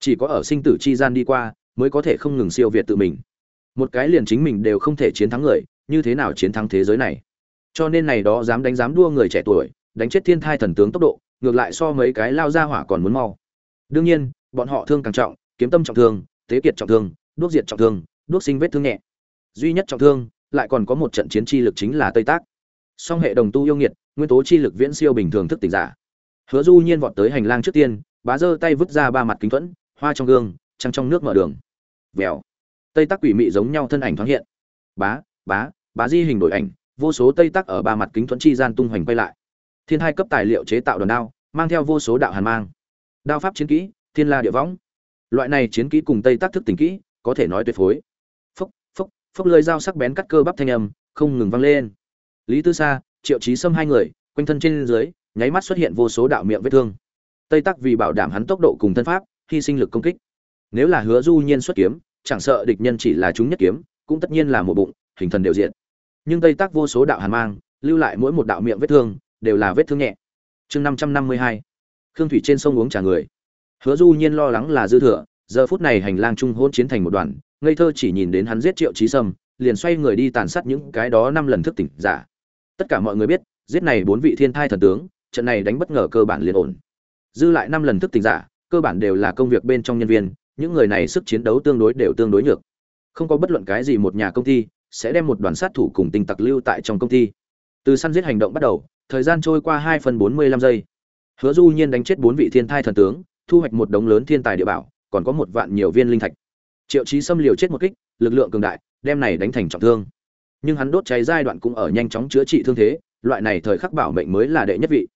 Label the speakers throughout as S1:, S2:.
S1: chỉ có ở sinh tử chi gian đi qua, mới có thể không ngừng siêu việt tự mình. Một cái liền chính mình đều không thể chiến thắng người, như thế nào chiến thắng thế giới này? Cho nên này đó dám đánh dám đua người trẻ tuổi, đánh chết thiên thai thần tướng tốc độ, ngược lại so mấy cái lao ra hỏa còn muốn mau. Đương nhiên, bọn họ thương càng trọng, kiếm tâm trọng thương, tế kiệt trọng thương, đuốc diệt trọng thương, đuốc sinh vết thương nhẹ. Duy nhất trọng thương, lại còn có một trận chiến chi lực chính là tây tác. Song hệ đồng tu yêu nghiệt, nguyên tố chi lực viễn siêu bình thường thức tỉnh giả. Hứa du nhiên vọt tới hành lang trước tiên, bá giơ tay vứt ra ba mặt kính thuẫn hoa trong gương, trăng trong nước mở đường. Vèo. Tây tắc quỷ mị giống nhau thân ảnh thoáng hiện. Bá bá bá di hình đổi ảnh, vô số tây tắc ở ba mặt kính thuẫn chi gian tung hoành quay lại. Thiên hai cấp tài liệu chế tạo đòn đao, mang theo vô số đạo hàn mang. Đao pháp chiến kỹ, thiên la địa võng. Loại này chiến kỹ cùng tây tác thức tỉnh kỹ, có thể nói tuyệt phối. Phốc phốc phốc lưỡi dao sắc bén cắt cơ bắp thanh âm, không ngừng vang lên. Lý tư sa, triệu chí xâm hai người, quanh thân trên dưới, nháy mắt xuất hiện vô số đạo miệng vết thương. Tây tắc vì bảo đảm hắn tốc độ cùng thân pháp hy sinh lực công kích. Nếu là hứa du nhiên xuất kiếm, chẳng sợ địch nhân chỉ là chúng nhất kiếm, cũng tất nhiên là một bụng, hình thần đều diện nhưng tây tác vô số đạo hàn mang, lưu lại mỗi một đạo miệng vết thương, đều là vết thương nhẹ. Chương năm trăm năm mươi hai. Khương thủy trên sông uống trà người. Hứa du nhiên lo lắng là dư thừa, giờ phút này hành lang trung hôn chiến thành một đoàn, ngây thơ chỉ nhìn đến hắn giết triệu trí sâm, liền xoay người đi tàn sát những cái đó năm lần thức tỉnh giả. Tất cả mọi người biết, giết này bốn vị thiên thai thần tướng, trận này đánh bất ngờ cơ bản liền ổn. Dư lại năm lần thức tỉnh giả cơ bản đều là công việc bên trong nhân viên, những người này sức chiến đấu tương đối đều tương đối nhược. Không có bất luận cái gì một nhà công ty sẽ đem một đoàn sát thủ cùng tinh tặc lưu tại trong công ty. Từ săn giết hành động bắt đầu, thời gian trôi qua hai phần bốn mươi lăm giây. Hứa du nhiên đánh chết bốn vị thiên thai thần tướng, thu hoạch một đống lớn thiên tài địa bảo, còn có một vạn nhiều viên linh thạch. Triệu chí xâm liều chết một kích, lực lượng cường đại, đem này đánh thành trọng thương. Nhưng hắn đốt cháy giai đoạn cũng ở nhanh chóng chữa trị thương thế, loại này thời khắc bảo mệnh mới là đệ nhất vị.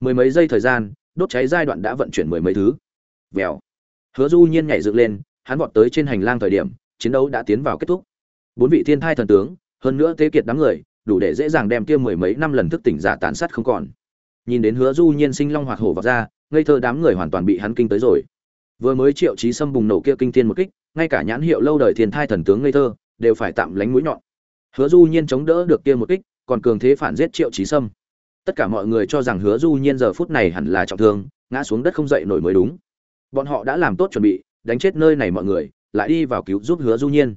S1: Mười mấy giây thời gian, đốt cháy giai đoạn đã vận chuyển mười mấy thứ vèo. Hứa du nhiên nhảy dựng lên, hắn vọt tới trên hành lang thời điểm, chiến đấu đã tiến vào kết thúc. Bốn vị thiên thai thần tướng, hơn nữa tế kiệt đám người, đủ để dễ dàng đem kia mười mấy năm lần thức tỉnh giả tàn sát không còn. Nhìn đến hứa du nhiên sinh long hoạt hổ vào ra, ngây thơ đám người hoàn toàn bị hắn kinh tới rồi. Vừa mới triệu chí xâm bùng nổ kia kinh thiên một kích, ngay cả nhãn hiệu lâu đời thiên thai thần tướng ngây thơ, đều phải tạm lánh mũi nhọn. Hứa du nhiên chống đỡ được kia một kích, còn cường thế phản giết triệu chí sâm tất cả mọi người cho rằng hứa du nhiên giờ phút này hẳn là trọng thương, ngã xuống đất không dậy nổi mới đúng bọn họ đã làm tốt chuẩn bị, đánh chết nơi này mọi người, lại đi vào cứu giúp hứa du nhiên.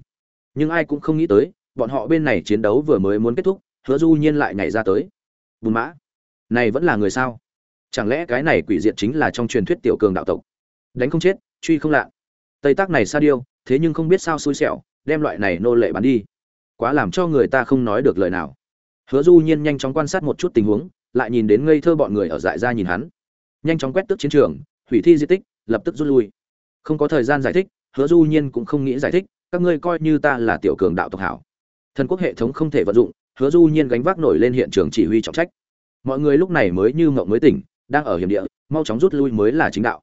S1: Nhưng ai cũng không nghĩ tới, bọn họ bên này chiến đấu vừa mới muốn kết thúc, hứa du nhiên lại nhảy ra tới. Bùn mã, này vẫn là người sao? Chẳng lẽ cái này quỷ diệt chính là trong truyền thuyết tiểu cường đạo tộc? Đánh không chết, truy không lạ. Tây tác này sa điêu, thế nhưng không biết sao xui xẻo, đem loại này nô lệ bán đi. Quá làm cho người ta không nói được lời nào. Hứa du nhiên nhanh chóng quan sát một chút tình huống, lại nhìn đến ngây thơ bọn người ở dại ra nhìn hắn. Nhanh chóng quét tước chiến trường, hủy thi di tích lập tức rút lui. Không có thời gian giải thích, hứa du nhiên cũng không nghĩ giải thích, các ngươi coi như ta là tiểu cường đạo tộc hảo. Thần quốc hệ thống không thể vận dụng, hứa du nhiên gánh vác nổi lên hiện trường chỉ huy trọng trách. Mọi người lúc này mới như mộng mới tỉnh, đang ở hiểm địa, mau chóng rút lui mới là chính đạo.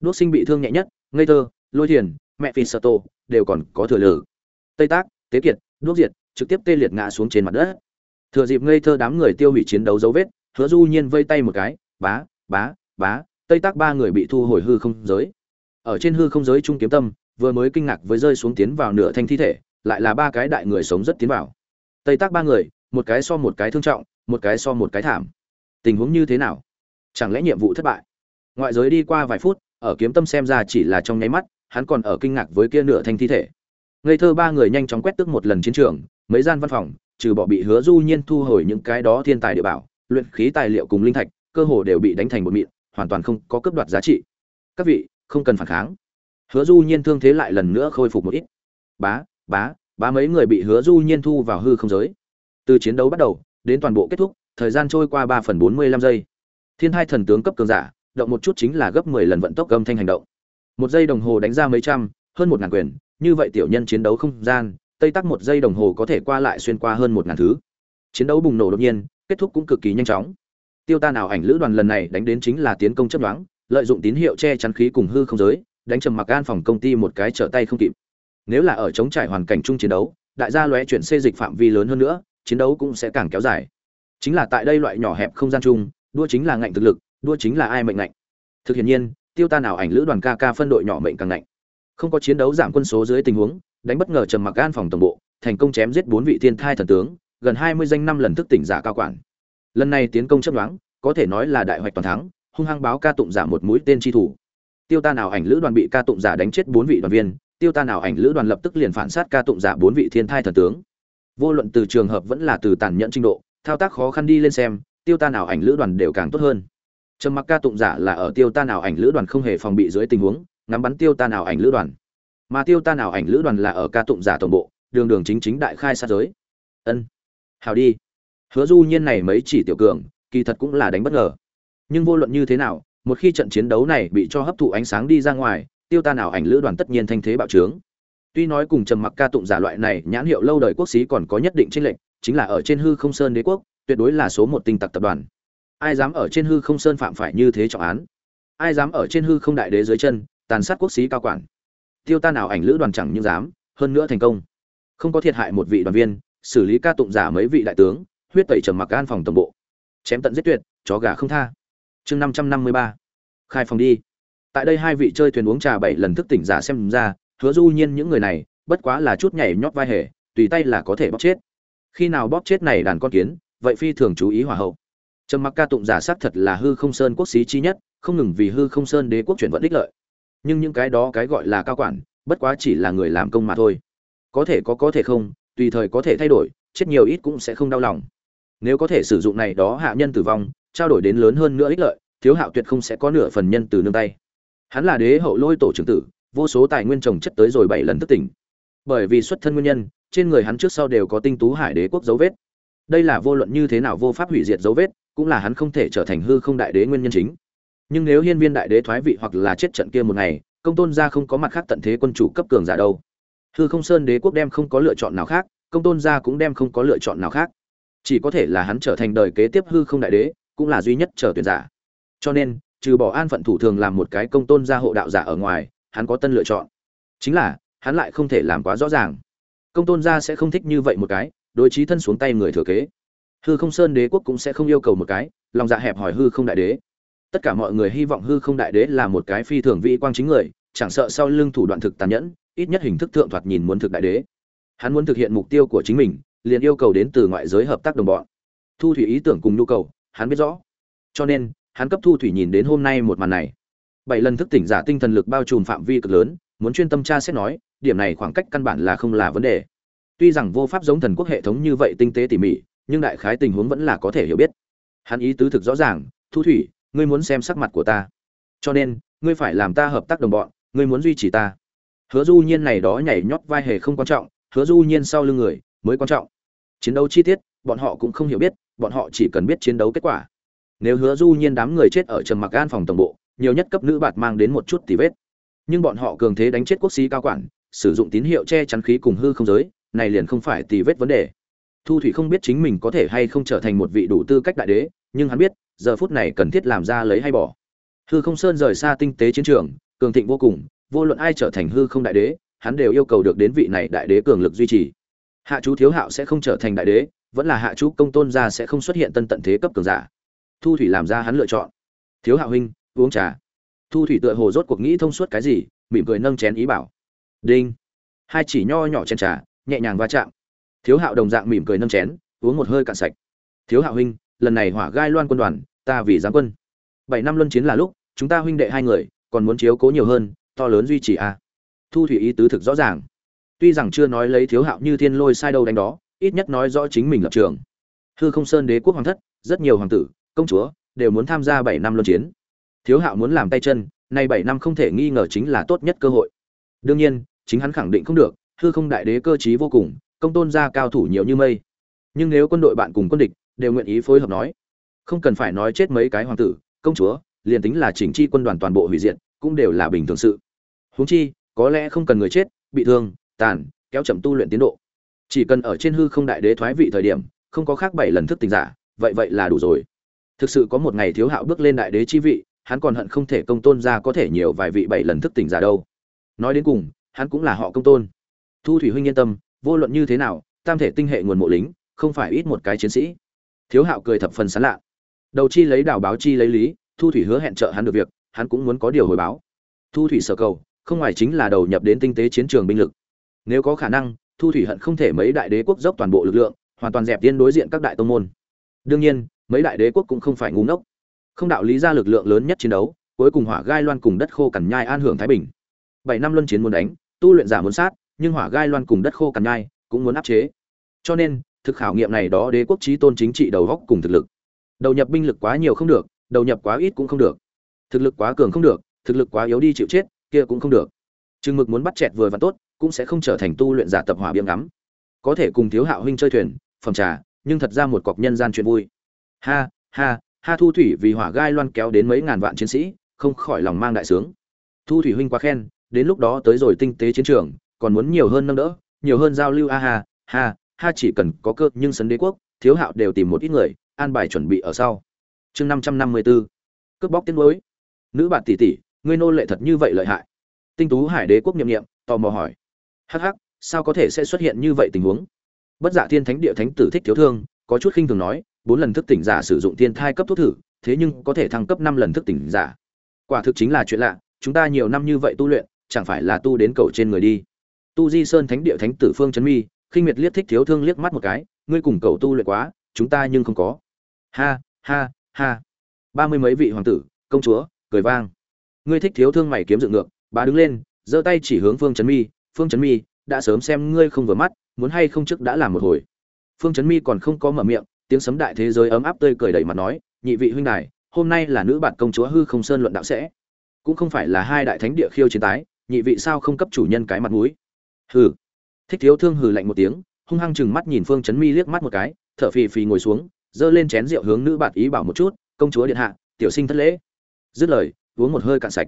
S1: Đốt sinh bị thương nhẹ nhất, ngây thơ, lôi thiền, mẹ phi sơ tô đều còn có thừa lử. Tây tác, tế kiệt đuốc diệt trực tiếp tê liệt ngã xuống trên mặt đất. Thừa dịp ngây thơ đám người tiêu hủy chiến đấu dấu vết, hứa du nhiên vây tay một cái, bá bá bá tây tác ba người bị thu hồi hư không giới. Ở trên hư không giới trung kiếm tâm, vừa mới kinh ngạc với rơi xuống tiến vào nửa thanh thi thể, lại là ba cái đại người sống rất tiến vào. Tây tác ba người, một cái so một cái thương trọng, một cái so một cái thảm. Tình huống như thế nào? Chẳng lẽ nhiệm vụ thất bại? Ngoại giới đi qua vài phút, ở kiếm tâm xem ra chỉ là trong nháy mắt, hắn còn ở kinh ngạc với kia nửa thanh thi thể. Ngây thơ ba người nhanh chóng quét tức một lần chiến trường, mấy gian văn phòng, trừ bỏ bị hứa du nhiên thu hồi những cái đó thiên tài địa bảo, luyện khí tài liệu cùng linh thạch, cơ hồ đều bị đánh thành một mịn hoàn toàn không có cấp đoạt giá trị. Các vị, không cần phản kháng. Hứa du nhiên thương thế lại lần nữa khôi phục một ít. Bá bá bá mấy người bị hứa du nhiên thu vào hư không giới. Từ chiến đấu bắt đầu, đến toàn bộ kết thúc, thời gian trôi qua ba phần bốn mươi lăm giây. Thiên hai thần tướng cấp cường giả, động một chút chính là gấp mười lần vận tốc âm thanh hành động. Một giây đồng hồ đánh ra mấy trăm, hơn một ngàn quyền, như vậy tiểu nhân chiến đấu không gian, tây tắc một giây đồng hồ có thể qua lại xuyên qua hơn một ngàn thứ. Chiến đấu bùng nổ đột nhiên, kết thúc cũng cực kỳ nhanh chóng tiêu ta nào ảnh lữ đoàn lần này đánh đến chính là tiến công chấp đoán lợi dụng tín hiệu che chắn khí cùng hư không giới, đánh trầm mặc an phòng công ty một cái trở tay không kịp. Nếu là ở chống trải hoàn cảnh chung chiến đấu, đại gia lóe chuyển xê dịch phạm vi lớn hơn nữa, chiến đấu cũng sẽ càng kéo dài. Chính là tại đây loại nhỏ hẹp không gian chung, đua chính là ngạnh thực lực, đua chính là ai mệnh ngạnh. Thực hiện nhiên, tiêu ta nào ảnh lữ đoàn kk phân đội nhỏ mệnh càng ngạnh. Không có chiến đấu giảm quân số dưới tình huống, đánh bất ngờ trầm mặc an phòng tổng bộ, thành công chém giết bốn vị thiên thai thần tướng, gần hai mươi danh năm lần thức tỉnh giả cao quản lần này tiến công chấp đoán có thể nói là đại hoạch toàn thắng, hung hăng báo ca tụng giả một mũi tên chi thủ. Tiêu ta nào ảnh lữ đoàn bị ca tụng giả đánh chết bốn vị đoàn viên, tiêu ta nào ảnh lữ đoàn lập tức liền phản sát ca tụng giả bốn vị thiên thai thần tướng. Vô luận từ trường hợp vẫn là từ tàn nhẫn trình độ, thao tác khó khăn đi lên xem, tiêu ta nào ảnh lữ đoàn đều càng tốt hơn. Trầm mặc ca tụng giả là ở tiêu ta nào ảnh lữ đoàn không hề phòng bị dưới tình huống, ngắm bắn tiêu ta nào ảnh lữ đoàn. Mà tiêu ta nào ảnh lữ đoàn là ở ca tụng giả tổng bộ, đường đường chính chính đại khai sát giới. Ân, hào đi hứa du nhiên này mấy chỉ tiểu cường, kỳ thật cũng là đánh bất ngờ. Nhưng vô luận như thế nào, một khi trận chiến đấu này bị cho hấp thụ ánh sáng đi ra ngoài, tiêu ta nào ảnh lữ đoàn tất nhiên thanh thế bạo trướng. Tuy nói cùng trầm mặc ca tụng giả loại này nhãn hiệu lâu đời quốc sĩ còn có nhất định tranh lệch, chính là ở trên hư không sơn đế quốc, tuyệt đối là số một tinh tặc tập đoàn. Ai dám ở trên hư không sơn phạm phải như thế trọng án? Ai dám ở trên hư không đại đế dưới chân, tàn sát quốc sĩ cao quản? Tiêu ta nào ảnh lữ đoàn chẳng như dám, hơn nữa thành công. Không có thiệt hại một vị đoàn viên, xử lý ca tụng giả mấy vị đại tướng huyết tẩy trầm mặc an phòng tổng bộ. Chém tận giết tuyệt, chó gà không tha. Chương năm trăm năm mươi ba. Khai phòng đi. Tại đây hai vị chơi thuyền uống trà bảy lần thức tỉnh giả xem ra, hứa du nhiên những người này, bất quá là chút nhảy nhót vai hề, tùy tay là có thể bóp chết. Khi nào bóp chết này đàn con kiến, vậy phi thường chú ý hỏa hậu. Trầm mặc ca tụng giả sát thật là hư không sơn quốc sĩ chi nhất, không ngừng vì hư không sơn đế quốc chuyển vận đích lợi. Nhưng những cái đó cái gọi là cao quản, bất quá chỉ là người làm công mà thôi. Có thể có có thể không, tùy thời có thể thay đổi, chết nhiều ít cũng sẽ không đau lòng nếu có thể sử dụng này đó hạ nhân tử vong, trao đổi đến lớn hơn nữa ích lợi, thiếu hạo tuyệt không sẽ có nửa phần nhân từ nương tay. Hắn là đế hậu lôi tổ trưởng tử, vô số tài nguyên trồng chất tới rồi bảy lần thức tỉnh. Bởi vì xuất thân nguyên nhân, trên người hắn trước sau đều có tinh tú hải đế quốc dấu vết. Đây là vô luận như thế nào vô pháp hủy diệt dấu vết, cũng là hắn không thể trở thành hư không đại đế nguyên nhân chính. Nhưng nếu hiên viên đại đế thoái vị hoặc là chết trận kia một ngày, công tôn gia không có mặt khác tận thế quân chủ cấp cường giả đâu. Hư không sơn đế quốc đem không có lựa chọn nào khác, công tôn gia cũng đem không có lựa chọn nào khác chỉ có thể là hắn trở thành đời kế tiếp hư không đại đế, cũng là duy nhất trở tuyển giả. Cho nên, trừ bỏ an phận thủ thường làm một cái công tôn gia hộ đạo giả ở ngoài, hắn có tân lựa chọn. Chính là, hắn lại không thể làm quá rõ ràng. Công tôn gia sẽ không thích như vậy một cái, đối trí thân xuống tay người thừa kế. Hư không sơn đế quốc cũng sẽ không yêu cầu một cái, lòng dạ hẹp hỏi hư không đại đế. Tất cả mọi người hy vọng hư không đại đế là một cái phi thường vĩ quang chính người, chẳng sợ sau lưng thủ đoạn thực tàn nhẫn, ít nhất hình thức thượng thoạt nhìn muốn thực đại đế. Hắn muốn thực hiện mục tiêu của chính mình liền yêu cầu đến từ ngoại giới hợp tác đồng bọn. Thu thủy ý tưởng cùng nhu cầu, hắn biết rõ. Cho nên, hắn cấp thu thủy nhìn đến hôm nay một màn này. Bảy lần thức tỉnh giả tinh thần lực bao trùm phạm vi cực lớn, muốn chuyên tâm tra xét nói, điểm này khoảng cách căn bản là không là vấn đề. Tuy rằng vô pháp giống thần quốc hệ thống như vậy tinh tế tỉ mỉ, nhưng đại khái tình huống vẫn là có thể hiểu biết. Hắn ý tứ thực rõ ràng, thu thủy, ngươi muốn xem sắc mặt của ta. Cho nên, ngươi phải làm ta hợp tác đồng bọn, ngươi muốn duy trì ta. Hứa du nhiên này đó nhảy nhót vai hề không quan trọng, hứa du nhiên sau lưng người mới quan trọng. Chiến đấu chi tiết, bọn họ cũng không hiểu biết, bọn họ chỉ cần biết chiến đấu kết quả. Nếu hứa du nhiên đám người chết ở trầm mặc an phòng tổng bộ, nhiều nhất cấp nữ bạt mang đến một chút tỷ vết. Nhưng bọn họ cường thế đánh chết quốc sĩ cao quản, sử dụng tín hiệu che chắn khí cùng hư không giới, này liền không phải tỷ vết vấn đề. Thu thủy không biết chính mình có thể hay không trở thành một vị đủ tư cách đại đế, nhưng hắn biết, giờ phút này cần thiết làm ra lấy hay bỏ. Hư không sơn rời xa tinh tế chiến trường, cường thịnh vô cùng, vô luận ai trở thành hư không đại đế, hắn đều yêu cầu được đến vị này đại đế cường lực duy trì hạ chú thiếu hạo sẽ không trở thành đại đế, vẫn là hạ chú công tôn gia sẽ không xuất hiện tân tận thế cấp cường giả. Thu thủy làm ra hắn lựa chọn. Thiếu hạo huynh, uống trà. Thu thủy tựa hồ rốt cuộc nghĩ thông suốt cái gì, mỉm cười nâng chén ý bảo. Đinh. Hai chỉ nho nhỏ chén trà, nhẹ nhàng va chạm. Thiếu hạo đồng dạng mỉm cười nâng chén, uống một hơi cạn sạch. Thiếu hạo huynh, lần này hỏa gai loan quân đoàn, ta vì giáng quân. Bảy năm luân chiến là lúc, chúng ta huynh đệ hai người, còn muốn chiếu cố nhiều hơn, to lớn duy trì a à. thu thủy ý tứ thực rõ ràng tuy rằng chưa nói lấy thiếu hạo như thiên lôi sai đâu đánh đó, ít nhất nói rõ chính mình lập trường. Hư không sơn đế quốc hoàng thất, rất nhiều hoàng tử, công chúa, đều muốn tham gia bảy năm luân chiến. Thiếu hạo muốn làm tay chân, nay bảy năm không thể nghi ngờ chính là tốt nhất cơ hội. Đương nhiên, chính hắn khẳng định không được, hư không đại đế cơ chí vô cùng, công tôn gia cao thủ nhiều như mây. Nhưng nếu quân đội bạn cùng quân địch, đều nguyện ý phối hợp nói, không cần phải nói chết mấy cái hoàng tử, công chúa, liền tính là chỉnh chi quân đoàn toàn bộ hủy diệt, cũng đều là bình thường sự. Huống chi, có lẽ không cần người chết, bị thương tàn, kéo chậm tu luyện tiến độ. Chỉ cần ở trên hư không đại đế thoái vị thời điểm, không có khác bảy lần thức tình giả, vậy vậy là đủ rồi. Thực sự có một ngày thiếu hạo bước lên đại đế chi vị, hắn còn hận không thể công tôn ra có thể nhiều vài vị bảy lần thức tỉnh giả đâu. Nói đến cùng, hắn cũng là họ công tôn. Thu thủy huynh yên tâm, vô luận như thế nào, tam thể tinh hệ nguồn mộ lính, không phải ít một cái chiến sĩ. Thiếu hạo cười thập phần sán lạ. Đầu chi lấy đào báo chi lấy lý, thu thủy hứa hẹn trợ hắn được việc, hắn cũng muốn có điều hồi báo. Thu thủy sở cầu, không ngoài chính là đầu nhập đến tinh tế chiến trường binh lực nếu có khả năng, thu thủy hận không thể mấy đại đế quốc dốc toàn bộ lực lượng, hoàn toàn dẹp tiên đối diện các đại tông môn. Đương nhiên, mấy đại đế quốc cũng không phải ngu ngốc. Không đạo lý ra lực lượng lớn nhất chiến đấu, cuối cùng hỏa gai loan cùng đất khô cằn nhai an hưởng thái bình. Bảy năm luân chiến muốn đánh, tu luyện giả muốn sát, nhưng hỏa gai loan cùng đất khô cằn nhai cũng muốn áp chế. Cho nên, thực khảo nghiệm này đó đế quốc trí tôn chính trị đầu góc cùng thực lực. Đầu nhập binh lực quá nhiều không được, đầu nhập quá ít cũng không được. Thực lực quá cường không được, thực lực quá yếu đi chịu chết, kia cũng không được. Chừng mực muốn bắt chẹt vừa và tốt cũng sẽ không trở thành tu luyện giả tập hỏa biếng ngắm. Có thể cùng thiếu hạo huynh chơi thuyền, phẩm trà, nhưng thật ra một cọc nhân gian chuyện vui. Ha ha ha thu thủy vì hỏa gai loan kéo đến mấy ngàn vạn chiến sĩ, không khỏi lòng mang đại sướng. Thu thủy huynh quá khen, đến lúc đó tới rồi tinh tế chiến trường, còn muốn nhiều hơn nâng đỡ, nhiều hơn giao lưu, a ha ha ha chỉ cần có cơ, nhưng sấn đế quốc, thiếu hạo đều tìm một ít người, an bài chuẩn bị ở sau. Chương năm trăm năm mươi bốn cướp bóc tiếng lối nữ bạn tỷ tỷ, ngươi nô lệ thật như vậy lợi hại. Tinh tú hải đế quốc nhậm nghiệm tò mò hỏi hắc hắc, sao có thể sẽ xuất hiện như vậy tình huống? Bất dạ thiên thánh địa thánh tử thích thiếu thương, có chút khinh thường nói, bốn lần thức tỉnh giả sử dụng thiên thai cấp thuốc thử, thế nhưng có thể thăng cấp năm lần thức tỉnh giả. Quả thực chính là chuyện lạ, chúng ta nhiều năm như vậy tu luyện, chẳng phải là tu đến cầu trên người đi. Tu di sơn thánh địa thánh tử phương trấn mi, khinh miệt liếc thích thiếu thương liếc mắt một cái, ngươi cùng cầu tu luyện quá, chúng ta nhưng không có. Ha ha ha. Ba mươi mấy vị hoàng tử, công chúa, cười vang. Ngươi thích thiếu thương mày kiếm dựng ngược bà đứng lên, giơ tay chỉ hướng phương trấn mi phương trấn mi, đã sớm xem ngươi không vừa mắt, muốn hay không trước đã làm một hồi. Phương trấn mi còn không có mở miệng, tiếng sấm đại thế giới ấm áp tươi cười đầy mặt nói, nhị vị huynh đài, hôm nay là nữ bạn công chúa hư không sơn luận đạo sẽ. Cũng không phải là hai đại thánh địa khiêu chiến tái, nhị vị sao không cấp chủ nhân cái mặt mũi? Hừ. Thích thiếu thương hừ lạnh một tiếng, hung hăng chừng mắt nhìn phương chấn mi liếc mắt một cái, thở phì phì ngồi xuống, giơ lên chén rượu hướng nữ bạn ý bảo một chút, công chúa điện hạ, tiểu sinh thất lễ. Dứt lời, uống một hơi cạn sạch.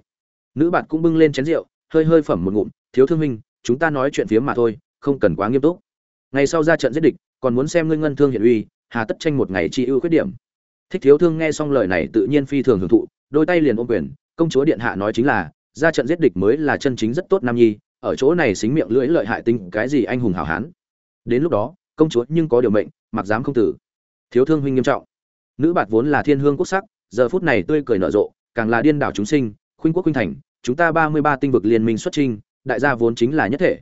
S1: Nữ bạn cũng bưng lên chén rượu, hơi hơi phẩm một ngụm, thiếu thương minh chúng ta nói chuyện phiếm mà thôi, không cần quá nghiêm túc. Ngày sau ra trận giết địch, còn muốn xem ngươi ngân thương hiển uy, hà tất tranh một ngày chi ưu khuyết điểm. Thích thiếu thương nghe xong lời này tự nhiên phi thường hưởng thụ, đôi tay liền ôm quyền, công chúa điện hạ nói chính là, ra trận giết địch mới là chân chính rất tốt nam nhi, ở chỗ này xính miệng lưỡi lợi hại tinh cái gì anh hùng hảo hán. Đến lúc đó, công chúa nhưng có điều mệnh, mặc dám không tử. Thiếu thương huynh nghiêm trọng. Nữ bạt vốn là thiên hương quốc sắc, giờ phút này tươi cười nở rộ, càng là điên đảo chúng sinh, khuynh quốc khuynh thành, chúng ta ba mươi ba tinh vực liên minh xuất trình đại gia vốn chính là nhất thể.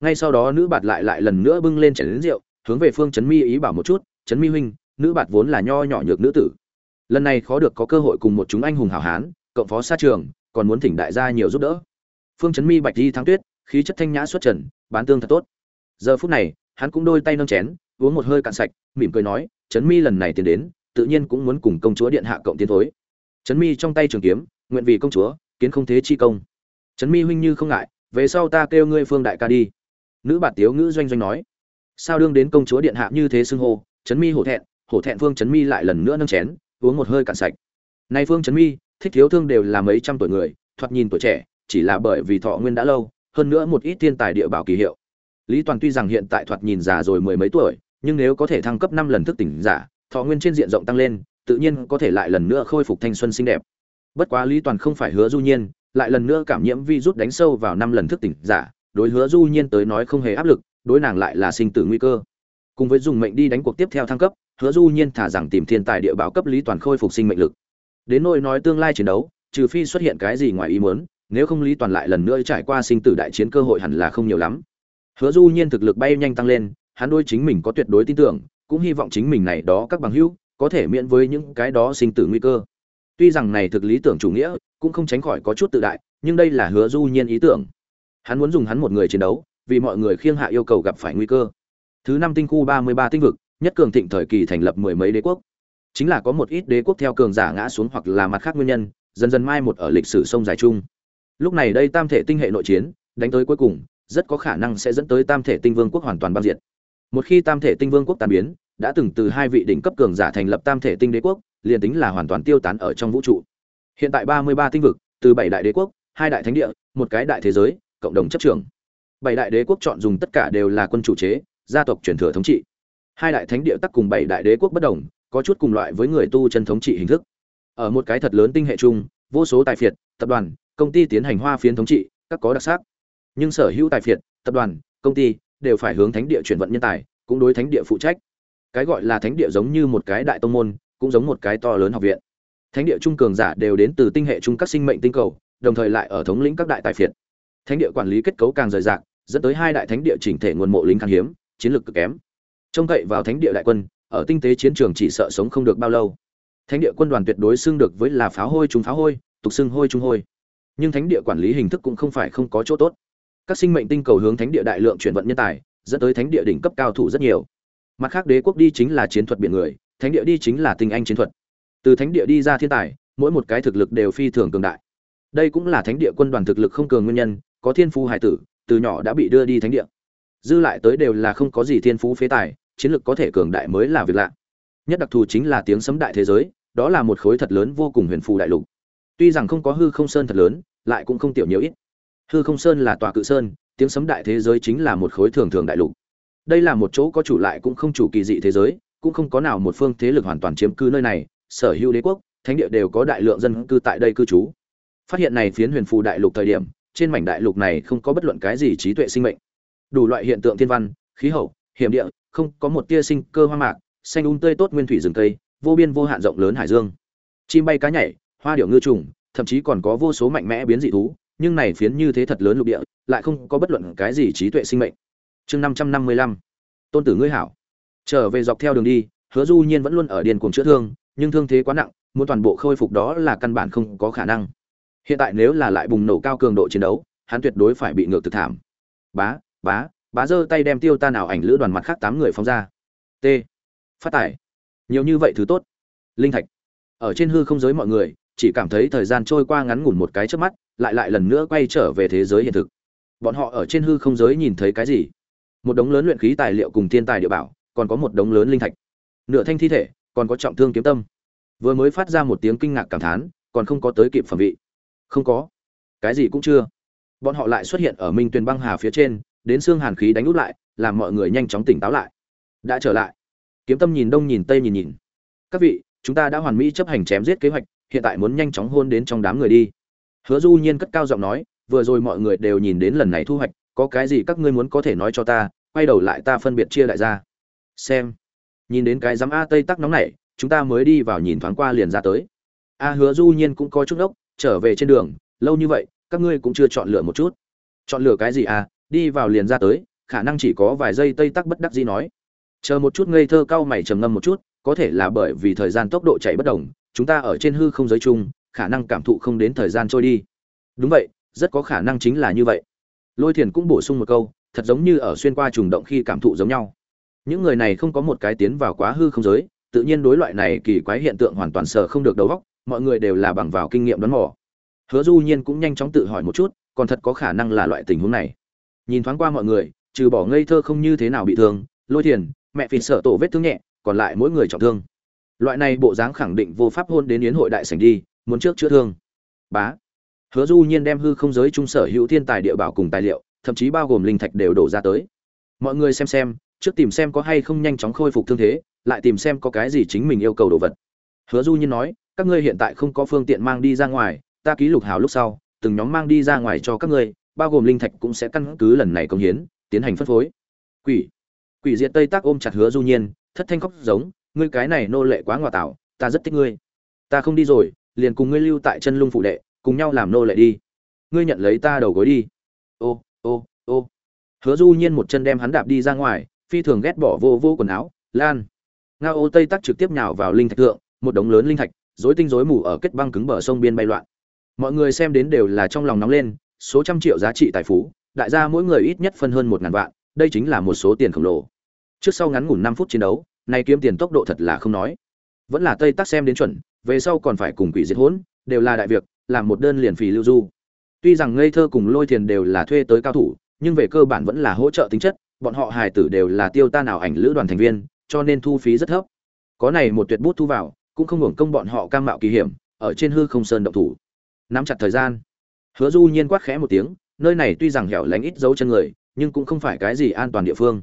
S1: Ngay sau đó nữ bạt lại lại lần nữa bưng lên chảy đến rượu, hướng về phương trấn mi ý bảo một chút trấn mi huynh, nữ bạt vốn là nho nhỏ nhược nữ tử. Lần này khó được có cơ hội cùng một chúng anh hùng hảo hán, cộng phó xa trường, còn muốn thỉnh đại gia nhiều giúp đỡ. Phương trấn mi bạch di thắng tuyết, khí chất thanh nhã xuất trần, bán tương thật tốt. Giờ phút này, hắn cũng đôi tay nâng chén, uống một hơi cạn sạch, mỉm cười nói trấn mi lần này tiến đến, tự nhiên cũng muốn cùng công chúa điện hạ cộng tiến thối. Trấn mi trong tay trường kiếm, nguyện vì công chúa, kiến không thế chi công. Trấn mi huynh như không ngại về sau ta kêu ngươi phương đại ca đi. Nữ bạt tiếu ngữ doanh doanh nói. Sao đương đến công chúa điện hạ như thế xưng hô? Trấn mi hổ thẹn hổ thẹn phương trấn mi lại lần nữa nâng chén, uống một hơi cạn sạch. Nay phương trấn mi, thích thiếu thương đều là mấy trăm tuổi người, thoạt nhìn tuổi trẻ, chỉ là bởi vì thọ nguyên đã lâu, hơn nữa một ít thiên tài địa bảo kỳ hiệu. Lý toàn tuy rằng hiện tại thoạt nhìn già rồi mười mấy tuổi, nhưng nếu có thể thăng cấp năm lần thức tỉnh giả, thọ nguyên trên diện rộng tăng lên, tự nhiên có thể lại lần nữa khôi phục thanh xuân xinh đẹp. Bất quá lý toàn không phải hứa du nhiên lại lần nữa cảm nhiễm virus đánh sâu vào năm lần thức tỉnh giả, đối hứa du nhiên tới nói không hề áp lực, đối nàng lại là sinh tử nguy cơ. Cùng với dùng mệnh đi đánh cuộc tiếp theo thăng cấp, hứa du nhiên thả rằng tìm thiên tài địa bảo cấp lý toàn khôi phục sinh mệnh lực. Đến nỗi nói tương lai chiến đấu, trừ phi xuất hiện cái gì ngoài ý muốn, nếu không lý toàn lại lần nữa trải qua sinh tử đại chiến cơ hội hẳn là không nhiều lắm. Hứa du nhiên thực lực bay nhanh tăng lên, hắn đối chính mình có tuyệt đối tin tưởng, cũng hy vọng chính mình này đó các bằng hữu, có thể miễn với những cái đó sinh tử nguy cơ tuy rằng này thực lý tưởng chủ nghĩa cũng không tránh khỏi có chút tự đại, nhưng đây là hứa du nhiên ý tưởng. Hắn muốn dùng hắn một người chiến đấu, vì mọi người khiêng hạ yêu cầu gặp phải nguy cơ. Thứ năm tinh khu ba mươi ba tinh vực, nhất cường thịnh thời kỳ thành lập mười mấy đế quốc. Chính là có một ít đế quốc theo cường giả ngã xuống hoặc là mặt khác nguyên nhân, dần dần mai một ở lịch sử sông dài chung. Lúc này đây tam thể tinh hệ nội chiến, đánh tới cuối cùng, rất có khả năng sẽ dẫn tới tam thể tinh vương quốc hoàn toàn băng diệt một khi tam thể tinh vương quốc tan biến, đã từng từ hai vị đỉnh cấp cường giả thành lập tam thể tinh đế quốc, liền tính là hoàn toàn tiêu tán ở trong vũ trụ. Hiện tại ba mươi ba tinh vực, từ bảy đại đế quốc, hai đại thánh địa, một cái đại thế giới, cộng đồng chấp trường bảy đại đế quốc chọn dùng tất cả đều là quân chủ chế, gia tộc truyền thừa thống trị. Hai đại thánh địa tắc cùng bảy đại đế quốc bất đồng, có chút cùng loại với người tu chân thống trị hình thức. Ở một cái thật lớn tinh hệ chung, vô số tài phiệt, tập đoàn, công ty tiến hành hoa phiến thống trị, các có đặc sắc. Nhưng sở hữu tài phiệt, tập đoàn, công ty đều phải hướng thánh địa chuyển vận nhân tài, cũng đối thánh địa phụ trách. Cái gọi là thánh địa giống như một cái đại tông môn, cũng giống một cái to lớn học viện. Thánh địa trung cường giả đều đến từ tinh hệ trung các sinh mệnh tinh cầu, đồng thời lại ở thống lĩnh các đại tài phiệt. Thánh địa quản lý kết cấu càng rời rạc, dẫn tới hai đại thánh địa chỉnh thể nguồn mộ lính khan hiếm, chiến lược cực kém. Trông cậy vào thánh địa đại quân, ở tinh tế chiến trường chỉ sợ sống không được bao lâu. Thánh địa quân đoàn tuyệt đối xưng được với là pháo hôi chúng pháo hôi, tục xưng hôi trung hôi. Nhưng thánh địa quản lý hình thức cũng không phải không có chỗ tốt các sinh mệnh tinh cầu hướng thánh địa đại lượng chuyển vận nhân tài, dẫn tới thánh địa đỉnh cấp cao thủ rất nhiều. Mặt khác đế quốc đi chính là chiến thuật biển người, thánh địa đi chính là tinh anh chiến thuật. Từ thánh địa đi ra thiên tài, mỗi một cái thực lực đều phi thường cường đại. Đây cũng là thánh địa quân đoàn thực lực không cường nguyên nhân, có thiên phú hải tử, từ nhỏ đã bị đưa đi thánh địa. Dư lại tới đều là không có gì thiên phú phế tài, chiến lực có thể cường đại mới là việc lạ. Nhất đặc thù chính là tiếng sấm đại thế giới, đó là một khối thật lớn vô cùng huyền phù đại lục. Tuy rằng không có hư không sơn thật lớn, lại cũng không tiểu nhiều ít hư không sơn là tòa cự sơn, tiếng sấm đại thế giới chính là một khối thường thường đại lục. Đây là một chỗ có chủ lại cũng không chủ kỳ dị thế giới, cũng không có nào một phương thế lực hoàn toàn chiếm cư nơi này, sở hữu đế quốc, thánh địa đều có đại lượng dân cư tại đây cư trú. Phát hiện này phiến huyền phù đại lục thời điểm, trên mảnh đại lục này không có bất luận cái gì trí tuệ sinh mệnh. Đủ loại hiện tượng thiên văn, khí hậu, hiểm địa, không có một tia sinh cơ hoa mạc, xanh un tươi tốt nguyên thủy rừng cây, vô biên vô hạn rộng lớn hải dương. Chim bay cá nhảy, hoa điệu ngư trùng, thậm chí còn có vô số mạnh mẽ biến dị thú nhưng này phiến như thế thật lớn lục địa, lại không có bất luận cái gì trí tuệ sinh mệnh. Chương năm trăm năm mươi lăm, tôn tử ngươi hảo. Trở về dọc theo đường đi, hứa du nhiên vẫn luôn ở điền cuồng chữa thương, nhưng thương thế quá nặng, muốn toàn bộ khôi phục đó là căn bản không có khả năng. Hiện tại nếu là lại bùng nổ cao cường độ chiến đấu, hắn tuyệt đối phải bị ngược thực thảm. Bá bá bá giơ tay đem tiêu ta nào ảnh lữ đoàn mặt khác tám người phóng ra. T. Phát tải. Nhiều như vậy thứ tốt. Linh thạch. Ở trên hư không giới mọi người, chỉ cảm thấy thời gian trôi qua ngắn ngủn một cái trước mắt lại lại lần nữa quay trở về thế giới hiện thực. Bọn họ ở trên hư không giới nhìn thấy cái gì? Một đống lớn luyện khí tài liệu cùng thiên tài địa bảo, còn có một đống lớn linh thạch. Nửa thanh thi thể, còn có trọng thương kiếm tâm. Vừa mới phát ra một tiếng kinh ngạc cảm thán, còn không có tới kịp phẩm vị. Không có. Cái gì cũng chưa. Bọn họ lại xuất hiện ở minh tuyền băng hà phía trên, đến xương hàn khí đánh út lại, làm mọi người nhanh chóng tỉnh táo lại. Đã trở lại. Kiếm tâm nhìn đông nhìn tây nhìn nhìn. Các vị, chúng ta đã hoàn mỹ chấp hành chém giết kế hoạch, hiện tại muốn nhanh chóng hôn đến trong đám người đi hứa du nhiên cất cao giọng nói, vừa rồi mọi người đều nhìn đến lần này thu hoạch, có cái gì các ngươi muốn có thể nói cho ta, quay đầu lại ta phân biệt chia lại ra xem. Nhìn đến cái giám a tây tắc nóng này chúng ta mới đi vào nhìn thoáng qua liền ra tới. A hứa du nhiên cũng có chút ốc, trở về trên đường, lâu như vậy, các ngươi cũng chưa chọn lựa một chút. Chọn lựa cái gì à đi vào liền ra tới, khả năng chỉ có vài giây tây tắc bất đắc dĩ nói. Chờ một chút ngây thơ cao mày trầm ngâm một chút, có thể là bởi vì thời gian tốc độ chạy bất đồng, chúng ta ở trên hư không giới chung khả năng cảm thụ không đến thời gian trôi đi. Đúng vậy, rất có khả năng chính là như vậy. Lôi thiền cũng bổ sung một câu, thật giống như ở xuyên qua trùng động khi cảm thụ giống nhau. Những người này không có một cái tiến vào quá hư không giới, tự nhiên đối loại này kỳ quái hiện tượng hoàn toàn sợ không được đầu óc, mọi người đều là bằng vào kinh nghiệm đoán mò. Hứa du nhiên cũng nhanh chóng tự hỏi một chút, còn thật có khả năng là loại tình huống này. Nhìn thoáng qua mọi người, trừ bỏ ngây thơ không như thế nào bị thương, lôi thiền, mẹ phì sợ tổ vết thương nhẹ, còn lại mỗi người trọng thương. Loại này bộ dáng khẳng định vô pháp hôn đến yến hội đại sảnh đi muốn trước chữa thương. Bá. Hứa du nhiên đem hư không giới trung sở hữu thiên tài địa bảo cùng tài liệu, thậm chí bao gồm linh thạch đều đổ ra tới. Mọi người xem xem, trước tìm xem có hay không nhanh chóng khôi phục thương thế, lại tìm xem có cái gì chính mình yêu cầu đồ vật. Hứa du nhiên nói, các ngươi hiện tại không có phương tiện mang đi ra ngoài, ta ký lục hào lúc sau, từng nhóm mang đi ra ngoài cho các ngươi, bao gồm linh thạch cũng sẽ căn cứ lần này công hiến, tiến hành phân phối. Quỷ. Quỷ diệt tây tác ôm chặt hứa du nhiên, thất thanh khóc giống, ngươi cái này nô lệ quá ngoại tạo, ta rất thích ngươi. Ta không đi rồi liền cùng ngươi lưu tại chân lung phụ đệ, cùng nhau làm nô lệ đi. Ngươi nhận lấy ta đầu gối đi. Ô ô ô. Hứa du nhiên một chân đem hắn đạp đi ra ngoài, phi thường ghét bỏ vô vô quần áo, lan. Ngao ô tây tắc trực tiếp nhào vào linh thạch thượng, một đống lớn linh thạch, rối tinh rối mù ở kết băng cứng bờ sông biên bay loạn. Mọi người xem đến đều là trong lòng nóng lên, số trăm triệu giá trị tài phú, đại gia mỗi người ít nhất phân hơn một ngàn vạn, đây chính là một số tiền khổng lồ. Trước sau ngắn ngủn năm phút chiến đấu, nay kiếm tiền tốc độ thật là không nói. Vẫn là tây tắc xem đến chuẩn về sau còn phải cùng quỷ diệt hỗn, đều là đại việc, làm một đơn liền phì lưu du. Tuy rằng ngây thơ cùng lôi tiền đều là thuê tới cao thủ, nhưng về cơ bản vẫn là hỗ trợ tính chất, bọn họ hài tử đều là tiêu ta nào ảnh lữ đoàn thành viên, cho nên thu phí rất thấp. Có này một tuyệt bút thu vào, cũng không hưởng công bọn họ cam mạo kỳ hiểm, ở trên hư không sơn động thủ. Nắm chặt thời gian. Hứa du nhiên quát khẽ một tiếng, nơi này tuy rằng hẻo lánh ít dấu chân người, nhưng cũng không phải cái gì an toàn địa phương.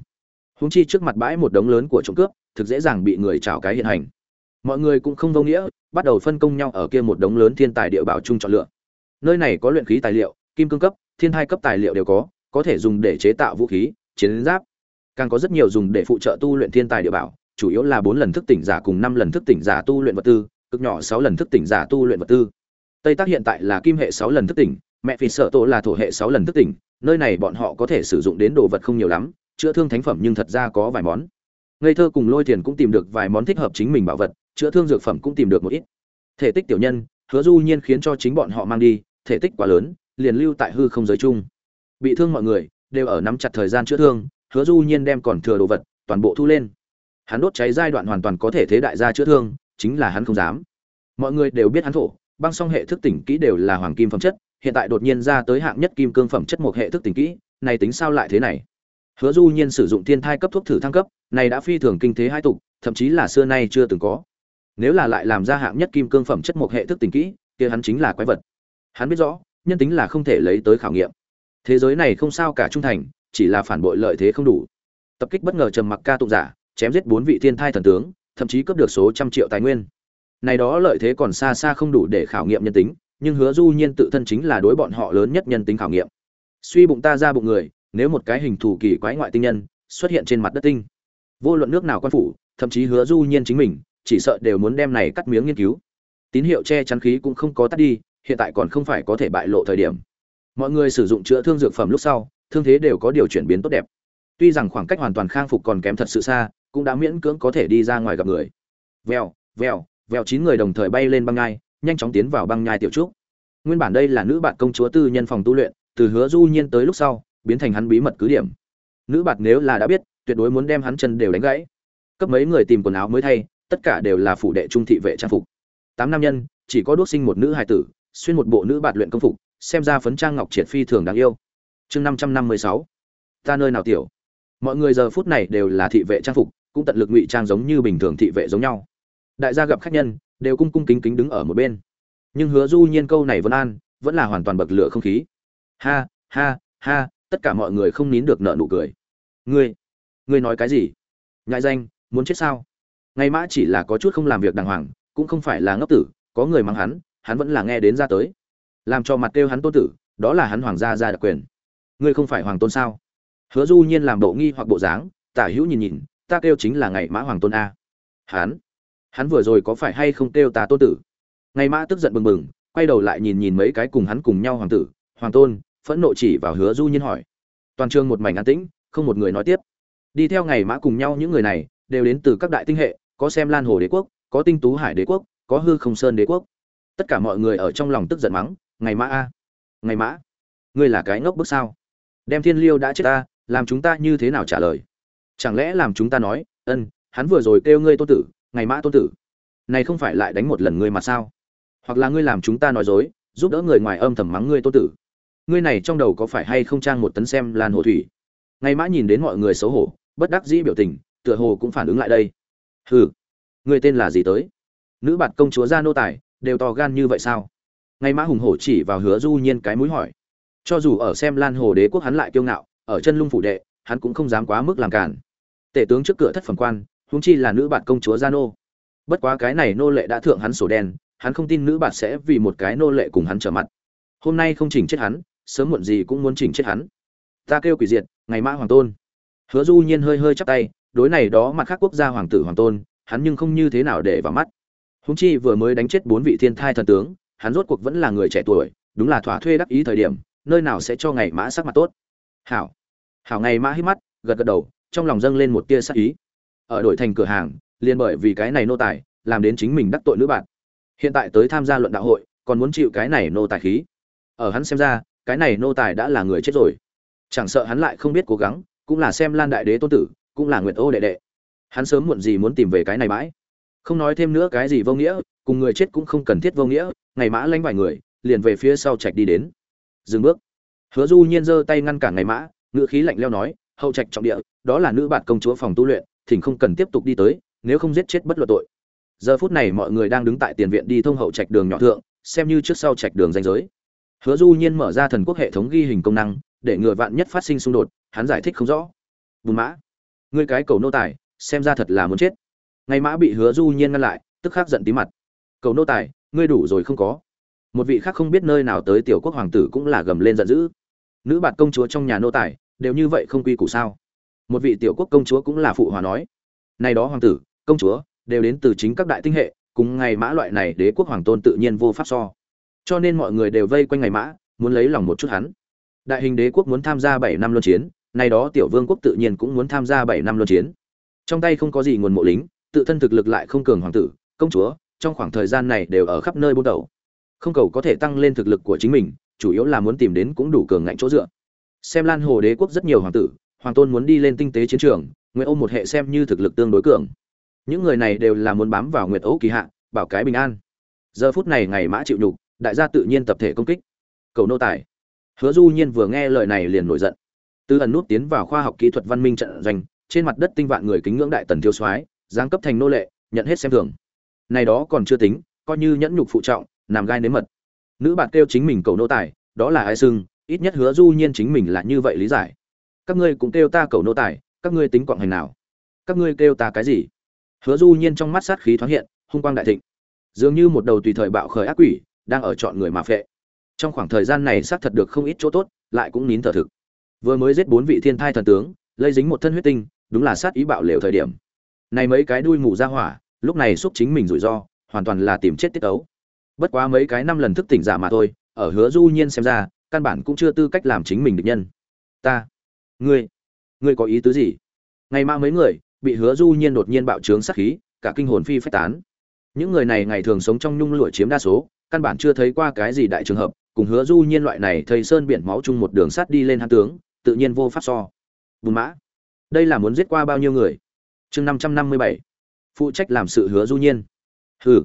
S1: Húng chi trước mặt bãi một đống lớn của trộm cướp, thực dễ dàng bị người trào cái hiện hành. Mọi người cũng không vô nghĩa bắt đầu phân công nhau ở kia một đống lớn thiên tài địa bảo chung chọn lựa. Nơi này có luyện khí tài liệu, kim cương cấp, thiên hai cấp tài liệu đều có có thể dùng để chế tạo vũ khí, chiến giáp. Càng có rất nhiều dùng để phụ trợ tu luyện thiên tài địa bảo, chủ yếu là bốn lần thức tỉnh giả cùng năm lần thức tỉnh giả tu luyện vật tư, cực nhỏ sáu lần thức tỉnh giả tu luyện vật tư. Tây tác hiện tại là kim hệ sáu lần thức tỉnh, mẹ phi sợ tổ là thổ hệ sáu lần thức tỉnh, nơi này bọn họ có thể sử dụng đến đồ vật không nhiều lắm, chữa thương thánh phẩm nhưng thật ra có vài món. Ngây thơ cùng lôi tiền cũng tìm được vài món thích hợp chính mình bảo vật chữa thương dược phẩm cũng tìm được một ít. Thể tích tiểu nhân, hứa du nhiên khiến cho chính bọn họ mang đi, thể tích quá lớn, liền lưu tại hư không giới chung. Bị thương mọi người, đều ở nắm chặt thời gian chữa thương, hứa du nhiên đem còn thừa đồ vật, toàn bộ thu lên. Hắn đốt cháy giai đoạn hoàn toàn có thể thế đại gia chữa thương, chính là hắn không dám. Mọi người đều biết hắn thổ, băng song hệ thức tỉnh kỹ đều là hoàng kim phẩm chất, hiện tại đột nhiên ra tới hạng nhất kim cương phẩm chất một hệ thức tỉnh kỹ, này tính sao lại thế này? Hứa du nhiên sử dụng thiên thai cấp thuốc thử thăng cấp, này đã phi thường kinh thế hai tục, thậm chí là xưa nay chưa từng có nếu là lại làm ra hạng nhất kim cương phẩm chất một hệ thức tình kỹ, kia hắn chính là quái vật. Hắn biết rõ, nhân tính là không thể lấy tới khảo nghiệm. Thế giới này không sao cả trung thành, chỉ là phản bội lợi thế không đủ. Tập kích bất ngờ trầm mặc ca tụng giả, chém giết bốn vị thiên thai thần tướng, thậm chí cướp được số trăm triệu tài nguyên. Này đó lợi thế còn xa xa không đủ để khảo nghiệm nhân tính, nhưng hứa du nhiên tự thân chính là đối bọn họ lớn nhất nhân tính khảo nghiệm. Suy bụng ta ra bụng người, nếu một cái hình thù kỳ quái ngoại tinh nhân xuất hiện trên mặt đất tinh. Vô luận nước nào quan phủ, thậm chí hứa du nhiên chính mình chỉ sợ đều muốn đem này cắt miếng nghiên cứu. Tín hiệu che chắn khí cũng không có tắt đi, hiện tại còn không phải có thể bại lộ thời điểm. Mọi người sử dụng chữa thương dược phẩm lúc sau, thương thế đều có điều chuyển biến tốt đẹp. Tuy rằng khoảng cách hoàn toàn khang phục còn kém thật sự xa, cũng đã miễn cưỡng có thể đi ra ngoài gặp người. Vèo vèo vèo chín người đồng thời bay lên băng nhai, nhanh chóng tiến vào băng nhai tiểu trúc. Nguyên bản đây là nữ bạn công chúa tư nhân phòng tu luyện, từ hứa du nhiên tới lúc sau, biến thành hắn bí mật cứ điểm. Nữ bạn nếu là đã biết, tuyệt đối muốn đem hắn chân đều đánh gãy. Cấp mấy người tìm quần áo mới thay tất cả đều là phủ đệ trung thị vệ trang phục. Tám nam nhân, chỉ có đốt sinh một nữ hài tử, xuyên một bộ nữ bạn luyện công phục, xem ra phấn trang ngọc triệt phi thường đáng yêu. Chương năm trăm năm mươi sáu. Ta nơi nào tiểu? Mọi người giờ phút này đều là thị vệ trang phục, cũng tận lực ngụy trang giống như bình thường thị vệ giống nhau. Đại gia gặp khách nhân, đều cung cung kính kính đứng ở một bên. Nhưng hứa du nhiên câu này vẫn an, vẫn là hoàn toàn bậc lửa không khí. Ha ha ha, tất cả mọi người không nín được nợ nụ cười. Ngươi ngươi nói cái gì? Ngại danh, muốn chết sao? Ngay mã chỉ là có chút không làm việc đàng hoàng, cũng không phải là ngốc tử, có người mắng hắn hắn vẫn là nghe đến ra tới. Làm cho mặt kêu hắn tôn tử, đó là hắn hoàng gia ra đặc quyền. Ngươi không phải hoàng tôn sao? Hứa du nhiên làm bộ nghi hoặc bộ dáng, tả hữu nhìn nhìn, ta kêu chính là ngày mã hoàng tôn a. Hắn? Hắn vừa rồi có phải hay không kêu ta tôn tử? Ngày mã tức giận bừng bừng, quay đầu lại nhìn nhìn mấy cái cùng hắn cùng nhau hoàng tử, hoàng tôn, phẫn nộ chỉ vào hứa du nhiên hỏi. Toàn trường một mảnh an tĩnh, không một người nói tiếp. Đi theo ngày mã cùng nhau những người này, đều đến từ các đại tinh hệ có xem lan hồ đế quốc, có tinh tú hải đế quốc, có hư không sơn đế quốc. Tất cả mọi người ở trong lòng tức giận mắng, ngày mã a, ngày mã, ngươi là cái ngốc bức sao? Đem thiên liêu đã chết ta, làm chúng ta như thế nào trả lời? Chẳng lẽ làm chúng ta nói, ân, hắn vừa rồi kêu ngươi tôn tử, ngày mã tôn tử, này không phải lại đánh một lần ngươi mà sao? Hoặc là ngươi làm chúng ta nói dối, giúp đỡ người ngoài âm thầm mắng ngươi tôn tử. Ngươi này trong đầu có phải hay không trang một tấn xem lan hồ thủy? Ngày mã nhìn đến mọi người xấu hổ, bất đắc dĩ biểu tình, tựa hồ cũng phản ứng lại đây hừ, người tên là gì tới? Nữ bạt công chúa ra nô tài, đều to gan như vậy sao? Ngày mã hùng hổ chỉ vào hứa du nhiên cái mũi hỏi. Cho dù ở xem lan hồ đế quốc hắn lại kiêu ngạo, ở chân lung phủ đệ, hắn cũng không dám quá mức làm cản tể tướng trước cửa thất phẩm quan, huống chi là nữ bạn công chúa gia nô. Bất quá cái này nô lệ đã thượng hắn sổ đen, hắn không tin nữ bạn sẽ vì một cái nô lệ cùng hắn trở mặt. Hôm nay không chỉnh chết hắn, sớm muộn gì cũng muốn chỉnh chết hắn. Ta kêu quỷ diệt, ngày mã hoàng tôn. Hứa du nhiên hơi hơi chắp tay đối này đó mặt khác quốc gia hoàng tử hoàng tôn, hắn nhưng không như thế nào để vào mắt. Húng chi vừa mới đánh chết bốn vị thiên thai thần tướng, hắn rốt cuộc vẫn là người trẻ tuổi, đúng là thỏa thuê đắc ý thời điểm, nơi nào sẽ cho ngày mã sắc mặt tốt. Hảo. Hảo ngày mã hít mắt, gật gật đầu, trong lòng dâng lên một tia sắc ý. Ở đổi thành cửa hàng, liền bởi vì cái này nô tài, làm đến chính mình đắc tội nữ bạn. Hiện tại tới tham gia luận đạo hội, còn muốn chịu cái này nô tài khí. Ở hắn xem ra, cái này nô tài đã là người chết rồi. Chẳng sợ hắn lại không biết cố gắng, cũng là xem lan đại đế tôn tử cũng là nguyện ô đệ đệ. Hắn sớm muộn gì muốn tìm về cái này bãi. Không nói thêm nữa cái gì vô nghĩa, cùng người chết cũng không cần thiết vô nghĩa, ngày mã lanh vài người, liền về phía sau trạch đi đến. Dừng bước. Hứa du nhiên giơ tay ngăn cản ngày mã, ngữ khí lạnh leo nói, hậu trạch trọng địa, đó là nữ bạn công chúa phòng tu luyện, thỉnh không cần tiếp tục đi tới, nếu không giết chết bất luận tội. Giờ phút này mọi người đang đứng tại tiền viện đi thông hậu trạch đường nhỏ thượng, xem như trước sau trạch đường danh giới. Hứa du nhiên mở ra thần quốc hệ thống ghi hình công năng, để ngừa vạn nhất phát sinh xung đột, hắn giải thích không rõ. Bùn mã ngươi cái cầu nô tài, xem ra thật là muốn chết. Ngày mã bị hứa du nhiên ngăn lại, tức khắc giận tí mặt. Cầu nô tài, ngươi đủ rồi không có. Một vị khác không biết nơi nào tới tiểu quốc hoàng tử cũng là gầm lên giận dữ. Nữ bạt công chúa trong nhà nô tài, đều như vậy không quy củ sao? Một vị tiểu quốc công chúa cũng là phụ hòa nói. Nay đó hoàng tử, công chúa, đều đến từ chính các đại tinh hệ, cùng ngày mã loại này đế quốc hoàng tôn tự nhiên vô pháp so. Cho nên mọi người đều vây quanh ngày mã, muốn lấy lòng một chút hắn. Đại hình đế quốc muốn tham gia bảy năm luân chiến nay đó tiểu vương quốc tự nhiên cũng muốn tham gia bảy năm luân chiến. Trong tay không có gì nguồn mộ lính, tự thân thực lực lại không cường hoàng tử, công chúa, trong khoảng thời gian này đều ở khắp nơi buôn đầu không cầu có thể tăng lên thực lực của chính mình, chủ yếu là muốn tìm đến cũng đủ cường ngạnh chỗ dựa. Xem lan hồ đế quốc rất nhiều hoàng tử, hoàng tôn muốn đi lên tinh tế chiến trường, nguyệt ôm một hệ xem như thực lực tương đối cường. Những người này đều là muốn bám vào nguyệt ấu kỳ hạ, bảo cái bình an. Giờ phút này ngày mã chịu nhục, đại gia tự nhiên tập thể công kích. Cầu nô tài. Hứa du nhiên vừa nghe lời này liền nổi giận từ ẩn nút tiến vào khoa học kỹ thuật văn minh trận doanh, trên mặt đất tinh vạn người kính ngưỡng đại tần thiếu soái, giáng cấp thành nô lệ, nhận hết xem thường. Này đó còn chưa tính, coi như nhẫn nhục phụ trọng làm gai nếm mật. Nữ bạn kêu chính mình cầu nô tài, đó là ai xưng, ít nhất hứa du nhiên chính mình là như vậy lý giải. Các ngươi cũng kêu ta cầu nô tài, các ngươi tính quạng hành nào? Các ngươi kêu ta cái gì? Hứa du nhiên trong mắt sát khí thoáng hiện, hung quang đại thịnh. Dường như một đầu tùy thời bạo khởi ác quỷ, đang ở chọn người mà phệ. Trong khoảng thời gian này xác thật được không ít chỗ tốt, lại cũng nín thở thực vừa mới giết bốn vị thiên thai thần tướng, lây dính một thân huyết tinh, đúng là sát ý bạo lều thời điểm. Này mấy cái đuôi ngủ ra hỏa, lúc này xúc chính mình rủi ro, hoàn toàn là tìm chết tiết ấu bất quá mấy cái năm lần thức tỉnh giả mà thôi, ở hứa du nhiên xem ra, căn bản cũng chưa tư cách làm chính mình được nhân. Ta, ngươi ngươi có ý tứ gì? Ngày mai mấy người, bị hứa du nhiên đột nhiên bạo trướng sát khí, cả kinh hồn phi phách tán. Những người này ngày thường sống trong nhung lụa chiếm đa số, căn bản chưa thấy qua cái gì đại trường hợp, cùng hứa du nhiên loại này thầy sơn biển máu chung một đường sắt đi lên hắn tướng tự nhiên vô pháp so. Bùn mã. Đây là muốn giết qua bao nhiêu người? Chương năm trăm năm mươi bảy. Phụ trách làm sự hứa du nhiên. Hừ.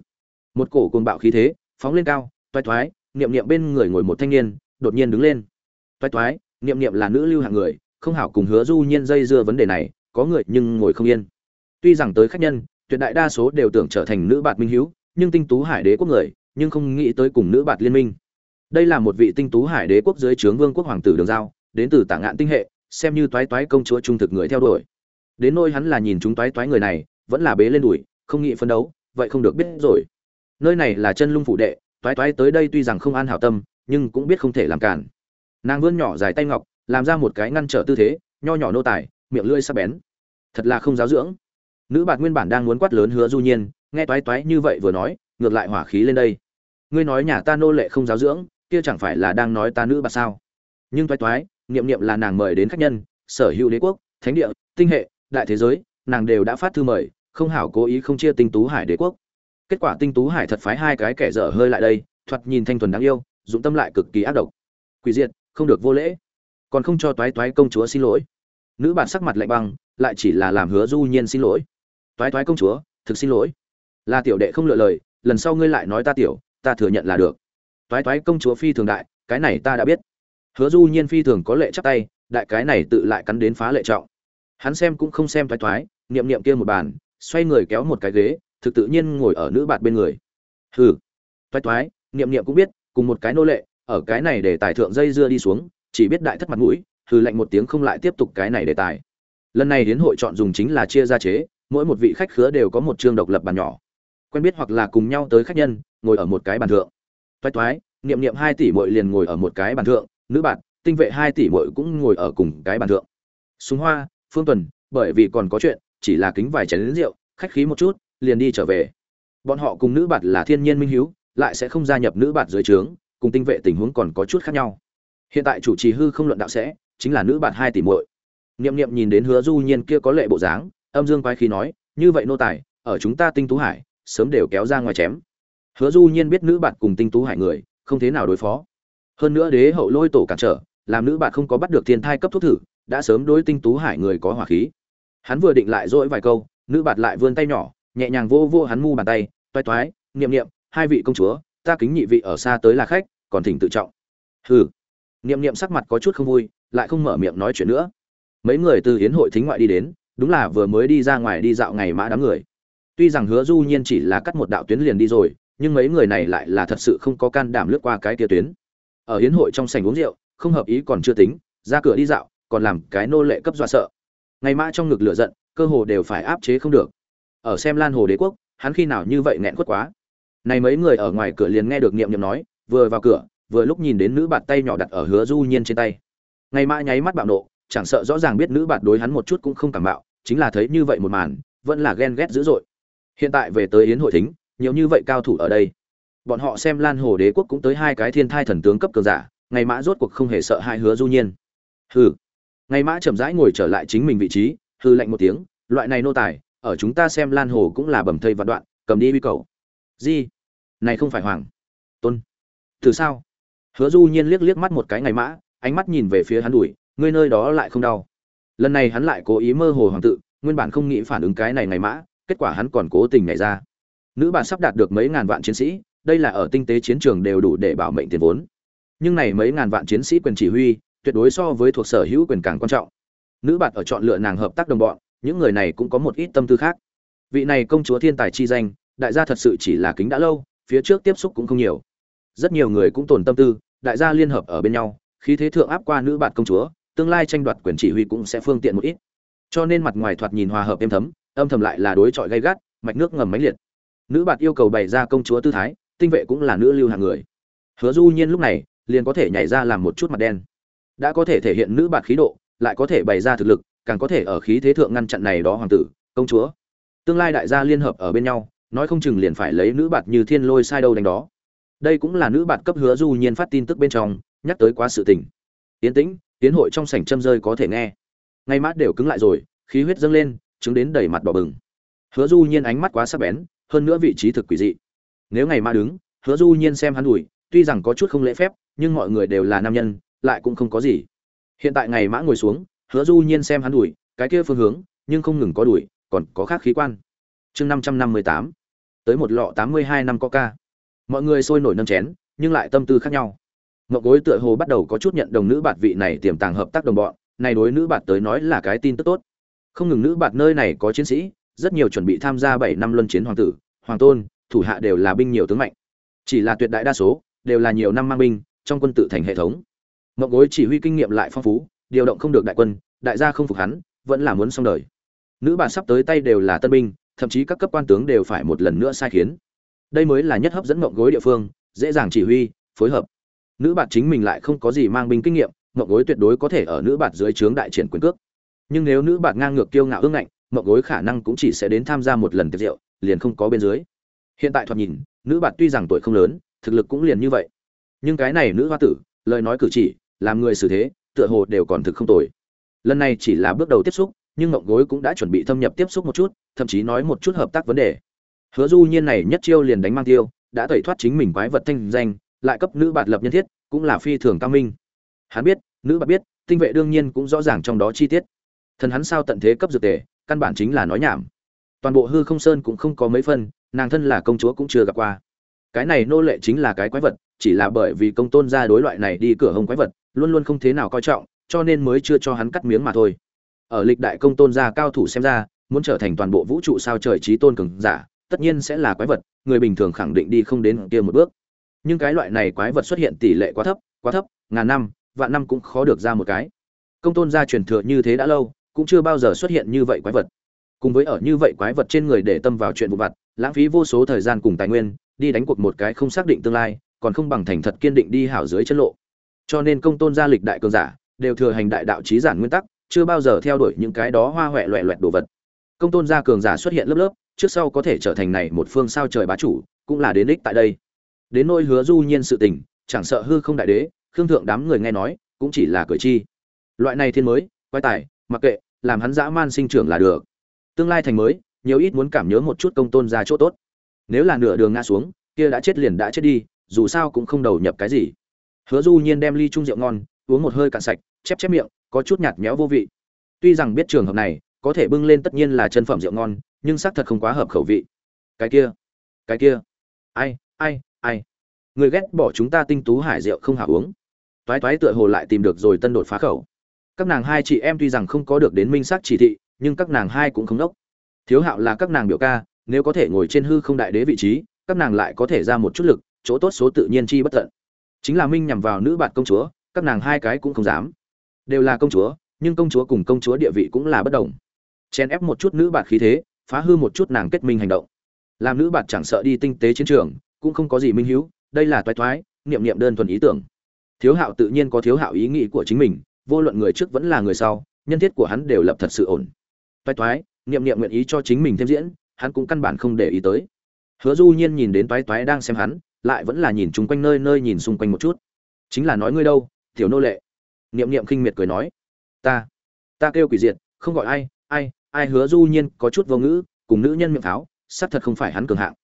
S1: Một cổ cuồng bạo khí thế, phóng lên cao, toái toái, niệm niệm bên người ngồi một thanh niên, đột nhiên đứng lên. Toái toái, niệm niệm là nữ lưu hạng người, không hảo cùng hứa du nhiên dây dưa vấn đề này, có người nhưng ngồi không yên. Tuy rằng tới khách nhân, tuyệt đại đa số đều tưởng trở thành nữ bạt minh hiếu, nhưng tinh tú hải đế quốc người, nhưng không nghĩ tới cùng nữ bạt liên minh. Đây là một vị tinh tú hải đế quốc dưới trướng vương quốc hoàng tử đường giao đến từ tảng ngạn tinh hệ, xem như toái toái công chúa trung thực người theo đuổi. Đến nôi hắn là nhìn chúng toái toái người này, vẫn là bế lên đuổi không nghị phấn đấu, vậy không được biết rồi. Nơi này là chân lung phủ đệ, toái toái tới đây tuy rằng không an hảo tâm, nhưng cũng biết không thể làm cản. Nàng vươn nhỏ dài tay ngọc, làm ra một cái ngăn trở tư thế, nho nhỏ nô tài, miệng lưỡi sắc bén. Thật là không giáo dưỡng. Nữ bạt nguyên bản đang muốn quát lớn hứa du nhiên, nghe toái toái như vậy vừa nói, ngược lại hỏa khí lên đây. Ngươi nói nhà ta nô lệ không giáo dưỡng, kia chẳng phải là đang nói ta nữ bạt sao? Nhưng toái toái niệm niệm là nàng mời đến khách nhân, sở hữu đế quốc, thánh địa, tinh hệ, đại thế giới, nàng đều đã phát thư mời, không hảo cố ý không chia tinh tú hải đế quốc. Kết quả tinh tú hải thật phái hai cái kẻ dở hơi lại đây, thoạt nhìn thanh thuần đáng yêu, dụng tâm lại cực kỳ ác độc. Quỷ diệt, không được vô lễ. Còn không cho toái toái công chúa xin lỗi. Nữ bản sắc mặt lạnh băng, lại chỉ là làm hứa du nhiên xin lỗi. Toái toái công chúa, thực xin lỗi. Là tiểu đệ không lựa lời, lần sau ngươi lại nói ta tiểu, ta thừa nhận là được. Toái toái công chúa phi thường đại, cái này ta đã biết hứa du nhiên phi thường có lệ chắc tay, đại cái này tự lại cắn đến phá lệ trọng. Hắn xem cũng không xem thoái thoái, niệm niệm kia một bàn, xoay người kéo một cái ghế, thực tự nhiên ngồi ở nữ bạn bên người. Hừ. Thoái thoái, niệm niệm cũng biết, cùng một cái nô lệ, ở cái này để tài thượng dây dưa đi xuống, chỉ biết đại thất mặt mũi, hừ lạnh một tiếng không lại tiếp tục cái này để tài. Lần này đến hội chọn dùng chính là chia ra chế, mỗi một vị khách khứa đều có một chương độc lập bàn nhỏ. Quen biết hoặc là cùng nhau tới khách nhân, ngồi ở một cái bàn thượng. Toái toái niệm niệm hai tỷ muội liền ngồi ở một cái bàn thượng nữ bạn, tinh vệ hai tỷ muội cũng ngồi ở cùng cái bàn thượng. Súng hoa, phương tuần, bởi vì còn có chuyện, chỉ là kính vài chén rượu, khách khí một chút, liền đi trở về. Bọn họ cùng nữ bạt là thiên nhiên minh hiếu, lại sẽ không gia nhập nữ bạt dưới trướng, cùng tinh vệ tình huống còn có chút khác nhau. Hiện tại chủ trì hư không luận đạo sẽ, chính là nữ bạt hai tỷ muội. Niệm niệm nhìn đến hứa du nhiên kia có lệ bộ dáng, âm dương quái khí nói, như vậy nô tài, ở chúng ta tinh tú hải, sớm đều kéo ra ngoài chém. Hứa du nhiên biết nữ bạt cùng tinh tú hải người, không thế nào đối phó hơn nữa đế hậu lôi tổ cản trở, làm nữ bạn không có bắt được thiên thai cấp thuốc thử, đã sớm đối tinh tú hải người có hỏa khí. Hắn vừa định lại dỗi vài câu, nữ bạn lại vươn tay nhỏ, nhẹ nhàng vô vô hắn mu bàn tay, toái toái, niệm niệm, hai vị công chúa, ta kính nhị vị ở xa tới là khách, còn thỉnh tự trọng. Hừ. Niệm niệm sắc mặt có chút không vui, lại không mở miệng nói chuyện nữa. Mấy người từ hiến hội thính ngoại đi đến, đúng là vừa mới đi ra ngoài đi dạo ngày mã đám người. Tuy rằng hứa du nhiên chỉ là cắt một đạo tuyến liền đi rồi, nhưng mấy người này lại là thật sự không có can đảm lướt qua cái tia tuyến ở hiến hội trong sảnh uống rượu, không hợp ý còn chưa tính, ra cửa đi dạo, còn làm cái nô lệ cấp dọa sợ. Ngày mã trong ngực lửa giận, cơ hồ đều phải áp chế không được. Ở xem lan hồ đế quốc, hắn khi nào như vậy nghẹn quất quá. Này mấy người ở ngoài cửa liền nghe được niệm niệm nói, vừa vào cửa, vừa lúc nhìn đến nữ bạt tay nhỏ đặt ở hứa du nhiên trên tay. Ngày mã nháy mắt bạo nộ, chẳng sợ rõ ràng biết nữ bạt đối hắn một chút cũng không cảm bạo chính là thấy như vậy một màn, vẫn là ghen ghét dữ dội. Hiện tại về tới yến hội thính, nhiều như vậy cao thủ ở đây bọn họ xem lan hồ đế quốc cũng tới hai cái thiên thai thần tướng cấp cường giả, ngày mã rốt cuộc không hề sợ hai hứa du nhiên. Hừ. Ngày mã chậm rãi ngồi trở lại chính mình vị trí hư lạnh một tiếng, loại này nô tài, ở chúng ta xem lan hồ cũng là bầm thây vạn đoạn, cầm đi uy cầu. Gì? Này không phải hoàng. Tôn. Từ sao? Hứa du nhiên liếc liếc mắt một cái ngày mã, ánh mắt nhìn về phía hắn đuổi, ngươi nơi đó lại không đau. Lần này hắn lại cố ý mơ hồ hoàng tự, nguyên bản không nghĩ phản ứng cái này ngày mã, kết quả hắn còn cố tình nhảy ra. Nữ bản sắp đạt được mấy ngàn vạn chiến sĩ đây là ở tinh tế chiến trường đều đủ để bảo mệnh tiền vốn. Nhưng này mấy ngàn vạn chiến sĩ quyền chỉ huy, tuyệt đối so với thuộc sở hữu quyền càng quan trọng. Nữ bạn ở chọn lựa nàng hợp tác đồng bọn, những người này cũng có một ít tâm tư khác. Vị này công chúa thiên tài chi danh, đại gia thật sự chỉ là kính đã lâu, phía trước tiếp xúc cũng không nhiều. Rất nhiều người cũng tồn tâm tư, đại gia liên hợp ở bên nhau, khí thế thượng áp qua nữ bạn công chúa, tương lai tranh đoạt quyền chỉ huy cũng sẽ phương tiện một ít. Cho nên mặt ngoài thoạt nhìn hòa hợp êm thấm, âm thầm lại là đối chọi gay gắt, mạch nước ngầm mãnh liệt. Nữ bạn yêu cầu bày ra công chúa tư thái tinh vệ cũng là nữ lưu hàng người. Hứa du nhiên lúc này liền có thể nhảy ra làm một chút mặt đen. Đã có thể thể hiện nữ bạt khí độ, lại có thể bày ra thực lực, càng có thể ở khí thế thượng ngăn chặn này đó hoàng tử, công chúa. Tương lai đại gia liên hợp ở bên nhau, nói không chừng liền phải lấy nữ bạt như thiên lôi sai đâu đánh đó. Đây cũng là nữ bạt cấp hứa du nhiên phát tin tức bên trong, nhắc tới quá sự tình. Tiến tĩnh tiến hội trong sảnh châm rơi có thể nghe. Ngay mắt đều cứng lại rồi, khí huyết dâng lên chứng đến đầy mặt đỏ bừng. Hứa du nhiên ánh mắt quá sắc bén, hơn nữa vị trí thực quỷ dị nếu ngày ma đứng, hứa du nhiên xem hắn đuổi tuy rằng có chút không lễ phép, nhưng mọi người đều là nam nhân, lại cũng không có gì. Hiện tại ngày mã ngồi xuống, hứa du nhiên xem hắn đuổi cái kia phương hướng, nhưng không ngừng có đuổi còn có khác khí quan. Chương năm trăm năm mươi tám, tới một lọ tám mươi hai năm coca. Mọi người sôi nổi nâng chén, nhưng lại tâm tư khác nhau. Ngọc gối tựa hồ bắt đầu có chút nhận đồng nữ bạt vị này tiềm tàng hợp tác đồng bọn, này đối nữ bạt tới nói là cái tin tức tốt. Không ngừng nữ bạt nơi này có chiến sĩ, rất nhiều chuẩn bị tham gia bảy năm luân chiến hoàng tử, hoàng tôn thủ hạ đều là binh nhiều tướng mạnh. Chỉ là tuyệt đại đa số đều là nhiều năm mang binh, trong quân tự thành hệ thống. Ngọc gối chỉ huy kinh nghiệm lại phong phú, điều động không được đại quân, đại gia không phục hắn, vẫn là muốn xong đời. Nữ bản sắp tới tay đều là tân binh, thậm chí các cấp quan tướng đều phải một lần nữa sai khiến. Đây mới là nhất hấp dẫn mộng gối địa phương, dễ dàng chỉ huy, phối hợp. Nữ bạn chính mình lại không có gì mang binh kinh nghiệm, mộng gối tuyệt đối có thể ở nữ bạn dưới trướng đại triển quyền cước. Nhưng nếu nữ bạn ngang ngược kiêu ngạo ương ngạnh, mộng gối khả năng cũng chỉ sẽ đến tham gia một lần tiệc rượu, liền không có bên dưới hiện tại thoạt nhìn, nữ bạn tuy rằng tuổi không lớn, thực lực cũng liền như vậy. Nhưng cái này nữ hoa tử, lời nói cử chỉ, làm người xử thế, tựa hồ đều còn thực không tồi. Lần này chỉ là bước đầu tiếp xúc, nhưng ngọc gối cũng đã chuẩn bị thâm nhập tiếp xúc một chút, thậm chí nói một chút hợp tác vấn đề. Hứa du nhiên này nhất chiêu liền đánh mang tiêu, đã tẩy thoát chính mình quái vật thanh danh, lại cấp nữ bạt lập nhân thiết, cũng là phi thường cao minh. Hắn biết, nữ bạt biết, tinh vệ đương nhiên cũng rõ ràng trong đó chi tiết. Thần hắn sao tận thế cấp dược tề, căn bản chính là nói nhảm. Toàn bộ hư không sơn cũng không có mấy phân nàng thân là công chúa cũng chưa gặp qua. Cái này nô lệ chính là cái quái vật, chỉ là bởi vì công tôn ra đối loại này đi cửa hông quái vật, luôn luôn không thế nào coi trọng, cho nên mới chưa cho hắn cắt miếng mà thôi. Ở lịch đại công tôn gia cao thủ xem ra, muốn trở thành toàn bộ vũ trụ sao trời trí tôn cường giả, tất nhiên sẽ là quái vật, người bình thường khẳng định đi không đến kia một bước. Nhưng cái loại này quái vật xuất hiện tỷ lệ quá thấp quá thấp, ngàn năm, vạn năm cũng khó được ra một cái. Công tôn gia truyền thừa như thế đã lâu, cũng chưa bao giờ xuất hiện như vậy quái vật. Cùng với ở như vậy quái vật trên người để tâm vào chuyện vụ vặt lãng phí vô số thời gian cùng tài nguyên, đi đánh cuộc một cái không xác định tương lai, còn không bằng thành thật kiên định đi hảo dưới chân lộ. Cho nên công tôn gia lịch đại cường giả, đều thừa hành đại đạo trí giản nguyên tắc, chưa bao giờ theo đuổi những cái đó hoa hoẹ loẹ loẹt đồ vật. Công tôn gia cường giả xuất hiện lớp lớp, trước sau có thể trở thành này một phương sao trời bá chủ, cũng là đến đích tại đây. Đến nôi hứa du nhiên sự tình, chẳng sợ hư không đại đế, khương thượng đám người nghe nói, cũng chỉ là cười chi loại này thiên mới quay tài, mặc kệ, làm hắn dã man sinh trưởng là được. Tương lai thành mới nhiều ít muốn cảm nhớ một chút công tôn ra chỗ tốt. Nếu là nửa đường ngã xuống, kia đã chết liền đã chết đi, dù sao cũng không đầu nhập cái gì. Hứa du nhiên đem ly chung rượu ngon, uống một hơi cạn sạch, chép chép miệng, có chút nhạt méo vô vị. Tuy rằng biết trường hợp này, có thể bưng lên tất nhiên là chân phẩm rượu ngon, nhưng xác thật không quá hợp khẩu vị. Cái kia cái kia. Ai ai ai. Người ghét bỏ chúng ta tinh tú hải rượu không hảo uống. Toái toái tựa hồ lại tìm được rồi tân đột phá khẩu. Các nàng hai chị em tuy rằng không có được đến minh xác chỉ thị, nhưng các nàng hai cũng không đốc thiếu hạo là các nàng biểu ca, nếu có thể ngồi trên hư không đại đế vị trí, các nàng lại có thể ra một chút lực, chỗ tốt số tự nhiên chi bất tận. Chính là minh nhằm vào nữ bạn công chúa, các nàng hai cái cũng không dám. Đều là công chúa, nhưng công chúa cùng công chúa địa vị cũng là bất đồng. Chen ép một chút nữ bạn khí thế, phá hư một chút nàng kết minh hành động. Làm nữ bạn chẳng sợ đi tinh tế chiến trường, cũng không có gì minh hữu đây là toái toái, niệm niệm đơn thuần ý tưởng. Thiếu hạo tự nhiên có thiếu hạo ý nghĩ của chính mình, vô luận người trước vẫn là người sau, nhân thiết của hắn đều lập thật sự ổn. Toái toái niệm niệm nguyện ý cho chính mình thêm diễn, hắn cũng căn bản không để ý tới. Hứa du nhiên nhìn đến toái toái đang xem hắn, lại vẫn là nhìn chung quanh nơi nơi nhìn xung quanh một chút. Chính là nói ngươi đâu, tiểu nô lệ. Niệm niệm khinh miệt cười nói, ta ta kêu quỷ diệt, không gọi ai ai ai hứa du nhiên có chút vô ngữ, cùng nữ nhân miệng pháo, xác thật không phải hắn cường hạng.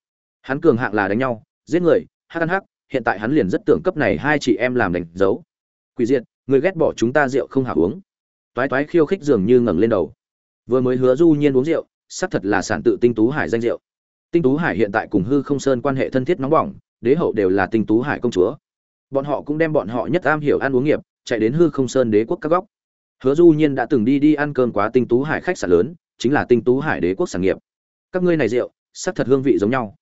S1: Hắn cường hạng là đánh nhau, giết người, hắc ăn hắc, hiện tại hắn liền rất tưởng cấp này hai chị em làm đánh dấu. Quỷ diệt, người ghét bỏ chúng ta rượu không hảo uống. Toái toái khiêu khích dường như ngẩng lên đầu vừa mới hứa du nhiên uống rượu xác thật là sản tự tinh tú hải danh rượu. Tinh tú hải hiện tại cùng hư không sơn quan hệ thân thiết nóng bỏng đế hậu đều là tinh tú hải công chúa. Bọn họ cũng đem bọn họ nhất am hiểu ăn uống nghiệp chạy đến hư không sơn đế quốc các góc. Hứa du nhiên đã từng đi đi ăn cơm quá tinh tú hải khách sạn lớn chính là tinh tú hải đế quốc sản nghiệp. Các ngươi này rượu sắc thật hương vị giống nhau.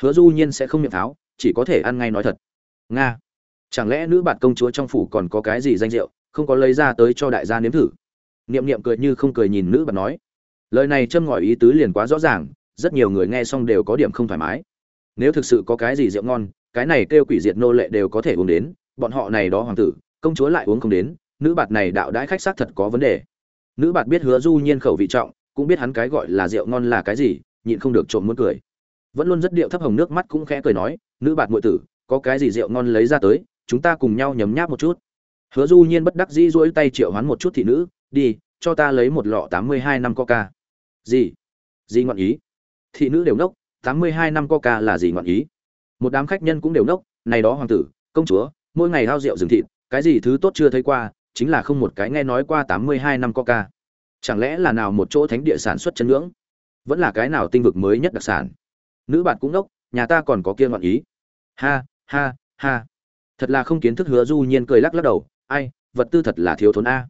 S1: Hứa du nhiên sẽ không miệng tháo, chỉ có thể ăn ngay nói thật. Nga. Chẳng lẽ nữ bạt công chúa trong phủ còn có cái gì danh rượu không có lấy ra tới cho đại gia nếm thử? Niệm niệm cười như không cười nhìn nữ bạt nói. Lời này châm ngòi ý tứ liền quá rõ ràng, rất nhiều người nghe xong đều có điểm không thoải mái. Nếu thực sự có cái gì rượu ngon, cái này kêu quỷ diệt nô lệ đều có thể uống đến, bọn họ này đó hoàng tử, công chúa lại uống không đến, nữ bạt này đạo đãi khách xác thật có vấn đề. Nữ bạt biết hứa du nhiên khẩu vị trọng, cũng biết hắn cái gọi là rượu ngon là cái gì, nhịn không được trộm muốn cười. Vẫn luôn rất điệu thấp hồng nước mắt cũng khẽ cười nói, nữ bạt muội tử, có cái gì rượu ngon lấy ra tới, chúng ta cùng nhau nhấm nháp một chút. Hứa du nhiên bất đắc dĩ duỗi tay triệu hoán một chút thị nữ đi, cho ta lấy một lọ tám mươi hai năm coca. Gì? Gì ngọn ý? Thị nữ đều nốc, tám mươi hai năm coca là gì ngọn ý? Một đám khách nhân cũng đều nốc, này đó hoàng tử, công chúa, mỗi ngày hao rượu rừng thịt, cái gì thứ tốt chưa thấy qua, chính là không một cái nghe nói qua tám mươi hai năm coca. Chẳng lẽ là nào một chỗ thánh địa sản xuất chân ngưỡng? Vẫn là cái nào tinh vực mới nhất đặc sản? Nữ bạn cũng nốc, nhà ta còn có kia ngọn ý. Ha ha ha. Thật là không kiến thức hứa du nhiên cười lắc lắc đầu, ai, vật tư thật là thiếu thốn a.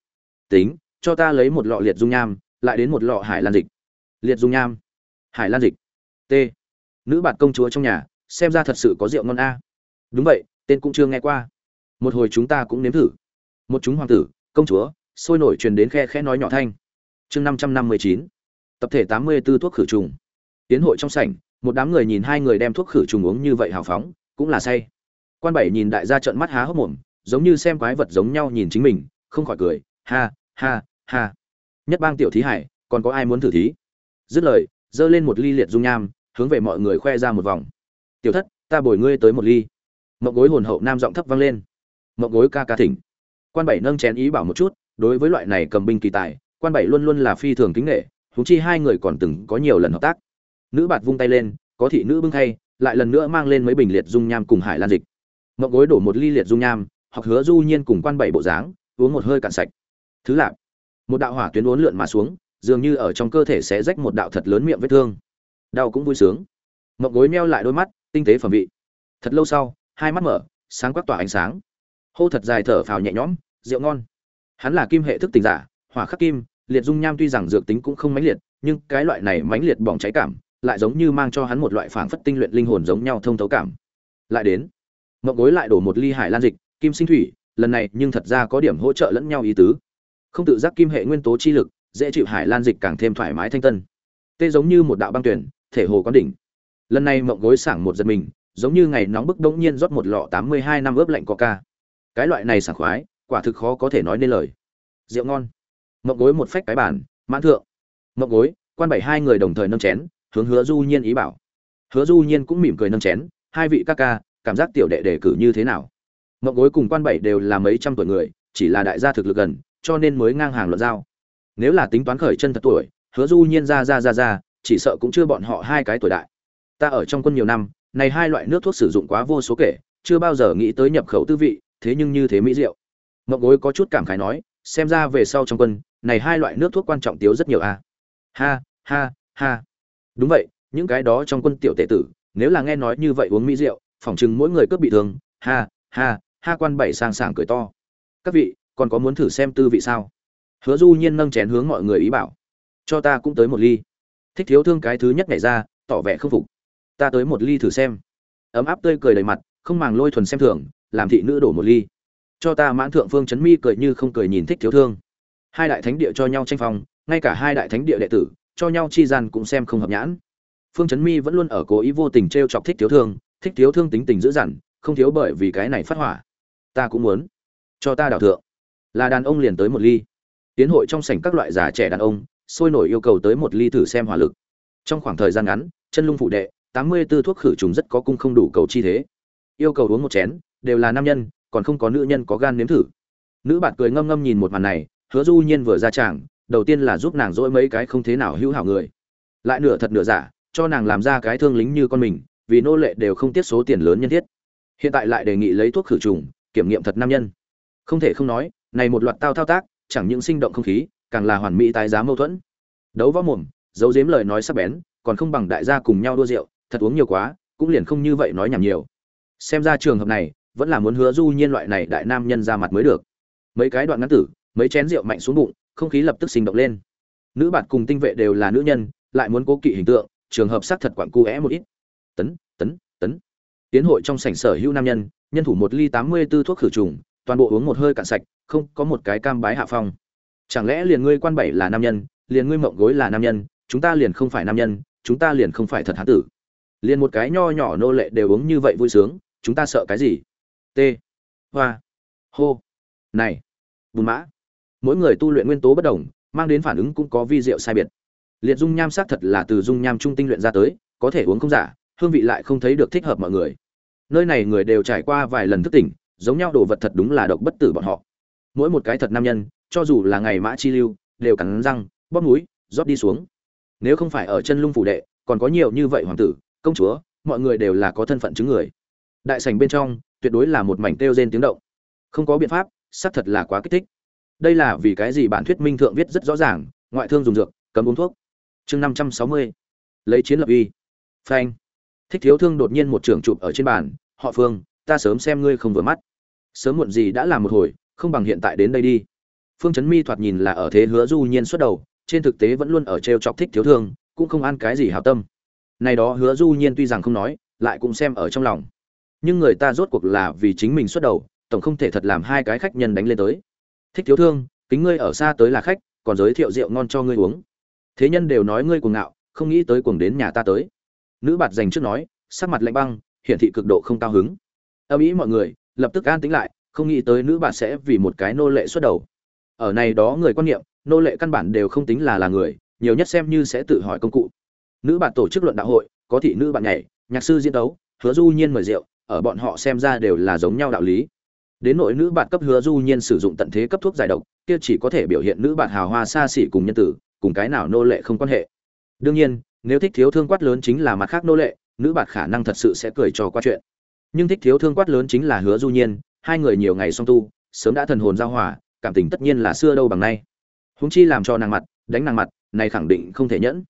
S1: Tính cho ta lấy một lọ liệt dung nham, lại đến một lọ hải lan dịch. Liệt dung nham. Hải lan dịch. T. Nữ bạn công chúa trong nhà, xem ra thật sự có rượu ngon a. Đúng vậy, tên cũng chưa nghe qua. Một hồi chúng ta cũng nếm thử. Một chúng hoàng tử, công chúa, sôi nổi truyền đến khe khẽ nói nhỏ thanh. Chương năm trăm năm mươi chín. Tập thể tám mươi b ố thuốc khử trùng. Tiến hội trong sảnh, một đám người nhìn hai người đem thuốc khử trùng uống như vậy hào phóng, cũng là say. Quan bảy nhìn đại gia trợn mắt há hốc mồm, giống như xem quái vật giống nhau nhìn chính mình, không khỏi cười, ha ha ha nhất bang tiểu thí hải, còn có ai muốn thử thí? Dứt lời, giơ lên một ly liệt dung nham, hướng về mọi người khoe ra một vòng. Tiểu thất, ta bồi ngươi tới một ly. Mậu gối hồn hậu nam giọng thấp vang lên. Mậu gối ca ca thỉnh. Quan bảy nâng chén ý bảo một chút, đối với loại này cầm binh kỳ tài, quan bảy luôn luôn là phi thường kính nghệ thú chi hai người còn từng có nhiều lần hợp tác. Nữ bạt vung tay lên, có thị nữ bưng thay lại lần nữa mang lên mấy bình liệt dung nham cùng hải lan dịch. Mậu gối đổ một ly liệt dung nham hoặc hứa du nhiên cùng quan bảy bộ dáng, uống một hơi cạn sạch. Thứ lạp một đạo hỏa tuyến uốn lượn mà xuống, dường như ở trong cơ thể sẽ rách một đạo thật lớn miệng vết thương. Đau cũng vui sướng. Mộng gối meo lại đôi mắt, tinh tế phẩm vị. Thật lâu sau, hai mắt mở, sáng quắc tỏa ánh sáng. Hô thật dài thở phào nhẹ nhõm, rượu ngon. Hắn là kim hệ thức tình giả, hỏa khắc kim, liệt dung nham tuy rằng dược tính cũng không mãnh liệt, nhưng cái loại này mãnh liệt bỏng cháy cảm, lại giống như mang cho hắn một loại phảng phất tinh luyện linh hồn giống nhau thông thấu cảm. Lại đến, mộng gối lại đổ một ly hải lan dịch, kim sinh thủy, lần này nhưng thật ra có điểm hỗ trợ lẫn nhau ý tứ không tự giác kim hệ nguyên tố chi lực, dễ chịu hải lan dịch càng thêm thoải mái thanh tân. Tê giống như một đạo băng tuyển, thể hồ quán đỉnh. Lần này mộng gối sảng một giật mình, giống như ngày nóng bức đống nhiên rót một lọ tám mươi hai năm ướp lạnh coca. Cái loại này sảng khoái, quả thực khó có thể nói nên lời. Rượu ngon. Mộng gối một phách cái bản mãn thượng. Mộng gối, quan bảy hai người đồng thời nâng chén, hướng hứa du nhiên ý bảo. Hứa du nhiên cũng mỉm cười nâng chén, hai vị ca ca, cảm giác tiểu đệ đề cử như thế nào? Mộng gối cùng quan bảy đều là mấy trăm tuổi người, chỉ là đại gia thực lực gần cho nên mới ngang hàng luận giao. Nếu là tính toán khởi chân thật tuổi, hứa du nhiên ra ra ra ra, chỉ sợ cũng chưa bọn họ hai cái tuổi đại. Ta ở trong quân nhiều năm, này hai loại nước thuốc sử dụng quá vô số kể, chưa bao giờ nghĩ tới nhập khẩu tư vị, thế nhưng như thế mỹ rượu. mộng gối có chút cảm khái nói, xem ra về sau trong quân, này hai loại nước thuốc quan trọng tiếu rất nhiều a à. ha ha ha. Đúng vậy, những cái đó trong quân tiểu tệ tử, nếu là nghe nói như vậy uống mỹ rượu, phỏng chừng mỗi người cướp bị thương. Ha ha ha quan bảy sang sảng cười to. Các vị còn có muốn thử xem tư vị sao? Hứa du nhiên nâng chén hướng mọi người ý bảo. Cho ta cũng tới một ly. Thích thiếu thương cái thứ nhất nhảy ra, tỏ vẻ không phục. Ta tới một ly thử xem. Ấm áp tươi cười đầy mặt, không màng lôi thuần xem thường, làm thị nữ đổ một ly. Cho ta mãn thượng phương chấn mi cười như không cười nhìn thích thiếu thương. Hai đại thánh địa cho nhau tranh phong, ngay cả hai đại thánh địa đệ tử, cho nhau chi gian cũng xem không hợp nhãn. Phương chấn mi vẫn luôn ở cố ý vô tình t r e o chọc thích thiếu thương, thích thiếu thương tính tình dữ dằn, không thiếu bởi vì cái này phát hỏa. Ta cũng muốn. Cho ta đảo thượng là đàn ông liền tới một ly. Tiến hội trong sảnh các loại già trẻ đàn ông, sôi nổi yêu cầu tới một ly thử xem hỏa lực. Trong khoảng thời gian ngắn, chân lung phụ đệ, tám mươi 84 thuốc khử trùng rất có cung không đủ cầu chi thế. Yêu cầu uống một chén, đều là nam nhân, còn không có nữ nhân có gan nếm thử. Nữ bạn cười ngâm ngâm nhìn một màn này, hứa du nhiên vừa ra tràng, đầu tiên là giúp nàng dỗi mấy cái không thế nào hữu hảo người. Lại nửa thật nửa giả, cho nàng làm ra cái thương lính như con mình, vì nô lệ đều không tiết số tiền lớn nhân thiết. Hiện tại lại đề nghị lấy thuốc khử trùng, kiểm nghiệm thật nam nhân. Không thể không nói này một loạt tao thao tác, chẳng những sinh động không khí, càng là hoàn mỹ tái giá mâu thuẫn. Đấu võ mồm, giấu giếm lời nói sắc bén, còn không bằng đại gia cùng nhau đua rượu, thật uống nhiều quá, cũng liền không như vậy nói nhảm nhiều. Xem ra trường hợp này, vẫn là muốn hứa du nhiên loại này đại nam nhân ra mặt mới được. Mấy cái đoạn ngắn tử, mấy chén rượu mạnh xuống bụng, không khí lập tức sinh động lên. Nữ bạn cùng tinh vệ đều là nữ nhân, lại muốn cố kỵ hình tượng, trường hợp xác thật quặn cu é một ít. Tấn tấn tấn. Tiến hội trong sảnh sở hữu nam nhân nhân thủ một ly tám mươi 84 thuốc khử trùng toàn bộ uống một hơi cạn sạch, không có một cái cam bái hạ phong. Chẳng lẽ liền ngươi quan bảy là nam nhân, liền ngươi mộng gối là nam nhân, chúng ta liền không phải nam nhân, chúng ta liền không phải thật hán tử. Liền một cái nho nhỏ nô lệ đều uống như vậy vui sướng, chúng ta sợ cái gì? T. Hoa. Hô. Này. Bùn mã. Mỗi người tu luyện nguyên tố bất đồng, mang đến phản ứng cũng có vi diệu sai biệt. Liệt dung nham sắc thật là từ dung nham trung tinh luyện ra tới, có thể uống không giả, hương vị lại không thấy được thích hợp mọi người. Nơi này người đều trải qua vài lần thức tỉnh giống nhau đồ vật thật đúng là độc bất tử bọn họ. Mỗi một cái thật nam nhân, cho dù là ngày mã chi lưu, đều cắn răng, bóp núi rót đi xuống. Nếu không phải ở chân lung phủ đệ, còn có nhiều như vậy hoàng tử, công chúa, mọi người đều là có thân phận chứng người. Đại sảnh bên trong, tuyệt đối là một mảnh kêu rên tiếng động. Không có biện pháp, xác thật là quá kích thích. Đây là vì cái gì bản thuyết minh thượng viết rất rõ ràng, ngoại thương dùng dược, cấm uống thuốc. Chương năm trăm sáu mươi, lấy chiến lập uy phanh. Thích thiếu thương đột nhiên một trường chụp ở trên bàn, họ phương ta sớm xem ngươi không vừa mắt. Sớm muộn gì đã làm một hồi, không bằng hiện tại đến đây đi. Phương chấn mi thoạt nhìn là ở thế hứa du nhiên xuất đầu, trên thực tế vẫn luôn ở trêu chọc thích thiếu thương, cũng không ăn cái gì hảo tâm. Này đó hứa du nhiên tuy rằng không nói, lại cũng xem ở trong lòng. Nhưng người ta rốt cuộc là vì chính mình xuất đầu, tổng không thể thật làm hai cái khách nhân đánh lên tới. Thích thiếu thương, kính ngươi ở xa tới là khách, còn giới thiệu rượu ngon cho ngươi uống. Thế nhân đều nói ngươi cuồng ngạo, không nghĩ tới cuồng đến nhà ta tới. Nữ bạt dành trước nói, sắc mặt lạnh băng, hiển thị cực độ không cao hứng âm ý mọi người, lập tức an tĩnh lại, không nghĩ tới nữ bạn sẽ vì một cái nô lệ xuất đầu. Ở này đó người quan niệm, nô lệ căn bản đều không tính là là người, nhiều nhất xem như sẽ tự hỏi công cụ. Nữ bạn tổ chức luận đạo hội, có thị nữ bạn nhảy, nhạc sư diễn đấu hứa du nhiên mời rượu, ở bọn họ xem ra đều là giống nhau đạo lý. Đến nội nữ bạn cấp hứa du nhiên sử dụng tận thế cấp thuốc giải độc, kia chỉ có thể biểu hiện nữ bạn hào hoa xa xỉ cùng nhân tử, cùng cái nào nô lệ không quan hệ. Đương nhiên, nếu thích thiếu thương quát lớn chính là mặt khác nô lệ, nữ bạn khả năng thật sự sẽ cười trò qua chuyện nhưng thích thiếu thương quát lớn chính là hứa du nhiên, hai người nhiều ngày song tu, sớm đã thần hồn giao hòa, cảm tình tất nhiên là xưa đâu bằng nay. Húng chi làm cho nàng mặt, đánh nàng mặt, này khẳng định không thể nhẫn.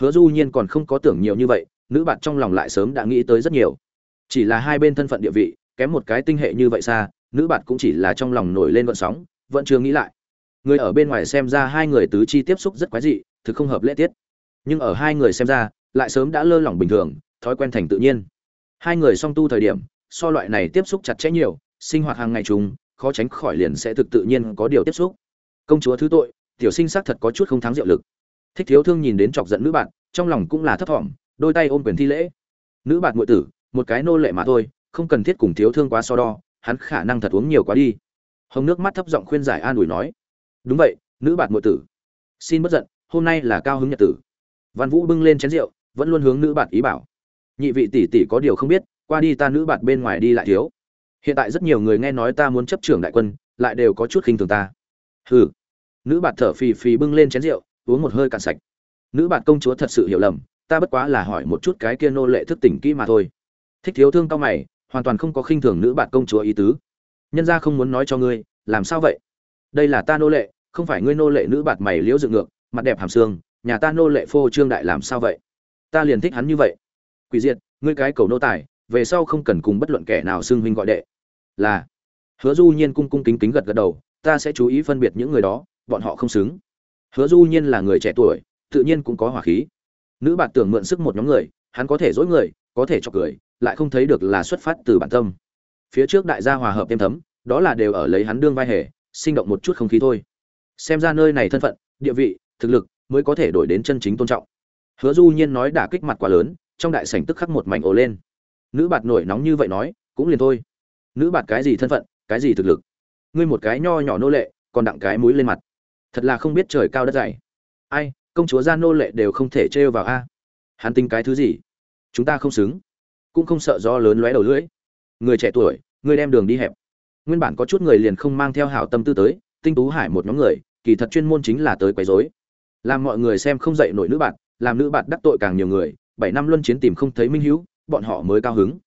S1: Hứa du nhiên còn không có tưởng nhiều như vậy, nữ bạn trong lòng lại sớm đã nghĩ tới rất nhiều. Chỉ là hai bên thân phận địa vị, kém một cái tinh hệ như vậy xa, nữ bạn cũng chỉ là trong lòng nổi lên vận sóng, vẫn chưa nghĩ lại. Người ở bên ngoài xem ra hai người tứ chi tiếp xúc rất quái dị, thực không hợp lễ tiết. Nhưng ở hai người xem ra, lại sớm đã lơ lỏng bình thường, thói quen thành tự nhiên hai người song tu thời điểm, so loại này tiếp xúc chặt chẽ nhiều, sinh hoạt hàng ngày chung, khó tránh khỏi liền sẽ thực tự nhiên có điều tiếp xúc. Công chúa thứ tội, tiểu sinh xác thật có chút không thắng diệu lực. Thích thiếu thương nhìn đến chọc giận nữ bạn trong lòng cũng là thấp thỏm, đôi tay ôm quyền thi lễ. Nữ bạn ngụy tử, một cái nô lệ mà thôi, không cần thiết cùng thiếu thương quá so đo, hắn khả năng thật uống nhiều quá đi. Hồng nước mắt thấp giọng khuyên giải an ủi nói. Đúng vậy, nữ bạn ngụy tử. Xin bất giận, hôm nay là cao hứng nhật tử. Văn vũ bưng lên chén rượu, vẫn luôn hướng nữ bạn ý bảo nhị vị tỷ tỷ có điều không biết, qua đi ta nữ bạn bên ngoài đi lại thiếu. Hiện tại rất nhiều người nghe nói ta muốn chấp trưởng đại quân, lại đều có chút khinh thường ta. Hừ. Nữ bạn thở phì phì bưng lên chén rượu, uống một hơi cạn sạch. Nữ bạn công chúa thật sự hiểu lầm, ta bất quá là hỏi một chút cái kia nô lệ thức tỉnh kỹ mà thôi. Thích thiếu thương cao mày, hoàn toàn không có khinh thường nữ bạn công chúa ý tứ. Nhân gia không muốn nói cho ngươi, làm sao vậy? Đây là ta nô lệ, không phải ngươi nô lệ nữ bạn mày liễu dựng ngược, mặt đẹp hàm xương, nhà ta nô lệ phô trương đại làm sao vậy? Ta liền thích hắn như vậy quỷ diệt, ngươi cái cầu nô tài, về sau không cần cùng bất luận kẻ nào xưng huynh gọi đệ. Là, hứa du nhiên cung cung kính kính gật gật đầu, ta sẽ chú ý phân biệt những người đó, bọn họ không xứng. Hứa du nhiên là người trẻ tuổi, tự nhiên cũng có hỏa khí. Nữ bạt tưởng mượn sức một nhóm người, hắn có thể dối người, có thể cho cười, lại không thấy được là xuất phát từ bản tâm. Phía trước đại gia hòa hợp thêm thấm, đó là đều ở lấy hắn đương vai hề, sinh động một chút không khí thôi. Xem ra nơi này thân phận, địa vị, thực lực mới có thể đổi đến chân chính tôn trọng. Hứa du nhiên nói đả kích mặt quá lớn trong đại sảnh tức khắc một mảnh ồ lên. Nữ bạt nổi nóng như vậy nói, cũng liền thôi. Nữ bạt cái gì thân phận, cái gì thực lực? Ngươi một cái nho nhỏ nô lệ, còn đặng cái mũi lên mặt. Thật là không biết trời cao đất dày. Ai, công chúa gia nô lệ đều không thể trêu vào a. Hắn tính cái thứ gì? Chúng ta không xứng. Cũng không sợ do lớn lóe đầu lưỡi. Người trẻ tuổi, người đem đường đi hẹp. Nguyên bản có chút người liền không mang theo hảo tâm tư tới, tinh tú hải một nhóm người, kỳ thật chuyên môn chính là tới quấy rối. Làm mọi người xem không dậy nổi nữ bạn làm nữ bạn đắc tội càng nhiều người bảy năm luân chiến tìm không thấy minh hữu, bọn họ mới cao hứng.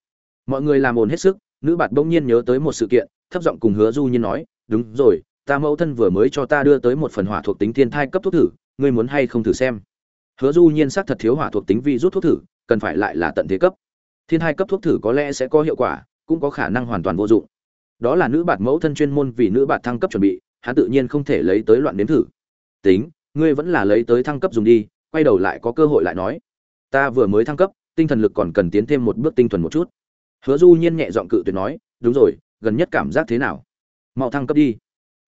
S1: Mọi người làm ồn hết sức, nữ bạt bỗng nhiên nhớ tới một sự kiện, thấp giọng cùng hứa du nhiên nói, đúng rồi, ta mẫu thân vừa mới cho ta đưa tới một phần hỏa thuộc tính thiên thai cấp thuốc thử, ngươi muốn hay không thử xem? Hứa du nhiên xác thật thiếu hỏa thuộc tính vi rút thuốc thử, cần phải lại là tận thế cấp. Thiên thai cấp thuốc thử có lẽ sẽ có hiệu quả, cũng có khả năng hoàn toàn vô dụng. Đó là nữ bạt mẫu thân chuyên môn vì nữ bạt thăng cấp chuẩn bị, hắn tự nhiên không thể lấy tới loạn nếm thử. Tính, ngươi vẫn là lấy tới thăng cấp dùng đi, quay đầu lại có cơ hội lại nói ta vừa mới thăng cấp, tinh thần lực còn cần tiến thêm một bước tinh thuần một chút. Hứa du nhiên nhẹ giọng cự tuyệt nói, đúng rồi, gần nhất cảm giác thế nào? Mau thăng cấp đi.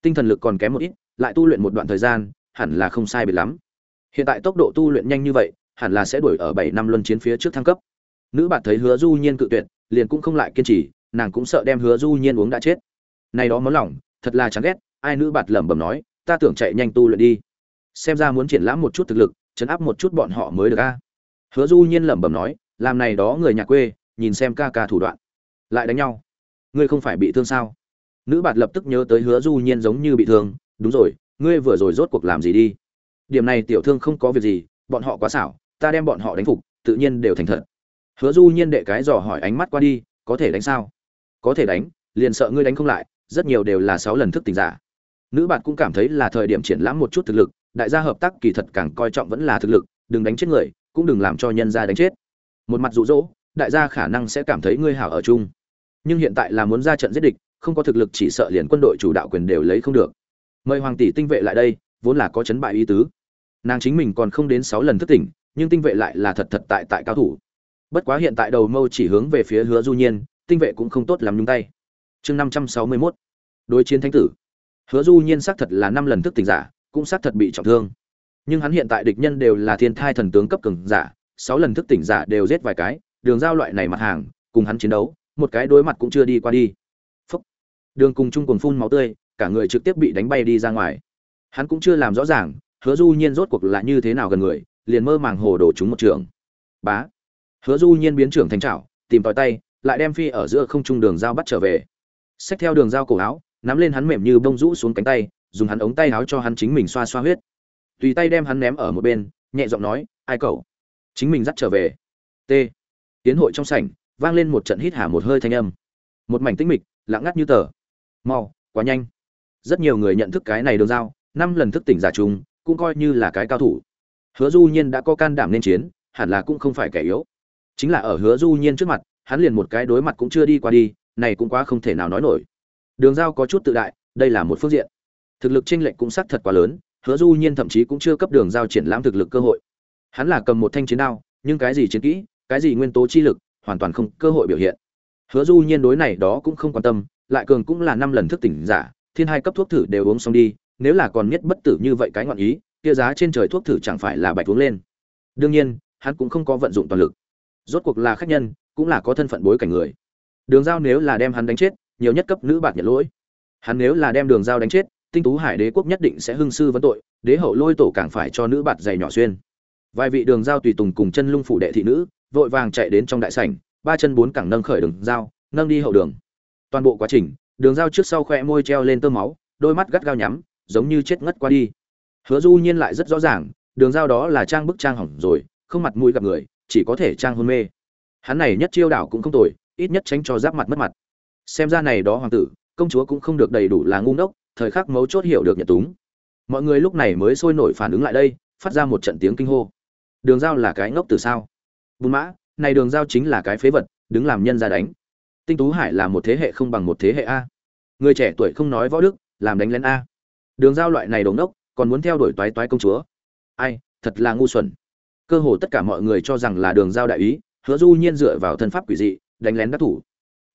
S1: Tinh thần lực còn kém một ít, lại tu luyện một đoạn thời gian, hẳn là không sai biệt lắm. Hiện tại tốc độ tu luyện nhanh như vậy, hẳn là sẽ đuổi ở bảy năm luân chiến phía trước thăng cấp. Nữ bạn thấy hứa du nhiên cự tuyệt, liền cũng không lại kiên trì, nàng cũng sợ đem hứa du nhiên uống đã chết. Này đó món lòng thật là chán ghét, ai nữ bạt lẩm bẩm nói, ta tưởng chạy nhanh tu luyện đi. Xem ra muốn triển lãm một chút thực lực, chấn áp một chút bọn họ mới được a hứa du nhiên lẩm bẩm nói, làm này đó người nhà quê, nhìn xem ca ca thủ đoạn. Lại đánh nhau. Ngươi không phải bị thương sao? Nữ bạt lập tức nhớ tới hứa du nhiên giống như bị thương, đúng rồi, ngươi vừa rồi rốt cuộc làm gì đi? Điểm này tiểu thương không có việc gì, bọn họ quá xảo, ta đem bọn họ đánh phục, tự nhiên đều thành thật. Hứa du nhiên đệ cái dò hỏi ánh mắt qua đi, có thể đánh sao? Có thể đánh, liền sợ ngươi đánh không lại, rất nhiều đều là sáu lần thức tỉnh giả. Nữ bạn cũng cảm thấy là thời điểm triển lãm một chút thực lực, đại gia hợp tác kỳ thật càng coi trọng vẫn là thực lực, đừng đánh chết người cũng đừng làm cho nhân gia đánh chết. Một mặt rụ rỗ đại gia khả năng sẽ cảm thấy ngươi hảo ở chung. Nhưng hiện tại là muốn ra trận giết địch, không có thực lực chỉ sợ liền quân đội chủ đạo quyền đều lấy không được. Mời hoàng tỷ tinh vệ lại đây, vốn là có chấn bại ý tứ. Nàng chính mình còn không đến sáu lần thức tỉnh, nhưng tinh vệ lại là thật thật tại tại cao thủ. Bất quá hiện tại đầu mâu chỉ hướng về phía hứa du nhiên, tinh vệ cũng không tốt lắm nhúng tay. Chương năm trăm sáu mươi 561 đối chiến thánh tử. Hứa du nhiên xác thật là năm lần thức tỉnh giả, cũng xác thật bị trọng thương nhưng hắn hiện tại địch nhân đều là thiên thai thần tướng cấp cường giả, sáu lần thức tỉnh giả đều giết vài cái, đường giao loại này mặt hàng, cùng hắn chiến đấu, một cái đối mặt cũng chưa đi qua đi. Phúc. đường cùng chung cùng phun máu tươi, cả người trực tiếp bị đánh bay đi ra ngoài. Hắn cũng chưa làm rõ ràng, hứa du nhiên rốt cuộc là như thế nào gần người, liền mơ màng hồ đổ chúng một trường. Bá. Hứa du nhiên biến trưởng thành trảo, tìm tòi tay, lại đem phi ở giữa không trung đường dao bắt trở về. Xách theo đường dao cổ áo, nắm lên hắn mềm như bông rũ xuống cánh tay, dùng hắn ống tay áo cho hắn chính mình xoa xoa huyết tùy tay đem hắn ném ở một bên, nhẹ giọng nói, ai cậu? Chính mình dắt trở về. T. Tiến hội trong sảnh, vang lên một trận hít hà một hơi thanh âm. Một mảnh tĩnh mịch, lặng ngắt như tờ. Mau, quá nhanh. Rất nhiều người nhận thức cái này đường dao năm lần thức tỉnh giả chúng cũng coi như là cái cao thủ. Hứa du nhiên đã có can đảm nên chiến, hẳn là cũng không phải kẻ yếu. Chính là ở hứa du nhiên trước mặt, hắn liền một cái đối mặt cũng chưa đi qua đi, này cũng quá không thể nào nói nổi. Đường giao có chút tự đại, đây là một phương diện. Thực lực chênh lệch cũng xác thật quá lớn hứa du nhiên thậm chí cũng chưa cấp đường giao triển lãm thực lực cơ hội. Hắn là cầm một thanh chiến đao, nhưng cái gì chiến kỹ, cái gì nguyên tố chi lực, hoàn toàn không cơ hội biểu hiện. Hứa du nhiên đối này đó cũng không quan tâm, lại cường cũng là năm lần thức tỉnh giả, thiên hai cấp thuốc thử đều uống xong đi, nếu là còn nhất bất tử như vậy cái ngọn ý, kia giá trên trời thuốc thử chẳng phải là bạch uống lên. Đương nhiên, hắn cũng không có vận dụng toàn lực. Rốt cuộc là khách nhân, cũng là có thân phận bối cảnh người. Đường giao nếu là đem hắn đánh chết, nhiều nhất cấp nữ bạt nhận lỗi. Hắn nếu là đem đường giao đánh chết tinh tú hải đế quốc nhất định sẽ hưng sư vấn tội, đế hậu lôi tổ càng phải cho nữ bạt dày nhỏ xuyên. Vài vị đường giao tùy tùng cùng chân lung phủ đệ thị nữ, vội vàng chạy đến trong đại sảnh, ba chân bốn cẳng nâng khởi đường giao, nâng đi hậu đường. Toàn bộ quá trình, đường giao trước sau khoe môi treo lên tơ máu, đôi mắt gắt gao nhắm, giống như chết ngất qua đi. Hứa du nhiên lại rất rõ ràng, đường giao đó là trang bức trang hỏng rồi, không mặt mũi gặp người, chỉ có thể trang hôn mê. Hắn này nhất chiêu đảo cũng không tồi, ít nhất tránh cho giáp mặt mất mặt. Xem ra này đó hoàng tử, công chúa cũng không được đầy đủ là ngu ngốc thời khắc mấu chốt hiểu được nhận túng. Mọi người lúc này mới sôi nổi phản ứng lại đây, phát ra một trận tiếng kinh hô. Đường giao là cái ngốc từ sao? Bùn mã, này đường giao chính là cái phế vật, đứng làm nhân ra đánh. Tinh tú hải là một thế hệ không bằng một thế hệ a. Người trẻ tuổi không nói võ đức, làm đánh lén a. Đường giao loại này đống đốc còn muốn theo đuổi toái toái công chúa. Ai, thật là ngu xuẩn. Cơ hồ tất cả mọi người cho rằng là đường giao đại ý, hứa du nhiên dựa vào thân pháp quỷ dị, đánh lén đắc thủ.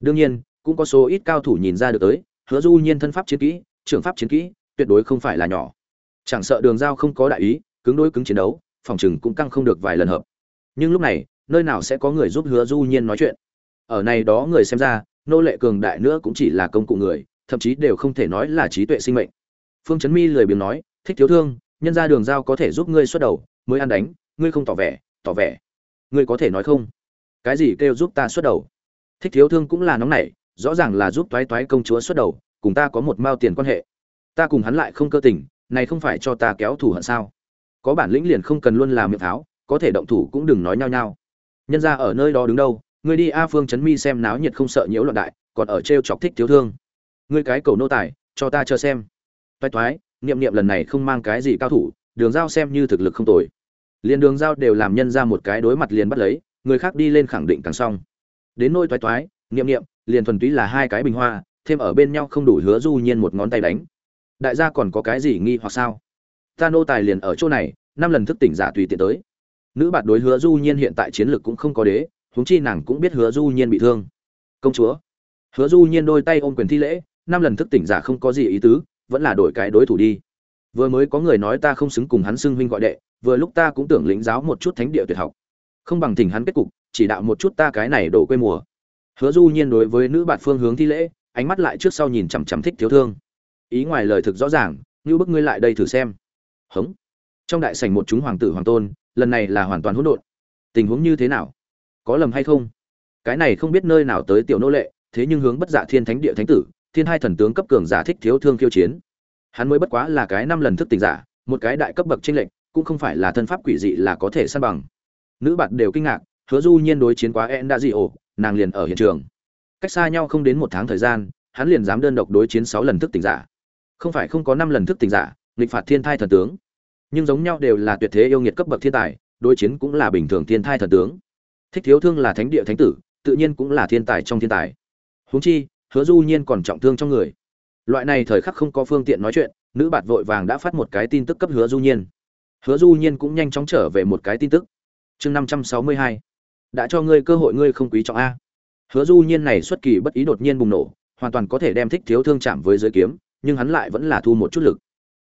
S1: Đương nhiên, cũng có số ít cao thủ nhìn ra được tới, hứa du nhiên thân pháp chiến kỹ trưởng pháp chiến kỹ, tuyệt đối không phải là nhỏ. Chẳng sợ đường giao không có đại ý, cứng đối cứng chiến đấu, phòng chừng cũng căng không được vài lần hợp. Nhưng lúc này, nơi nào sẽ có người giúp hứa du nhiên nói chuyện? Ở này đó người xem ra, nô lệ cường đại nữa cũng chỉ là công cụ người, thậm chí đều không thể nói là trí tuệ sinh mệnh. Phương chấn mi lười biếng nói, thích thiếu thương, nhân ra đường giao có thể giúp ngươi xuất đầu, mới ăn đánh, ngươi không tỏ vẻ tỏ vẻ. Ngươi có thể nói không? Cái gì kêu giúp ta xuất đầu? Thích thiếu thương cũng là nóng nảy, rõ ràng là giúp toái toái công chúa xuất đầu cùng ta có một mao tiền quan hệ. Ta cùng hắn lại không cơ tình, này không phải cho ta kéo thủ hận sao? Có bản lĩnh liền không cần luôn làm miệng tháo, có thể động thủ cũng đừng nói nhau nhau nhân ra ở nơi đó đứng đâu ngươi đi a phương chấn mi xem náo nhiệt không sợ nhiễu loạn đại, còn ở trêu chọc thích thiếu thương. Ngươi cái cầu nô tài, cho ta chờ xem. Toái toái, niệm niệm lần này không mang cái gì cao thủ, đường giao xem như thực lực không tồi. Liền đường giao đều làm nhân ra một cái đối mặt liền bắt lấy, người khác đi lên khẳng định càng xong. Đến nôi toái toái, niệm niệm, liền thuần túy là hai cái bình hoa thêm ở bên nhau không đủ hứa du nhiên một ngón tay đánh. Đại gia còn có cái gì nghi hoặc sao? Ta nô tài liền ở chỗ này, năm lần thức tỉnh giả tùy tiện tới. Nữ bạt đối hứa du nhiên hiện tại chiến lược cũng không có đế, huống chi nàng cũng biết hứa du nhiên bị thương. Công chúa. Hứa du nhiên đôi tay ôm quyền thi lễ, năm lần thức tỉnh giả không có gì ý tứ, vẫn là đổi cái đối thủ đi. Vừa mới có người nói ta không xứng cùng hắn xưng huynh gọi đệ, vừa lúc ta cũng tưởng lĩnh giáo một chút thánh địa tuyệt học. Không bằng thỉnh hắn kết cục, chỉ đạo một chút ta cái này đổ quê mùa. Hứa du nhiên đối với nữ bạt phương hướng thi lễ ánh mắt lại trước sau nhìn chằm chằm thích thiếu thương. Ý ngoài lời thực rõ ràng như bức ngươi lại đây thử xem. Hống. Trong đại sảnh một chúng hoàng tử hoàng tôn, lần này là hoàn toàn hỗn độn. Tình huống như thế nào? Có lầm hay không? Cái này không biết nơi nào tới tiểu nô lệ, thế nhưng hướng bất dạ thiên thánh địa thánh tử, thiên hai thần tướng cấp cường giả thích thiếu thương khiêu chiến. Hắn mới bất quá là cái năm lần thức tỉnh giả, một cái đại cấp bậc tranh lệnh cũng không phải là thân pháp quỷ dị là có thể săn bằng. Nữ bạn đều kinh ngạc, hứa du nhiên đối chiến quá en đã dị ổ nàng liền ở hiện trường cách xa nhau không đến một tháng thời gian, hắn liền dám đơn độc đối chiến sáu lần thức tỉnh giả. Không phải không có năm lần thức tỉnh giả, nghịch phạt thiên thai thần tướng. Nhưng giống nhau đều là tuyệt thế yêu nghiệt cấp bậc thiên tài, đối chiến cũng là bình thường thiên thai thần tướng. Thích thiếu thương là thánh địa thánh tử, tự nhiên cũng là thiên tài trong thiên tài. Huống chi, hứa du nhiên còn trọng thương trong người. Loại này thời khắc không có phương tiện nói chuyện, nữ bạt vội vàng đã phát một cái tin tức cấp hứa du nhiên. Hứa du nhiên cũng nhanh chóng trở về một cái tin tức. Chương năm trăm sáu mươi hai. Đã cho ngươi cơ hội ngươi không quý trọng a hứa du nhiên này xuất kỳ bất ý đột nhiên bùng nổ, hoàn toàn có thể đem thích thiếu thương chạm với dưới kiếm, nhưng hắn lại vẫn là thu một chút lực.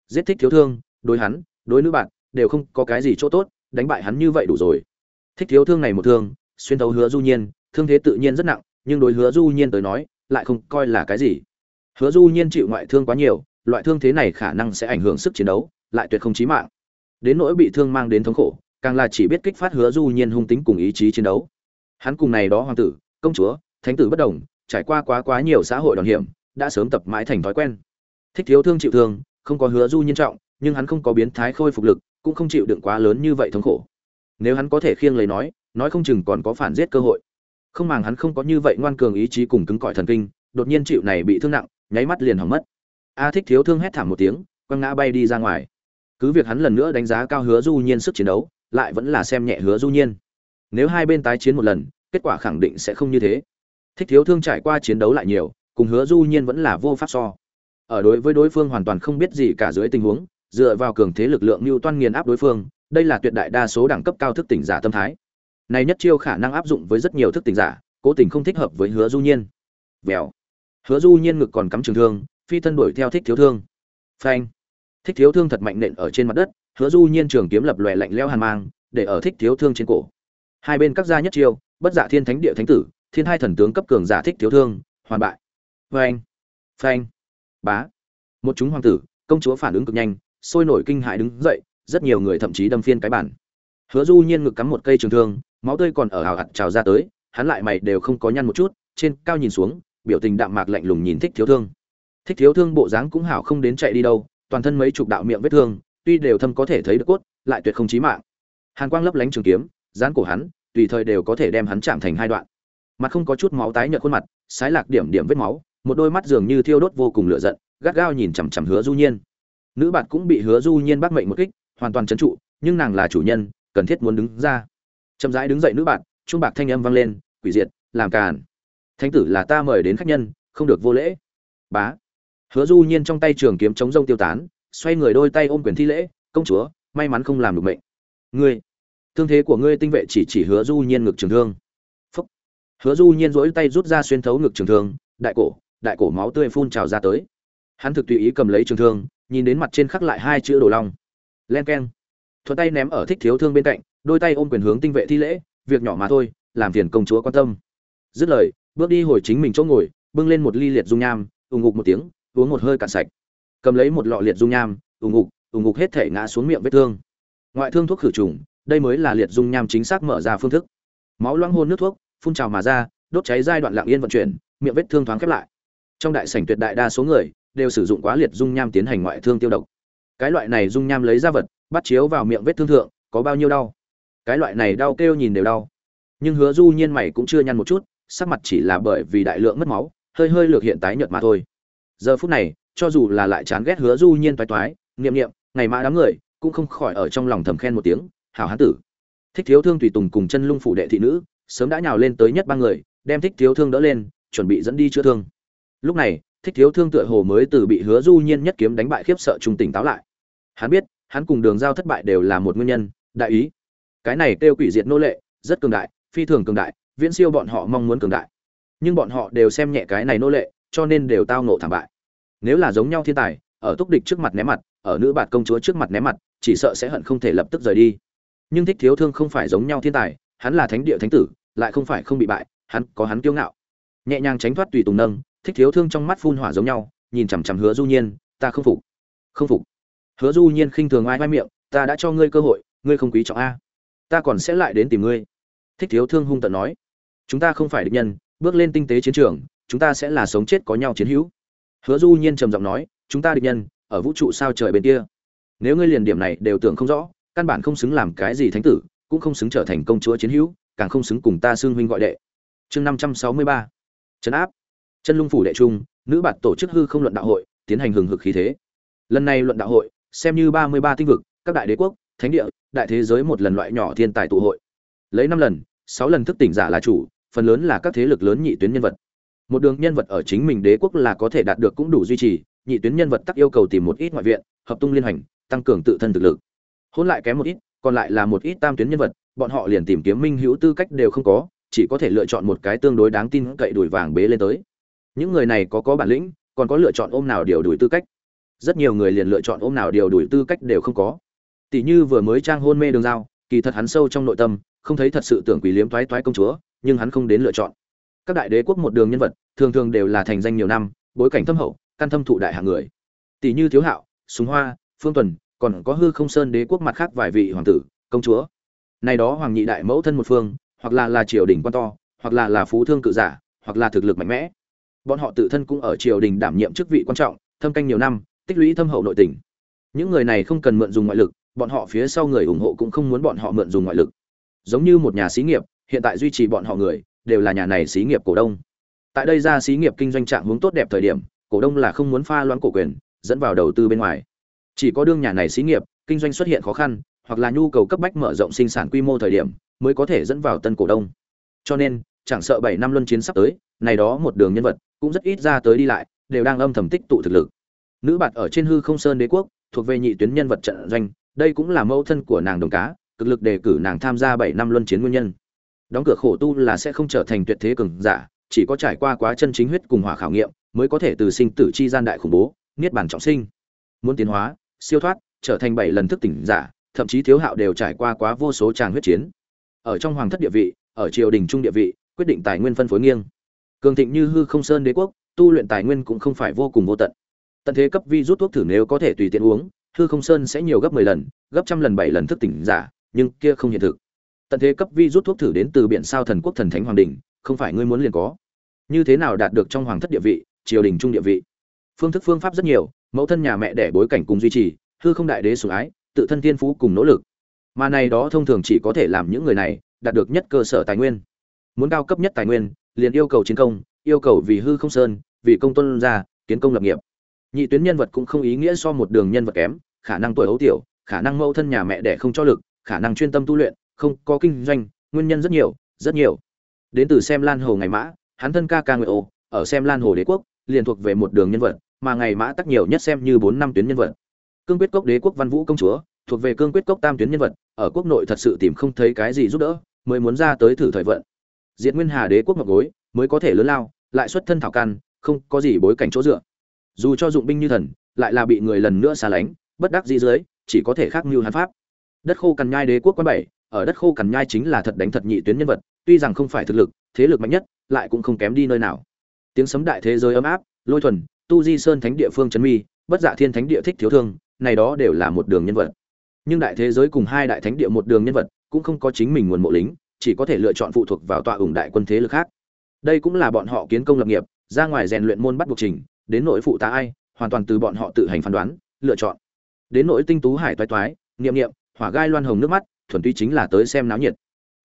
S1: Giết thích thiếu thương, đối hắn, đối nữ bạn, đều không có cái gì chỗ tốt, đánh bại hắn như vậy đủ rồi. Thích thiếu thương này một thương, xuyên thấu hứa du nhiên, thương thế tự nhiên rất nặng, nhưng đối hứa du nhiên tới nói, lại không coi là cái gì. Hứa du nhiên chịu ngoại thương quá nhiều, loại thương thế này khả năng sẽ ảnh hưởng sức chiến đấu, lại tuyệt không chí mạng. Đến nỗi bị thương mang đến thống khổ, càng là chỉ biết kích phát hứa du nhiên hung tính cùng ý chí chiến đấu. Hắn cùng này đó hoàng tử công chúa, thánh tử bất đồng, trải qua quá quá nhiều xã hội đòn hiểm, đã sớm tập mãi thành thói quen. Thích thiếu thương chịu thương, không có hứa du nhiên trọng, nhưng hắn không có biến thái khôi phục lực, cũng không chịu đựng quá lớn như vậy thống khổ. Nếu hắn có thể khiêng lấy nói nói không chừng còn có phản giết cơ hội. Không màng hắn không có như vậy ngoan cường ý chí cùng cứng cỏi thần kinh, đột nhiên chịu này bị thương nặng, nháy mắt liền hỏng mất. A thích thiếu thương hét thảm một tiếng, quăng ngã bay đi ra ngoài. Cứ việc hắn lần nữa đánh giá cao hứa du nhiên sức chiến đấu, lại vẫn là xem nhẹ hứa du nhiên. Nếu hai bên tái chiến một lần kết quả khẳng định sẽ không như thế. Thích thiếu thương trải qua chiến đấu lại nhiều, cùng hứa du nhiên vẫn là vô pháp so. Ở đối với đối phương hoàn toàn không biết gì cả dưới tình huống, dựa vào cường thế lực lượng mưu toan nghiền áp đối phương, đây là tuyệt đại đa số đẳng cấp cao thức tỉnh giả tâm thái. Này nhất chiêu khả năng áp dụng với rất nhiều thức tỉnh giả, cố tình không thích hợp với hứa du nhiên. Vèo. Hứa du nhiên ngực còn cắm trường thương, phi thân đuổi theo thích thiếu thương. Phanh. Thích thiếu thương thật mạnh nện ở trên mặt đất, hứa du nhiên trường kiếm lập lòe lạnh leo hàn mang, để ở thích thiếu thương trên cổ. Hai bên các gia nhất chiêu bất giả thiên thánh địa thánh tử, thiên hai thần tướng cấp cường giả thích thiếu thương, hoàn bại. Phanh phanh. Bá. Một chúng hoàng tử, công chúa phản ứng cực nhanh, sôi nổi kinh hại đứng dậy, rất nhiều người thậm chí đâm phiên cái bản hứa du nhiên ngực cắm một cây trường thương, máu tươi còn ở hào hạt trào ra tới, hắn lại mày đều không có nhăn một chút, trên cao nhìn xuống, biểu tình đạm mạc lạnh lùng nhìn thích thiếu thương. Thích thiếu thương bộ dáng cũng hảo không đến chạy đi đâu, toàn thân mấy chục đạo miệng vết thương, tuy đều thâm có thể thấy được cốt, lại tuyệt không chí mạng. Hàn quang lấp lánh trường kiếm dán cổ hắn tùy thời đều có thể đem hắn chạm thành hai đoạn. Mặt không có chút máu tái nhợt khuôn mặt, sái lạc điểm điểm vết máu, một đôi mắt dường như thiêu đốt vô cùng lửa giận, gắt gao nhìn chằm chằm hứa du nhiên. Nữ bạn cũng bị hứa du nhiên bắt mệnh một kích, hoàn toàn chấn trụ, nhưng nàng là chủ nhân, cần thiết muốn đứng ra. Chậm rãi đứng dậy nữ bạn trung bạc thanh âm vang lên, quỷ diệt, làm càn. Thánh tử là ta mời đến khách nhân, không được vô lễ. Bá. Hứa du nhiên trong tay trường kiếm chống rông tiêu tán, xoay người đôi tay ôm quyền thi lễ, công chúa, may mắn không làm được mệnh. Ngươi thương thế của ngươi tinh vệ chỉ chỉ hứa du nhiên ngực trường thương. Phúc. hứa du nhiên rỗi tay rút ra xuyên thấu ngực trường thương, đại cổ đại cổ máu tươi phun trào ra tới. Hắn thực tùy ý cầm lấy trường thương, nhìn đến mặt trên khắc lại hai chữ đồ long. Len keng. Thuận tay ném ở thích thiếu thương bên cạnh, đôi tay ôm quyền hướng tinh vệ thi lễ, việc nhỏ mà thôi, làm phiền công chúa quan tâm. Dứt lời, bước đi hồi chính mình chỗ ngồi, bưng lên một ly liệt dung nham ùng ngục một tiếng, uống một hơi cạn sạch. Cầm lấy một lọ liệt dung nham ùng ngục ùng ngục hết thể ngã xuống miệng vết thương. Ngoại thương thuốc khử trùng đây mới là liệt dung nham chính xác mở ra phương thức. Máu loãng hôn nước thuốc, phun trào mà ra, đốt cháy giai đoạn lặng yên vận chuyển, miệng vết thương thoáng khép lại. Trong đại sảnh tuyệt đại đa số người đều sử dụng quá liệt dung nham tiến hành ngoại thương tiêu độc. Cái loại này dung nham lấy ra vật, bắt chiếu vào miệng vết thương thượng, có bao nhiêu đau? Cái loại này đau kêu nhìn đều đau. Nhưng hứa du nhiên mày cũng chưa nhăn một chút, sắc mặt chỉ là bởi vì đại lượng mất máu, hơi hơi lược hiện tái nhợt mà thôi. Giờ phút này, cho dù là lại chán ghét hứa du nhiên toái toái, niệm niệm, ngày mã đám người cũng không khỏi ở trong lòng thầm khen một tiếng hảo hán tử. Thích thiếu thương tùy tùng cùng chân lung phủ đệ thị nữ, sớm đã nhào lên tới nhất ba người, đem thích thiếu thương đỡ lên, chuẩn bị dẫn đi chữa thương. Lúc này, thích thiếu thương tựa hồ mới từ bị hứa du nhiên nhất kiếm đánh bại khiếp sợ trung tỉnh táo lại. Hắn biết, hắn cùng đường giao thất bại đều là một nguyên nhân, đại ý. Cái này kêu quỷ diệt nô lệ, rất cường đại, phi thường cường đại, viễn siêu bọn họ mong muốn cường đại. Nhưng bọn họ đều xem nhẹ cái này nô lệ, cho nên đều tao nộ thảm bại. Nếu là giống nhau thiên tài, ở túc địch trước mặt ném mặt, ở nữ bạt công chúa trước mặt ném mặt, chỉ sợ sẽ hận không thể lập tức rời đi nhưng thích thiếu thương không phải giống nhau thiên tài, hắn là thánh địa thánh tử, lại không phải không bị bại, hắn có hắn kiêu ngạo. Nhẹ nhàng tránh thoát tùy tùng nâng, thích thiếu thương trong mắt phun hỏa giống nhau, nhìn chằm chằm hứa du nhiên, ta không phục không phục. Hứa du nhiên khinh thường ai mai miệng, ta đã cho ngươi cơ hội, ngươi không quý trọng a. Ta còn sẽ lại đến tìm ngươi. Thích thiếu thương hung tận nói, chúng ta không phải địch nhân, bước lên tinh tế chiến trường, chúng ta sẽ là sống chết có nhau chiến hữu. Hứa du nhiên trầm giọng nói, chúng ta địch nhân, ở vũ trụ sao trời bên kia? Nếu ngươi liền điểm này đều tưởng không rõ căn bản không xứng làm cái gì thánh tử, cũng không xứng trở thành công chúa chiến hữu, càng không xứng cùng ta xương huynh gọi đệ. Chương năm trăm sáu mươi ba. Trấn áp. Chân lung phủ đệ trung, nữ bạt tổ chức hư không luận đạo hội, tiến hành hừng hực khí thế. Lần này luận đạo hội, xem như ba mươi ba tinh vực, các đại đế quốc, thánh địa, đại thế giới một lần loại nhỏ thiên tài tụ hội. Lấy năm lần, sáu lần thức tỉnh giả là chủ, phần lớn là các thế lực lớn nhị tuyến nhân vật. Một đường nhân vật ở chính mình đế quốc là có thể đạt được cũng đủ duy trì, nhị tuyến nhân vật tắc yêu cầu tìm một ít ngoại viện, hợp tung liên hành, tăng cường tự thân thực lực hôn lại kém một ít, còn lại là một ít tam tuyến nhân vật, bọn họ liền tìm kiếm minh hữu tư cách đều không có, chỉ có thể lựa chọn một cái tương đối đáng tin cậy đuổi vàng bế lên tới. Những người này có có bản lĩnh, còn có lựa chọn ôm nào điều đuổi tư cách. Rất nhiều người liền lựa chọn ôm nào điều đuổi tư cách đều không có. Tỷ như vừa mới trang hôn mê đường giao, kỳ thật hắn sâu trong nội tâm, không thấy thật sự tưởng quỷ liếm toái toái công chúa, nhưng hắn không đến lựa chọn. Các đại đế quốc một đường nhân vật, thường thường đều là thành danh nhiều năm, bối cảnh thâm hậu, căn thâm thụ đại hạng người. Tỷ như thiếu hạo súng hoa, phương tuần còn có hư không sơn đế quốc mặt khác vài vị hoàng tử, công chúa. Này đó hoàng nhị đại mẫu thân một phương, hoặc là là triều đình quan to, hoặc là là phú thương cự giả, hoặc là thực lực mạnh mẽ. Bọn họ tự thân cũng ở triều đình đảm nhiệm chức vị quan trọng, thâm canh nhiều năm, tích lũy thâm hậu nội tình. Những người này không cần mượn dùng ngoại lực, bọn họ phía sau người ủng hộ cũng không muốn bọn họ mượn dùng ngoại lực. Giống như một nhà xí nghiệp, hiện tại duy trì bọn họ người, đều là nhà này xí nghiệp cổ đông. Tại đây ra xí nghiệp kinh doanh trạng hướng tốt đẹp thời điểm, cổ đông là không muốn pha loãng cổ quyền, dẫn vào đầu tư bên ngoài chỉ có đương nhà này xí nghiệp, kinh doanh xuất hiện khó khăn, hoặc là nhu cầu cấp bách mở rộng sinh sản quy mô thời điểm, mới có thể dẫn vào tân cổ đông. Cho nên, chẳng sợ bảy năm luân chiến sắp tới, này đó một đường nhân vật, cũng rất ít ra tới đi lại, đều đang âm thầm tích tụ thực lực. Nữ bạt ở trên hư không sơn đế quốc, thuộc về nhị tuyến nhân vật trận doanh, đây cũng là mẫu thân của nàng đồng cá, cực lực đề cử nàng tham gia bảy năm luân chiến nguyên nhân. Đóng cửa khổ tu là sẽ không trở thành tuyệt thế cường giả, chỉ có trải qua quá chân chính huyết cùng hỏa khảo nghiệm, mới có thể từ sinh tử chi gian đại khủng bố, niết bàn trọng sinh muốn tiến hóa, siêu thoát, trở thành bảy lần thức tỉnh giả, thậm chí thiếu hạo đều trải qua quá vô số tràng huyết chiến. Ở trong hoàng thất địa vị, ở triều đình trung địa vị, quyết định tài nguyên phân phối nghiêng. Cường thịnh như hư không sơn đế quốc, tu luyện tài nguyên cũng không phải vô cùng vô tận. Tận thế cấp vi rút thuốc thử nếu có thể tùy tiện uống, hư không sơn sẽ nhiều gấp 10 lần, gấp trăm lần bảy lần thức tỉnh giả, nhưng kia không hiện thực. Tận thế cấp vi rút thuốc thử đến từ biển sao thần quốc thần thánh hoàng đình, không phải ngươi muốn liền có. Như thế nào đạt được trong hoàng thất địa vị, triều đình trung địa vị? Phương thức phương pháp rất nhiều mẫu thân nhà mẹ đẻ bối cảnh cùng duy trì, hư không đại đế sủng ái, tự thân thiên phú cùng nỗ lực. Mà này đó thông thường chỉ có thể làm những người này, đạt được nhất cơ sở tài nguyên. Muốn cao cấp nhất tài nguyên, liền yêu cầu chiến công, yêu cầu vì hư không sơn, vì công tôn gia, kiến công lập nghiệp. Nhị tuyến nhân vật cũng không ý nghĩa so một đường nhân vật kém, khả năng tuổi hấu tiểu, khả năng mẫu thân nhà mẹ đẻ không cho lực, khả năng chuyên tâm tu luyện, không có kinh doanh, nguyên nhân rất nhiều rất nhiều. Đến từ xem lan hồ ngày mã, hắn thân ca ca nguyệt ô, ở xem lan hồ đế quốc, liền thuộc về một đường nhân vật mà ngày mã tắc nhiều nhất xem như bốn năm tuyến nhân vật. Cương quyết cốc đế quốc văn vũ công chúa, thuộc về cương quyết cốc tam tuyến nhân vật, ở quốc nội thật sự tìm không thấy cái gì giúp đỡ, mới muốn ra tới thử thời vận. Diệt nguyên hà đế quốc ngọc gối, mới có thể lớn lao, lại xuất thân thảo căn, không có gì bối cảnh chỗ dựa. Dù cho dụng binh như thần, lại là bị người lần nữa xa lánh, bất đắc dĩ dưới, chỉ có thể khác mưu hắn pháp. Đất khô cằn nhai đế quốc quan bảy, ở đất khô cằn nhai chính là thật đánh thật nhị tuyến nhân vật, tuy rằng không phải thực lực, thế lực mạnh nhất, lại cũng không kém đi nơi nào. Tiếng sấm đại thế giới ấm áp, lôi thuần tu di sơn thánh địa phương trấn mi, bất dạ thiên thánh địa thích thiếu thương, này đó đều là một đường nhân vật. Nhưng đại thế giới cùng hai đại thánh địa một đường nhân vật cũng không có chính mình nguồn mộ lính, chỉ có thể lựa chọn phụ thuộc vào tọa ủng đại quân thế lực khác. Đây cũng là bọn họ kiến công lập nghiệp, ra ngoài rèn luyện môn bắt buộc trình, đến nội phụ tá ai, hoàn toàn từ bọn họ tự hành phán đoán, lựa chọn. Đến nội tinh tú hải toái toái, niệm niệm, hỏa gai loan hồng nước mắt, thuần túy chính là tới xem náo nhiệt.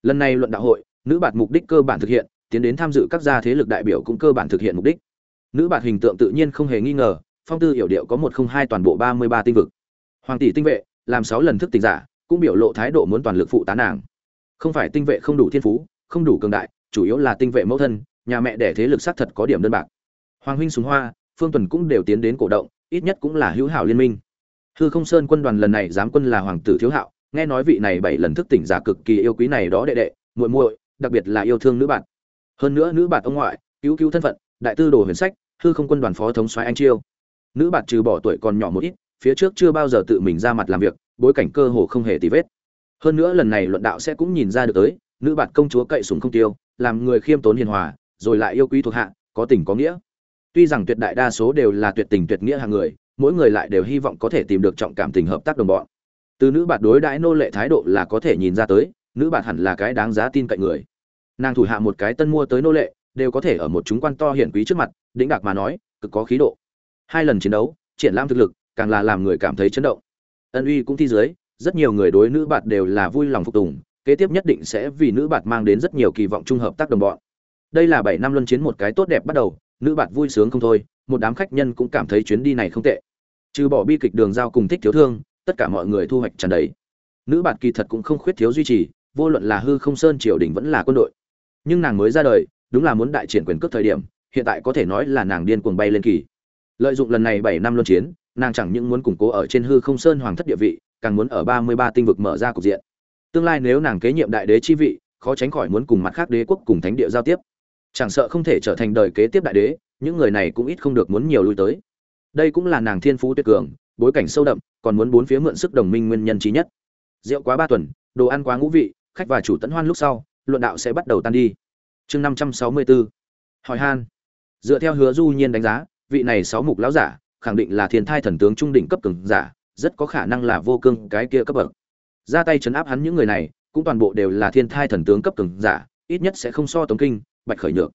S1: Lần này luận đạo hội, nữ bạt mục đích cơ bản thực hiện, tiến đến tham dự các gia thế lực đại biểu cũng cơ bản thực hiện mục đích nữ bạt hình tượng tự nhiên không hề nghi ngờ, phong tư hiểu điệu có một không hai toàn bộ ba mươi ba tinh vực. Hoàng tỷ tinh vệ, làm sáu lần thức tỉnh giả, cũng biểu lộ thái độ muốn toàn lực phụ tá nàng. Không phải tinh vệ không đủ thiên phú, không đủ cường đại, chủ yếu là tinh vệ mẫu thân, nhà mẹ đẻ thế lực xác thật có điểm đơn bạc. Hoàng huynh súng hoa, phương tuần cũng đều tiến đến cổ động, ít nhất cũng là hữu hảo liên minh. Hư không sơn quân đoàn lần này giám quân là hoàng tử thiếu hạo, nghe nói vị này bảy lần thức tỉnh giả cực kỳ yêu quý này đó đệ đệ, muội muội, đặc biệt là yêu thương nữ bạn hơn nữa nữ bạn ông ngoại, cứu cứu thân phận, đại tư đồ huyền sách hư không quân đoàn phó thống soái anh chiêu. Nữ bạn trừ bỏ tuổi còn nhỏ một ít, phía trước chưa bao giờ tự mình ra mặt làm việc, bối cảnh cơ hồ không hề tì vết. Hơn nữa lần này luận đạo sẽ cũng nhìn ra được tới, nữ bạn công chúa cậy súng không tiêu, làm người khiêm tốn hiền hòa, rồi lại yêu quý thuộc hạ, có tình có nghĩa. Tuy rằng tuyệt đại đa số đều là tuyệt tình tuyệt nghĩa hàng người, mỗi người lại đều hy vọng có thể tìm được trọng cảm tình hợp tác đồng bọn. Từ nữ bạn đối đãi nô lệ thái độ là có thể nhìn ra tới, nữ bạn hẳn là cái đáng giá tin cậy người. Nàng thủ hạ một cái tân mua tới nô lệ đều có thể ở một chúng quan to hiển quý trước mặt, đĩnh đạc mà nói, cực có khí độ. Hai lần chiến đấu, triển lãm thực lực, càng là làm người cảm thấy chấn động. Ân uy cũng thi dưới, rất nhiều người đối nữ bạt đều là vui lòng phục tùng, kế tiếp nhất định sẽ vì nữ bạt mang đến rất nhiều kỳ vọng chung hợp tác đồng bọn. Đây là bảy năm luân chiến một cái tốt đẹp bắt đầu, nữ bạt vui sướng không thôi, một đám khách nhân cũng cảm thấy chuyến đi này không tệ. Trừ bỏ bi kịch đường giao cùng thích thiếu thương, tất cả mọi người thu hoạch tràn đầy. Nữ bạt kỳ thật cũng không khuyết thiếu duy trì, vô luận là hư không sơn triều đình vẫn là quân đội. Nhưng nàng mới ra đời đúng là muốn đại triển quyền cước thời điểm, hiện tại có thể nói là nàng điên cuồng bay lên kỳ. Lợi dụng lần này bảy năm luân chiến, nàng chẳng những muốn củng cố ở trên hư không sơn hoàng thất địa vị, càng muốn ở ba mươi ba tinh vực mở ra cục diện. Tương lai nếu nàng kế nhiệm đại đế chi vị, khó tránh khỏi muốn cùng mặt khác đế quốc cùng thánh địa giao tiếp. Chẳng sợ không thể trở thành đời kế tiếp đại đế, những người này cũng ít không được muốn nhiều lui tới. Đây cũng là nàng thiên phú tuyệt cường, bối cảnh sâu đậm, còn muốn bốn phía mượn sức đồng minh nguyên nhân trí nhất. Rượu quá ba tuần, đồ ăn quá ngũ vị, khách và chủ tẫn hoan lúc sau, luận đạo sẽ bắt đầu tan đi chương năm trăm sáu mươi bốn hỏi han. Dựa theo hứa du nhiên đánh giá, vị này sáu mục lão giả khẳng định là thiên thai thần tướng trung đỉnh cấp cường giả, rất có khả năng là vô cương cái kia cấp bậc. Ra tay chấn áp hắn những người này, cũng toàn bộ đều là thiên thai thần tướng cấp cường giả, ít nhất sẽ không so tống kinh, bạch khởi nhược.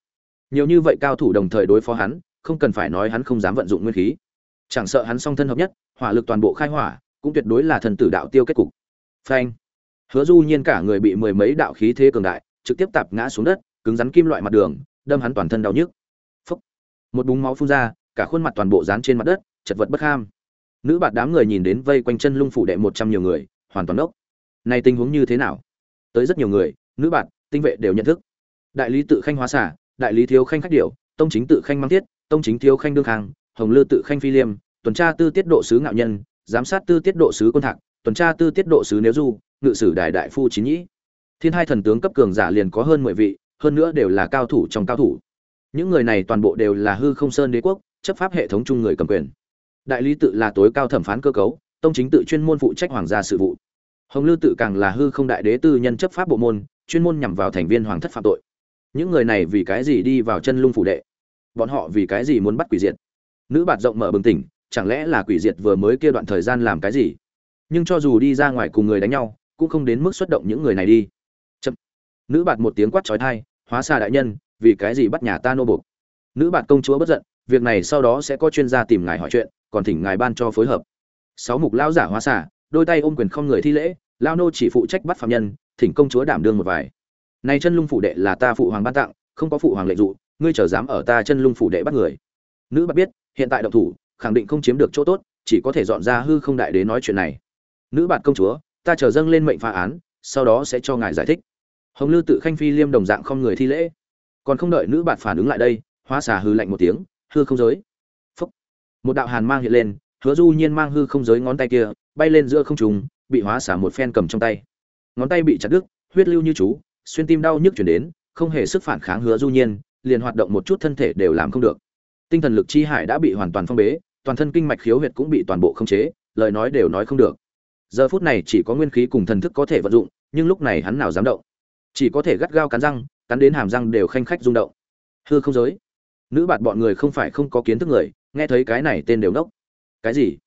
S1: Nhiều như vậy cao thủ đồng thời đối phó hắn, không cần phải nói hắn không dám vận dụng nguyên khí. Chẳng sợ hắn song thân hợp nhất, hỏa lực toàn bộ khai hỏa, cũng tuyệt đối là thần tử đạo tiêu kết cục. Phanh. Hứa du nhiên cả người bị mười mấy đạo khí thế cường đại, trực tiếp tạp ngã xuống đất cứng rắn kim loại mặt đường, đâm hắn toàn thân đau nhức. Phúc. một búng máu phun ra, cả khuôn mặt toàn bộ dán trên mặt đất, chật vật bất ham. Nữ bạt đám người nhìn đến vây quanh chân lung phủ đệ một trăm nhiều người, hoàn toàn ốc này tình huống như thế nào? Tới rất nhiều người, nữ bạt, tinh vệ đều nhận thức. Đại lý tự khanh hóa xả đại lý thiếu khanh khách điệu tông chính tự khanh mang thiết, tông chính thiếu khanh đương khang hồng lư tự khanh phi liêm, tuần tra tư tiết độ sứ ngạo nhân, giám sát tư tiết độ sứ quân thạc, tuần tra tư tiết độ sứ nếu du, ngự sử đại đại phu chín nhĩ. Thiên hai thần tướng cấp cường giả liền có hơn mười vị hơn nữa đều là cao thủ trong cao thủ. Những người này toàn bộ đều là hư không sơn đế quốc, chấp pháp hệ thống chung người cầm quyền. Đại lý tự là tối cao thẩm phán cơ cấu, tông chính tự chuyên môn phụ trách hoàng gia sự vụ. Hồng lư tự càng là hư không đại đế tư nhân chấp pháp bộ môn, chuyên môn nhằm vào thành viên hoàng thất phạm tội. Những người này vì cái gì đi vào chân lung phủ đệ? Bọn họ vì cái gì muốn bắt quỷ diệt? Nữ bạt rộng mở bừng tỉnh, chẳng lẽ là quỷ diệt vừa mới kia đoạn thời gian làm cái gì? Nhưng cho dù đi ra ngoài cùng người đánh nhau, cũng không đến mức xuất động những người này đi. Chậm. nữ bạt một tiếng quát trói thai hóa xa đại nhân, vì cái gì bắt nhà ta nô buộc? Nữ bạn công chúa bất giận, việc này sau đó sẽ có chuyên gia tìm ngài hỏi chuyện, còn thỉnh ngài ban cho phối hợp. Sáu mục lão giả hóa xả đôi tay ôm quyền không người thi lễ lao nô chỉ phụ trách bắt phạm nhân, thỉnh công chúa đảm đương một vài. Này chân lung phủ đệ là ta phụ hoàng ban tặng, không có phụ hoàng lệnh dụ, ngươi trở dám ở ta chân lung phủ đệ bắt người. Nữ bạn biết, hiện tại động thủ, khẳng định không chiếm được chỗ tốt, chỉ có thể dọn ra hư không đại đế nói chuyện này. Nữ bạn công chúa, ta chờ dâng lên mệnh phá án, sau đó sẽ cho ngài giải thích hồng lư tự khanh phi liêm đồng dạng không người thi lễ. Còn không đợi nữ bạt phản ứng lại đây, hóa xà hư lạnh một tiếng, hư không giới. Phúc. Một đạo hàn mang hiện lên, hứa du nhiên mang hư không giới ngón tay kia, bay lên giữa không trùng bị hóa xả một phen cầm trong tay. Ngón tay bị chặt đứt, huyết lưu như chú, xuyên tim đau nhức chuyển đến, không hề sức phản kháng hứa du nhiên, liền hoạt động một chút thân thể đều làm không được. Tinh thần lực chi hải đã bị hoàn toàn phong bế, toàn thân kinh mạch khiếu huyệt cũng bị toàn bộ không chế, lời nói đều nói không được. Giờ phút này chỉ có nguyên khí cùng thần thức có thể vận dụng, nhưng lúc này hắn nào dám động chỉ có thể gắt gao cắn răng, cắn đến hàm răng đều khanh khách rung động. Hư không giới. Nữ bạt bọn người không phải không có kiến thức người, nghe thấy cái này tên đều nốc. Cái gì?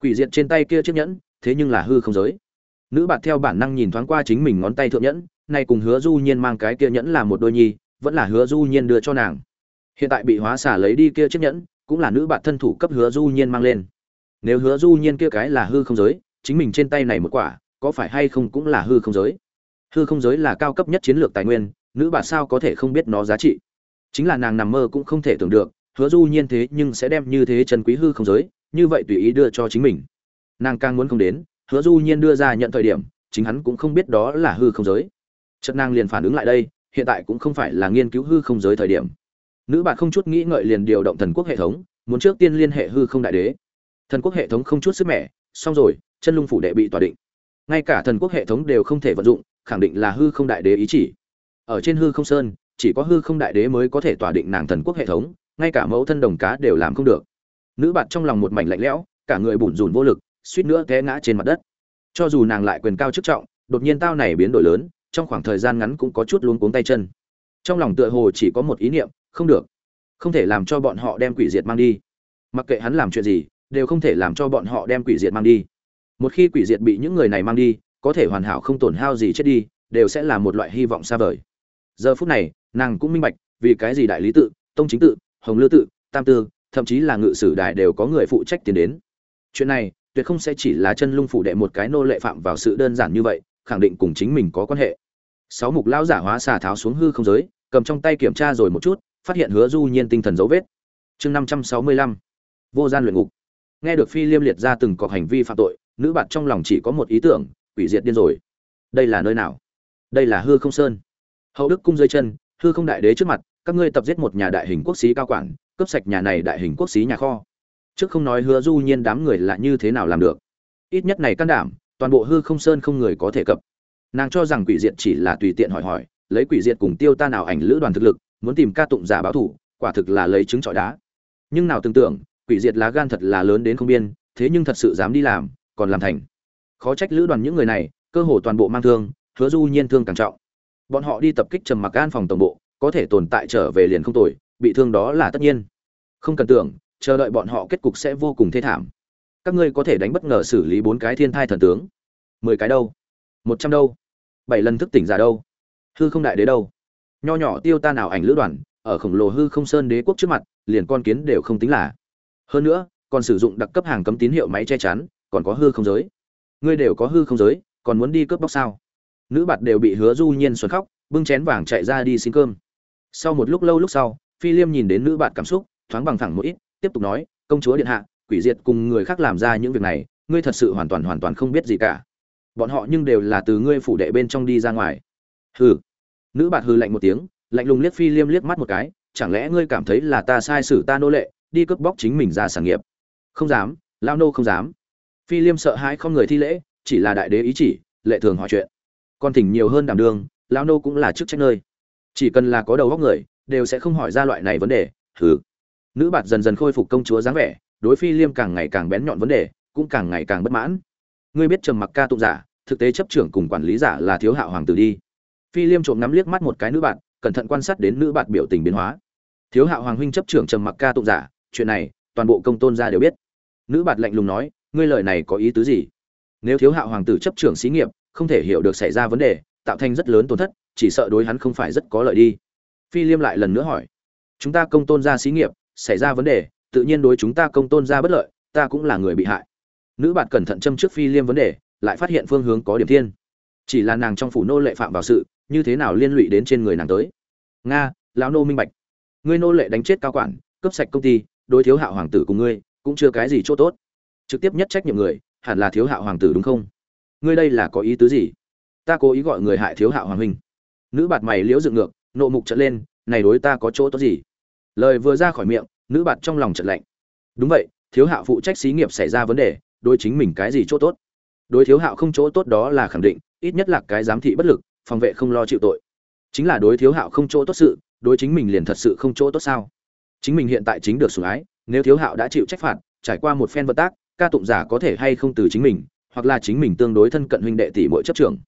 S1: Quỷ diệt trên tay kia chiếc nhẫn, thế nhưng là hư không giới. Nữ bạt theo bản năng nhìn thoáng qua chính mình ngón tay thượng nhẫn, nay cùng hứa du nhiên mang cái kia nhẫn là một đôi nhi, vẫn là hứa du nhiên đưa cho nàng. Hiện tại bị hóa xả lấy đi kia chiếc nhẫn, cũng là nữ bạn thân thủ cấp hứa du nhiên mang lên. Nếu hứa du nhiên kia cái là hư không giới, chính mình trên tay này một quả, có phải hay không cũng là hư không giới? Hư không giới là cao cấp nhất chiến lược tài nguyên, nữ bạn sao có thể không biết nó giá trị? Chính là nàng nằm mơ cũng không thể tưởng được, hứa du nhiên thế nhưng sẽ đem như thế chân quý hư không giới, như vậy tùy ý đưa cho chính mình. Nàng càng muốn không đến, hứa du nhiên đưa ra nhận thời điểm, chính hắn cũng không biết đó là hư không giới. Chất nàng liền phản ứng lại đây, hiện tại cũng không phải là nghiên cứu hư không giới thời điểm. Nữ bạn không chút nghĩ ngợi liền điều động thần quốc hệ thống, muốn trước tiên liên hệ hư không đại đế. Thần quốc hệ thống không chút sức mẻ, xong rồi, chân lung phủ đệ bị tỏa định. Ngay cả thần quốc hệ thống đều không thể vận dụng khẳng định là hư không đại đế ý chỉ. Ở trên hư không sơn, chỉ có hư không đại đế mới có thể tỏa định nàng thần quốc hệ thống, ngay cả mẫu thân đồng cá đều làm không được. Nữ bạn trong lòng một mảnh lạnh lẽo, cả người bủn rủn vô lực, suýt nữa té ngã trên mặt đất. Cho dù nàng lại quyền cao chức trọng, đột nhiên tao này biến đổi lớn, trong khoảng thời gian ngắn cũng có chút luống cuống tay chân. Trong lòng tựa hồ chỉ có một ý niệm, không được. Không thể làm cho bọn họ đem quỷ diệt mang đi. Mặc kệ hắn làm chuyện gì, đều không thể làm cho bọn họ đem quỷ diệt mang đi. Một khi quỷ diệt bị những người này mang đi có thể hoàn hảo không tổn hao gì chết đi, đều sẽ là một loại hy vọng xa vời. Giờ phút này, nàng cũng minh bạch, vì cái gì đại lý tự, tông chính tự, hồng lư tự, tam tư, thậm chí là ngự sử đài đều có người phụ trách tiến đến. Chuyện này, tuyệt không sẽ chỉ là chân lung phủ đệ một cái nô lệ phạm vào sự đơn giản như vậy, khẳng định cùng chính mình có quan hệ. Sáu mục lão giả hóa xà tháo xuống hư không giới, cầm trong tay kiểm tra rồi một chút, phát hiện hứa du nhiên tinh thần dấu vết. Chương năm trăm sáu mươi lăm, vô gian luyện ngục. Nghe được phi liêm liệt ra từng cọc hành vi phạm tội, nữ bạn trong lòng chỉ có một ý tưởng quỷ diệt điên rồi. Đây là nơi nào? Đây là hư không sơn. Hậu đức cung dưới chân, hư không đại đế trước mặt, các ngươi tập giết một nhà đại hình quốc sĩ cao quản, cướp sạch nhà này đại hình quốc sĩ nhà kho. Trước không nói hứa du nhiên đám người là như thế nào làm được. Ít nhất này can đảm, toàn bộ hư không sơn không người có thể cập. Nàng cho rằng quỷ diệt chỉ là tùy tiện hỏi hỏi, lấy quỷ diệt cùng tiêu ta nào ảnh lữ đoàn thực lực, muốn tìm ca tụng giả báo thủ, quả thực là lấy trứng trọi đá. Nhưng nào tưởng tượng quỷ diệt lá gan thật là lớn đến không biên, thế nhưng thật sự dám đi làm, còn làm thành khó trách lữ đoàn những người này, cơ hồ toàn bộ mang thương, hứa du nhiên thương càng trọng. Bọn họ đi tập kích trầm mặc an phòng tổng bộ, có thể tồn tại trở về liền không tồi, bị thương đó là tất nhiên. Không cần tưởng, chờ đợi bọn họ kết cục sẽ vô cùng thê thảm. Các ngươi có thể đánh bất ngờ xử lý bốn cái thiên thai thần tướng. Mười cái đâu? Một trăm đâu? Bảy lần thức tỉnh giả đâu? Hư không đại đế đâu? Nho nhỏ tiêu ta nào ảnh lữ đoàn, ở khổng lồ hư không sơn đế quốc trước mặt, liền con kiến đều không tính là. Hơn nữa, còn sử dụng đặc cấp hàng cấm tín hiệu máy che chắn, còn có hư không giới ngươi đều có hư không giới, còn muốn đi cướp bóc sao? Nữ bạt đều bị hứa du nhiên xuân khóc, bưng chén vàng chạy ra đi xin cơm. Sau một lúc lâu lúc sau, phi liêm nhìn đến nữ bạt cảm xúc, thoáng bằng thẳng một ít, tiếp tục nói, công chúa điện hạ, quỷ diệt cùng người khác làm ra những việc này, ngươi thật sự hoàn toàn hoàn toàn không biết gì cả. Bọn họ nhưng đều là từ ngươi phủ đệ bên trong đi ra ngoài. Hừ. Nữ bạt hừ lạnh một tiếng, lạnh lùng liếc phi liêm liếc mắt một cái, chẳng lẽ ngươi cảm thấy là ta sai sử ta nô lệ, đi cướp bóc chính mình ra sản nghiệp? Không dám lao nô không dám phi liêm sợ hãi không người thi lễ, chỉ là đại đế ý chỉ, lệ thường hỏi chuyện. Còn thỉnh nhiều hơn đảm đương lao nô cũng là chức trách nơi. Chỉ cần là có đầu góc người, đều sẽ không hỏi ra loại này vấn đề, hừ. Nữ bạt dần dần khôi phục công chúa dáng vẻ, đối phi liêm càng ngày càng bén nhọn vấn đề, cũng càng ngày càng bất mãn. Ngươi biết trầm mặc ca tụng giả, thực tế chấp trưởng cùng quản lý giả là thiếu hạo hoàng tử đi. Phi liêm trộm ngắm liếc mắt một cái nữ bạn cẩn thận quan sát đến nữ bạn biểu tình biến hóa. Thiếu hạo hoàng huynh chấp trưởng trầm mặc ca tụng giả, chuyện này toàn bộ công tôn gia đều biết. Nữ bạn lạnh lùng nói ngươi lời này có ý tứ gì? Nếu thiếu hạo hoàng tử chấp trưởng xí nghiệp, không thể hiểu được xảy ra vấn đề, tạo thành rất lớn tổn thất, chỉ sợ đối hắn không phải rất có lợi đi. Phi liêm lại lần nữa hỏi. Chúng ta công tôn gia xí nghiệp, xảy ra vấn đề, tự nhiên đối chúng ta công tôn gia bất lợi, ta cũng là người bị hại. Nữ bạn cẩn thận châm trước phi liêm vấn đề, lại phát hiện phương hướng có điểm thiên. Chỉ là nàng trong phủ nô lệ phạm vào sự, như thế nào liên lụy đến trên người nàng tới? Nga, lão nô minh bạch. Ngươi nô lệ đánh chết cao quản, cướp sạch công ty, đối thiếu hạo hoàng tử cùng ngươi, cũng chưa cái gì chỗ tốt trực tiếp nhất trách nhiệm người, hẳn là thiếu hạo hoàng tử đúng không? Ngươi đây là có ý tứ gì? Ta cố ý gọi người hại thiếu hạo hoàng huynh. Nữ bạt mày liễu dựng ngược, nộ mục trận lên, này đối ta có chỗ tốt gì? Lời vừa ra khỏi miệng, nữ bạt trong lòng trận lạnh. Đúng vậy, thiếu hạo phụ trách xí nghiệp xảy ra vấn đề, đối chính mình cái gì chỗ tốt? Đối thiếu hạo không chỗ tốt đó là khẳng định, ít nhất là cái giám thị bất lực, phòng vệ không lo chịu tội. Chính là đối thiếu hạo không chỗ tốt sự, đối chính mình liền thật sự không chỗ tốt sao? Chính mình hiện tại chính được sủng ái, nếu thiếu hạo đã chịu trách phạt, trải qua một phen vận tác ca tụng giả có thể hay không từ chính mình, hoặc là chính mình tương đối thân cận huynh đệ tỷ mỗi chấp trưởng.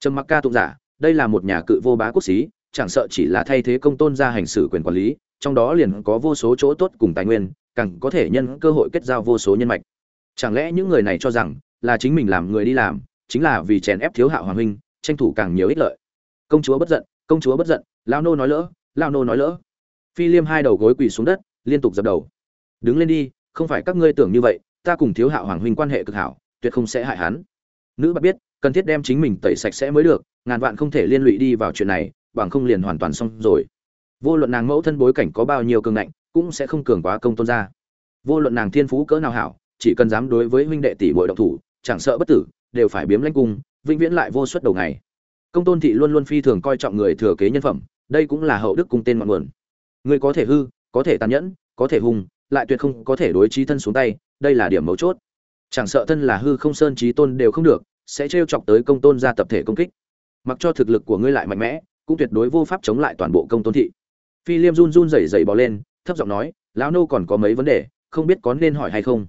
S1: Trầm mặc ca tụng giả, đây là một nhà cự vô bá quốc sĩ chẳng sợ chỉ là thay thế công tôn gia hành xử quyền quản lý, trong đó liền có vô số chỗ tốt cùng tài nguyên, càng có thể nhân cơ hội kết giao vô số nhân mạch. Chẳng lẽ những người này cho rằng là chính mình làm người đi làm, chính là vì chèn ép thiếu hạo hoàng huynh, tranh thủ càng nhiều ích lợi? Công chúa bất giận, công chúa bất giận lao nô nói lỡ lao nô nói lỡ. Phi liêm hai đầu gối quỳ xuống đất, liên tục dập đầu. Đứng lên đi, không phải các ngươi tưởng như vậy ta cùng thiếu hạo hoàng huynh quan hệ cực hảo, tuyệt không sẽ hại hắn. Nữ bạc biết, cần thiết đem chính mình tẩy sạch sẽ mới được, ngàn vạn không thể liên lụy đi vào chuyện này, bằng không liền hoàn toàn xong rồi. Vô luận nàng mẫu thân bối cảnh có bao nhiêu cường ngạnh, cũng sẽ không cường quá công tôn gia. Vô luận nàng thiên phú cỡ nào hảo, chỉ cần dám đối với huynh đệ tỷ muội động thủ, chẳng sợ bất tử, đều phải biếm lãnh cung, vĩnh viễn lại vô suất đầu ngày. Công tôn thị luôn luôn phi thường coi trọng người thừa kế nhân phẩm, đây cũng là hậu đức cung tên ngọn nguồn. Người có thể hư, có thể tàn nhẫn, có thể hung lại tuyệt không có thể đối trí thân xuống tay đây là điểm mấu chốt. Chẳng sợ thân là hư không sơn trí tôn đều không được, sẽ trêu chọc tới công tôn ra tập thể công kích. Mặc cho thực lực của ngươi lại mạnh mẽ, cũng tuyệt đối vô pháp chống lại toàn bộ công tôn thị. Phi liêm run run rẩy rẩy bò lên, thấp giọng nói, lão nô còn có mấy vấn đề, không biết có nên hỏi hay không?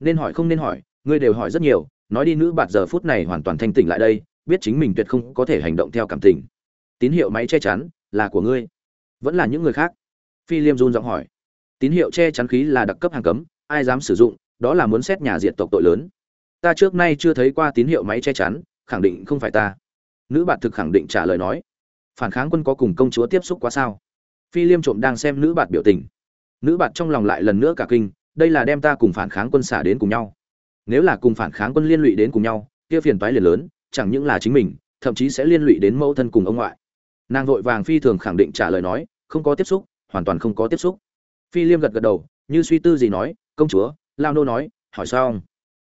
S1: Nên hỏi không nên hỏi, ngươi đều hỏi rất nhiều, nói đi nữ bạt giờ phút này hoàn toàn thanh tỉnh lại đây, biết chính mình tuyệt không có thể hành động theo cảm tình. Tín hiệu máy che chắn, là của ngươi, vẫn là những người khác. Phi liêm run giọng hỏi. Tín hiệu che chắn khí là đặc cấp hàng cấm ai dám sử dụng, đó là muốn xét nhà diệt tộc tội lớn. Ta trước nay chưa thấy qua tín hiệu máy che chắn, khẳng định không phải ta. Nữ bạt thực khẳng định trả lời nói. Phản kháng quân có cùng công chúa tiếp xúc quá sao? Phi liêm trộm đang xem nữ bạt biểu tình. Nữ bạt trong lòng lại lần nữa cả kinh, đây là đem ta cùng phản kháng quân xả đến cùng nhau. Nếu là cùng phản kháng quân liên lụy đến cùng nhau, kia phiền toái liền lớn, chẳng những là chính mình, thậm chí sẽ liên lụy đến mẫu thân cùng ông ngoại. Nàng vội vàng phi thường khẳng định trả lời nói, không có tiếp xúc, hoàn toàn không có tiếp xúc. Phi liêm gật gật đầu, như suy tư gì nói công chúa, lao nô nói, hỏi sao ông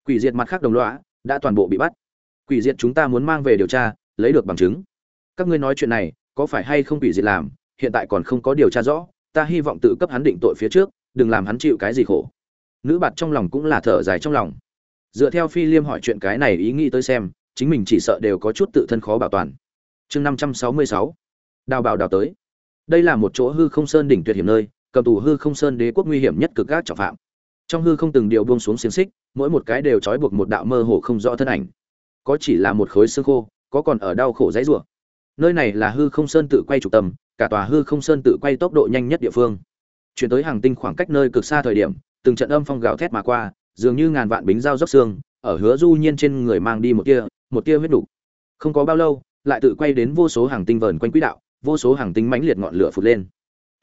S1: quỷ diệt mặt khác đồng loã đã toàn bộ bị bắt. Quỷ diệt chúng ta muốn mang về điều tra, lấy được bằng chứng. Các ngươi nói chuyện này, có phải hay không quỷ diệt làm? Hiện tại còn không có điều tra rõ, ta hy vọng tự cấp hắn định tội phía trước, đừng làm hắn chịu cái gì khổ. Nữ bạt trong lòng cũng là thở dài trong lòng. Dựa theo phi liêm hỏi chuyện cái này ý nghĩ tới xem, chính mình chỉ sợ đều có chút tự thân khó bảo toàn. Chương năm trăm sáu mươi sáu, đào bảo đào tới. Đây là một chỗ hư không sơn đỉnh tuyệt hiểm nơi, cầm tù hư không sơn đế quốc nguy hiểm nhất cực các trọng phạm trong hư không từng điều buông xuống xiềng xích, mỗi một cái đều trói buộc một đạo mơ hồ không rõ thân ảnh. Có chỉ là một khối xương khô, có còn ở đau khổ dãy rủa. Nơi này là hư không sơn tự quay trục tầm, cả tòa hư không sơn tự quay tốc độ nhanh nhất địa phương. Chuyển tới hàng tinh khoảng cách nơi cực xa thời điểm, từng trận âm phong gào thét mà qua, dường như ngàn vạn bính dao dốc xương, ở hứa du nhiên trên người mang đi một tia một tia huyết đủ. không có bao lâu, lại tự quay đến vô số hàng tinh vờn quanh quỹ đạo, vô số hàng tinh mãnh liệt ngọn lửa phụt lên.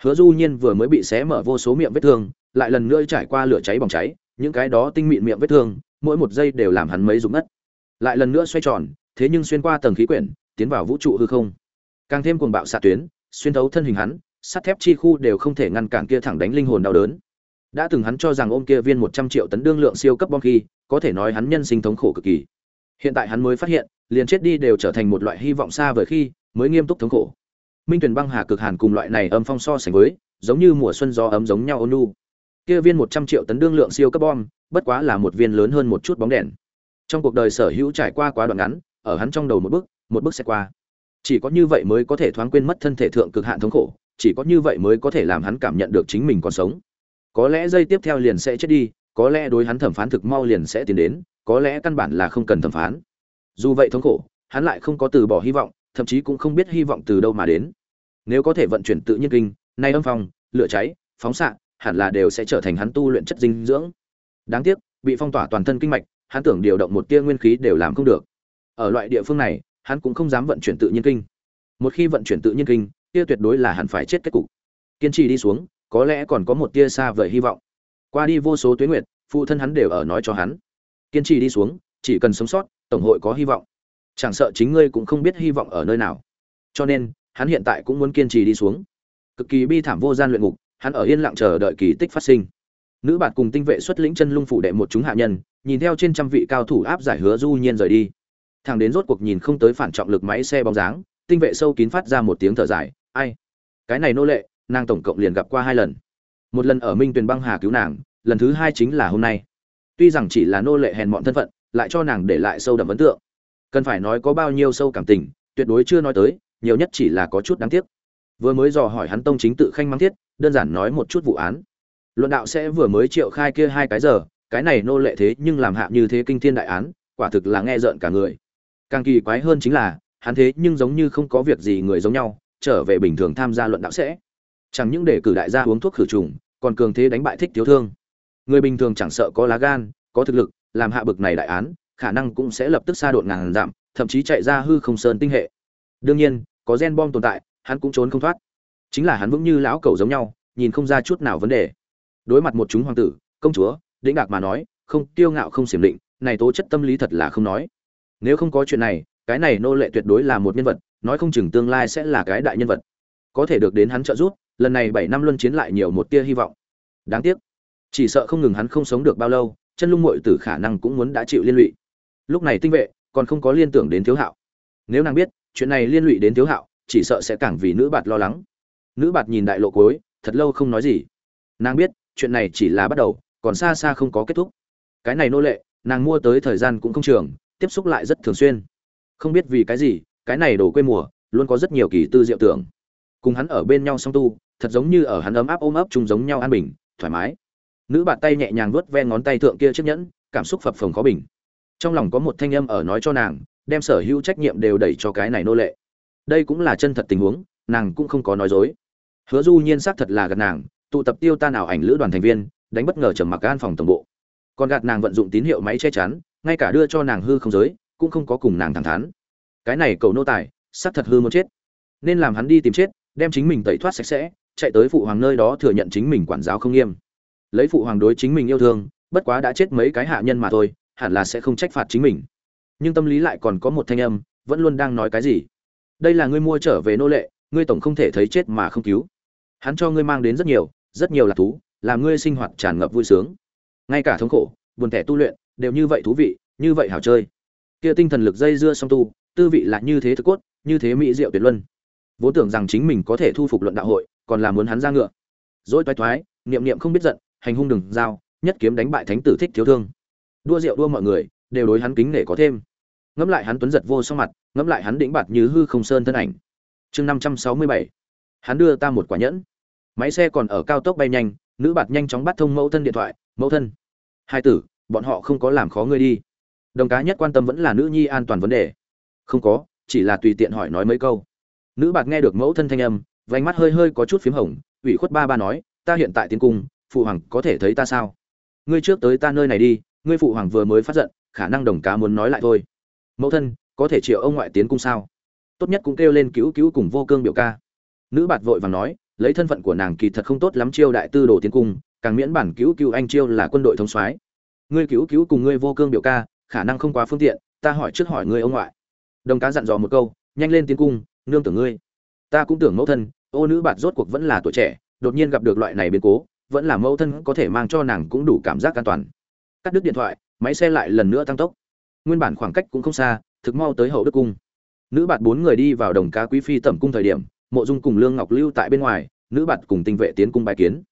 S1: Hứa du nhiên vừa mới bị xé mở vô số miệng vết thương lại lần nữa trải qua lửa cháy bỏng cháy, những cái đó tinh mịn miệng vết thương, mỗi một giây đều làm hắn mấy rụng ngất. Lại lần nữa xoay tròn, thế nhưng xuyên qua tầng khí quyển, tiến vào vũ trụ hư không. Càng thêm cuồng bạo xạ tuyến, xuyên thấu thân hình hắn, sắt thép chi khu đều không thể ngăn cản kia thẳng đánh linh hồn đau đớn. Đã từng hắn cho rằng ôm kia viên một trăm triệu tấn đương lượng siêu cấp bom khi, có thể nói hắn nhân sinh thống khổ cực kỳ. Hiện tại hắn mới phát hiện, liền chết đi đều trở thành một loại hy vọng xa vời khi, mới nghiêm túc thống khổ. Minh tuyển băng hà cực hàn cùng loại này âm phong so sánh với, giống như mùa xuân gió ấm giống nhau ôn nu kia viên một trăm triệu tấn đương lượng siêu cấp bom, bất quá là một viên lớn hơn một chút bóng đèn. Trong cuộc đời sở hữu trải qua quá đoạn ngắn, ở hắn trong đầu một bước một bước sẽ qua. Chỉ có như vậy mới có thể thoáng quên mất thân thể thượng cực hạn thống khổ, chỉ có như vậy mới có thể làm hắn cảm nhận được chính mình còn sống. Có lẽ giây tiếp theo liền sẽ chết đi, có lẽ đối hắn thẩm phán thực mau liền sẽ tiến đến, có lẽ căn bản là không cần thẩm phán. Dù vậy thống khổ, hắn lại không có từ bỏ hy vọng, thậm chí cũng không biết hy vọng từ đâu mà đến. Nếu có thể vận chuyển tự nhiên kinh, nay âm phòng lửa cháy, phóng xạ hẳn là đều sẽ trở thành hắn tu luyện chất dinh dưỡng. Đáng tiếc, bị phong tỏa toàn thân kinh mạch, hắn tưởng điều động một tia nguyên khí đều làm không được. Ở loại địa phương này, hắn cũng không dám vận chuyển tự nhiên kinh. Một khi vận chuyển tự nhiên kinh tia tuyệt đối là hắn phải chết kết cục. Kiên trì đi xuống, có lẽ còn có một tia xa vời hy vọng. Qua đi vô số tuyến nguyệt, phụ thân hắn đều ở nói cho hắn. Kiên trì đi xuống, chỉ cần sống sót, tổng hội có hy vọng. Chẳng sợ chính ngươi cũng không biết hy vọng ở nơi nào. Cho nên, hắn hiện tại cũng muốn kiên trì đi xuống. Cực kỳ bi thảm vô gian luyện ngục hắn ở yên lặng chờ đợi kỳ tích phát sinh. Nữ bạt cùng tinh vệ xuất lĩnh chân lung phủ đệ một chúng hạ nhân, nhìn theo trên trăm vị cao thủ áp giải hứa du nhiên rời đi. Thằng đến rốt cuộc nhìn không tới phản trọng lực máy xe bóng dáng, tinh vệ sâu kín phát ra một tiếng thở dài, ai? Cái này nô lệ, nàng tổng cộng liền gặp qua hai lần. Một lần ở minh tuyền băng hà cứu nàng, lần thứ hai chính là hôm nay. Tuy rằng chỉ là nô lệ hèn mọn thân phận, lại cho nàng để lại sâu đậm ấn tượng. Cần phải nói có bao nhiêu sâu cảm tình, tuyệt đối chưa nói tới, nhiều nhất chỉ là có chút đáng tiếc vừa mới dò hỏi hắn tông chính tự khanh mang thiết, đơn giản nói một chút vụ án. Luận đạo sẽ vừa mới triệu khai kia hai cái giờ, cái này nô lệ thế nhưng làm hạ như thế kinh thiên đại án, quả thực là nghe rợn cả người. Càng kỳ quái hơn chính là, hắn thế nhưng giống như không có việc gì người giống nhau, trở về bình thường tham gia luận đạo sẽ. Chẳng những để cử đại gia uống thuốc khử trùng, còn cường thế đánh bại thích thiếu thương. Người bình thường chẳng sợ có lá gan, có thực lực, làm hạ bực này đại án, khả năng cũng sẽ lập tức xa đột ngàn giảm, thậm chí chạy ra hư không sơn tinh hệ. Đương nhiên, có gen bom tồn tại hắn cũng trốn không thoát. Chính là hắn vững như lão cầu giống nhau, nhìn không ra chút nào vấn đề. Đối mặt một chúng hoàng tử, công chúa, đĩnh đạc mà nói, không tiêu ngạo không xiểm định, này tố chất tâm lý thật là không nói. Nếu không có chuyện này, cái này nô lệ tuyệt đối là một nhân vật, nói không chừng tương lai sẽ là cái đại nhân vật. Có thể được đến hắn trợ giúp, lần này bảy năm luân chiến lại nhiều một tia hy vọng. Đáng tiếc, chỉ sợ không ngừng hắn không sống được bao lâu, chân lung muội tử khả năng cũng muốn đã chịu liên lụy. Lúc này tinh vệ còn không có liên tưởng đến thiếu hạo. Nếu nàng biết, chuyện này liên lụy đến thiếu hạo chỉ sợ sẽ càng vì nữ bạt lo lắng. Nữ bạt nhìn đại lộ cuối, thật lâu không nói gì. Nàng biết, chuyện này chỉ là bắt đầu, còn xa xa không có kết thúc. Cái này nô lệ, nàng mua tới thời gian cũng không trường, tiếp xúc lại rất thường xuyên. Không biết vì cái gì, cái này đổ quê mùa, luôn có rất nhiều kỳ tư diệu tưởng. Cùng hắn ở bên nhau song tu, thật giống như ở hắn ấm áp ôm ấp chung giống nhau an bình, thoải mái. Nữ bạt tay nhẹ nhàng vuốt ve ngón tay thượng kia chiếc nhẫn, cảm xúc phập phồng khó bình. Trong lòng có một thanh âm ở nói cho nàng, đem sở hữu trách nhiệm đều đẩy cho cái này nô lệ đây cũng là chân thật tình huống, nàng cũng không có nói dối. Hứa du nhiên xác thật là gạt nàng, tụ tập tiêu tan ảo ảnh lữ đoàn thành viên, đánh bất ngờ trầm mặc an phòng tổng bộ. Còn gạt nàng vận dụng tín hiệu máy che chắn, ngay cả đưa cho nàng hư không giới, cũng không có cùng nàng thẳng thắn. Cái này cầu nô tài, xác thật hư muốn chết. Nên làm hắn đi tìm chết, đem chính mình tẩy thoát sạch sẽ, chạy tới phụ hoàng nơi đó thừa nhận chính mình quản giáo không nghiêm. Lấy phụ hoàng đối chính mình yêu thương, bất quá đã chết mấy cái hạ nhân mà thôi, hẳn là sẽ không trách phạt chính mình. Nhưng tâm lý lại còn có một thanh âm, vẫn luôn đang nói cái gì? Đây là ngươi mua trở về nô lệ, ngươi tổng không thể thấy chết mà không cứu. Hắn cho ngươi mang đến rất nhiều rất nhiều là thú, làm ngươi sinh hoạt tràn ngập vui sướng. Ngay cả thống khổ, buồn thẻ tu luyện, đều như vậy thú vị, như vậy hào chơi. Kia tinh thần lực dây dưa song tu, tư vị là như thế thực cốt, như thế mỹ diệu tuyệt luân. Vốn tưởng rằng chính mình có thể thu phục luận đạo hội, còn là muốn hắn ra ngựa. Dỗi toái toái, niệm niệm không biết giận, hành hung đừng giao, nhất kiếm đánh bại thánh tử thích thiếu thương. Đua rượu đua mọi người, đều đối hắn kính nể có thêm ngẫm lại hắn tuấn giật vô song mặt, ngẫm lại hắn đĩnh bạt như hư không sơn thân ảnh. Chương năm trăm sáu mươi bảy, hắn đưa ta một quả nhẫn. Máy xe còn ở cao tốc bay nhanh, nữ bạt nhanh chóng bắt thông mẫu thân điện thoại, mẫu thân. Hai tử, bọn họ không có làm khó ngươi đi. Đồng cá nhất quan tâm vẫn là nữ nhi an toàn vấn đề. Không có, chỉ là tùy tiện hỏi nói mấy câu. Nữ bạt nghe được mẫu thân thanh âm vánh mắt hơi hơi có chút p h í m hồng, ủy khuất ba ba nói, ta hiện tại tiến cung, phụ hoàng có thể thấy ta sao? Ngươi trước tới ta nơi này đi, ngươi phụ hoàng vừa mới phát giận, khả năng đồng cá muốn nói lại thôi mẫu thân, có thể triệu ông ngoại tiến cung sao? Tốt nhất cũng kêu lên cứu cứu cùng vô cương biểu ca. Nữ bạt vội vàng nói, lấy thân phận của nàng kỳ thật không tốt lắm chiêu đại tư đồ tiến cung, càng miễn bản cứu cứu anh chiêu là quân đội thống soái. Ngươi cứu cứu cùng ngươi vô cương biểu ca, khả năng không quá phương tiện, ta hỏi trước hỏi ngươi ông ngoại. Đồng cá dặn dò một câu, nhanh lên tiến cung, nương tưởng ngươi. Ta cũng tưởng mẫu thân, ô nữ bạt rốt cuộc vẫn là tuổi trẻ, đột nhiên gặp được loại này biến cố, vẫn là mẫu thân có thể mang cho nàng cũng đủ cảm giác an toàn. Cắt đứt điện thoại, máy xe lại lần nữa tăng tốc nguyên bản khoảng cách cũng không xa, thực mau tới hậu đức cung. Nữ bạt bốn người đi vào đồng cá quý phi tẩm cung thời điểm, mộ dung cùng lương ngọc lưu tại bên ngoài, nữ bạt cùng tinh vệ tiến cung bài kiến.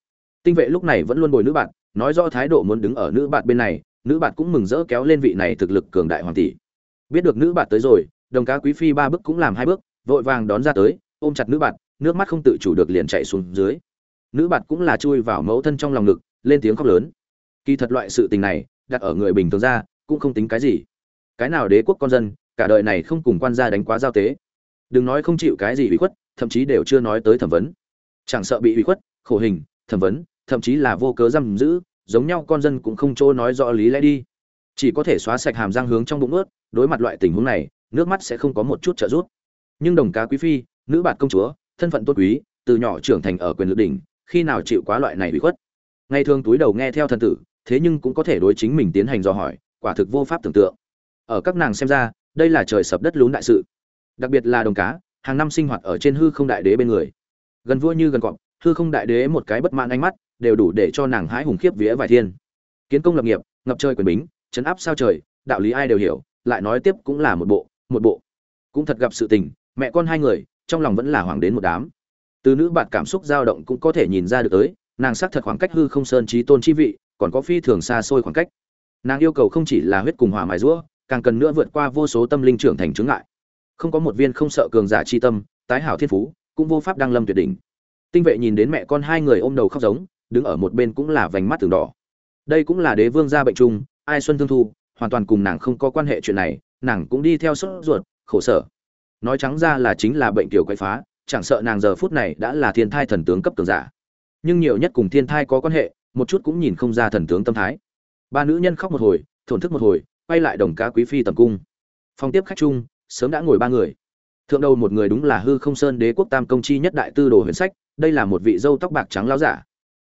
S1: Tinh vệ lúc này vẫn luôn bồi nữ bạt, nói rõ thái độ muốn đứng ở nữ bạt bên này, nữ bạt cũng mừng rỡ kéo lên vị này thực lực cường đại hoàng tỷ. Biết được nữ bạt tới rồi, đồng cá quý phi ba bước cũng làm hai bước, vội vàng đón ra tới, ôm chặt nữ bạt, nước mắt không tự chủ được liền chạy xuống dưới. Nữ bạt cũng là chui vào mẫu thân trong lòng ngực, lên tiếng khóc lớn. Kỳ thật loại sự tình này, đặt ở người bình thường ra, cũng không tính cái gì cái nào đế quốc con dân, cả đời này không cùng quan gia đánh quá giao tế. Đừng nói không chịu cái gì ủy khuất, thậm chí đều chưa nói tới thẩm vấn. Chẳng sợ bị ủy khuất, khổ hình, thẩm vấn, thậm chí là vô cớ giam giữ, giống nhau con dân cũng không chỗ nói rõ lý lẽ đi. Chỉ có thể xóa sạch hàm răng hướng trong bụng ướt, đối mặt loại tình huống này, nước mắt sẽ không có một chút trợ giúp. Nhưng đồng cá quý phi, nữ bạt công chúa, thân phận tốt quý, từ nhỏ trưởng thành ở quyền lực đỉnh, khi nào chịu quá loại này bị khuất? Ngày thường túi đầu nghe theo thần tử, thế nhưng cũng có thể đối chính mình tiến hành dò hỏi, quả thực vô pháp tưởng tượng ở các nàng xem ra, đây là trời sập đất lún đại sự. Đặc biệt là đồng cá, hàng năm sinh hoạt ở trên hư không đại đế bên người. Gần vua như gần cọp, hư không đại đế một cái bất mãn ánh mắt, đều đủ để cho nàng hái hùng khiếp vía vài thiên. Kiến công lập nghiệp, ngập trời quyền bính chấn áp sao trời, đạo lý ai đều hiểu, lại nói tiếp cũng là một bộ một bộ. Cũng thật gặp sự tình, mẹ con hai người, trong lòng vẫn là hoàng đến một đám. Từ nữ bạn cảm xúc dao động cũng có thể nhìn ra được tới, nàng xác thật khoảng cách hư không sơn trí tôn chi vị, còn có phi thường xa xôi khoảng cách. Nàng yêu cầu không chỉ là huyết cùng hòa mài rũa càng cần nữa vượt qua vô số tâm linh trưởng thành chứng ngại. Không có một viên không sợ cường giả chi tâm, tái hảo thiên phú, cũng vô pháp đăng lâm tuyệt đỉnh. Tinh vệ nhìn đến mẹ con hai người ôm đầu khóc giống, đứng ở một bên cũng là vành mắt từng đỏ. Đây cũng là đế vương gia bệnh chung, ai xuân thương thu, hoàn toàn cùng nàng không có quan hệ chuyện này, nàng cũng đi theo sốt ruột, khổ sở. Nói trắng ra là chính là bệnh tiểu quái phá, chẳng sợ nàng giờ phút này đã là thiên thai thần tướng cấp cường giả. Nhưng nhiều nhất cùng thiên thai có quan hệ, một chút cũng nhìn không ra thần tướng tâm thái. Ba nữ nhân khóc một hồi, thổn thức một hồi quay lại đồng cá quý phi tầm cung. Phong tiếp khách chung sớm đã ngồi ba người. Thượng đầu một người đúng là hư không sơn đế quốc tam công chi nhất đại tư đồ huyền sách đây là một vị dâu tóc bạc trắng lao giả.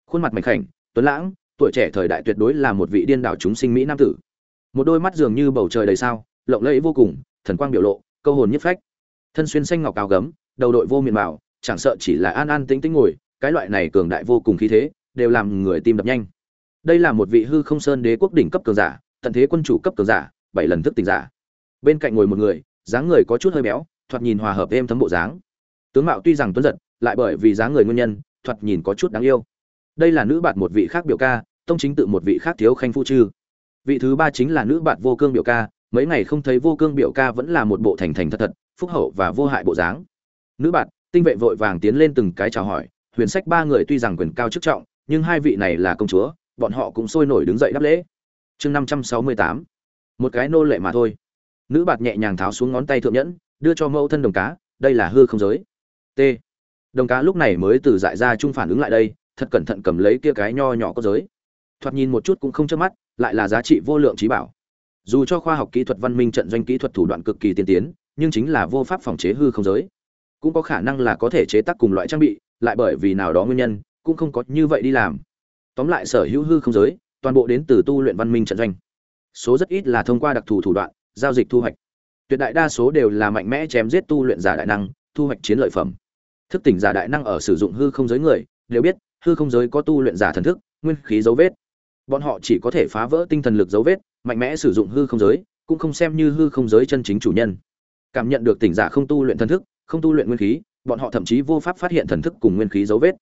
S1: Khuôn mặt mảnh khảnh tuấn lãng tuổi trẻ thời đại tuyệt đối là một vị điên đảo chúng sinh mỹ nam tử. Một đôi mắt dường như bầu trời đầy sao lộng lẫy vô cùng thần quang biểu lộ câu hồn nhất phách. Thân xuyên xanh ngọc cao gấm đầu đội vô miền bảo, chẳng sợ chỉ là an an tĩnh tĩnh ngồi cái loại này cường đại vô cùng khí thế đều làm người tim đập nhanh. Đây là một vị hư không sơn đế quốc đỉnh cấp cường giả tận thế quân chủ cấp cường giả, bảy lần thức tỉnh giả. Bên cạnh ngồi một người, dáng người có chút hơi béo, thoạt nhìn hòa hợp êm thấm bộ dáng. Tướng mạo tuy rằng tuấn giật, lại bởi vì dáng người nguyên nhân, thoạt nhìn có chút đáng yêu. Đây là nữ bạn một vị khác biểu ca, tông chính tự một vị khác thiếu khanh phu chư. Vị thứ ba chính là nữ bạn vô cương biểu ca, mấy ngày không thấy vô cương biểu ca vẫn là một bộ thành thành thật thật, phúc hậu và vô hại bộ dáng. Nữ bạn tinh vệ vội vàng tiến lên từng cái chào hỏi, huyền sách ba người tuy rằng quyền cao chức trọng, nhưng hai vị này là công chúa, bọn họ cũng sôi nổi đứng dậy đáp lễ chương năm trăm sáu mươi tám. Một cái nô lệ mà thôi. Nữ bạt nhẹ nhàng tháo xuống ngón tay thượng nhẫn, đưa cho mẫu thân đồng cá, đây là hư không giới. T. Đồng cá lúc này mới từ dại ra chung phản ứng lại đây, thật cẩn thận cầm lấy kia cái nho nhỏ có giới. Thoạt nhìn một chút cũng không chớp mắt, lại là giá trị vô lượng trí bảo. Dù cho khoa học kỹ thuật văn minh trận doanh kỹ thuật thủ đoạn cực kỳ tiên tiến, nhưng chính là vô pháp phòng chế hư không giới. Cũng có khả năng là có thể chế tác cùng loại trang bị, lại bởi vì nào đó nguyên nhân, cũng không có như vậy đi làm. Tóm lại sở hữu hư không giới toàn bộ đến từ tu luyện văn minh trận doanh. Số rất ít là thông qua đặc thù thủ đoạn, giao dịch thu hoạch. Tuyệt đại đa số đều là mạnh mẽ chém giết tu luyện giả đại năng, thu hoạch chiến lợi phẩm. Thức tỉnh giả đại năng ở sử dụng hư không giới người, đều biết, hư không giới có tu luyện giả thần thức, nguyên khí dấu vết. Bọn họ chỉ có thể phá vỡ tinh thần lực dấu vết, mạnh mẽ sử dụng hư không giới, cũng không xem như hư không giới chân chính chủ nhân. Cảm nhận được tỉnh giả không tu luyện thần thức, không tu luyện nguyên khí, bọn họ thậm chí vô pháp phát hiện thần thức cùng nguyên khí dấu vết.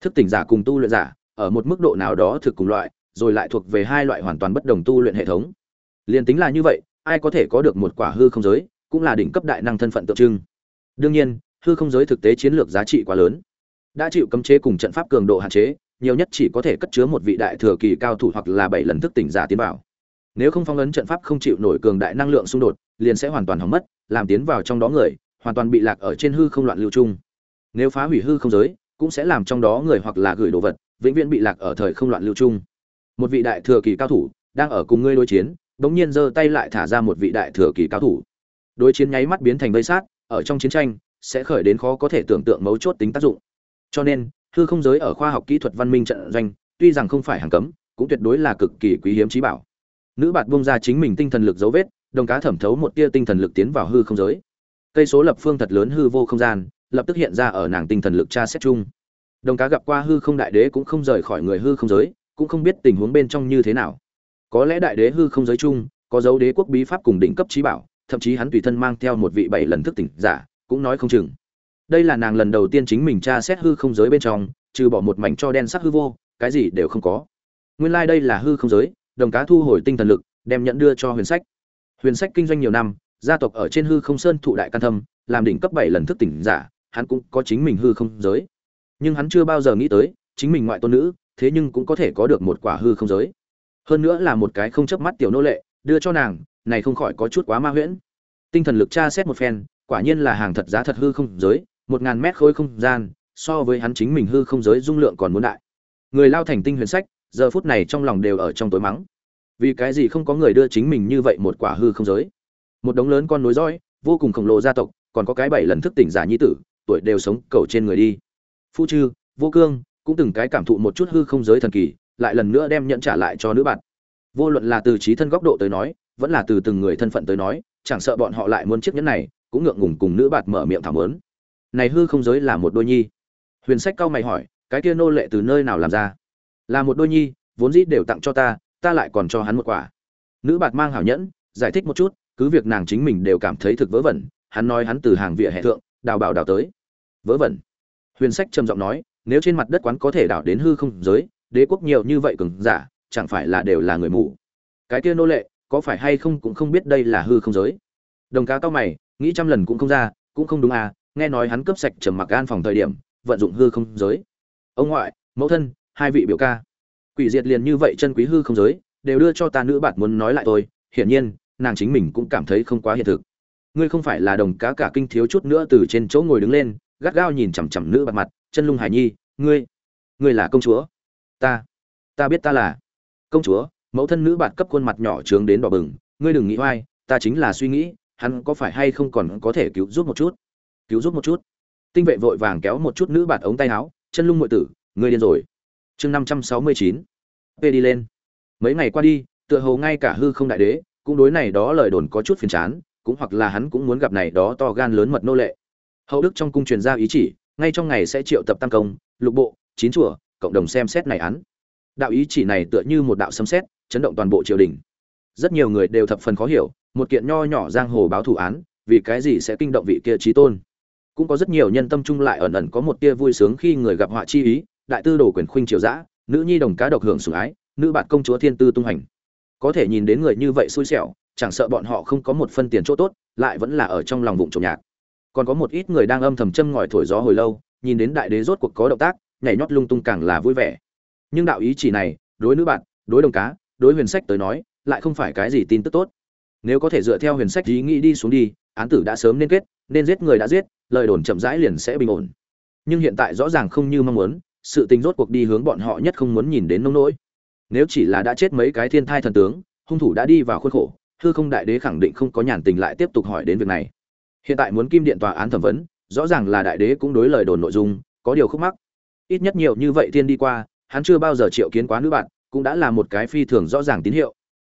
S1: Thức tỉnh giả cùng tu luyện giả, ở một mức độ nào đó thực cùng loại rồi lại thuộc về hai loại hoàn toàn bất đồng tu luyện hệ thống. Liền tính là như vậy, ai có thể có được một quả hư không giới, cũng là đỉnh cấp đại năng thân phận tượng trưng. Đương nhiên, hư không giới thực tế chiến lược giá trị quá lớn. Đã chịu cấm chế cùng trận pháp cường độ hạn chế, nhiều nhất chỉ có thể cất chứa một vị đại thừa kỳ cao thủ hoặc là bảy lần thức tỉnh giả tiến vào. Nếu không phong ấn trận pháp không chịu nổi cường đại năng lượng xung đột, liền sẽ hoàn toàn hỏng mất, làm tiến vào trong đó người, hoàn toàn bị lạc ở trên hư không loạn lưu trung. Nếu phá hủy hư không giới, cũng sẽ làm trong đó người hoặc là gửi đồ vật, vĩnh viễn bị lạc ở thời không loạn lưu trung một vị đại thừa kỳ cao thủ đang ở cùng ngươi đối chiến bỗng nhiên giơ tay lại thả ra một vị đại thừa kỳ cao thủ. Đối chiến nháy mắt biến thành vây sát, ở trong chiến tranh, sẽ khởi đến khó có thể tưởng tượng mấu chốt tính tác dụng. Cho nên, hư không giới ở khoa học kỹ thuật văn minh trận doanh, tuy rằng không phải hàng cấm, cũng tuyệt đối là cực kỳ quý hiếm trí bảo. Nữ bạt bung ra chính mình tinh thần lực dấu vết, đồng cá thẩm thấu một tia tinh thần lực tiến vào hư không giới. Cây số lập phương thật lớn hư vô không gian, lập tức hiện ra ở nàng tinh thần lực tra xét chung. Đồng cá gặp qua hư không đại đế cũng không rời khỏi người hư không giới cũng không biết tình huống bên trong như thế nào. Có lẽ đại đế hư không giới chung có dấu đế quốc bí pháp cùng đỉnh cấp trí bảo, thậm chí hắn tùy thân mang theo một vị bảy lần thức tỉnh giả, cũng nói không chừng. Đây là nàng lần đầu tiên chính mình tra xét hư không giới bên trong, trừ bỏ một mảnh cho đen sắc hư vô, cái gì đều không có. Nguyên lai、like、đây là hư không giới, đồng cá thu hồi tinh thần lực, đem nhận đưa cho huyền sách. Huyền sách kinh doanh nhiều năm, gia tộc ở trên hư không sơn thụ đại can thâm, làm đỉnh cấp bảy lần thức tỉnh giả, hắn cũng có chính mình hư không giới. Nhưng hắn chưa bao giờ nghĩ tới, chính mình ngoại tôn nữ thế nhưng cũng có thể có được một quả hư không giới. Hơn nữa là một cái không chớp mắt tiểu nô lệ, đưa cho nàng, này không khỏi có chút quá ma huyễn. Tinh thần lực tra xét một phen, quả nhiên là hàng thật giá thật hư không giới, một ngàn mét khối không gian, so với hắn chính mình hư không giới dung lượng còn muốn đại. Người lao thành tinh huyền sách, giờ phút này trong lòng đều ở trong tối mắng. Vì cái gì không có người đưa chính mình như vậy một quả hư không giới? Một đống lớn con nối dõi, vô cùng khổng lồ gia tộc, còn có cái bảy lần thức tỉnh giả nhi tử, tuổi đều sống cầu trên người đi. Phu chư vô cương cũng từng cái cảm thụ một chút hư không giới thần kỳ, lại lần nữa đem nhận trả lại cho nữ bạn. Vô luận là từ trí thân góc độ tới nói, vẫn là từ từng người thân phận tới nói, chẳng sợ bọn họ lại muốn chiếc nhẫn này, cũng ngượng ngùng cùng nữ bạt mở miệng thảm lớn này hư không giới là một đôi nhi. Huyền sách cao mày hỏi, cái kia nô lệ từ nơi nào làm ra? Là một đôi nhi, vốn dĩ đều tặng cho ta ta lại còn cho hắn một quả. Nữ bạt mang hảo nhẫn, giải thích một chút, cứ việc nàng chính mình đều cảm thấy thực vớ vẩn, hắn nói hắn từ hàng vỉa hè thượng, đào bảo đào tới. Vớ vẩn. Huyền sách trầm giọng nói nếu trên mặt đất quán có thể đảo đến hư không giới, đế quốc nhiều như vậy cường giả, chẳng phải là đều là người mù? Cái kia nô lệ, có phải hay không cũng không biết đây là hư không giới? Đồng cá cao mày, nghĩ trăm lần cũng không ra, cũng không đúng à nghe nói hắn cướp sạch trầm mặc gan phòng thời điểm, vận dụng hư không giới. Ông ngoại, mẫu thân, hai vị biểu ca. Quỷ diệt liền như vậy chân quý hư không giới, đều đưa cho ta nữ bạn muốn nói lại tôi, hiển nhiên, nàng chính mình cũng cảm thấy không quá hiện thực. Ngươi không phải là đồng cá cả kinh thiếu chút nữa từ trên chỗ ngồi đứng lên gắt gao nhìn chằm chằm nữ bạc mặt, chân lung hải nhi, ngươi ngươi là công chúa? Ta ta biết ta là công chúa. Mẫu thân nữ bạn cấp khuôn mặt nhỏ trướng đến đỏ bừng, ngươi đừng nghĩ oai, ta chính là suy nghĩ, hắn có phải hay không còn có thể cứu giúp một chút? Cứu giúp một chút? Tinh vệ vội vàng kéo một chút nữ bạn ống tay áo, chân lung ngụy tử, ngươi điên rồi. Chương năm trăm sáu mươi chín p đi lên. Mấy ngày qua đi, tựa hồ ngay cả hư không đại đế, cũng đối này đó lời đồn có chút phiền chán, cũng hoặc là hắn cũng muốn gặp này đó to gan lớn mật nô lệ hậu đức trong cung truyền ra ý chỉ, ngay trong ngày sẽ triệu tập tam công, lục bộ, chín chùa, cộng đồng xem xét này án. Đạo ý chỉ này tựa như một đạo sấm xét chấn động toàn bộ triều đình. Rất nhiều người đều thập phần khó hiểu, một kiện nho nhỏ giang hồ báo thủ án, vì cái gì sẽ kinh động vị kia trí tôn? Cũng có rất nhiều nhân tâm trung lại ẩn ẩn có một tia vui sướng khi người gặp họa chi ý, đại tư đồ quyền khuynh triều giã nữ nhi đồng cá độc hưởng sủng ái, nữ bạn công chúa thiên tư tung hành. Có thể nhìn đến người như vậy xui xẻo, chẳng sợ bọn họ không có một phân tiền chỗ tốt, lại vẫn là ở trong lòng vụng trộm nhạc còn có một ít người đang âm thầm châm ngòi thổi gió hồi lâu, nhìn đến đại đế rốt cuộc có động tác, nhảy nhót lung tung càng là vui vẻ. Nhưng đạo ý chỉ này, đối nữ bạn, đối đồng cá, đối huyền sách tới nói, lại không phải cái gì tin tức tốt. Nếu có thể dựa theo huyền sách ý nghĩ đi xuống đi, án tử đã sớm nên kết, nên giết người đã giết, lời đồn chậm rãi liền sẽ bình ổn. Nhưng hiện tại rõ ràng không như mong muốn, sự tình rốt cuộc đi hướng bọn họ nhất không muốn nhìn đến nông nỗi. Nếu chỉ là đã chết mấy cái thiên thai thần tướng, hung thủ đã đi vào khuôn khổ, hư không đại đế khẳng định không có nhàn tình lại tiếp tục hỏi đến việc này hiện tại muốn kim điện tòa án thẩm vấn, rõ ràng là đại đế cũng đối lời đồn nội dung, có điều khúc mắc. Ít nhất nhiều như vậy tiên đi qua, hắn chưa bao giờ triệu kiến quá nữ bạn, cũng đã là một cái phi thường rõ ràng tín hiệu.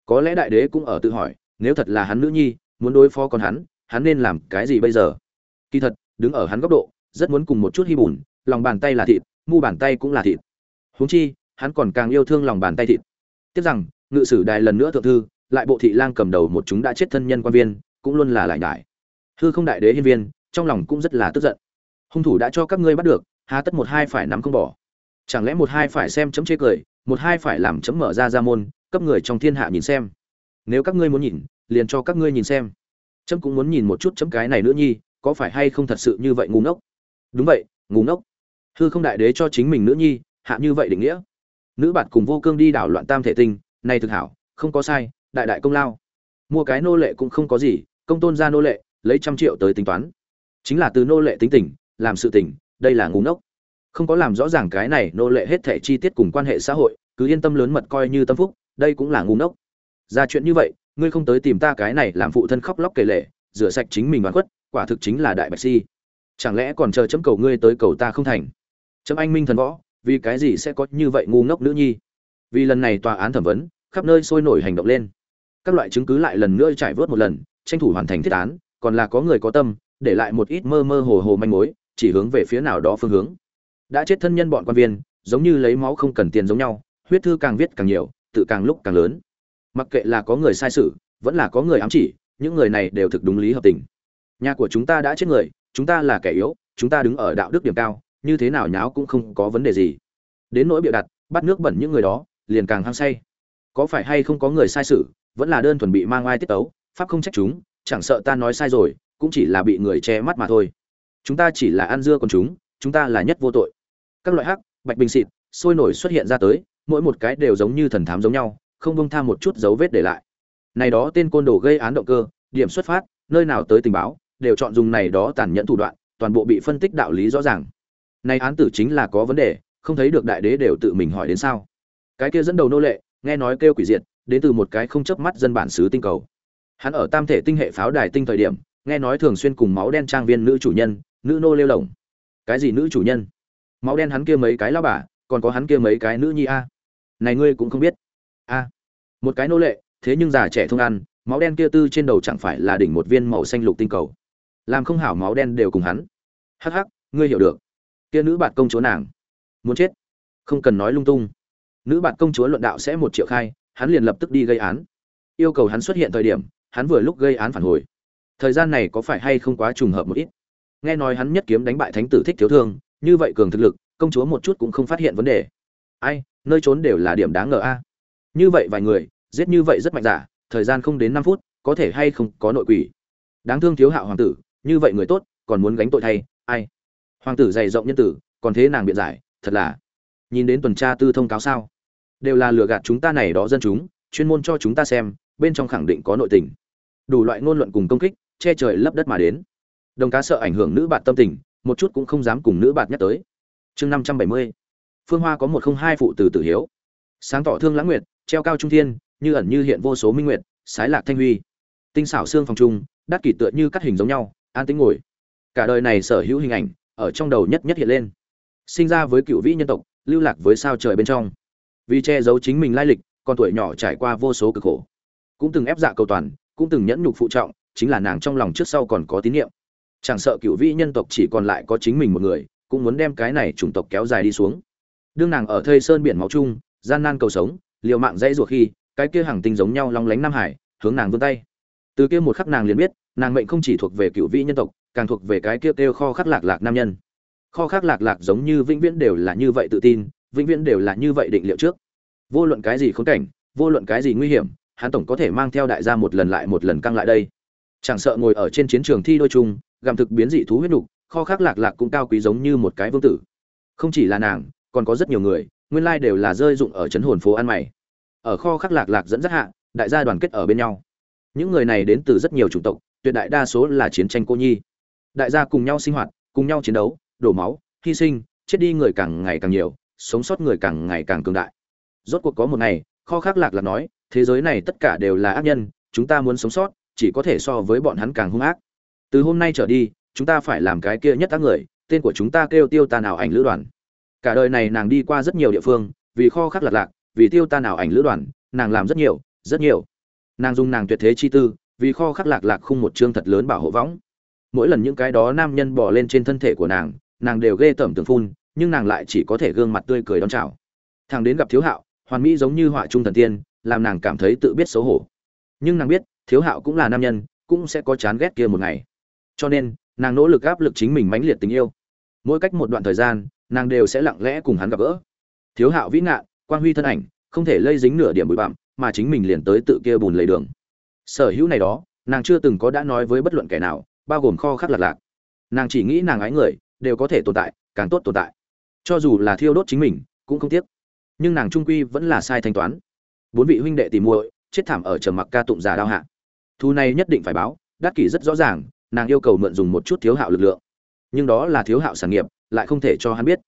S1: Có lẽ đại đế cũng ở tự hỏi, nếu thật là hắn nữ nhi, muốn đối phó con hắn hắn nên làm cái gì bây giờ? Kỳ thật, đứng ở hắn góc độ, rất muốn cùng một chút hy bùn, lòng bàn tay là thịt, mu bàn tay cũng là thịt. Huống chi, hắn còn càng yêu thương lòng bàn tay thịt. Tiếp rằng, ngự sử đài lần nữa thượng thư, lại bộ thị lang cầm đầu một chúng đã chết thân nhân quan viên, cũng luôn là lại nhải hư không đại đế hiên viên, trong lòng cũng rất là tức giận. Hung thủ đã cho các ngươi bắt được, há tất một hai phải nắm không bỏ. Chẳng lẽ một hai phải xem chấm chê cười, một hai phải làm chấm mở ra ra môn, cấp người trong thiên hạ nhìn xem. Nếu các ngươi muốn nhìn, liền cho các ngươi nhìn xem. Chấm cũng muốn nhìn một chút chấm cái này nữa nhi, có phải hay không thật sự như vậy ngu ngốc? Đúng vậy, ngu ngốc. Hư không đại đế cho chính mình nữ nhi, hạ như vậy định nghĩa. Nữ bạn cùng vô cương đi đảo loạn tam thể tinh, này thực hảo, không có sai, đại đại công lao. Mua cái nô lệ cũng không có gì, công tôn ra nô lệ lấy trăm triệu tới tính toán. Chính là từ nô lệ tính tình, làm sự tình, đây là ngu ngốc. Không có làm rõ ràng cái này nô lệ hết thể chi tiết cùng quan hệ xã hội, cứ yên tâm lớn mật coi như tâm phúc, đây cũng là ngu ngốc. Ra chuyện như vậy, ngươi không tới tìm ta cái này làm phụ thân khóc lóc kể lệ rửa sạch chính mình đoán khuất, quả thực chính là đại bạch si. Chẳng lẽ còn chờ chấm cầu ngươi tới cầu ta không thành? Chấm anh minh thần võ, vì cái gì sẽ có như vậy ngu ngốc nữ nhi? Vì lần này tòa án thẩm vấn, khắp nơi sôi nổi hành động lên. Các loại chứng cứ lại lần nữa trải vớt một lần, tranh thủ hoàn thành thiết án còn là có người có tâm, để lại một ít mơ mơ hồ hồ manh mối, chỉ hướng về phía nào đó phương hướng. Đã chết thân nhân bọn quan viên, giống như lấy máu không cần tiền giống nhau, huyết thư càng viết càng nhiều, tự càng lúc càng lớn. Mặc kệ là có người sai sự, vẫn là có người ám chỉ, những người này đều thực đúng lý hợp tình. Nhà của chúng ta đã chết người, chúng ta là kẻ yếu, chúng ta đứng ở đạo đức điểm cao, như thế nào nháo cũng không có vấn đề gì. Đến nỗi bịa đặt, bắt nước bẩn những người đó, liền càng hăng say. Có phải hay không có người sai sự, vẫn là đơn thuần bị mang ai tiết tấu, pháp không trách chúng chẳng sợ ta nói sai rồi, cũng chỉ là bị người che mắt mà thôi. Chúng ta chỉ là ăn dưa còn chúng chúng ta là nhất vô tội. Các loại hắc, bạch bình xịt, sôi nổi xuất hiện ra tới, mỗi một cái đều giống như thần thám giống nhau, không bông tham một chút dấu vết để lại. Này đó tên côn đồ gây án động cơ, điểm xuất phát, nơi nào tới tình báo, đều chọn dùng này đó tàn nhẫn thủ đoạn, toàn bộ bị phân tích đạo lý rõ ràng. Này án tử chính là có vấn đề, không thấy được đại đế đều tự mình hỏi đến sao. Cái kia dẫn đầu nô lệ, nghe nói kêu quỷ diệt, đến từ một cái không chớp mắt dân bản xứ tinh cầu hắn ở tam thể tinh hệ pháo đài tinh thời điểm, nghe nói thường xuyên cùng máu đen trang viên nữ chủ nhân, nữ nô lêu lồng. Cái gì nữ chủ nhân? Máu đen hắn kia mấy cái lao bà, còn có hắn kia mấy cái nữ nhi a. Này ngươi cũng không biết. A. Một cái nô lệ, thế nhưng già trẻ thông ăn, máu đen kia tư trên đầu chẳng phải là đỉnh một viên màu xanh lục tinh cầu. Làm không hảo máu đen đều cùng hắn. Hắc hắc, ngươi hiểu được. Kia nữ bạn công chúa nàng. Muốn chết. Không cần nói lung tung. Nữ bạn công chúa luận đạo sẽ một triệu khai, hắn liền lập tức đi gây án. Yêu cầu hắn xuất hiện thời điểm hắn vừa lúc gây án phản hồi. Thời gian này có phải hay không quá trùng hợp một ít? Nghe nói hắn nhất kiếm đánh bại thánh tử thích thiếu thương, như vậy cường thực lực, công chúa một chút cũng không phát hiện vấn đề. Ai, nơi trốn đều là điểm đáng ngờ a. Như vậy vài người, giết như vậy rất mạnh giả, thời gian không đến năm phút, có thể hay không có nội quỷ? Đáng thương thiếu hạo hoàng tử, như vậy người tốt, còn muốn gánh tội thay, ai? Hoàng tử dày rộng nhân tử, còn thế nàng biện giải, thật là. Nhìn đến tuần tra tư thông cáo sao? Đều là lừa gạt chúng ta này đó dân chúng, chuyên môn cho chúng ta xem, bên trong khẳng định có nội tình đủ loại ngôn luận cùng công kích, che trời lấp đất mà đến. Đồng cá sợ ảnh hưởng nữ bạn tâm tình, một chút cũng không dám cùng nữ bạn nhắc tới. Chương năm trăm bảy mươi, phương hoa có một không hai phụ tử tử hiếu. Sáng tỏ thương lãng nguyệt, treo cao trung thiên, như ẩn như hiện vô số minh nguyệt, sái lạc thanh huy. Tinh xảo xương phòng trung, đắt kỷ tựa như cắt hình giống nhau, an tính ngồi. Cả đời này sở hữu hình ảnh, ở trong đầu nhất nhất hiện lên. Sinh ra với cựu vĩ nhân tộc, lưu lạc với sao trời bên trong. Vì che giấu chính mình lai lịch, con tuổi nhỏ trải qua vô số cực khổ. Cũng từng ép dạ cầu toàn cũng từng nhẫn nhục phụ trọng, chính là nàng trong lòng trước sau còn có tín nhiệm chẳng sợ cựu vĩ nhân tộc chỉ còn lại có chính mình một người, cũng muốn đem cái này chủng tộc kéo dài đi xuống. Đương nàng ở thây sơn biển máu chung, gian nan cầu sống, liều mạng dãy ruột khi, cái kia hàng tinh giống nhau long lánh nam hải, hướng nàng vươn tay. Từ kia một khắc nàng liền biết, nàng mệnh không chỉ thuộc về cựu vị nhân tộc, càng thuộc về cái kia kêu kho khắc lạc lạc nam nhân. Kho khắc lạc lạc giống như vĩnh viễn đều là như vậy tự tin, vĩnh viễn đều là như vậy định liệu trước. Vô luận cái gì khốn cảnh, vô luận cái gì nguy hiểm hắn tổng có thể mang theo đại gia một lần lại một lần căng lại đây. Chẳng sợ ngồi ở trên chiến trường thi đôi chung, gặm thực biến dị thú huyết nục, kho khắc lạc lạc cũng cao quý giống như một cái vương tử. Không chỉ là nàng, còn có rất nhiều người, nguyên lai đều là rơi dụng ở chấn hồn phố ăn mày. Ở kho khắc lạc lạc dẫn dắt hạ, đại gia đoàn kết ở bên nhau. Những người này đến từ rất nhiều chủng tộc, tuyệt đại đa số là chiến tranh cô nhi. Đại gia cùng nhau sinh hoạt, cùng nhau chiến đấu, đổ máu, hy sinh, chết đi người càng ngày càng nhiều, sống sót người càng ngày càng cường đại. Rốt cuộc có một ngày kho khắc lạc lạc nói, thế giới này tất cả đều là ác nhân, chúng ta muốn sống sót, chỉ có thể so với bọn hắn càng hung ác. Từ hôm nay trở đi, chúng ta phải làm cái kia nhất các người, tên của chúng ta kêu tiêu ta nào ảnh lữ đoàn. Cả đời này nàng đi qua rất nhiều địa phương, vì kho khắc lạc lạc, vì tiêu ta nào ảnh lữ đoàn, nàng làm rất nhiều rất nhiều. Nàng dùng nàng tuyệt thế chi tư, vì kho khắc lạc lạc khung một chương thật lớn bảo hộ võng. Mỗi lần những cái đó nam nhân bỏ lên trên thân thể của nàng nàng đều ghê tởm tường phun, nhưng nàng lại chỉ có thể gương mặt tươi cười đón chào. Thằng đến gặp thiếu hạo hoàn mỹ giống như họa trung thần tiên, làm nàng cảm thấy tự biết xấu hổ. Nhưng nàng biết, thiếu hạo cũng là nam nhân, cũng sẽ có chán ghét kia một ngày. Cho nên, nàng nỗ lực áp lực chính mình mãnh liệt tình yêu. Mỗi cách một đoạn thời gian, nàng đều sẽ lặng lẽ cùng hắn gặp gỡ. Thiếu hạo vĩ ngạn, quang huy thân ảnh, không thể lây dính nửa điểm bụi bặm, mà chính mình liền tới tự kia bùn lầy đường. Sở hữu này đó, nàng chưa từng có đã nói với bất luận kẻ nào, bao gồm kho khắc lạc lạc. Nàng chỉ nghĩ nàng ái người, đều có thể tồn tại, càng tốt tồn tại. Cho dù là thiêu đốt chính mình, cũng không tiếc nhưng nàng trung quy vẫn là sai thanh toán. Bốn vị huynh đệ tìm muội, chết thảm ở trầm mặc ca tụng giả đao hạ. Thu này nhất định phải báo, đắc kỷ rất rõ ràng, nàng yêu cầu mượn dùng một chút thiếu hạo lực lượng. Nhưng đó là thiếu hạo sản nghiệp, lại không thể cho hắn biết.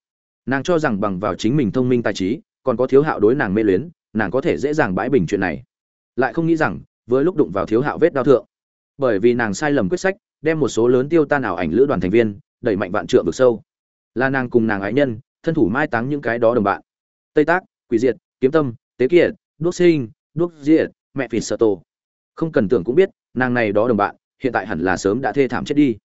S1: Nàng cho rằng bằng vào chính mình thông minh tài trí, còn có thiếu hạo đối nàng mê luyến, nàng có thể dễ dàng bãi bình chuyện này. Lại không nghĩ rằng với lúc đụng vào thiếu hạo vết đau thượng. Bởi vì nàng sai lầm quyết sách, đem một số lớn tiêu tan ảo ảnh lữ đoàn thành viên, đẩy mạnh vạn trượng vực sâu. Là nàng cùng nàng ái nhân, thân thủ mai táng những cái đó đồng bạn tây tác, quỷ diệt, kiếm tâm, tế kiệt, đuốc sinh, đuốc diệt, mẹ phì sợ tổ. Không cần tưởng cũng biết, nàng này đó đồng bạn, hiện tại hẳn là sớm đã thê thảm chết đi.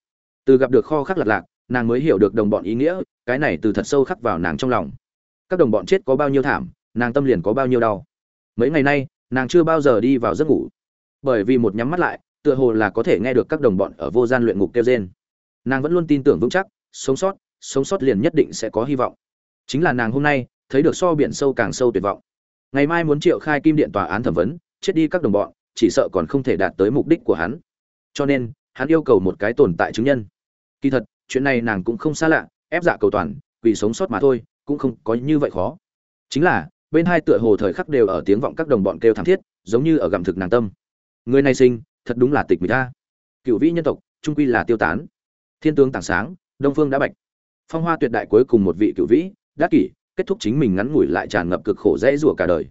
S1: Từ gặp được kho khắc lật lạc, nàng mới hiểu được đồng bọn ý nghĩa, cái này từ thật sâu khắc vào nàng trong lòng. Các đồng bọn chết có bao nhiêu thảm, nàng tâm liền có bao nhiêu đau. Mấy ngày nay, nàng chưa bao giờ đi vào giấc ngủ. Bởi vì một nhắm mắt lại, tựa hồ là có thể nghe được các đồng bọn ở vô gian luyện ngục kêu trên nàng vẫn luôn tin tưởng vững chắc, sống sót sống sót liền nhất định sẽ có hy vọng. Chính là nàng hôm nay thấy được so biển sâu càng sâu tuyệt vọng. Ngày mai muốn triệu khai kim điện tòa án thẩm vấn, chết đi các đồng bọn, chỉ sợ còn không thể đạt tới mục đích của hắn. Cho nên, hắn yêu cầu một cái tồn tại chứng nhân. Kỳ thật, chuyện này nàng cũng không xa lạ, ép dạ cầu toàn vì sống sót mà thôi, cũng không có như vậy khó. Chính là, bên hai tựa hồ thời khắc đều ở tiếng vọng các đồng bọn kêu thảm thiết, giống như ở gặm thực nàng tâm. Người này sinh, thật đúng là tịch mịch ta cựu vĩ nhân tộc, trung quy là tiêu tán. Thiên tướng tảng sáng, đông phương đã bạch. Phong hoa tuyệt đại cuối cùng một vị cựu vĩ, đắc kỷ kết thúc chính mình ngắn ngủi lại tràn ngập cực khổ dễ rủa cả đời.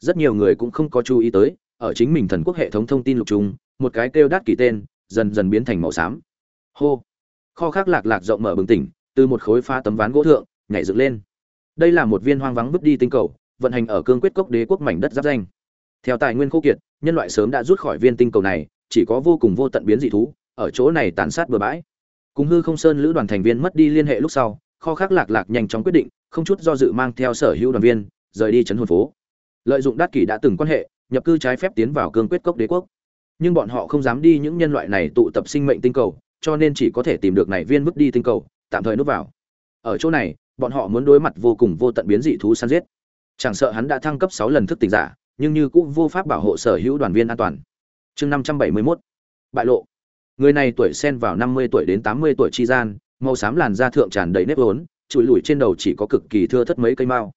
S1: Rất nhiều người cũng không có chú ý tới, ở chính mình thần quốc hệ thống thông tin lục trung một cái kêu đắt kỳ tên, dần dần biến thành màu xám. Hô. Kho khác lạc lạc rộng mở bừng tỉnh, từ một khối pha tấm ván gỗ thượng, nhảy dựng lên. Đây là một viên hoang vắng vứt đi tinh cầu, vận hành ở cương quyết cốc đế quốc mảnh đất giáp danh. Theo tài nguyên khô kiệt, nhân loại sớm đã rút khỏi viên tinh cầu này, chỉ có vô cùng vô tận biến dị thú, ở chỗ này tàn sát bừa bãi. Cùng hư không sơn lữ đoàn thành viên mất đi liên hệ lúc sau, kho khác lạc lạc nhanh chóng quyết định không chút do dự mang theo sở hữu đoàn viên, rời đi trấn hồn phố. Lợi dụng đắc kỷ đã từng quan hệ, nhập cư trái phép tiến vào cương quyết cốc đế quốc. Nhưng bọn họ không dám đi những nhân loại này tụ tập sinh mệnh tinh cầu, cho nên chỉ có thể tìm được này viên vứt đi tinh cầu, tạm thời núp vào. Ở chỗ này, bọn họ muốn đối mặt vô cùng vô tận biến dị thú săn giết. Chẳng sợ hắn đã thăng cấp sáu lần thức tỉnh giả, nhưng như cũng vô pháp bảo hộ sở hữu đoàn viên an toàn. Chương năm trăm bảy mươi 571 bại lộ. Người này tuổi xen vào năm mươi tuổi đến tám mươi tuổi chi gian, màu xám làn da thượng tràn đầy nếp vốn chùi lùi trên đầu chỉ có cực kỳ thưa thất mấy cây mao.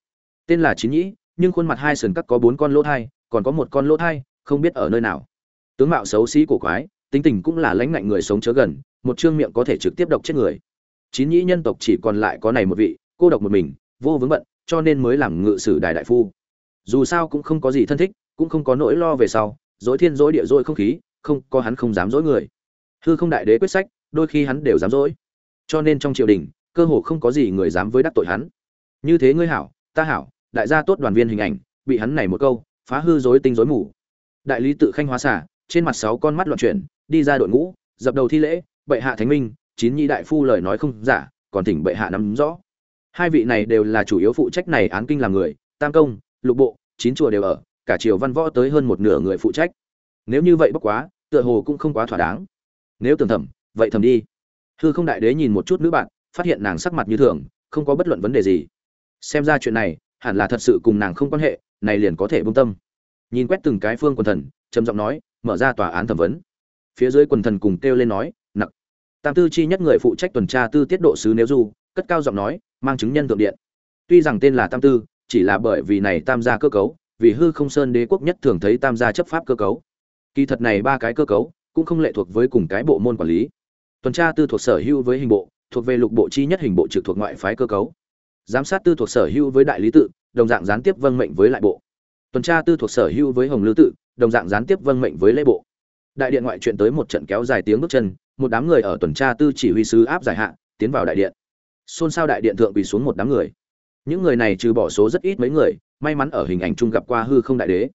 S1: Tên là chín nhĩ, nhưng khuôn mặt hai sườn cắt có bốn con lỗ thai, còn có một con lỗ thai, không biết ở nơi nào. Tướng mạo xấu xí cổ quái, tính tình cũng là lãnh ngạnh người sống chớ gần, một trương miệng có thể trực tiếp độc chết người. Chín nhĩ nhân tộc chỉ còn lại có này một vị, cô độc một mình, vô vướng bận, cho nên mới làm ngự sử đại đại phu. Dù sao cũng không có gì thân thích, cũng không có nỗi lo về sau, dối thiên dối địa dối không khí, không có hắn không dám dối người. Hư không đại đế quyết sách, đôi khi hắn đều dám dối. Cho nên trong triều đình cơ hồ không có gì người dám với đắc tội hắn. Như thế ngươi hảo, ta hảo, đại gia tốt đoàn viên hình ảnh, bị hắn này một câu, phá hư rối tinh rối mù. Đại lý tự khanh hóa xả, trên mặt sáu con mắt loạn chuyển, đi ra đội ngũ, dập đầu thi lễ, bệ hạ thánh minh, chín nhi đại phu lời nói không giả, còn thỉnh bệ hạ nắm rõ. Hai vị này đều là chủ yếu phụ trách này án kinh làm người, tam công, lục bộ, chín chùa đều ở, cả triều văn võ tới hơn một nửa người phụ trách. Nếu như vậy bốc quá, tựa hồ cũng không quá thỏa đáng. Nếu tưởng thẩm vậy thầm đi. Hư không đại đế nhìn một chút nữ bạn phát hiện nàng sắc mặt như thường, không có bất luận vấn đề gì. Xem ra chuyện này, hẳn là thật sự cùng nàng không quan hệ, này liền có thể bông tâm. Nhìn quét từng cái phương quần thần, trầm giọng nói, mở ra tòa án thẩm vấn. Phía dưới quần thần cùng kêu lên nói nặng tam tư chi nhất người phụ trách tuần tra tư tiết độ sứ nếu du, cất cao giọng nói, mang chứng nhân thượng điện. Tuy rằng tên là tam tư, chỉ là bởi vì này tam gia cơ cấu, vì hư không sơn đế quốc nhất thường thấy tam gia chấp pháp cơ cấu. Kỳ thật này ba cái cơ cấu, cũng không lệ thuộc với cùng cái bộ môn quản lý. Tuần tra tư thuộc sở hữu với hình bộ thuộc về lục bộ chi nhất hình bộ trực thuộc ngoại phái cơ cấu. Giám sát tư thuộc sở hữu với đại lý tự, đồng dạng gián tiếp vâng mệnh với lại bộ. Tuần tra tư thuộc sở hữu với hồng lư tự, đồng dạng gián tiếp vâng mệnh với lễ bộ. Đại điện ngoại chuyện tới một trận kéo dài tiếng bước chân, một đám người ở tuần tra tư chỉ huy sứ áp giải hạ, tiến vào đại điện. Xôn xao đại điện thượng quỳ xuống một đám người. Những người này trừ bỏ số rất ít mấy người, may mắn ở hình ảnh chung gặp qua hư không đại đế.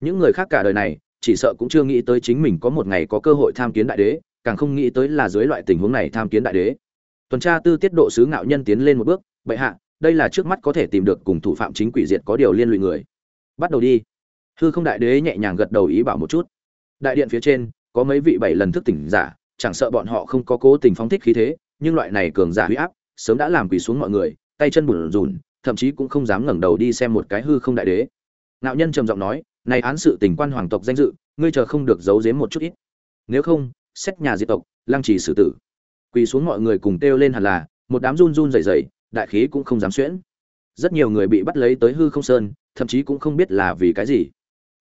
S1: Những người khác cả đời này, chỉ sợ cũng chưa nghĩ tới chính mình có một ngày có cơ hội tham kiến đại đế, càng không nghĩ tới là dưới loại tình huống này tham kiến đại đế tuần tra tư tiết độ sứ ngạo nhân tiến lên một bước, bệ hạ, đây là trước mắt có thể tìm được cùng thủ phạm chính quỷ diệt có điều liên lụy người. Bắt đầu đi. Hư không đại đế nhẹ nhàng gật đầu ý bảo một chút. Đại điện phía trên, có mấy vị bảy lần thức tỉnh giả, chẳng sợ bọn họ không có cố tình phóng thích khí thế, nhưng loại này cường giả huy áp, sớm đã làm quỳ xuống mọi người, tay chân bùn rùn thậm chí cũng không dám ngẩng đầu đi xem một cái hư không đại đế. Ngạo nhân trầm giọng nói, này án sự tình quan hoàng tộc danh dự, ngươi chờ không được giấu giếm một chút ít. Nếu không, xét nhà diệt tộc, lăng trì xử tử quỳ xuống mọi người cùng kêu lên hẳn là, một đám run run rẩy rẩy, đại khí cũng không dám xuyễn. Rất nhiều người bị bắt lấy tới hư không sơn, thậm chí cũng không biết là vì cái gì.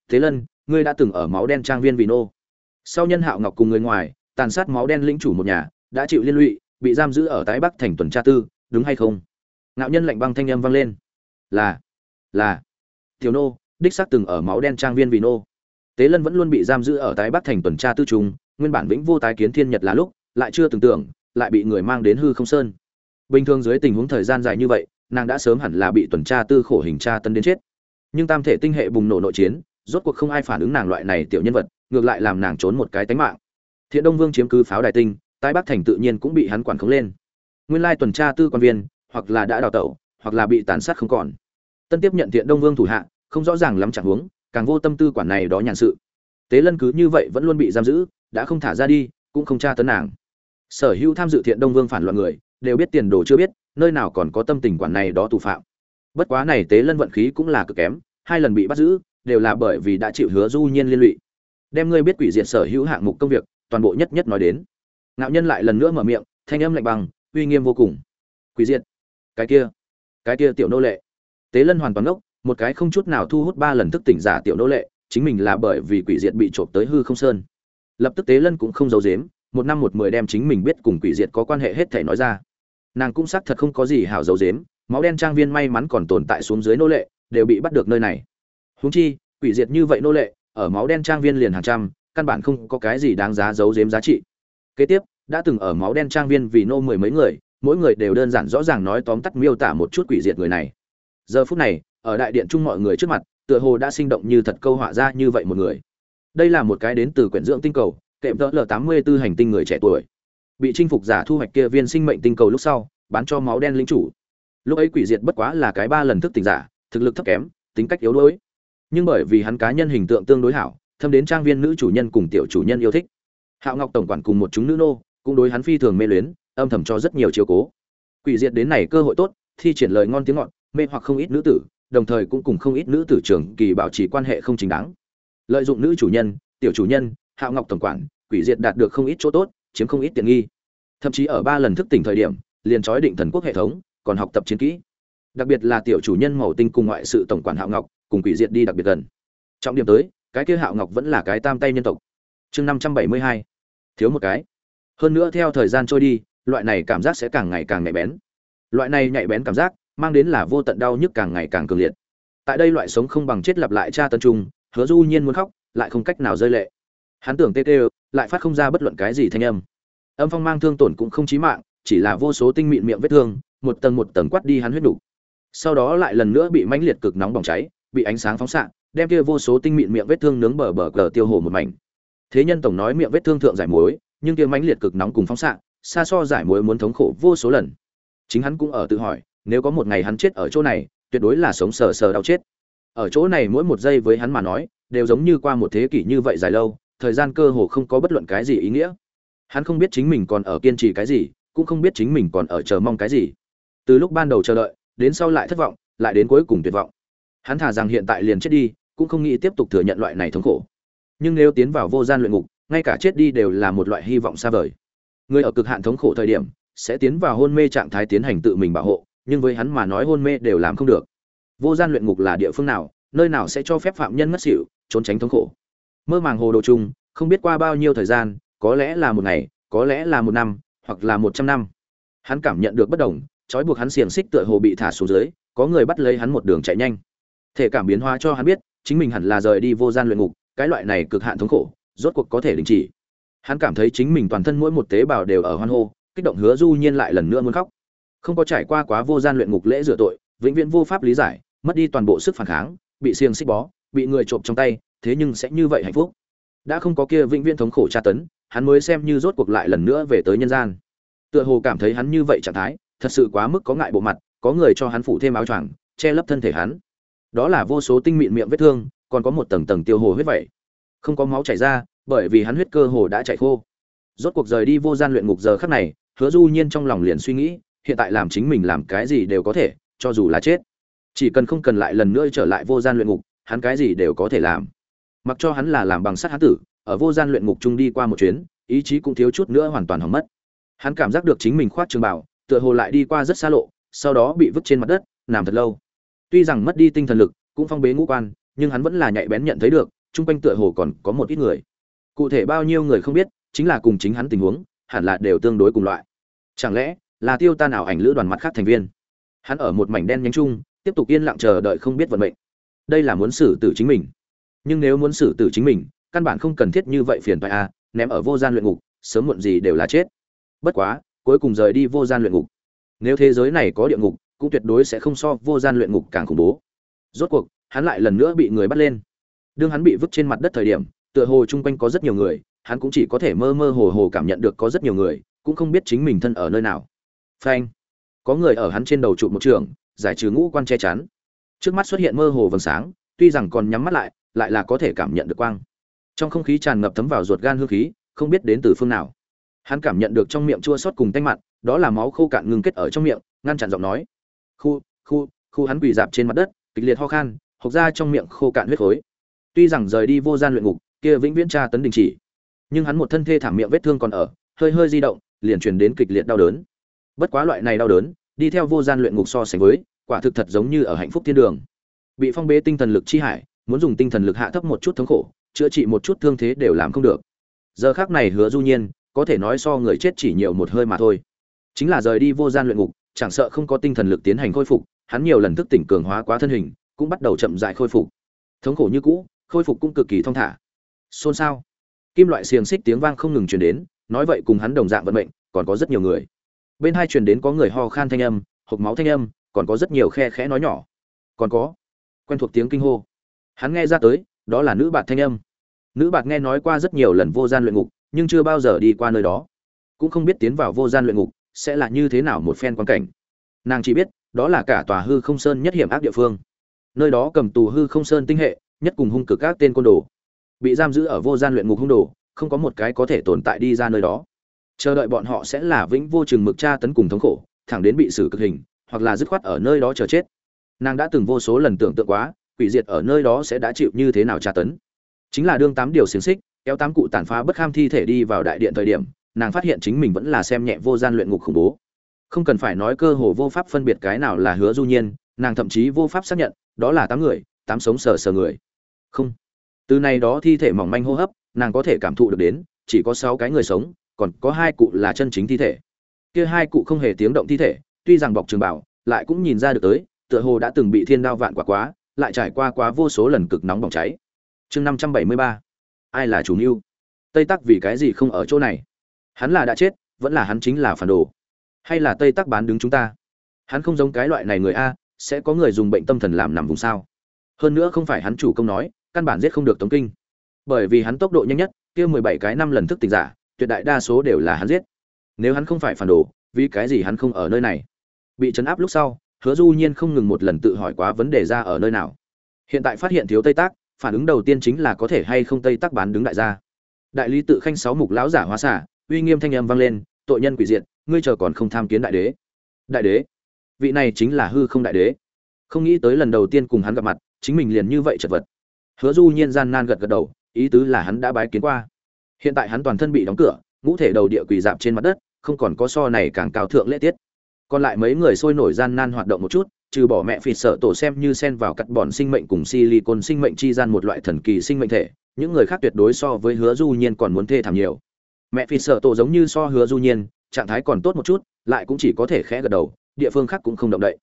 S1: Thế lân, ngươi đã từng ở máu đen trang viên vì nô. Sau nhân hạo ngọc cùng người ngoài, tàn sát máu đen lĩnh chủ một nhà, đã chịu liên lụy, bị giam giữ ở tái bắc thành tuần tra tư, đúng hay không? Ngạo nhân lạnh băng thanh âm vang lên. Là là. Tiểu nô, đích xác từng ở máu đen trang viên vì nô. Tế lân vẫn luôn bị giam giữ ở tái bắc thành tuần tra tư trung nguyên bản vĩnh vô tái kiến thiên nhật là lúc lại chưa từng tưởng, lại bị người mang đến hư không sơn. Bình thường dưới tình huống thời gian dài như vậy, nàng đã sớm hẳn là bị tuần tra tư khổ hình tra tân đến chết. Nhưng tam thể tinh hệ bùng nổ nội chiến, rốt cuộc không ai phản ứng nàng loại này tiểu nhân vật, ngược lại làm nàng trốn một cái tánh mạng. Thiện đông vương chiếm cứ pháo đài tinh, tái bắc thành tự nhiên cũng bị hắn quản khống lên. Nguyên lai tuần tra tư quan viên, hoặc là đã đào tẩu, hoặc là bị tàn sát không còn. Tân tiếp nhận thiện đông vương thủ hạ, không rõ ràng lắm chẳng huống, càng vô tâm tư quản này đó nhàn sự. Tế lân cứ như vậy vẫn luôn bị giam giữ, đã không thả ra đi, cũng không tra tấn nàng sở hữu tham dự thiện đông vương phản loạn người, đều biết tiền đồ chưa biết, nơi nào còn có tâm tình quản này đó tù phạm. Bất quá này tế lân vận khí cũng là cực kém, hai lần bị bắt giữ, đều là bởi vì đã chịu hứa du nhiên liên lụy. Đem ngươi biết quỷ diện sở hữu hạng mục công việc, toàn bộ nhất nhất nói đến. Ngạo nhân lại lần nữa mở miệng, thanh âm lạnh bằng uy nghiêm vô cùng. Quỷ diện cái kia? Cái kia tiểu nô lệ. Tế lân hoàn toàn ngốc, một cái không chút nào thu hút ba lần thức tỉnh giả tiểu nô lệ, chính mình là bởi vì quỷ diệt bị trộm tới hư không sơn. Lập tức tế lân cũng không giấu giếm một năm một mười đem chính mình biết cùng quỷ diệt có quan hệ hết thể nói ra. Nàng cũng xác thật không có gì hảo giấu giếm, máu đen trang viên may mắn còn tồn tại xuống dưới nô lệ, đều bị bắt được nơi này. Húng chi, quỷ diệt như vậy nô lệ, ở máu đen trang viên liền hàng trăm, căn bản không có cái gì đáng giá giấu giếm giá trị. Kế tiếp, đã từng ở máu đen trang viên vì nô mười mấy người, mỗi người đều đơn giản rõ ràng nói tóm tắt miêu tả một chút quỷ diệt người này. Giờ phút này, ở đại điện chung mọi người trước mặt, tựa hồ đã sinh động như thật câu họa ra như vậy một người. Đây là một cái đến từ quyển dưỡng tinh cầu kệm tợ l tám mươi b ố hành tinh người trẻ tuổi. Bị chinh phục giả thu hoạch kia viên sinh mệnh tinh cầu lúc sau, bán cho máu đen lính chủ. Lúc ấy quỷ diệt bất quá là cái ba lần thức tỉnh giả, thực lực thấp kém, tính cách yếu đuối. Nhưng bởi vì hắn cá nhân hình tượng tương đối hảo, thâm đến trang viên nữ chủ nhân cùng tiểu chủ nhân yêu thích. Hạo ngọc tổng quản cùng một chúng nữ nô, cũng đối hắn phi thường mê luyến, âm thầm cho rất nhiều chiều cố. Quỷ diệt đến này cơ hội tốt, thi triển lời ngon tiếng ngọt, mê hoặc không ít nữ tử, đồng thời cũng cùng không ít nữ tử trưởng kỳ bảo trì quan hệ không chính đáng. Lợi dụng nữ chủ nhân, tiểu chủ nhân hạo ngọc tổng quản, quỷ diệt đạt được không ít chỗ tốt, chiếm không ít tiện nghi. Thậm chí ở ba lần thức tỉnh thời điểm, liền trói định thần quốc hệ thống, còn học tập chiến kỹ. Đặc biệt là tiểu chủ nhân màu tinh cùng ngoại sự tổng quản hạo ngọc, cùng quỷ diệt đi đặc biệt gần. Trọng điểm tới, cái kia hạo ngọc vẫn là cái tam tay nhân tộc. Chương năm trăm bảy mươi hai, thiếu một cái. Hơn nữa theo thời gian trôi đi, loại này cảm giác sẽ càng ngày càng nhạy bén. Loại này nhạy bén cảm giác, mang đến là vô tận đau nhức càng ngày càng cường liệt. Tại đây loại sống không bằng chết lặp lại cha tân trung hứa du nhiên muốn khóc, lại không cách nào rơi lệ hắn tưởng tê tê lại phát không ra bất luận cái gì thanh âm. Âm phong mang thương tổn cũng không chí mạng, chỉ là vô số tinh mịn miệng vết thương, một tầng một tầng quát đi hắn huyết đủ sau đó lại lần nữa bị mãnh liệt cực nóng bỏng cháy, bị ánh sáng phóng xạ, đem kia vô số tinh mịn miệng vết thương nướng bờ bờ cờ tiêu hổ một mảnh. Thế nhân tổng nói miệng vết thương thượng giải muối, nhưng kia mãnh liệt cực nóng cùng phóng xạ, xa so giải muối muốn thống khổ vô số lần. Chính hắn cũng ở tự hỏi, nếu có một ngày hắn chết ở chỗ này, tuyệt đối là sống sờ sờ đau chết. Ở chỗ này mỗi một giây với hắn mà nói, đều giống như qua một thế kỷ như vậy dài lâu thời gian cơ hồ không có bất luận cái gì ý nghĩa. Hắn không biết chính mình còn ở kiên trì cái gì, cũng không biết chính mình còn ở chờ mong cái gì. Từ lúc ban đầu chờ đợi, đến sau lại thất vọng, lại đến cuối cùng tuyệt vọng. Hắn thả rằng hiện tại liền chết đi, cũng không nghĩ tiếp tục thừa nhận loại này thống khổ. Nhưng nếu tiến vào vô gian luyện ngục, ngay cả chết đi đều là một loại hy vọng xa vời. Người ở cực hạn thống khổ thời điểm, sẽ tiến vào hôn mê trạng thái tiến hành tự mình bảo hộ, nhưng với hắn mà nói hôn mê đều làm không được. Vô gian luyện ngục là địa phương nào, nơi nào sẽ cho phép phạm nhân mất xỉu, trốn tránh thống khổ mơ màng hồ đồ chung, không biết qua bao nhiêu thời gian, có lẽ là một ngày, có lẽ là một năm, hoặc là một trăm năm. Hắn cảm nhận được bất đồng, trói buộc hắn xiềng xích tựa hồ bị thả xuống dưới, có người bắt lấy hắn một đường chạy nhanh. Thể cảm biến hóa cho hắn biết, chính mình hẳn là rời đi vô gian luyện ngục, cái loại này cực hạn thống khổ, rốt cuộc có thể đình chỉ. Hắn cảm thấy chính mình toàn thân mỗi một tế bào đều ở hoan hô, kích động hứa du nhiên lại lần nữa muốn khóc. Không có trải qua quá vô gian luyện ngục lễ rửa tội, vĩnh viễn vô pháp lý giải, mất đi toàn bộ sức phản kháng, bị xiềng xích bó, bị người trộm trong tay thế nhưng sẽ như vậy hạnh phúc. Đã không có kia vĩnh viễn thống khổ tra tấn, hắn mới xem như rốt cuộc lại lần nữa về tới nhân gian. Tựa hồ cảm thấy hắn như vậy trạng thái, thật sự quá mức có ngại bộ mặt, có người cho hắn phủ thêm áo choàng, che lấp thân thể hắn. Đó là vô số tinh mịn miệng vết thương, còn có một tầng tầng tiêu hồ huyết vậy. Không có máu chảy ra, bởi vì hắn huyết cơ hồ đã chảy khô. Rốt cuộc rời đi vô gian luyện ngục giờ khắc này, hứa du nhiên trong lòng liền suy nghĩ, hiện tại làm chính mình làm cái gì đều có thể, cho dù là chết. Chỉ cần không cần lại lần nữa trở lại vô gian luyện ngục, hắn cái gì đều có thể làm mặc cho hắn là làm bằng sắt hắn tử, ở vô gian luyện ngục chung đi qua một chuyến, ý chí cũng thiếu chút nữa hoàn toàn hỏng mất. Hắn cảm giác được chính mình khoát trường bảo tựa hồ lại đi qua rất xa lộ, sau đó bị vứt trên mặt đất, nằm thật lâu. Tuy rằng mất đi tinh thần lực, cũng phong bế ngũ quan, nhưng hắn vẫn là nhạy bén nhận thấy được, chung quanh tựa hồ còn có một ít người. Cụ thể bao nhiêu người không biết, chính là cùng chính hắn tình huống, hẳn là đều tương đối cùng loại. Chẳng lẽ là tiêu tan ảo ảnh lữ đoàn mặt khác thành viên? Hắn ở một mảnh đen nhánh chung, tiếp tục yên lặng chờ đợi không biết vận mệnh. Đây là muốn xử tử chính mình nhưng nếu muốn xử tử chính mình căn bản không cần thiết như vậy phiền phải a à, ném ở vô gian luyện ngục sớm muộn gì đều là chết. Bất quá cuối cùng rời đi vô gian luyện ngục. Nếu thế giới này có địa ngục cũng tuyệt đối sẽ không so vô gian luyện ngục càng khủng bố. Rốt cuộc hắn lại lần nữa bị người bắt lên. Đương hắn bị vứt trên mặt đất thời điểm tựa hồ chung quanh có rất nhiều người hắn cũng chỉ có thể mơ mơ hồ hồ cảm nhận được có rất nhiều người cũng không biết chính mình thân ở nơi nào. Phanh. Có người ở hắn trên đầu trụ một trường giải trừ ngũ quan che chắn. Trước mắt xuất hiện mơ hồ vầng sáng tuy rằng còn nhắm mắt lại lại là có thể cảm nhận được quang. Trong không khí tràn ngập thấm vào ruột gan hương khí, không biết đến từ phương nào. Hắn cảm nhận được trong miệng chua xót cùng tanh mặn, đó là máu khô cạn ngừng kết ở trong miệng, ngăn chặn giọng nói. Khu khu khu hắn quỳ dạp trên mặt đất, kịch liệt ho khan, hộc ra trong miệng khô cạn huyết khối. Tuy rằng rời đi vô gian luyện ngục, kia vĩnh viễn tra tấn đình chỉ. Nhưng hắn một thân thê thảm miệng vết thương còn ở, hơi hơi di động, liền truyền đến kịch liệt đau đớn. Bất quá loại này đau đớn, đi theo vô gian luyện ngục so sánh với, quả thực thật giống như ở hạnh phúc thiên đường. Bị phong bế tinh thần lực chi hải muốn dùng tinh thần lực hạ thấp một chút thống khổ, chữa trị một chút thương thế đều làm không được. Giờ khác này hứa du nhiên, có thể nói so người chết chỉ nhiều một hơi mà thôi. Chính là rời đi vô gian luyện ngục, chẳng sợ không có tinh thần lực tiến hành khôi phục, hắn nhiều lần thức tỉnh cường hóa quá thân hình, cũng bắt đầu chậm dại khôi phục. Thống khổ như cũ, khôi phục cũng cực kỳ thong thả. Xôn xao. Kim loại xiềng xích tiếng vang không ngừng truyền đến, nói vậy cùng hắn đồng dạng vận mệnh, còn có rất nhiều người. Bên hai truyền đến có người ho khan thanh âm, hộc máu thanh âm, còn có rất nhiều khe khẽ nói nhỏ. Còn có. Quen thuộc tiếng kinh hô hắn nghe ra tới, đó là nữ bạt thanh âm. Nữ bạt nghe nói qua rất nhiều lần vô gian luyện ngục, nhưng chưa bao giờ đi qua nơi đó. Cũng không biết tiến vào vô gian luyện ngục sẽ là như thế nào một phen quan cảnh. Nàng chỉ biết, đó là cả tòa hư không sơn nhất hiểm ác địa phương. Nơi đó cầm tù hư không sơn tinh hệ, nhất cùng hung cực các tên côn đồ. Bị giam giữ ở vô gian luyện ngục hung đồ, không có một cái có thể tồn tại đi ra nơi đó. Chờ đợi bọn họ sẽ là vĩnh vô chừng mực tra tấn cùng thống khổ, thẳng đến bị xử cực hình, hoặc là dứt khoát ở nơi đó chờ chết. Nàng đã từng vô số lần tưởng tượng quá quỷ diệt ở nơi đó sẽ đã chịu như thế nào tra tấn. Chính là đương tám điều xiềng xích, kéo tám cụ tàn phá bất kham thi thể đi vào đại điện thời điểm, nàng phát hiện chính mình vẫn là xem nhẹ vô gian luyện ngục khủng bố. Không cần phải nói cơ hồ vô pháp phân biệt cái nào là hứa du nhiên, nàng thậm chí vô pháp xác nhận, đó là tám người, tám sống sờ sờ người. Không. Từ này đó thi thể mỏng manh hô hấp, nàng có thể cảm thụ được đến, chỉ có sáu cái người sống, còn có hai cụ là chân chính thi thể. Kia hai cụ không hề tiếng động thi thể, tuy rằng bọc trường bảo, lại cũng nhìn ra được tới, tựa hồ đã từng bị thiên đao vạn quả quá lại trải qua quá vô số lần cực nóng bỏng cháy. Chương năm trăm bảy mươi ba, ai là chủ mưu? Tây tắc vì cái gì không ở chỗ này? Hắn là đã chết, vẫn là hắn chính là phản đồ. Hay là tây tắc bán đứng chúng ta? Hắn không giống cái loại này người a, sẽ có người dùng bệnh tâm thần làm nằm vùng sao? Hơn nữa không phải hắn chủ công nói, căn bản giết không được tống kinh. Bởi vì hắn tốc độ nhanh nhất, kia mười bảy cái năm lần thức tỉnh giả, tuyệt đại đa số đều là hắn giết. Nếu hắn không phải phản đồ, vì cái gì hắn không ở nơi này? Bị chấn áp lúc sau hứa du nhiên không ngừng một lần tự hỏi quá vấn đề ra ở nơi nào. Hiện tại phát hiện thiếu tây tác, phản ứng đầu tiên chính là có thể hay không tây tác bán đứng đại gia. Đại lý tự khanh sáu mục lão giả hóa xả, uy nghiêm thanh âm vang lên, tội nhân quỷ diệt, ngươi chờ còn không tham kiến đại đế. Đại đế? Vị này chính là hư không đại đế. Không nghĩ tới lần đầu tiên cùng hắn gặp mặt, chính mình liền như vậy chật vật. Hứa du nhiên gian nan gật gật đầu, ý tứ là hắn đã bái kiến qua. Hiện tại hắn toàn thân bị đóng cửa, ngũ thể đầu địa quỳ dạp trên mặt đất, không còn có so này càng cao thượng lễ tiết còn lại mấy người sôi nổi gian nan hoạt động một chút, trừ bỏ mẹ phịt sợ tổ xem như xen vào cắt bọn sinh mệnh cùng silicon sinh mệnh chi gian một loại thần kỳ sinh mệnh thể, những người khác tuyệt đối so với hứa du nhiên còn muốn thê thảm nhiều. Mẹ phịt sợ tổ giống như so hứa du nhiên, trạng thái còn tốt một chút, lại cũng chỉ có thể khẽ gật đầu, địa phương khác cũng không động đậy.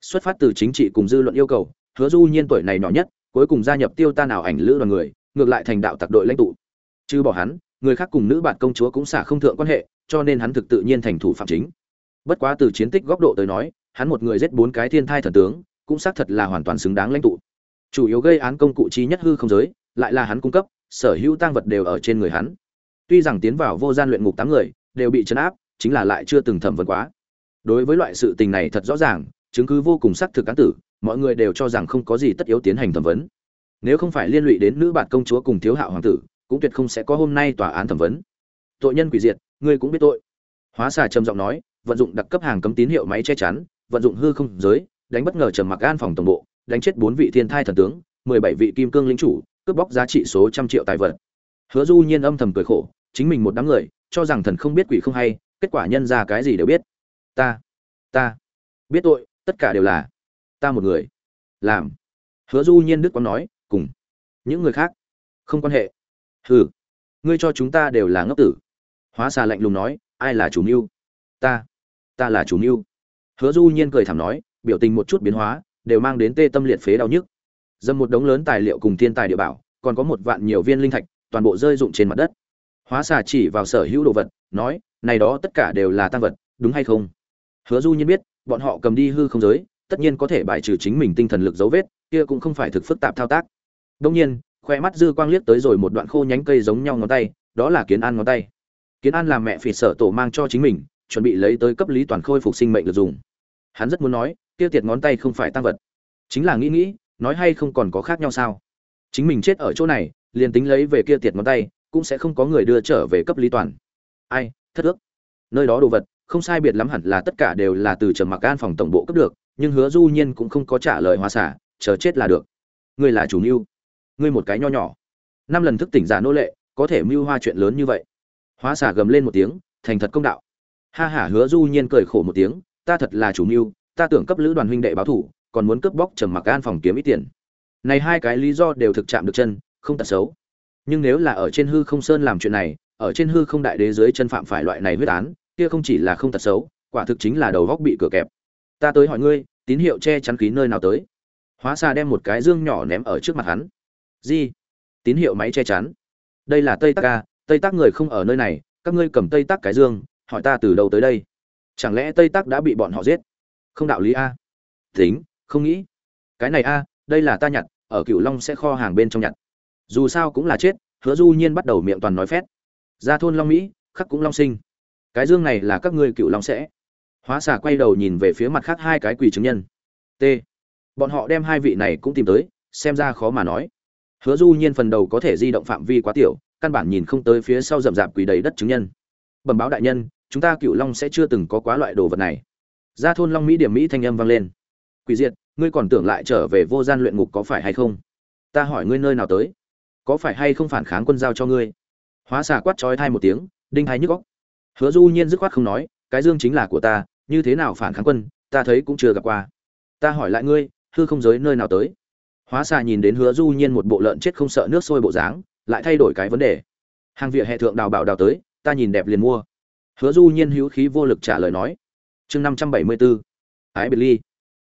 S1: Xuất phát từ chính trị cùng dư luận yêu cầu, hứa du nhiên tuổi này nhỏ nhất, cuối cùng gia nhập tiêu ta nào ảnh lữ đoàn người, ngược lại thành đạo tặc đội lãnh tụ. Chứ bỏ hắn, người khác cùng nữ bạn công chúa cũng xả không thượng quan hệ, cho nên hắn thực tự nhiên thành thủ phạm chính bất quá từ chiến tích góc độ tới nói, hắn một người giết bốn cái thiên thai thần tướng, cũng xác thật là hoàn toàn xứng đáng lãnh tụ. Chủ yếu gây án công cụ chi nhất hư không giới, lại là hắn cung cấp, sở hữu tăng vật đều ở trên người hắn. Tuy rằng tiến vào vô gian luyện ngục tám người, đều bị chấn áp, chính là lại chưa từng thẩm vấn quá. Đối với loại sự tình này thật rõ ràng, chứng cứ vô cùng xác thực án tử, mọi người đều cho rằng không có gì tất yếu tiến hành thẩm vấn. Nếu không phải liên lụy đến nữ bạn công chúa cùng thiếu hạo hoàng tử, cũng tuyệt không sẽ có hôm nay tòa án thẩm vấn. Tội nhân quỷ diệt, ngươi cũng biết tội. Hóa xà trầm giọng nói vận dụng đặc cấp hàng cấm tín hiệu máy che chắn, vận dụng hư không giới, đánh bất ngờ trầm mặc an phòng tổng bộ, đánh chết bốn vị thiên thai thần tướng, mười bảy vị kim cương lĩnh chủ, cướp bóc giá trị số trăm triệu tài vật. Hứa du nhiên âm thầm cười khổ, chính mình một đám người, cho rằng thần không biết quỷ không hay, kết quả nhân ra cái gì đều biết. Ta ta, biết tội, tất cả đều là ta một người. Làm. Hứa du nhiên đức quang nói, cùng những người khác không quan hệ. Hừ, ngươi cho chúng ta đều là ngốc tử. Hóa xà lạnh lùng nói, ai là chủ mưu? Ta ta là chủ mưu. Hứa du nhiên cười thảm nói, biểu tình một chút biến hóa, đều mang đến tê tâm liệt phế đau nhức. Dâm một đống lớn tài liệu cùng thiên tài địa bảo, còn có một vạn nhiều viên linh thạch, toàn bộ rơi rụng trên mặt đất. Hóa xà chỉ vào sở hữu đồ vật, nói, này đó tất cả đều là tăng vật, đúng hay không? Hứa du nhiên biết, bọn họ cầm đi hư không giới, tất nhiên có thể bài trừ chính mình tinh thần lực dấu vết, kia cũng không phải thực phức tạp thao tác. Đông nhiên khoe mắt dư quang liếc tới rồi một đoạn khô nhánh cây giống nhau ngón tay, đó là kiến an ngón tay. Kiến an làm mẹ phỉ sở tổ mang cho chính mình chuẩn bị lấy tới cấp lý toàn khôi phục sinh mệnh được dùng. Hắn rất muốn nói, kia tiệt ngón tay không phải tăng vật. Chính là nghĩ nghĩ, nói hay không còn có khác nhau sao? Chính mình chết ở chỗ này, liền tính lấy về kia tiệt ngón tay, cũng sẽ không có người đưa trở về cấp lý toàn. Ai, thất ước. Nơi đó đồ vật, không sai biệt lắm hẳn là tất cả đều là từ trầm mặc an phòng tổng bộ cấp được, nhưng hứa du nhiên cũng không có trả lời hoa xả, chờ chết là được. Ngươi là chủ mưu. Ngươi một cái nho nhỏ. Năm lần thức tỉnh giả nô lệ, có thể mưu hoa chuyện lớn như vậy. Hóa xả gầm lên một tiếng, thành thật công đạo ha hả hứa du nhiên cười khổ một tiếng, ta thật là chủ mưu, ta tưởng cấp lữ đoàn huynh đệ báo thủ, còn muốn cướp bóc trầm mặc an phòng kiếm ít tiền. Này hai cái lý do đều thực chạm được chân, không tật xấu. Nhưng nếu là ở trên hư không sơn làm chuyện này, ở trên hư không đại đế dưới chân phạm phải loại này huyết án, kia không chỉ là không tật xấu, quả thực chính là đầu góc bị cửa kẹp. Ta tới hỏi ngươi, tín hiệu che chắn khí nơi nào tới? Hóa xa đem một cái dương nhỏ ném ở trước mặt hắn. Di tín hiệu máy che chắn. Đây là tây tắc ca tây tắc người không ở nơi này, các ngươi cầm tây tắc cái dương hỏi ta từ đâu tới đây? Chẳng lẽ tây tắc đã bị bọn họ giết? Không đạo lý a. Tính, không nghĩ. Cái này a, đây là ta nhặt, ở cựu long sẽ kho hàng bên trong nhặt. Dù sao cũng là chết, hứa du nhiên bắt đầu miệng toàn nói phét. Ra thôn long mỹ, khắc cũng long sinh. Cái dương này là các ngươi cựu long sẽ. Hóa xà quay đầu nhìn về phía mặt khác hai cái quỷ chứng nhân. T. Bọn họ đem hai vị này cũng tìm tới, xem ra khó mà nói. Hứa du nhiên phần đầu có thể di động phạm vi quá tiểu, căn bản nhìn không tới phía sau rậm rạp quỷ đầy đất chứng nhân. Bẩm báo đại nhân chúng ta cựu long sẽ chưa từng có quá loại đồ vật này. Ra thôn long mỹ điểm mỹ thanh âm vang lên. Quỷ diệt, ngươi còn tưởng lại trở về vô gian luyện ngục có phải hay không? Ta hỏi ngươi nơi nào tới? Có phải hay không phản kháng quân giao cho ngươi? Hóa xà quát trói thai một tiếng, đinh hai nhức góc hứa du nhiên dứt khoát không nói, cái dương chính là của ta, như thế nào phản kháng quân, ta thấy cũng chưa gặp qua. Ta hỏi lại ngươi, hư không giới nơi nào tới? Hóa xà nhìn đến hứa du nhiên một bộ lợn chết không sợ nước sôi bộ dáng, lại thay đổi cái vấn đề. Hàng vỉa hệ thượng đào bảo đào tới, ta nhìn đẹp liền mua hứa du nhiên hữu khí vô lực trả lời nói, chương năm trăm bảy mươi bốn ái biệt ly.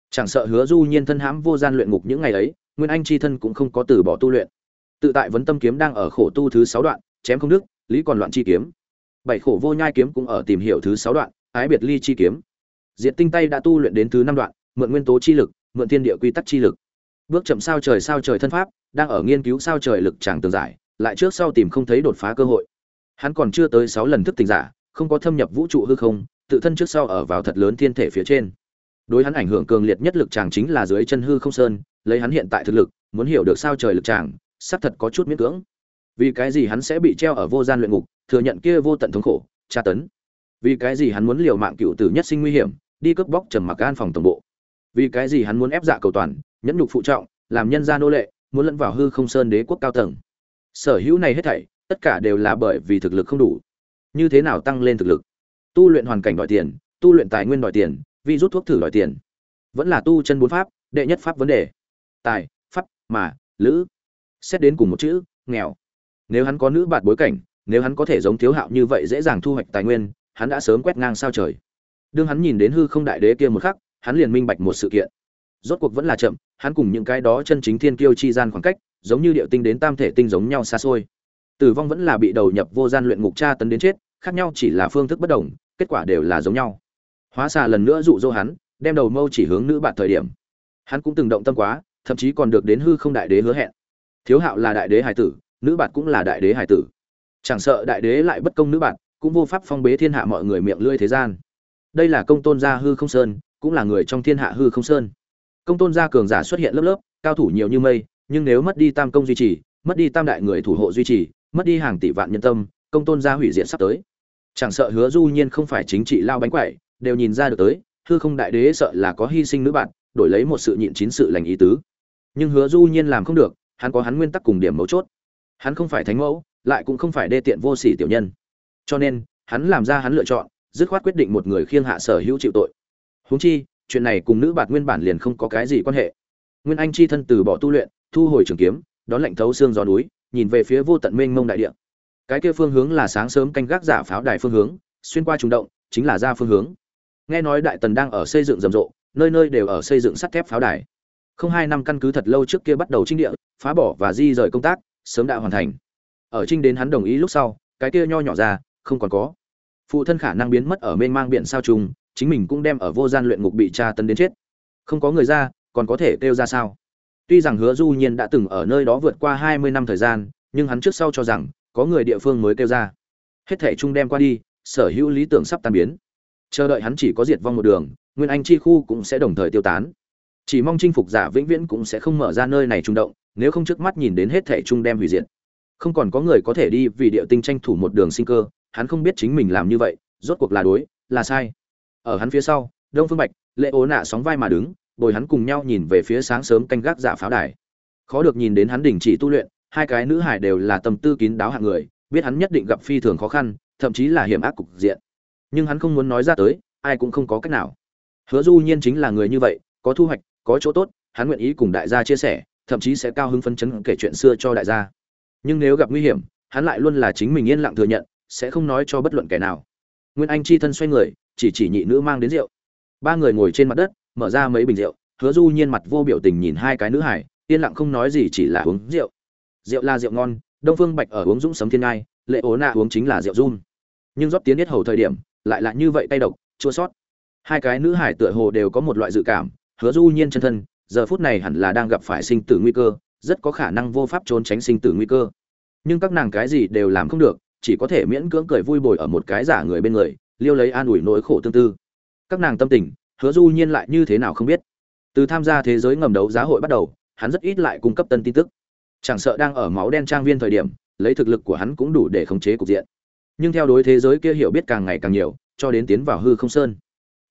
S1: Chẳng sợ hứa du nhiên thân hãm vô gian luyện ngục những ngày ấy, nguyên anh chi thân cũng không có từ bỏ tu luyện. Tự tại vấn tâm kiếm đang ở khổ tu thứ sáu đoạn, chém không đức lý còn loạn chi kiếm. Bảy khổ vô nhai kiếm cũng ở tìm hiểu thứ sáu đoạn, ái biệt ly chi kiếm. Diệt tinh tay đã tu luyện đến thứ năm đoạn, mượn nguyên tố chi lực, mượn thiên địa quy tắc chi lực. Bước chậm sao trời sao trời thân pháp, đang ở nghiên cứu sao trời lực chẳng tường giải, lại trước sau tìm không thấy đột phá cơ hội. Hắn còn chưa tới sáu lần thức tỉnh giả không có thâm nhập vũ trụ hư không, tự thân trước sau ở vào thật lớn thiên thể phía trên. Đối hắn ảnh hưởng cường liệt nhất lực chàng chính là dưới chân hư không sơn, lấy hắn hiện tại thực lực, muốn hiểu được sao trời lực chàng, xác thật có chút miễn cưỡng. Vì cái gì hắn sẽ bị treo ở vô gian luyện ngục, thừa nhận kia vô tận thống khổ, tra tấn? Vì cái gì hắn muốn liều mạng cựu tử nhất sinh nguy hiểm, đi cướp bóc trầm mặc an phòng tổng bộ? Vì cái gì hắn muốn ép dạ cầu toàn, nhẫn nhục phụ trọng, làm nhân gia nô lệ, muốn lẫn vào hư không sơn đế quốc cao tầng? Sở hữu này hết thảy, tất cả đều là bởi vì thực lực không đủ như thế nào tăng lên thực lực? Tu luyện hoàn cảnh đòi tiền, tu luyện tài nguyên đòi tiền, vi rút thuốc thử đòi tiền. Vẫn là tu chân bốn pháp, đệ nhất pháp vấn đề. Tài, pháp, mà, lữ. Xét đến cùng một chữ, nghèo. Nếu hắn có nữ bạt bối cảnh, nếu hắn có thể giống thiếu hạo như vậy dễ dàng thu hoạch tài nguyên, hắn đã sớm quét ngang sao trời. Đương hắn nhìn đến hư không đại đế kia một khắc, hắn liền minh bạch một sự kiện. Rốt cuộc vẫn là chậm, hắn cùng những cái đó chân chính thiên kiêu chi gian khoảng cách, giống như điệu tinh đến tam thể tinh giống nhau xa xôi tử vong vẫn là bị đầu nhập vô gian luyện ngục tra tấn đến chết, khác nhau chỉ là phương thức bất đồng, kết quả đều là giống nhau. Hóa xà lần nữa dụ dỗ hắn, đem đầu mâu chỉ hướng nữ bạn thời điểm. Hắn cũng từng động tâm quá, thậm chí còn được đến hư không đại đế hứa hẹn. Thiếu hạo là đại đế hải tử, nữ bạn cũng là đại đế hải tử. Chẳng sợ đại đế lại bất công nữ bạn, cũng vô pháp phong bế thiên hạ mọi người miệng lưỡi thế gian. Đây là công tôn gia hư không sơn, cũng là người trong thiên hạ hư không sơn. Công tôn gia cường giả xuất hiện lớp lớp, cao thủ nhiều như mây, nhưng nếu mất đi tam công duy trì, mất đi tam đại người thủ hộ duy trì mất đi hàng tỷ vạn nhân tâm, công tôn gia hủy diệt sắp tới. Chẳng sợ hứa du nhiên không phải chính trị lao bánh quẩy, đều nhìn ra được tới, hư không đại đế sợ là có hy sinh nữ bạn, đổi lấy một sự nhịn chín sự lành ý tứ. Nhưng hứa du nhiên làm không được, hắn có hắn nguyên tắc cùng điểm mấu chốt. Hắn không phải thánh mẫu, lại cũng không phải đê tiện vô sỉ tiểu nhân. Cho nên, hắn làm ra hắn lựa chọn, dứt khoát quyết định một người khiêng hạ sở hữu chịu tội. Huống chi, chuyện này cùng nữ bạt nguyên bản liền không có cái gì quan hệ. Nguyên anh chi thân từ bỏ tu luyện, thu hồi trường kiếm, đón lệnh thấu xương gió núi nhìn về phía vô tận mênh mông đại địa. Cái kia phương hướng là sáng sớm canh gác giả pháo đài phương hướng, xuyên qua trùng động, chính là ra phương hướng. Nghe nói đại tần đang ở xây dựng rầm rộ, nơi nơi đều ở xây dựng sắt thép pháo đài. Không hai năm căn cứ thật lâu trước kia bắt đầu trinh địa, phá bỏ và di rời công tác, sớm đã hoàn thành. Ở trinh đến hắn đồng ý lúc sau, cái kia nho nhỏ ra, không còn có. Phụ thân khả năng biến mất ở mênh mang biển sao trùng, chính mình cũng đem ở vô gian luyện ngục bị tra tấn đến chết. Không có người ra, còn có thể kêu ra sao? Tuy rằng hứa du nhiên đã từng ở nơi đó vượt qua hai mươi năm thời gian, nhưng hắn trước sau cho rằng có người địa phương mới kêu ra. Hết thể trung đem qua đi, sở hữu lý tưởng sắp tan biến. Chờ đợi hắn chỉ có diệt vong một đường, nguyên anh chi khu cũng sẽ đồng thời tiêu tán. Chỉ mong chinh phục giả vĩnh viễn cũng sẽ không mở ra nơi này trung động, nếu không trước mắt nhìn đến hết thể trung đem hủy diệt. Không còn có người có thể đi vì địa tinh tranh thủ một đường sinh cơ, hắn không biết chính mình làm như vậy, rốt cuộc là đối, là sai. Ở hắn phía sau, đông phương bạch, lệ ố nạ sóng vai mà đứng bồi hắn cùng nhau nhìn về phía sáng sớm canh gác giả pháo đài. Khó được nhìn đến hắn đình chỉ tu luyện, hai cái nữ hải đều là tâm tư kín đáo hạng người, biết hắn nhất định gặp phi thường khó khăn, thậm chí là hiểm ác cục diện. Nhưng hắn không muốn nói ra tới, ai cũng không có cách nào. Hứa du nhiên chính là người như vậy, có thu hoạch, có chỗ tốt, hắn nguyện ý cùng đại gia chia sẻ, thậm chí sẽ cao hứng phấn chấn kể chuyện xưa cho đại gia. Nhưng nếu gặp nguy hiểm, hắn lại luôn là chính mình yên lặng thừa nhận, sẽ không nói cho bất luận kẻ nào. Nguyên anh chi thân xoay người, chỉ chỉ nhị nữ mang đến rượu. Ba người ngồi trên mặt đất mở ra mấy bình rượu, hứa du nhiên mặt vô biểu tình nhìn hai cái nữ hải, yên lặng không nói gì chỉ là uống rượu. Rượu là rượu ngon, đông phương bạch ở uống dũng sấm thiên ngai, lệ ố nạ uống chính là rượu run. Nhưng rót tiến nhất hầu thời điểm, lại là như vậy tay độc, chua sót. Hai cái nữ hải tựa hồ đều có một loại dự cảm, hứa du nhiên chân thân, giờ phút này hẳn là đang gặp phải sinh tử nguy cơ, rất có khả năng vô pháp trốn tránh sinh tử nguy cơ. Nhưng các nàng cái gì đều làm không được, chỉ có thể miễn cưỡng cười vui bồi ở một cái giả người bên người, liêu lấy an ủi nỗi khổ tương tư. Các nàng tâm tình hứa du nhiên lại như thế nào không biết. Từ tham gia thế giới ngầm đấu giá hội bắt đầu, hắn rất ít lại cung cấp tân tin tức. Chẳng sợ đang ở máu đen trang viên thời điểm, lấy thực lực của hắn cũng đủ để khống chế cục diện. Nhưng theo đối thế giới kia hiểu biết càng ngày càng nhiều, cho đến tiến vào hư không sơn.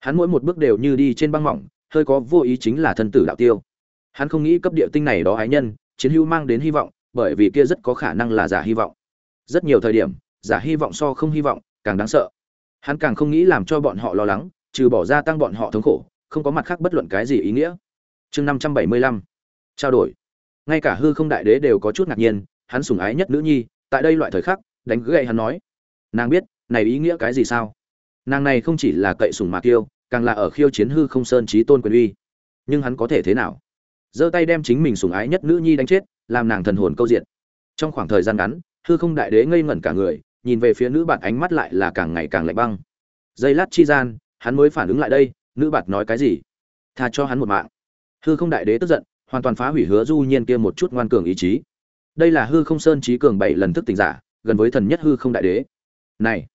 S1: Hắn mỗi một bước đều như đi trên băng mỏng, hơi có vô ý chính là thân tử đạo tiêu. Hắn không nghĩ cấp địa tinh này đó ái nhân, chiến hữu mang đến hy vọng, bởi vì kia rất có khả năng là giả hy vọng. Rất nhiều thời điểm, giả hy vọng so không hy vọng càng đáng sợ. Hắn càng không nghĩ làm cho bọn họ lo lắng trừ bỏ ra tăng bọn họ thống khổ, không có mặt khác bất luận cái gì ý nghĩa. Chương năm trăm bảy mươi lăm. Trao đổi. Ngay cả hư không đại đế đều có chút ngạc nhiên, hắn sủng ái nhất nữ nhi, tại đây loại thời khắc, đánh gậy hắn nói, nàng biết, này ý nghĩa cái gì sao? Nàng này không chỉ là cậy sủng mà kiêu, càng là ở khiêu chiến hư không sơn trí tôn quyền uy. Nhưng hắn có thể thế nào? Giơ tay đem chính mình sủng ái nhất nữ nhi đánh chết, làm nàng thần hồn câu diện trong khoảng thời gian ngắn, hư không đại đế ngây ngẩn cả người, nhìn về phía nữ bạn ánh mắt lại là càng ngày càng lạnh băng. Giây lát chi gian hắn mới phản ứng lại đây, nữ bạt nói cái gì? Tha cho hắn một mạng. Hư không đại đế tức giận, hoàn toàn phá hủy hứa du nhiên kia một chút ngoan cường ý chí. Đây là hư không sơn trí cường bảy lần thức tỉnh giả, gần với thần nhất hư không đại đế. Này,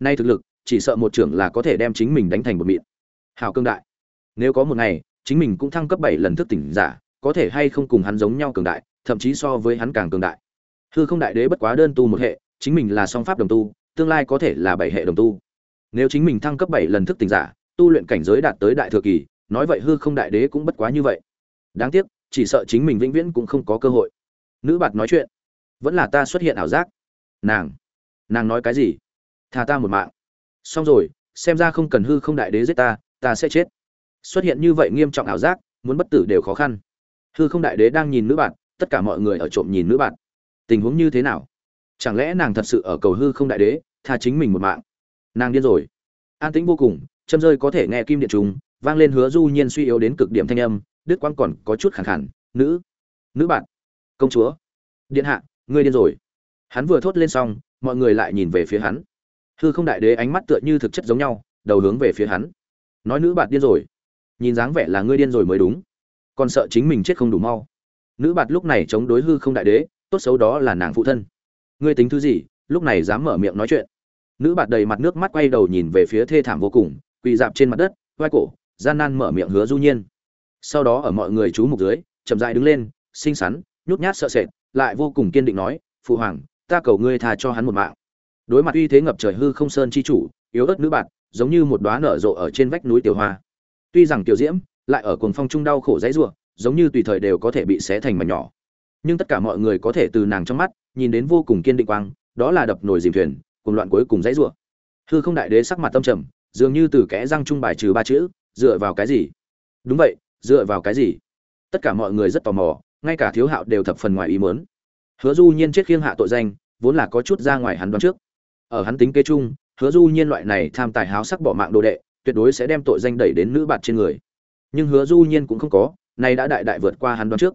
S1: nay thực lực, chỉ sợ một trưởng là có thể đem chính mình đánh thành một mịn. Hào cương đại, nếu có một ngày, chính mình cũng thăng cấp bảy lần thức tỉnh giả, có thể hay không cùng hắn giống nhau cường đại, thậm chí so với hắn càng cường đại. Hư không đại đế bất quá đơn tu một hệ, chính mình là song pháp đồng tu, tương lai có thể là bảy hệ đồng tu nếu chính mình thăng cấp bảy lần thức tỉnh giả, tu luyện cảnh giới đạt tới đại thừa kỳ, nói vậy hư không đại đế cũng bất quá như vậy. Đáng tiếc, chỉ sợ chính mình vĩnh viễn cũng không có cơ hội. Nữ bạt nói chuyện. Vẫn là ta xuất hiện ảo giác. Nàng. Nàng nói cái gì? Thà ta một mạng. Xong rồi, xem ra không cần hư không đại đế giết ta ta sẽ chết. Xuất hiện như vậy nghiêm trọng ảo giác, muốn bất tử đều khó khăn. Hư không đại đế đang nhìn nữ bạn tất cả mọi người ở trộm nhìn nữ bạn tình huống như thế nào? Chẳng lẽ nàng thật sự ở cầu hư không đại đế, tha chính mình một mạng? Nàng điên rồi. An tĩnh vô cùng, châm rơi có thể nghe kim điện trùng, vang lên hứa du nhiên suy yếu đến cực điểm thanh âm đức quang còn có chút khẳng khẳng. Nữ nữ bạn, công chúa, điện hạ, ngươi điên rồi. Hắn vừa thốt lên xong, mọi người lại nhìn về phía hắn. Hư không đại đế ánh mắt tựa như thực chất giống nhau, đầu hướng về phía hắn. Nói nữ bạn điên rồi. Nhìn dáng vẻ là ngươi điên rồi mới đúng. Còn sợ chính mình chết không đủ mau. Nữ bạt lúc này chống đối hư không đại đế, tốt xấu đó là nàng phụ thân. Ngươi tính thứ gì, lúc này dám mở miệng nói chuyện nữ bạt đầy mặt nước mắt quay đầu nhìn về phía thê thảm vô cùng, quỳ dạp trên mặt đất, vai cổ, gian nan mở miệng hứa du nhiên. Sau đó ở mọi người chú mục dưới, chậm dại đứng lên, xinh xắn, nhút nhát sợ sệt, lại vô cùng kiên định nói, phụ hoàng, ta cầu ngươi tha cho hắn một mạng. Đối mặt uy thế ngập trời hư không sơn chi chủ, yếu ớt nữ bạt, giống như một đóa nở rộ ở trên vách núi tiểu hoa. Tuy rằng tiểu diễm, lại ở cuồng phong trung đau khổ dãy rủa, giống như tùy thời đều có thể bị xé thành mảnh nhỏ. Nhưng tất cả mọi người có thể từ nàng trong mắt, nhìn đến vô cùng kiên định quang, đó là đập nồi dìm thuyền cùng loạn cuối cùng dãy rủa. Hư không đại đế sắc mặt tâm trầm, dường như từ kẽ răng trung bài trừ ba chữ, dựa vào cái gì? Đúng vậy, dựa vào cái gì? Tất cả mọi người rất tò mò, ngay cả thiếu hạo đều thập phần ngoài ý muốn. hứa du nhiên chết khiêng hạ tội danh, vốn là có chút ra ngoài hắn đoán trước. Ở hắn tính kế chung, hứa du nhiên loại này tham tài háo sắc bỏ mạng đồ đệ, tuyệt đối sẽ đem tội danh đẩy đến nữ bạt trên người. Nhưng hứa du nhiên cũng không có, nay đã đại đại vượt qua hắn đoán trước.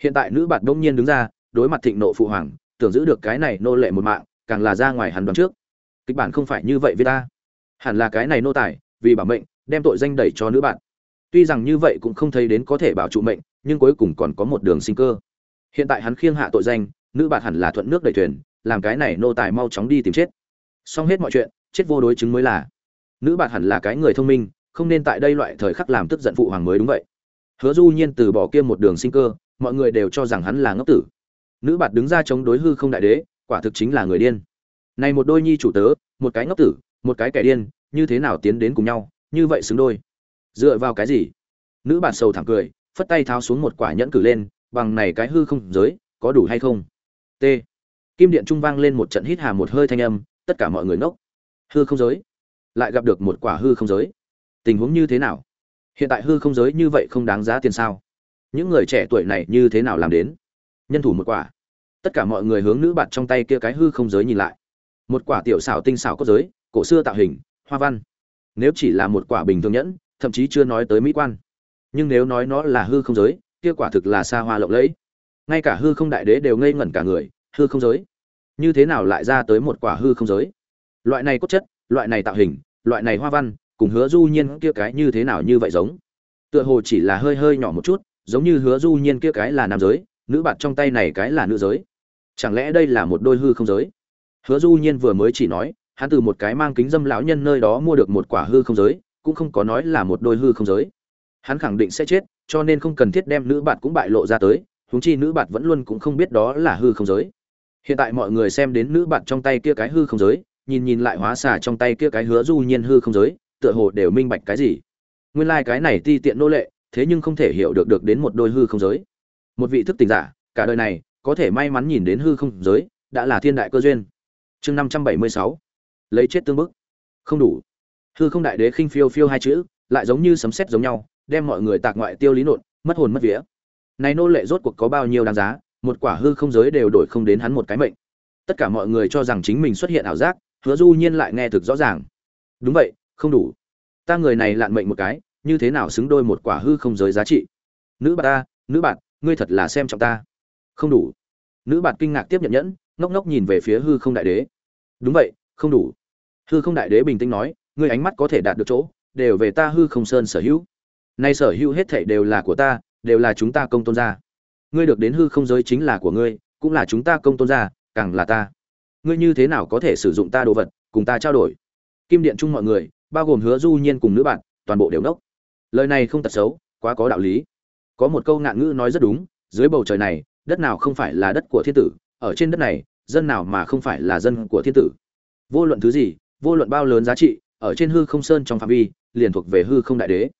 S1: Hiện tại nữ bạt đông nhiên đứng ra, đối mặt thịnh nộ phụ hoàng, tưởng giữ được cái này nô lệ một mạng càng là ra ngoài hắn đoán trước. Kịch bản không phải như vậy với ta. Hẳn là cái này nô tài, vì bảo mệnh, đem tội danh đẩy cho nữ bạn. Tuy rằng như vậy cũng không thấy đến có thể bảo trụ mệnh, nhưng cuối cùng còn có một đường sinh cơ. Hiện tại hắn khiêng hạ tội danh, nữ bạn hẳn là thuận nước đẩy thuyền, làm cái này nô tài mau chóng đi tìm chết. Xong hết mọi chuyện, chết vô đối chứng mới là. Nữ bạn hẳn là cái người thông minh, không nên tại đây loại thời khắc làm tức giận phụ hoàng mới đúng vậy. Hứa du nhiên từ bỏ kia một đường sinh cơ, mọi người đều cho rằng hắn là ngốc tử. Nữ bạn đứng ra chống đối hư không đại đế quả thực chính là người điên. Này một đôi nhi chủ tớ, một cái ngốc tử, một cái kẻ điên, như thế nào tiến đến cùng nhau, như vậy xứng đôi. Dựa vào cái gì? Nữ bản sầu thẳng cười, phất tay tháo xuống một quả nhẫn cử lên, bằng này cái hư không giới, có đủ hay không? T. Kim điện trung vang lên một trận hít hà một hơi thanh âm, tất cả mọi người ngốc. Hư không giới. Lại gặp được một quả hư không giới. Tình huống như thế nào? Hiện tại hư không giới như vậy không đáng giá tiền sao? Những người trẻ tuổi này như thế nào làm đến? Nhân thủ một quả tất cả mọi người hướng nữ bạt trong tay kia cái hư không giới nhìn lại. Một quả tiểu xảo tinh xảo có giới, cổ xưa tạo hình, hoa văn. Nếu chỉ là một quả bình thường nhẫn, thậm chí chưa nói tới mỹ quan. Nhưng nếu nói nó là hư không giới, kia quả thực là xa hoa lộng lẫy. Ngay cả hư không đại đế đều ngây ngẩn cả người, hư không giới. Như thế nào lại ra tới một quả hư không giới? Loại này cốt chất, loại này tạo hình, loại này hoa văn, cùng hứa du nhiên kia cái như thế nào như vậy giống? Tựa hồ chỉ là hơi hơi nhỏ một chút, giống như hứa du nhiên kia cái là nam giới, nữ bạt trong tay này cái là nữ giới chẳng lẽ đây là một đôi hư không giới? Hứa du nhiên vừa mới chỉ nói, hắn từ một cái mang kính dâm lão nhân nơi đó mua được một quả hư không giới, cũng không có nói là một đôi hư không giới. Hắn khẳng định sẽ chết, cho nên không cần thiết đem nữ bạn cũng bại lộ ra tới, huống chi nữ bạn vẫn luôn cũng không biết đó là hư không giới. Hiện tại mọi người xem đến nữ bạn trong tay kia cái hư không giới, nhìn nhìn lại hóa xà trong tay kia cái hứa du nhiên hư không giới, tựa hồ đều minh bạch cái gì. Nguyên lai like cái này ti tiện nô lệ, thế nhưng không thể hiểu được được đến một đôi hư không giới. Một vị thức tỉnh giả, cả đời này có thể may mắn nhìn đến hư không giới đã là thiên đại cơ duyên. Chương năm trăm bảy mươi sáu. Lấy chết tương bức. Không đủ. Hư không đại đế khinh phiêu phiêu hai chữ lại giống như sấm sét giống nhau đem mọi người tạc ngoại tiêu lý nột, mất hồn mất vía. Này nô lệ rốt cuộc có bao nhiêu đáng giá một quả hư không giới đều đổi không đến hắn một cái mệnh. Tất cả mọi người cho rằng chính mình xuất hiện ảo giác hứa du nhiên lại nghe thực rõ ràng. Đúng vậy không đủ. Ta người này lạn mệnh một cái như thế nào xứng đôi một quả hư không giới giá trị? Nữ bạn ta nữ bạn ngươi thật là xem trọng ta không đủ. Nữ bạn kinh ngạc tiếp nhận nhẫn, ngốc ngốc nhìn về phía hư không đại đế. Đúng vậy, không đủ. Hư không đại đế bình tĩnh nói, ngươi ánh mắt có thể đạt được chỗ, đều về ta hư không sơn sở hữu. Nay sở hữu hết thảy đều là của ta, đều là chúng ta công tôn gia. Ngươi được đến hư không giới chính là của ngươi, cũng là chúng ta công tôn gia, càng là ta. Ngươi như thế nào có thể sử dụng ta đồ vật, cùng ta trao đổi? Kim điện chung mọi người, bao gồm hứa du nhiên cùng nữ bạn toàn bộ đều nốc lời này không tật xấu, quá có đạo lý. Có một câu ngạn ngữ nói rất đúng, dưới bầu trời này đất nào không phải là đất của thiên tử, ở trên đất này, dân nào mà không phải là dân của thiên tử. Vô luận thứ gì, vô luận bao lớn giá trị, ở trên hư không sơn trong phạm vi, liền thuộc về hư không đại đế.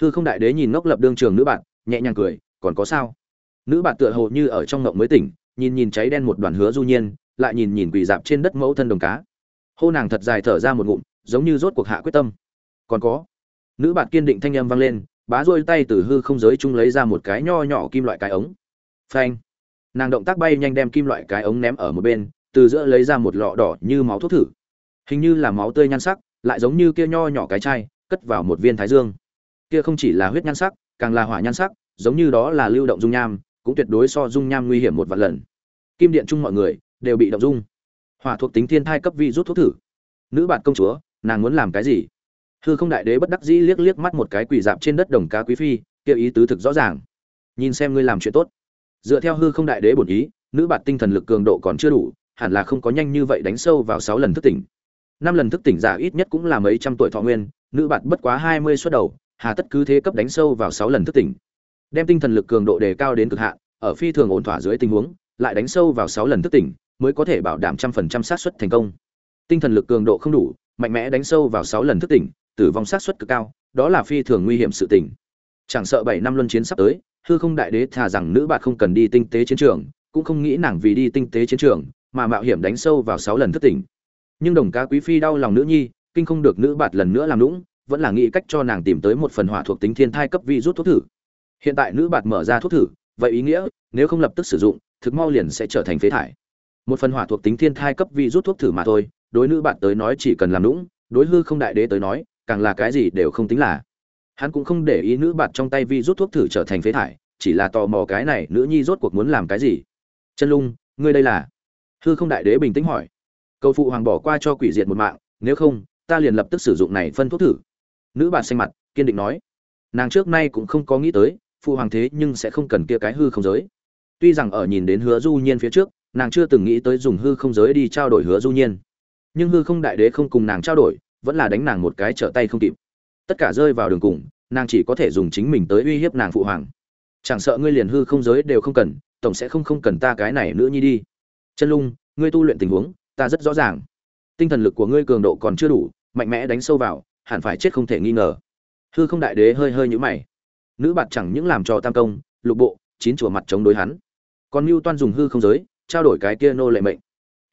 S1: Hư không đại đế nhìn ngốc lập đương trường nữ bạn, nhẹ nhàng cười, còn có sao? Nữ bạn tựa hồ như ở trong ngộng mới tỉnh, nhìn nhìn cháy đen một đoàn hứa du nhiên, lại nhìn nhìn quỳ dạp trên đất mẫu thân đồng cá. Hô nàng thật dài thở ra một ngụm, giống như rốt cuộc hạ quyết tâm. Còn có? Nữ bạn kiên định thanh âm vang lên, bá rôi tay từ hư không giới chung lấy ra một cái nho nhỏ kim loại cái ống phanh. Nàng động tác bay nhanh đem kim loại cái ống ném ở một bên, từ giữa lấy ra một lọ đỏ như máu thuốc thử. Hình như là máu tươi nhan sắc, lại giống như kia nho nhỏ cái chai, cất vào một viên thái dương. Kia không chỉ là huyết nhan sắc, càng là hỏa nhan sắc, giống như đó là lưu động dung nham, cũng tuyệt đối so dung nham nguy hiểm một vạn lần. Kim điện chung mọi người đều bị động dung. Hỏa thuộc tính thiên thai cấp vi rút thuốc thử. Nữ bạn công chúa, nàng muốn làm cái gì? Hư không đại đế bất đắc dĩ liếc liếc mắt một cái quỷ dạp trên đất đồng cá quý phi, kia ý tứ thực rõ ràng. Nhìn xem ngươi làm chuyện tốt dựa theo hư không đại đế bổn ý, nữ bạn tinh thần lực cường độ còn chưa đủ, hẳn là không có nhanh như vậy đánh sâu vào sáu lần thức tỉnh. Năm lần thức tỉnh giả ít nhất cũng là mấy trăm tuổi thọ nguyên, nữ bạn bất quá hai mươi suất đầu, hà tất cứ thế cấp đánh sâu vào sáu lần thức tỉnh. Đem tinh thần lực cường độ đề cao đến cực hạn, ở phi thường ổn thỏa dưới tình huống, lại đánh sâu vào sáu lần thức tỉnh, mới có thể bảo đảm trăm phần trăm xác suất thành công. Tinh thần lực cường độ không đủ, mạnh mẽ đánh sâu vào sáu lần thức tỉnh, tử vong xác suất cực cao, đó là phi thường nguy hiểm sự tỉnh chẳng sợ bảy năm luân chiến sắp tới hư không đại đế thà rằng nữ bạn không cần đi tinh tế chiến trường, cũng không nghĩ nàng vì đi tinh tế chiến trường mà mạo hiểm đánh sâu vào sáu lần thất tỉnh. Nhưng đồng cá quý phi đau lòng nữ nhi, kinh không được nữ bạt lần nữa làm lũng vẫn là nghĩ cách cho nàng tìm tới một phần hỏa thuộc tính thiên thai cấp vi rút thuốc thử. Hiện tại nữ bạt mở ra thuốc thử, vậy ý nghĩa, nếu không lập tức sử dụng, thực mau liền sẽ trở thành phế thải. Một phần hỏa thuộc tính thiên thai cấp vi rút thuốc thử mà thôi, đối nữ bạn tới nói chỉ cần làm lũng đối hư không đại đế tới nói, càng là cái gì đều không tính là hắn cũng không để ý nữ bạt trong tay vi rút thuốc thử trở thành phế thải, chỉ là tò mò cái này nữ nhi rốt cuộc muốn làm cái gì. Chân lung, ngươi đây là? Hư không đại đế bình tĩnh hỏi. Cầu phụ hoàng bỏ qua cho quỷ diệt một mạng, nếu không, ta liền lập tức sử dụng này phân thuốc thử. Nữ bạt xanh mặt, kiên định nói. Nàng trước nay cũng không có nghĩ tới, phụ hoàng thế nhưng sẽ không cần kia cái hư không giới. Tuy rằng ở nhìn đến hứa du nhiên phía trước, nàng chưa từng nghĩ tới dùng hư không giới đi trao đổi hứa du nhiên. Nhưng hư không đại đế không cùng nàng trao đổi, vẫn là đánh nàng một cái trở tay không kịp tất cả rơi vào đường cùng, nàng chỉ có thể dùng chính mình tới uy hiếp nàng phụ hoàng. Chẳng sợ ngươi liền hư không giới đều không cần, tổng sẽ không không cần ta cái này nữa nhi đi. Chân lung, ngươi tu luyện tình huống, ta rất rõ ràng. Tinh thần lực của ngươi cường độ còn chưa đủ, mạnh mẽ đánh sâu vào, hẳn phải chết không thể nghi ngờ. Hư không đại đế hơi hơi nhũ mày. Nữ bạt chẳng những làm cho tam công, lục bộ, chín chùa mặt chống đối hắn. Còn mưu toan dùng hư không giới, trao đổi cái kia nô lệ mệnh.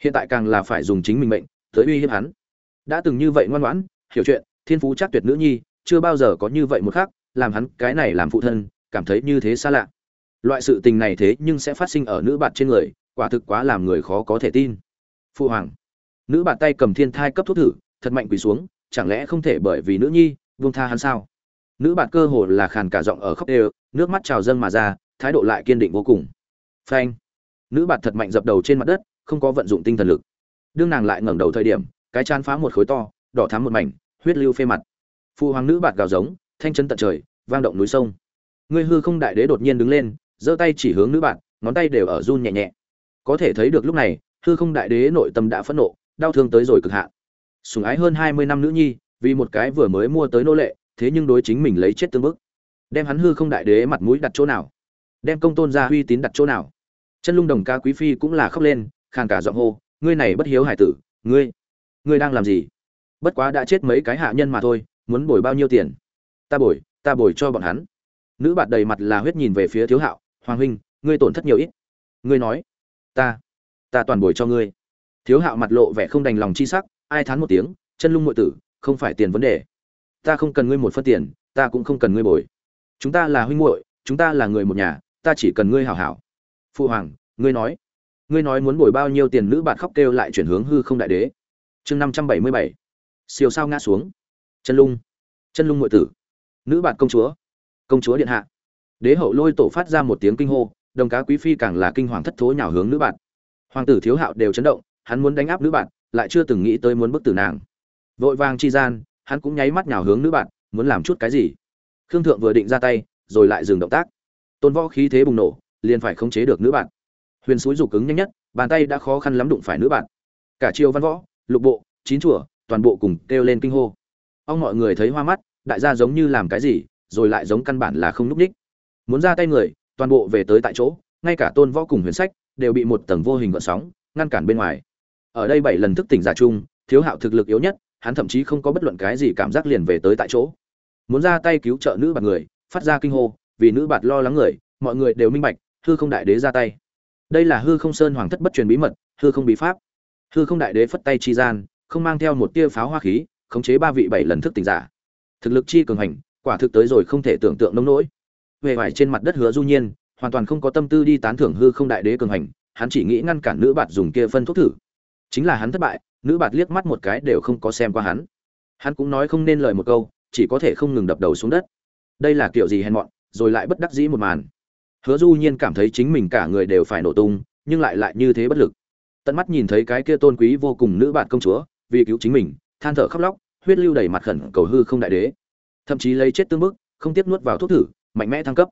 S1: Hiện tại càng là phải dùng chính mình mệnh, tới uy hiếp hắn. Đã từng như vậy ngoan ngoãn, hiểu chuyện thiên phú chắc tuyệt nữ nhi, chưa bao giờ có như vậy một khác làm hắn cái này làm phụ thân, cảm thấy như thế xa lạ. Loại sự tình này thế nhưng sẽ phát sinh ở nữ bạn trên người, quả thực quá làm người khó có thể tin. Phụ hoàng, nữ bạn tay cầm thiên thai cấp thuốc thử, thật mạnh quỳ xuống, chẳng lẽ không thể bởi vì nữ nhi, buông tha hắn sao? Nữ bạn cơ hồ là khàn cả giọng ở khóc đều, nước mắt trào dâng mà ra, thái độ lại kiên định vô cùng. Phanh. Nữ bạn thật mạnh dập đầu trên mặt đất, không có vận dụng tinh thần lực. Đương nàng lại ngẩng đầu thời điểm, cái chán phá một khối to, đỏ thắm một mảnh huyết lưu phê mặt. Phụ hoàng nữ bạt gào giống, thanh chân tận trời, vang động núi sông. Ngươi hư không đại đế đột nhiên đứng lên, giơ tay chỉ hướng nữ bạn ngón tay đều ở run nhẹ nhẹ. Có thể thấy được lúc này, hư không đại đế nội tâm đã phẫn nộ, đau thương tới rồi cực hạn. Sùng ái hơn hai mươi năm nữ nhi, vì một cái vừa mới mua tới nô lệ, thế nhưng đối chính mình lấy chết tương bức. Đem hắn hư không đại đế mặt mũi đặt chỗ nào? Đem công tôn ra uy tín đặt chỗ nào? Chân lung đồng ca quý phi cũng là khóc lên, khàn cả giọng hô, ngươi này bất hiếu hải tử, ngươi ngươi đang làm gì? Bất quá đã chết mấy cái hạ nhân mà thôi, muốn bồi bao nhiêu tiền? Ta bồi ta bồi cho bọn hắn. Nữ bạn đầy mặt là huyết nhìn về phía thiếu hạo, hoàng huynh, ngươi tổn thất nhiều ít. Ngươi nói, ta ta toàn bồi cho ngươi. Thiếu hạo mặt lộ vẻ không đành lòng chi sắc, ai thán một tiếng, chân lung ngụy tử, không phải tiền vấn đề. Ta không cần ngươi một phân tiền, ta cũng không cần ngươi bồi. Chúng ta là huynh muội, chúng ta là người một nhà, ta chỉ cần ngươi hảo hảo. Phụ hoàng, ngươi nói. Ngươi nói muốn bồi bao nhiêu tiền, nữ bạn khóc kêu lại chuyển hướng hư không đại đế. Chương năm trăm bảy mươi bảy siêu sao ngã xuống. Chân lung. Chân lung ngụy tử. Nữ bạn công chúa. Công chúa điện hạ. Đế hậu lôi tổ phát ra một tiếng kinh hô, đồng cá quý phi càng là kinh hoàng thất thố nhào hướng nữ bạn hoàng tử thiếu hạo đều chấn động, hắn muốn đánh áp nữ bạn lại chưa từng nghĩ tới muốn bức tử nàng. Vội vàng chi gian, hắn cũng nháy mắt nhào hướng nữ bạn muốn làm chút cái gì. Khương thượng vừa định ra tay, rồi lại dừng động tác. Tôn võ khí thế bùng nổ, liền phải khống chế được nữ bạn huyền suối rủ cứng nhanh nhất, bàn tay đã khó khăn lắm đụng phải nữ bạn cả triều văn võ, lục bộ, chín chùa toàn bộ cùng kêu lên kinh hô. Ông mọi người thấy hoa mắt, đại gia giống như làm cái gì, rồi lại giống căn bản là không núp ních. Muốn ra tay người, toàn bộ về tới tại chỗ, ngay cả tôn võ cùng huyền sách đều bị một tầng vô hình gợn sóng ngăn cản bên ngoài. Ở đây bảy lần thức tỉnh giả chung, thiếu hạo thực lực yếu nhất, hắn thậm chí không có bất luận cái gì cảm giác liền về tới tại chỗ. Muốn ra tay cứu trợ nữ bạt người, phát ra kinh hô, vì nữ bạt lo lắng người, mọi người đều minh bạch, hư không đại đế ra tay. Đây là hư không sơn hoàng thất bất truyền bí mật, hư không bí pháp. Hư không đại đế phất tay chi gian không mang theo một tia pháo hoa khí, khống chế ba vị bảy lần thức tỉnh giả. Thực lực chi cường hành, quả thực tới rồi không thể tưởng tượng nông nỗi. Về vải trên mặt đất hứa du nhiên, hoàn toàn không có tâm tư đi tán thưởng hư không đại đế cường hành, hắn chỉ nghĩ ngăn cản nữ bạt dùng kia phân thuốc thử. Chính là hắn thất bại, nữ bạt liếc mắt một cái đều không có xem qua hắn. Hắn cũng nói không nên lời một câu, chỉ có thể không ngừng đập đầu xuống đất. Đây là kiểu gì hèn mọn, rồi lại bất đắc dĩ một màn. Hứa du nhiên cảm thấy chính mình cả người đều phải nổ tung, nhưng lại lại như thế bất lực. Tận mắt nhìn thấy cái kia tôn quý vô cùng nữ bạn công chúa vì cứu chính mình, than thở khóc lóc, huyết lưu đầy mặt khẩn cầu hư không đại đế. Thậm chí lấy chết tương bức, không tiếp nuốt vào thuốc thử, mạnh mẽ thăng cấp.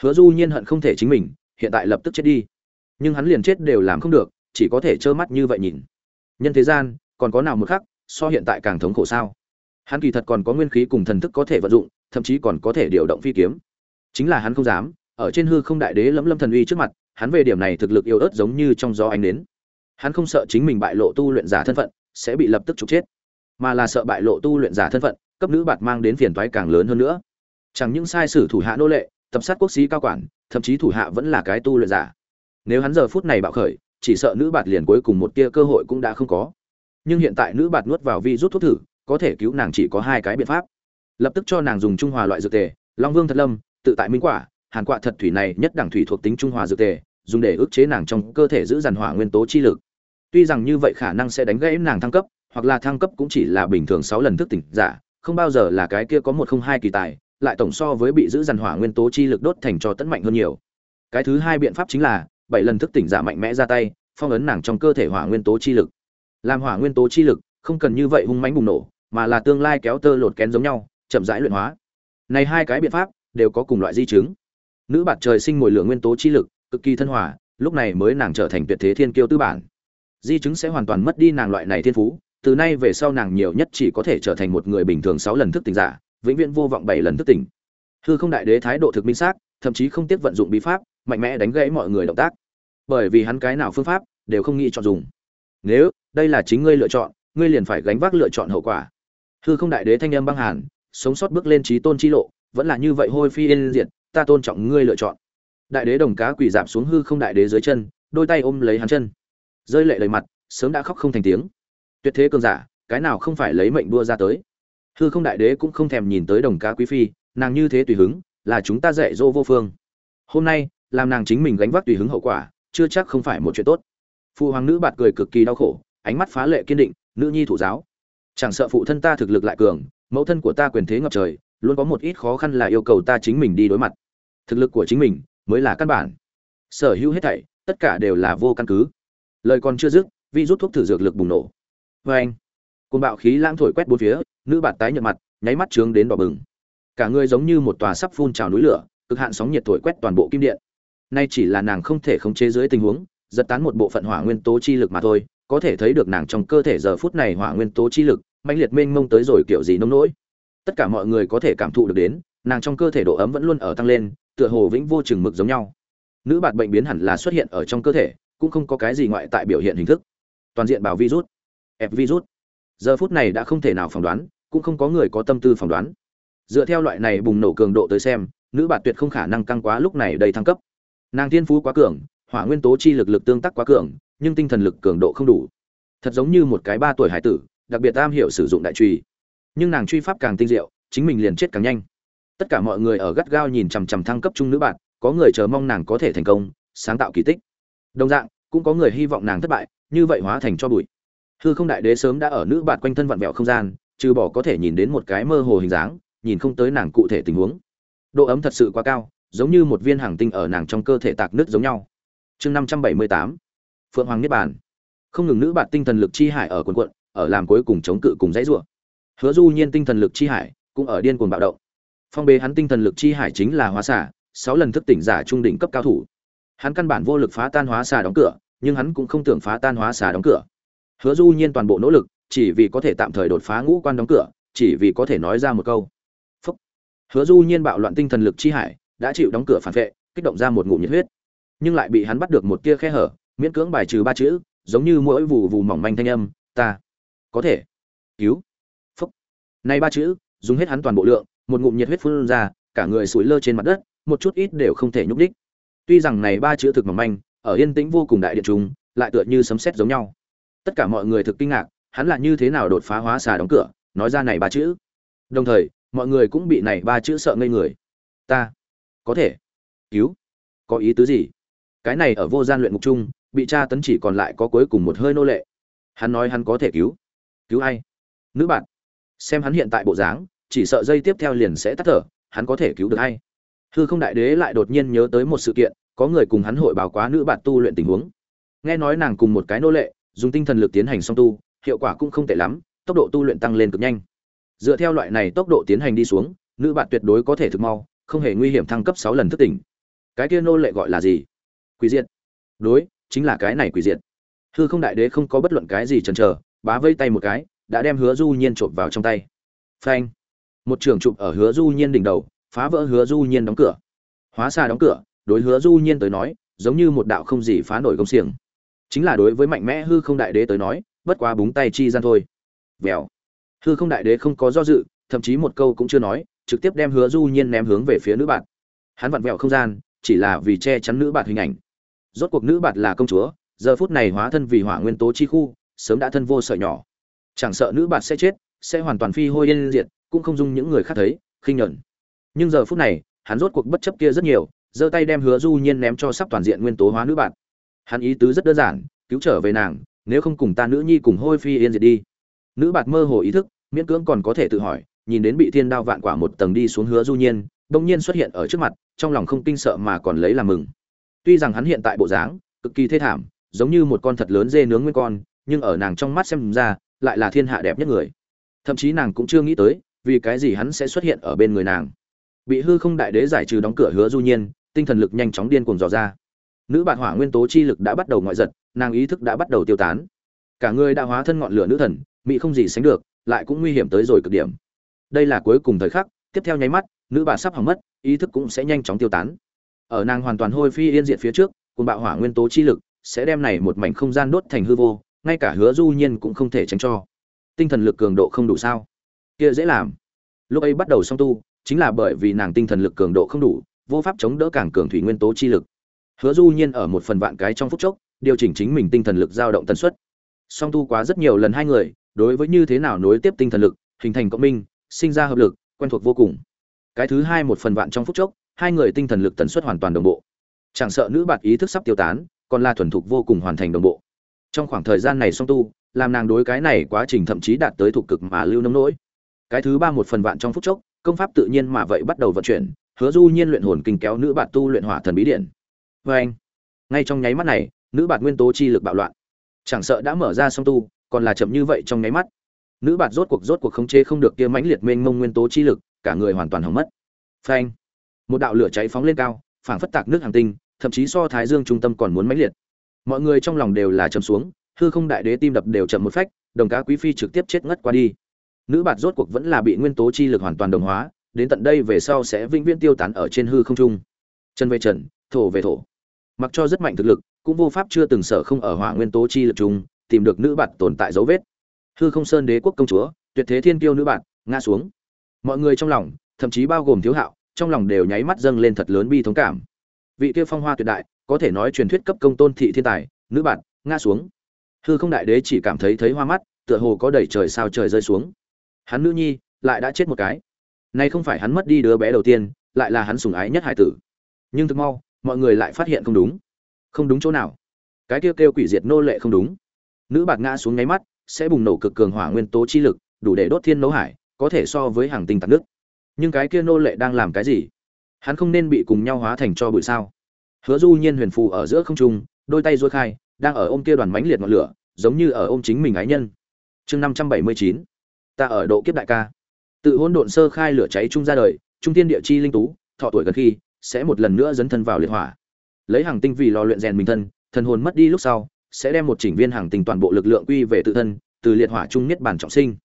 S1: Hứa du nhiên hận không thể chính mình, hiện tại lập tức chết đi. Nhưng hắn liền chết đều làm không được, chỉ có thể trơ mắt như vậy nhìn. Nhân thế gian, còn có nào một khắc, so hiện tại càng thống khổ sao? Hắn kỳ thật còn có nguyên khí cùng thần thức có thể vận dụng, thậm chí còn có thể điều động phi kiếm. Chính là hắn không dám, ở trên hư không đại đế lẫm lâm thần uy trước mặt, hắn về điểm này thực lực yếu ớt giống như trong gió ánh đến hắn không sợ chính mình bại lộ tu luyện giả thân phận sẽ bị lập tức trục chết. Mà là sợ bại lộ tu luyện giả thân phận, cấp nữ bạt mang đến phiền toái càng lớn hơn nữa. Chẳng những sai sử thủ hạ nô lệ, tập sát quốc sĩ cao quản, thậm chí thủ hạ vẫn là cái tu luyện giả. Nếu hắn giờ phút này bạo khởi, chỉ sợ nữ bạt liền cuối cùng một tia cơ hội cũng đã không có. Nhưng hiện tại nữ bạt nuốt vào vi rút thuốc thử, có thể cứu nàng chỉ có hai cái biện pháp. Lập tức cho nàng dùng trung hòa loại dược tề, long vương thật lâm, tự tại minh quả, hàn quạ thật thủy này nhất đẳng thủy thuộc tính trung hòa dược tề, dùng để ức chế nàng trong cơ thể giữ giàn hỏa nguyên tố chi lực tuy rằng như vậy khả năng sẽ đánh gãy nàng thăng cấp hoặc là thăng cấp cũng chỉ là bình thường sáu lần thức tỉnh giả không bao giờ là cái kia có một không hai kỳ tài lại tổng so với bị giữ dàn hỏa nguyên tố chi lực đốt thành cho tấn mạnh hơn nhiều. Cái thứ hai biện pháp chính là bảy lần thức tỉnh giả mạnh mẽ ra tay phong ấn nàng trong cơ thể hỏa nguyên tố chi lực. Làm hỏa nguyên tố chi lực không cần như vậy hung mãnh bùng nổ mà là tương lai kéo tơ lột kén giống nhau chậm rãi luyện hóa. Này hai cái biện pháp đều có cùng loại di chứng. Nữ bạt trời sinh mồi lửa nguyên tố chi lực cực kỳ thân hỏa, lúc này mới nàng trở thành tuyệt thế thiên kiêu tư bản di chứng sẽ hoàn toàn mất đi nàng loại này thiên phú, từ nay về sau nàng nhiều nhất chỉ có thể trở thành một người bình thường sáu lần thức tỉnh giả, vĩnh viễn vô vọng bảy lần thức tỉnh. Hư không đại đế thái độ thực minh xác, thậm chí không tiếc vận dụng bí pháp, mạnh mẽ đánh gãy mọi người động tác. Bởi vì hắn cái nào phương pháp, đều không nghĩ chọn dùng. Nếu, đây là chính ngươi lựa chọn, ngươi liền phải gánh vác lựa chọn hậu quả. Hư không đại đế thanh âm băng hàn, sống sót bước lên trí tôn chi lộ, vẫn là như vậy hôi phi yên diệt, ta tôn trọng ngươi lựa chọn. Đại đế đồng cá quỳ dạp xuống hư không đại đế dưới chân, đôi tay ôm lấy hắn chân rơi lệ lời mặt, sớm đã khóc không thành tiếng. Tuyệt thế cường giả, cái nào không phải lấy mệnh đua ra tới? Hư không đại đế cũng không thèm nhìn tới đồng cá quý phi, nàng như thế tùy hứng, là chúng ta dạy dỗ vô phương. Hôm nay, làm nàng chính mình gánh vác tùy hứng hậu quả, chưa chắc không phải một chuyện tốt. Phụ hoàng nữ bạt cười cực kỳ đau khổ, ánh mắt phá lệ kiên định, nữ nhi thủ giáo. Chẳng sợ phụ thân ta thực lực lại cường, mẫu thân của ta quyền thế ngập trời, luôn có một ít khó khăn là yêu cầu ta chính mình đi đối mặt. Thực lực của chính mình mới là căn bản. Sở hữu hết thảy, tất cả đều là vô căn cứ lời còn chưa dứt, vi rút thuốc thử dược lực bùng nổ. Vê anh côn bạo khí lãng thổi quét bốn phía, nữ bạt tái nhợt mặt, nháy mắt trướng đến đỏ bừng. Cả người giống như một tòa sắp phun trào núi lửa, cực hạn sóng nhiệt thổi quét toàn bộ kim điện. Nay chỉ là nàng không thể khống chế dưới tình huống, giật tán một bộ phận hỏa nguyên tố chi lực mà thôi, có thể thấy được nàng trong cơ thể giờ phút này hỏa nguyên tố chi lực, mãnh liệt mênh mông tới rồi kiểu gì nông nỗi. Tất cả mọi người có thể cảm thụ được đến, nàng trong cơ thể độ ấm vẫn luôn ở tăng lên, tựa hồ vĩnh vô chừng mực giống nhau. Nữ bạt bệnh biến hẳn là xuất hiện ở trong cơ thể cũng không có cái gì ngoại tại biểu hiện hình thức. Toàn diện bảo virus ép virus. Giờ phút này đã không thể nào phỏng đoán, cũng không có người có tâm tư phỏng đoán. Dựa theo loại này bùng nổ cường độ tới xem, nữ bạt tuyệt không khả năng căng quá lúc này đầy thăng cấp. Nàng thiên phú quá cường, hỏa nguyên tố chi lực lực tương tác quá cường, nhưng tinh thần lực cường độ không đủ. Thật giống như một cái ba tuổi hải tử, đặc biệt am hiểu sử dụng đại truy nhưng nàng truy pháp càng tinh diệu, chính mình liền chết càng nhanh. Tất cả mọi người ở gắt gao nhìn chằm chằm thăng cấp trung nữ bạn có người chờ mong nàng có thể thành công, sáng tạo kỳ tích đồng dạng, cũng có người hy vọng nàng thất bại, như vậy hóa thành cho bụi. Hư không đại đế sớm đã ở nữ bạn quanh thân vặn vẹo không gian, trừ bỏ có thể nhìn đến một cái mơ hồ hình dáng, nhìn không tới nàng cụ thể tình huống. Độ ấm thật sự quá cao, giống như một viên hàng tinh ở nàng trong cơ thể tạc nứt giống nhau. Chương năm trăm bảy mươi tám, phượng hoàng niết bàn. Không ngừng nữ bạn tinh thần lực chi hải ở quần quận ở làm cuối cùng chống cự cùng dãy rủa. Hứa du nhiên tinh thần lực chi hải cũng ở điên cuồng bạo động. Phong bế hắn tinh thần lực chi hải chính là hóa xả sáu lần thức tỉnh giả trung đỉnh cấp cao thủ hắn căn bản vô lực phá tan hóa xà đóng cửa, nhưng hắn cũng không tưởng phá tan hóa xà đóng cửa. Hứa du nhiên toàn bộ nỗ lực, chỉ vì có thể tạm thời đột phá ngũ quan đóng cửa, chỉ vì có thể nói ra một câu. Phúc. hứa du nhiên bạo loạn tinh thần lực chi hải, đã chịu đóng cửa phản vệ, kích động ra một ngụm nhiệt huyết. Nhưng lại bị hắn bắt được một tia khe hở, miễn cưỡng bài trừ ba chữ, giống như mỗi vụ vụ mỏng manh thanh âm, ta có thể cứu. Phúc. Này ba chữ, dùng hết hắn toàn bộ lượng, một ngụm nhiệt huyết phun ra, cả người sủi lơ trên mặt đất, một chút ít đều không thể nhúc đích tuy rằng này ba chữ thực mỏng manh, ở yên tĩnh vô cùng đại điện trung, lại tựa như sấm sét giống nhau. Tất cả mọi người thực kinh ngạc, hắn là như thế nào đột phá hóa xà đóng cửa, nói ra này ba chữ. Đồng thời, mọi người cũng bị này ba chữ sợ ngây người. Ta, có thể, cứu, có ý tứ gì? Cái này ở vô gian luyện ngục chung bị tra tấn chỉ còn lại có cuối cùng một hơi nô lệ. Hắn nói hắn có thể cứu. Cứu ai? Nữ bạn. Xem hắn hiện tại bộ dáng, chỉ sợ dây tiếp theo liền sẽ tắt thở, hắn có thể cứu được ai? Hư không đại đế lại đột nhiên nhớ tới một sự kiện, có người cùng hắn hội báo quá nữ bạn tu luyện tình huống. Nghe nói nàng cùng một cái nô lệ, dùng tinh thần lực tiến hành song tu, hiệu quả cũng không tệ lắm, tốc độ tu luyện tăng lên cực nhanh. Dựa theo loại này tốc độ tiến hành đi xuống, nữ bạn tuyệt đối có thể thực mau, không hề nguy hiểm thăng cấp sáu lần thức tỉnh. Cái kia nô lệ gọi là gì? Quỷ diệt. Đối, chính là cái này quỷ diệt. Hư không đại đế không có bất luận cái gì chần chờ, bá vây tay một cái, đã đem hứa du nhiên chộp vào trong tay. Phanh. Một trường chụp ở hứa du nhiên đỉnh đầu phá vỡ hứa du nhiên đóng cửa. Hóa xa đóng cửa, đối hứa du nhiên tới nói, giống như một đạo không gì phá nổi công xiềng. Chính là đối với mạnh mẽ hư không đại đế tới nói, bất quá búng tay chi gian thôi. Vèo. Hư không đại đế không có do dự, thậm chí một câu cũng chưa nói, trực tiếp đem hứa du nhiên ném hướng về phía nữ bạn hắn vặn vẹo không gian, chỉ là vì che chắn nữ bạn hình ảnh. Rốt cuộc nữ bạn là công chúa, giờ phút này hóa thân vì hỏa nguyên tố chi khu, sớm đã thân vô sợi nhỏ. Chẳng sợ nữ bạn sẽ chết, sẽ hoàn toàn phi hôi yên diệt, cũng không dung những người khác thấy, khinh nhẫn nhưng giờ phút này, hắn rốt cuộc bất chấp kia rất nhiều, giơ tay đem hứa du nhiên ném cho sắp toàn diện nguyên tố hóa nữ bạn. Hắn ý tứ rất đơn giản, cứu trở về nàng, nếu không cùng ta nữ nhi cùng hôi phi yên diệt đi. Nữ bạn mơ hồ ý thức, miễn cưỡng còn có thể tự hỏi, nhìn đến bị thiên đao vạn quả một tầng đi xuống hứa du nhiên, đông nhiên xuất hiện ở trước mặt, trong lòng không kinh sợ mà còn lấy làm mừng. Tuy rằng hắn hiện tại bộ dáng, cực kỳ thê thảm, giống như một con thật lớn dê nướng nguyên con, nhưng ở nàng trong mắt xem ra, lại là thiên hạ đẹp nhất người. Thậm chí nàng cũng chưa nghĩ tới, vì cái gì hắn sẽ xuất hiện ở bên người nàng bị hư không đại đế giải trừ đóng cửa hứa du nhiên, tinh thần lực nhanh chóng điên cuồng dò ra. Nữ bạn hỏa nguyên tố chi lực đã bắt đầu ngoại giật, nàng ý thức đã bắt đầu tiêu tán. Cả người đã hóa thân ngọn lửa nữ thần, mỹ không gì sánh được, lại cũng nguy hiểm tới rồi cực điểm. Đây là cuối cùng thời khắc, tiếp theo nháy mắt, nữ bà sắp hỏng mất, ý thức cũng sẽ nhanh chóng tiêu tán. Ở nàng hoàn toàn hôi phi yên diện phía trước cùng bạo hỏa nguyên tố chi lực sẽ đem này một mảnh không gian đốt thành hư vô, ngay cả hứa du nhiên cũng không thể tránh cho. Tinh thần lực cường độ không đủ sao? Kia dễ làm. Lúc ấy bắt đầu song tu chính là bởi vì nàng tinh thần lực cường độ không đủ, vô pháp chống đỡ càng cường thủy nguyên tố chi lực. Hứa du nhiên ở một phần vạn cái trong phút chốc, điều chỉnh chính mình tinh thần lực dao động tần suất. Song tu quá rất nhiều lần hai người, đối với như thế nào nối tiếp tinh thần lực, hình thành cộng minh, sinh ra hợp lực, quen thuộc vô cùng. Cái thứ hai một phần vạn trong phút chốc, hai người tinh thần lực tần suất hoàn toàn đồng bộ. Chẳng sợ nữ bạt ý thức sắp tiêu tán, còn là thuần thục vô cùng hoàn thành đồng bộ. Trong khoảng thời gian này song tu, làm nàng đối cái này quá trình thậm chí đạt tới thuộc cực mà lưu nông nỗi. Cái thứ ba một phần vạn trong phút chốc công pháp tự nhiên mà vậy bắt đầu vận chuyển, hứa du nhiên luyện hồn kinh kéo nữ bạn tu luyện hỏa thần bí điện. Vê anh. Ngay trong nháy mắt này, nữ bạn nguyên tố chi lực bạo loạn. Chẳng sợ đã mở ra song tu, còn là chậm như vậy trong nháy mắt. Nữ bạn rốt cuộc rốt cuộc khống chế không được kia mãnh liệt mênh mông nguyên tố chi lực, cả người hoàn toàn hỏng mất. Phanh. Một đạo lửa cháy phóng lên cao, phảng phất tạc nước hàng tinh, thậm chí so thái dương trung tâm còn muốn mãnh liệt. Mọi người trong lòng đều là chầm xuống, hư không đại đế tim đập đều chậm một phách, đồng cá quý phi trực tiếp chết ngất qua đi nữ bạt rốt cuộc vẫn là bị nguyên tố chi lực hoàn toàn đồng hóa, đến tận đây về sau sẽ vĩnh viễn tiêu tán ở trên hư không trung chân về trần, thổ về thổ. Mặc cho rất mạnh thực lực, cũng vô pháp chưa từng sở không ở hỏa nguyên tố chi lực trung tìm được nữ bạt tồn tại dấu vết. Hư không sơn đế quốc công chúa, tuyệt thế thiên tiêu nữ bạt, ngã xuống. Mọi người trong lòng, thậm chí bao gồm thiếu hạo, trong lòng đều nháy mắt dâng lên thật lớn bi thống cảm. Vị kia phong hoa tuyệt đại, có thể nói truyền thuyết cấp công tôn thị thiên tài, nữ bạn ngã xuống. Hư không đại đế chỉ cảm thấy thấy hoa mắt, tựa hồ có đẩy trời sao trời rơi xuống hắn nữ nhi lại đã chết một cái. Nay không phải hắn mất đi đứa bé đầu tiên, lại là hắn sủng ái nhất hải tử. Nhưng thực mau, mọi người lại phát hiện không đúng. Không đúng chỗ nào. Cái kêu kêu quỷ diệt nô lệ không đúng. Nữ bạc ngã xuống nháy mắt, sẽ bùng nổ cực cường hỏa nguyên tố chi lực, đủ để đốt thiên nấu hải, có thể so với hàng tinh tạc nước. Nhưng cái kia nô lệ đang làm cái gì? Hắn không nên bị cùng nhau hóa thành cho bụi sao? Hứa du nhiên huyền phù ở giữa không trung, đôi tay duỗi khai, đang ở ôm kia đoàn mánh liệt ngọn lửa, giống như ở ôm chính mình ái nhân. Chương năm trăm bảy mươi chín ta ở độ kiếp đại ca. Tự hôn độn sơ khai lửa cháy trung ra đời, trung tiên địa chi linh tú, thọ tuổi gần khi, sẽ một lần nữa dấn thân vào liệt hỏa. Lấy hàng tinh vì lò luyện rèn mình thân, thần hồn mất đi lúc sau, sẽ đem một chỉnh viên hàng tinh toàn bộ lực lượng quy về tự thân, từ liệt hỏa trung niết bản trọng sinh.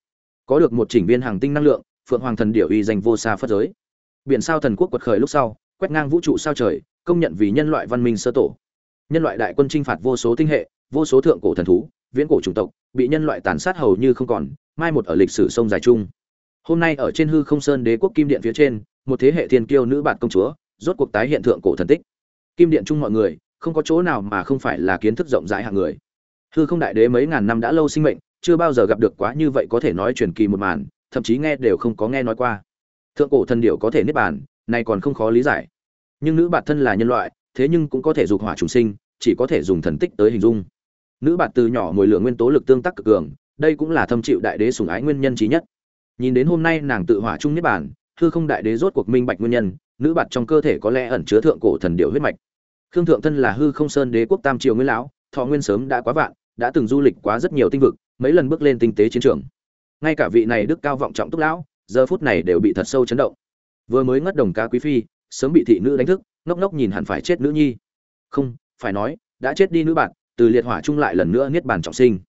S1: Có được một chỉnh viên hàng tinh năng lượng, phượng hoàng thần điểu uy danh vô xa phất giới. Biển sao thần quốc quật khởi lúc sau, quét ngang vũ trụ sao trời, công nhận vì nhân loại văn minh sơ tổ. Nhân loại đại quân chinh phạt vô số tinh hệ, vô số thượng cổ thần thú, viễn cổ chủng tộc, bị nhân loại tàn sát hầu như không còn mai một ở lịch sử sông dài chung. Hôm nay ở trên hư không sơn đế quốc kim điện phía trên, một thế hệ thiên kiêu nữ bạn công chúa, rốt cuộc tái hiện thượng cổ thần tích. Kim điện chung mọi người, không có chỗ nào mà không phải là kiến thức rộng rãi hạng người. Hư không đại đế mấy ngàn năm đã lâu sinh mệnh, chưa bao giờ gặp được quá như vậy có thể nói truyền kỳ một màn, thậm chí nghe đều không có nghe nói qua. Thượng cổ thần điệu có thể niết bàn này còn không khó lý giải. Nhưng nữ bạn thân là nhân loại, thế nhưng cũng có thể dục hỏa trùng sinh, chỉ có thể dùng thần tích tới hình dung. Nữ bạn từ nhỏ mồi lượng nguyên tố lực tương tác cực cường đây cũng là thâm chịu đại đế sủng ái nguyên nhân trí nhất. Nhìn đến hôm nay nàng tự hỏa chung niết bàn, hư không đại đế rốt cuộc minh bạch nguyên nhân, nữ bạt trong cơ thể có lẽ ẩn chứa thượng cổ thần điệu huyết mạch. Khương thượng thân là hư không sơn đế quốc tam triều nguyên lão, thọ nguyên sớm đã quá vạn, đã từng du lịch quá rất nhiều tinh vực, mấy lần bước lên tinh tế chiến trường. Ngay cả vị này đức cao vọng trọng túc lão, giờ phút này đều bị thật sâu chấn động. Vừa mới ngất đồng ca quý phi, sớm bị thị nữ đánh thức, ngốc ngốc nhìn hẳn phải chết nữ nhi. Không, phải nói, đã chết đi nữ bạn, từ liệt hỏa chung lại lần nữa niết bàn trọng sinh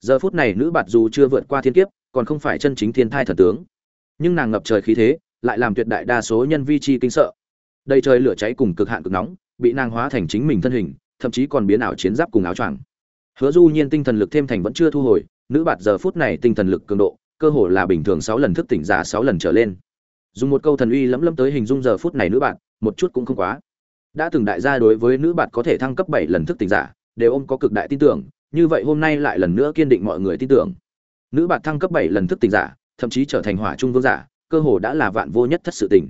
S1: giờ phút này nữ bạt dù chưa vượt qua thiên kiếp, còn không phải chân chính thiên thai thần tướng. Nhưng nàng ngập trời khí thế, lại làm tuyệt đại đa số nhân vi chi kinh sợ. Đầy trời lửa cháy cùng cực hạn cực nóng, bị nàng hóa thành chính mình thân hình, thậm chí còn biến ảo chiến giáp cùng áo choàng. Hứa du nhiên tinh thần lực thêm thành vẫn chưa thu hồi, nữ bạt giờ phút này tinh thần lực cường độ, cơ hồ là bình thường sáu lần thức tỉnh giả sáu lần trở lên. Dùng một câu thần uy lẫm lẫm tới hình dung giờ phút này nữ bạn một chút cũng không quá. Đã từng đại gia đối với nữ bạn có thể thăng cấp bảy lần thức tỉnh giả, đều ôm có cực đại tin tưởng như vậy hôm nay lại lần nữa kiên định mọi người tin tưởng. Nữ bạt thăng cấp bảy lần thức tỉnh giả, thậm chí trở thành hỏa trung vương giả, cơ hồ đã là vạn vô nhất thất sự tình.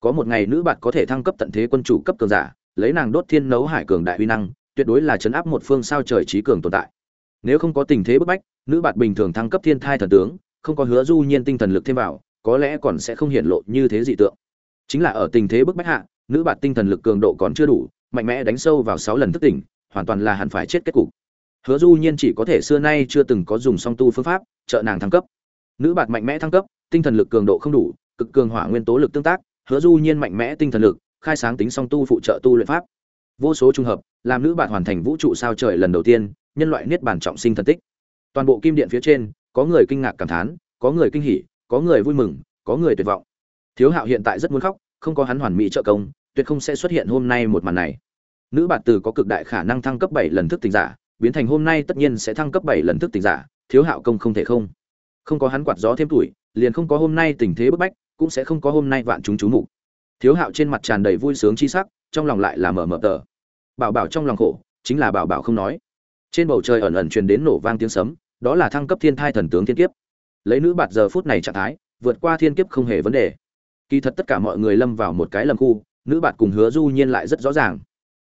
S1: Có một ngày nữ bạt có thể thăng cấp tận thế quân chủ cấp cường giả, lấy nàng đốt thiên nấu hải cường đại uy năng, tuyệt đối là chấn áp một phương sao trời trí cường tồn tại. Nếu không có tình thế bức bách, nữ bạt bình thường thăng cấp thiên thai thần tướng, không có hứa du nhiên tinh thần lực thêm vào, có lẽ còn sẽ không hiện lộ như thế dị tượng. Chính là ở tình thế bức bách hạ, nữ bạt tinh thần lực cường độ còn chưa đủ, mạnh mẽ đánh sâu vào sáu lần thức tỉnh, hoàn toàn là hẳn phải chết kết cục hứa du nhiên chỉ có thể xưa nay chưa từng có dùng song tu phương pháp, trợ nàng thăng cấp. Nữ bạt mạnh mẽ thăng cấp, tinh thần lực cường độ không đủ, cực cường hỏa nguyên tố lực tương tác, hứa du nhiên mạnh mẽ tinh thần lực, khai sáng tính song tu phụ trợ tu luyện pháp. Vô số trung hợp, làm nữ bạn hoàn thành vũ trụ sao trời lần đầu tiên, nhân loại niết bàn trọng sinh thần tích. Toàn bộ kim điện phía trên, có người kinh ngạc cảm thán, có người kinh hỉ, có người vui mừng, có người tuyệt vọng. Thiếu hạo hiện tại rất muốn khóc, không có hắn hoàn mỹ trợ công, tuyệt không sẽ xuất hiện hôm nay một màn này. Nữ bạt từ có cực đại khả năng thăng cấp bảy lần thức tỉnh giả biến thành hôm nay tất nhiên sẽ thăng cấp bảy lần thức tỉnh giả, thiếu hạo công không thể không. Không có hắn quạt gió thêm tuổi, liền không có hôm nay tình thế bức bách, cũng sẽ không có hôm nay vạn chúng chú mục. Thiếu hạo trên mặt tràn đầy vui sướng chi sắc, trong lòng lại là mở mở tờ. Bảo bảo trong lòng khổ, chính là bảo bảo không nói. Trên bầu trời ẩn ẩn truyền đến nổ vang tiếng sấm, đó là thăng cấp thiên thai thần tướng thiên kiếp. Lấy nữ bạt giờ phút này trạng thái, vượt qua thiên kiếp không hề vấn đề. Kỳ thật tất cả mọi người lâm vào một cái lầm khu, nữ bạt cùng hứa du nhiên lại rất rõ ràng.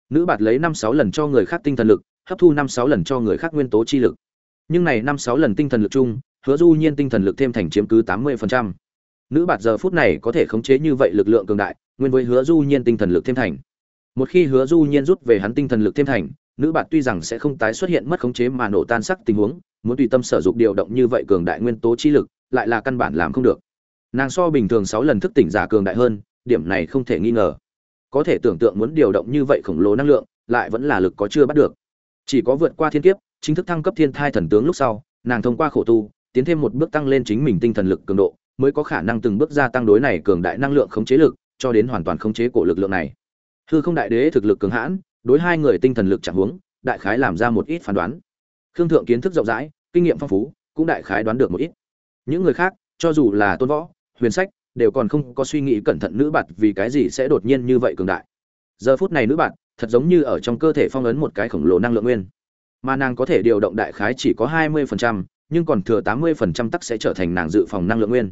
S1: Nữ bạt lấy năm sáu lần cho người khác tinh thần lực hấp thu năm sáu lần cho người khác nguyên tố chi lực. Nhưng này năm sáu lần tinh thần lực chung, hứa du nhiên tinh thần lực thêm thành chiếm cứ tám mươi nữ bạt giờ phút này có thể khống chế như vậy lực lượng cường đại, nguyên với hứa du nhiên tinh thần lực thêm thành. Một khi hứa du nhiên rút về hắn tinh thần lực thêm thành, nữ bạt tuy rằng sẽ không tái xuất hiện mất khống chế mà nổ tan sắc tình huống, muốn tùy tâm sở dục điều động như vậy cường đại nguyên tố chi lực, lại là căn bản làm không được. Nàng so bình thường sáu lần thức tỉnh giả cường đại hơn, điểm này không thể nghi ngờ. Có thể tưởng tượng muốn điều động như vậy khổng lồ năng lượng, lại vẫn là lực có chưa bắt được chỉ có vượt qua thiên kiếp chính thức thăng cấp thiên thai thần tướng lúc sau nàng thông qua khổ tu tiến thêm một bước tăng lên chính mình tinh thần lực cường độ mới có khả năng từng bước gia tăng đối này cường đại năng lượng khống chế lực cho đến hoàn toàn khống chế của lực lượng này. Hư không đại đế thực lực cường hãn đối hai người tinh thần lực chẳng hướng, đại khái làm ra một ít phán đoán. Khương thượng kiến thức rộng rãi kinh nghiệm phong phú cũng đại khái đoán được một ít. Những người khác cho dù là tôn võ huyền sách đều còn không có suy nghĩ cẩn thận nữ bạt vì cái gì sẽ đột nhiên như vậy cường đại. Giờ phút này nữ bạt thật giống như ở trong cơ thể phong ấn một cái khổng lồ năng lượng nguyên. Mà nàng có thể điều động đại khái chỉ có hai mươi phần trăm, nhưng còn thừa tám mươi phần trăm tắc sẽ trở thành nàng dự phòng năng lượng nguyên.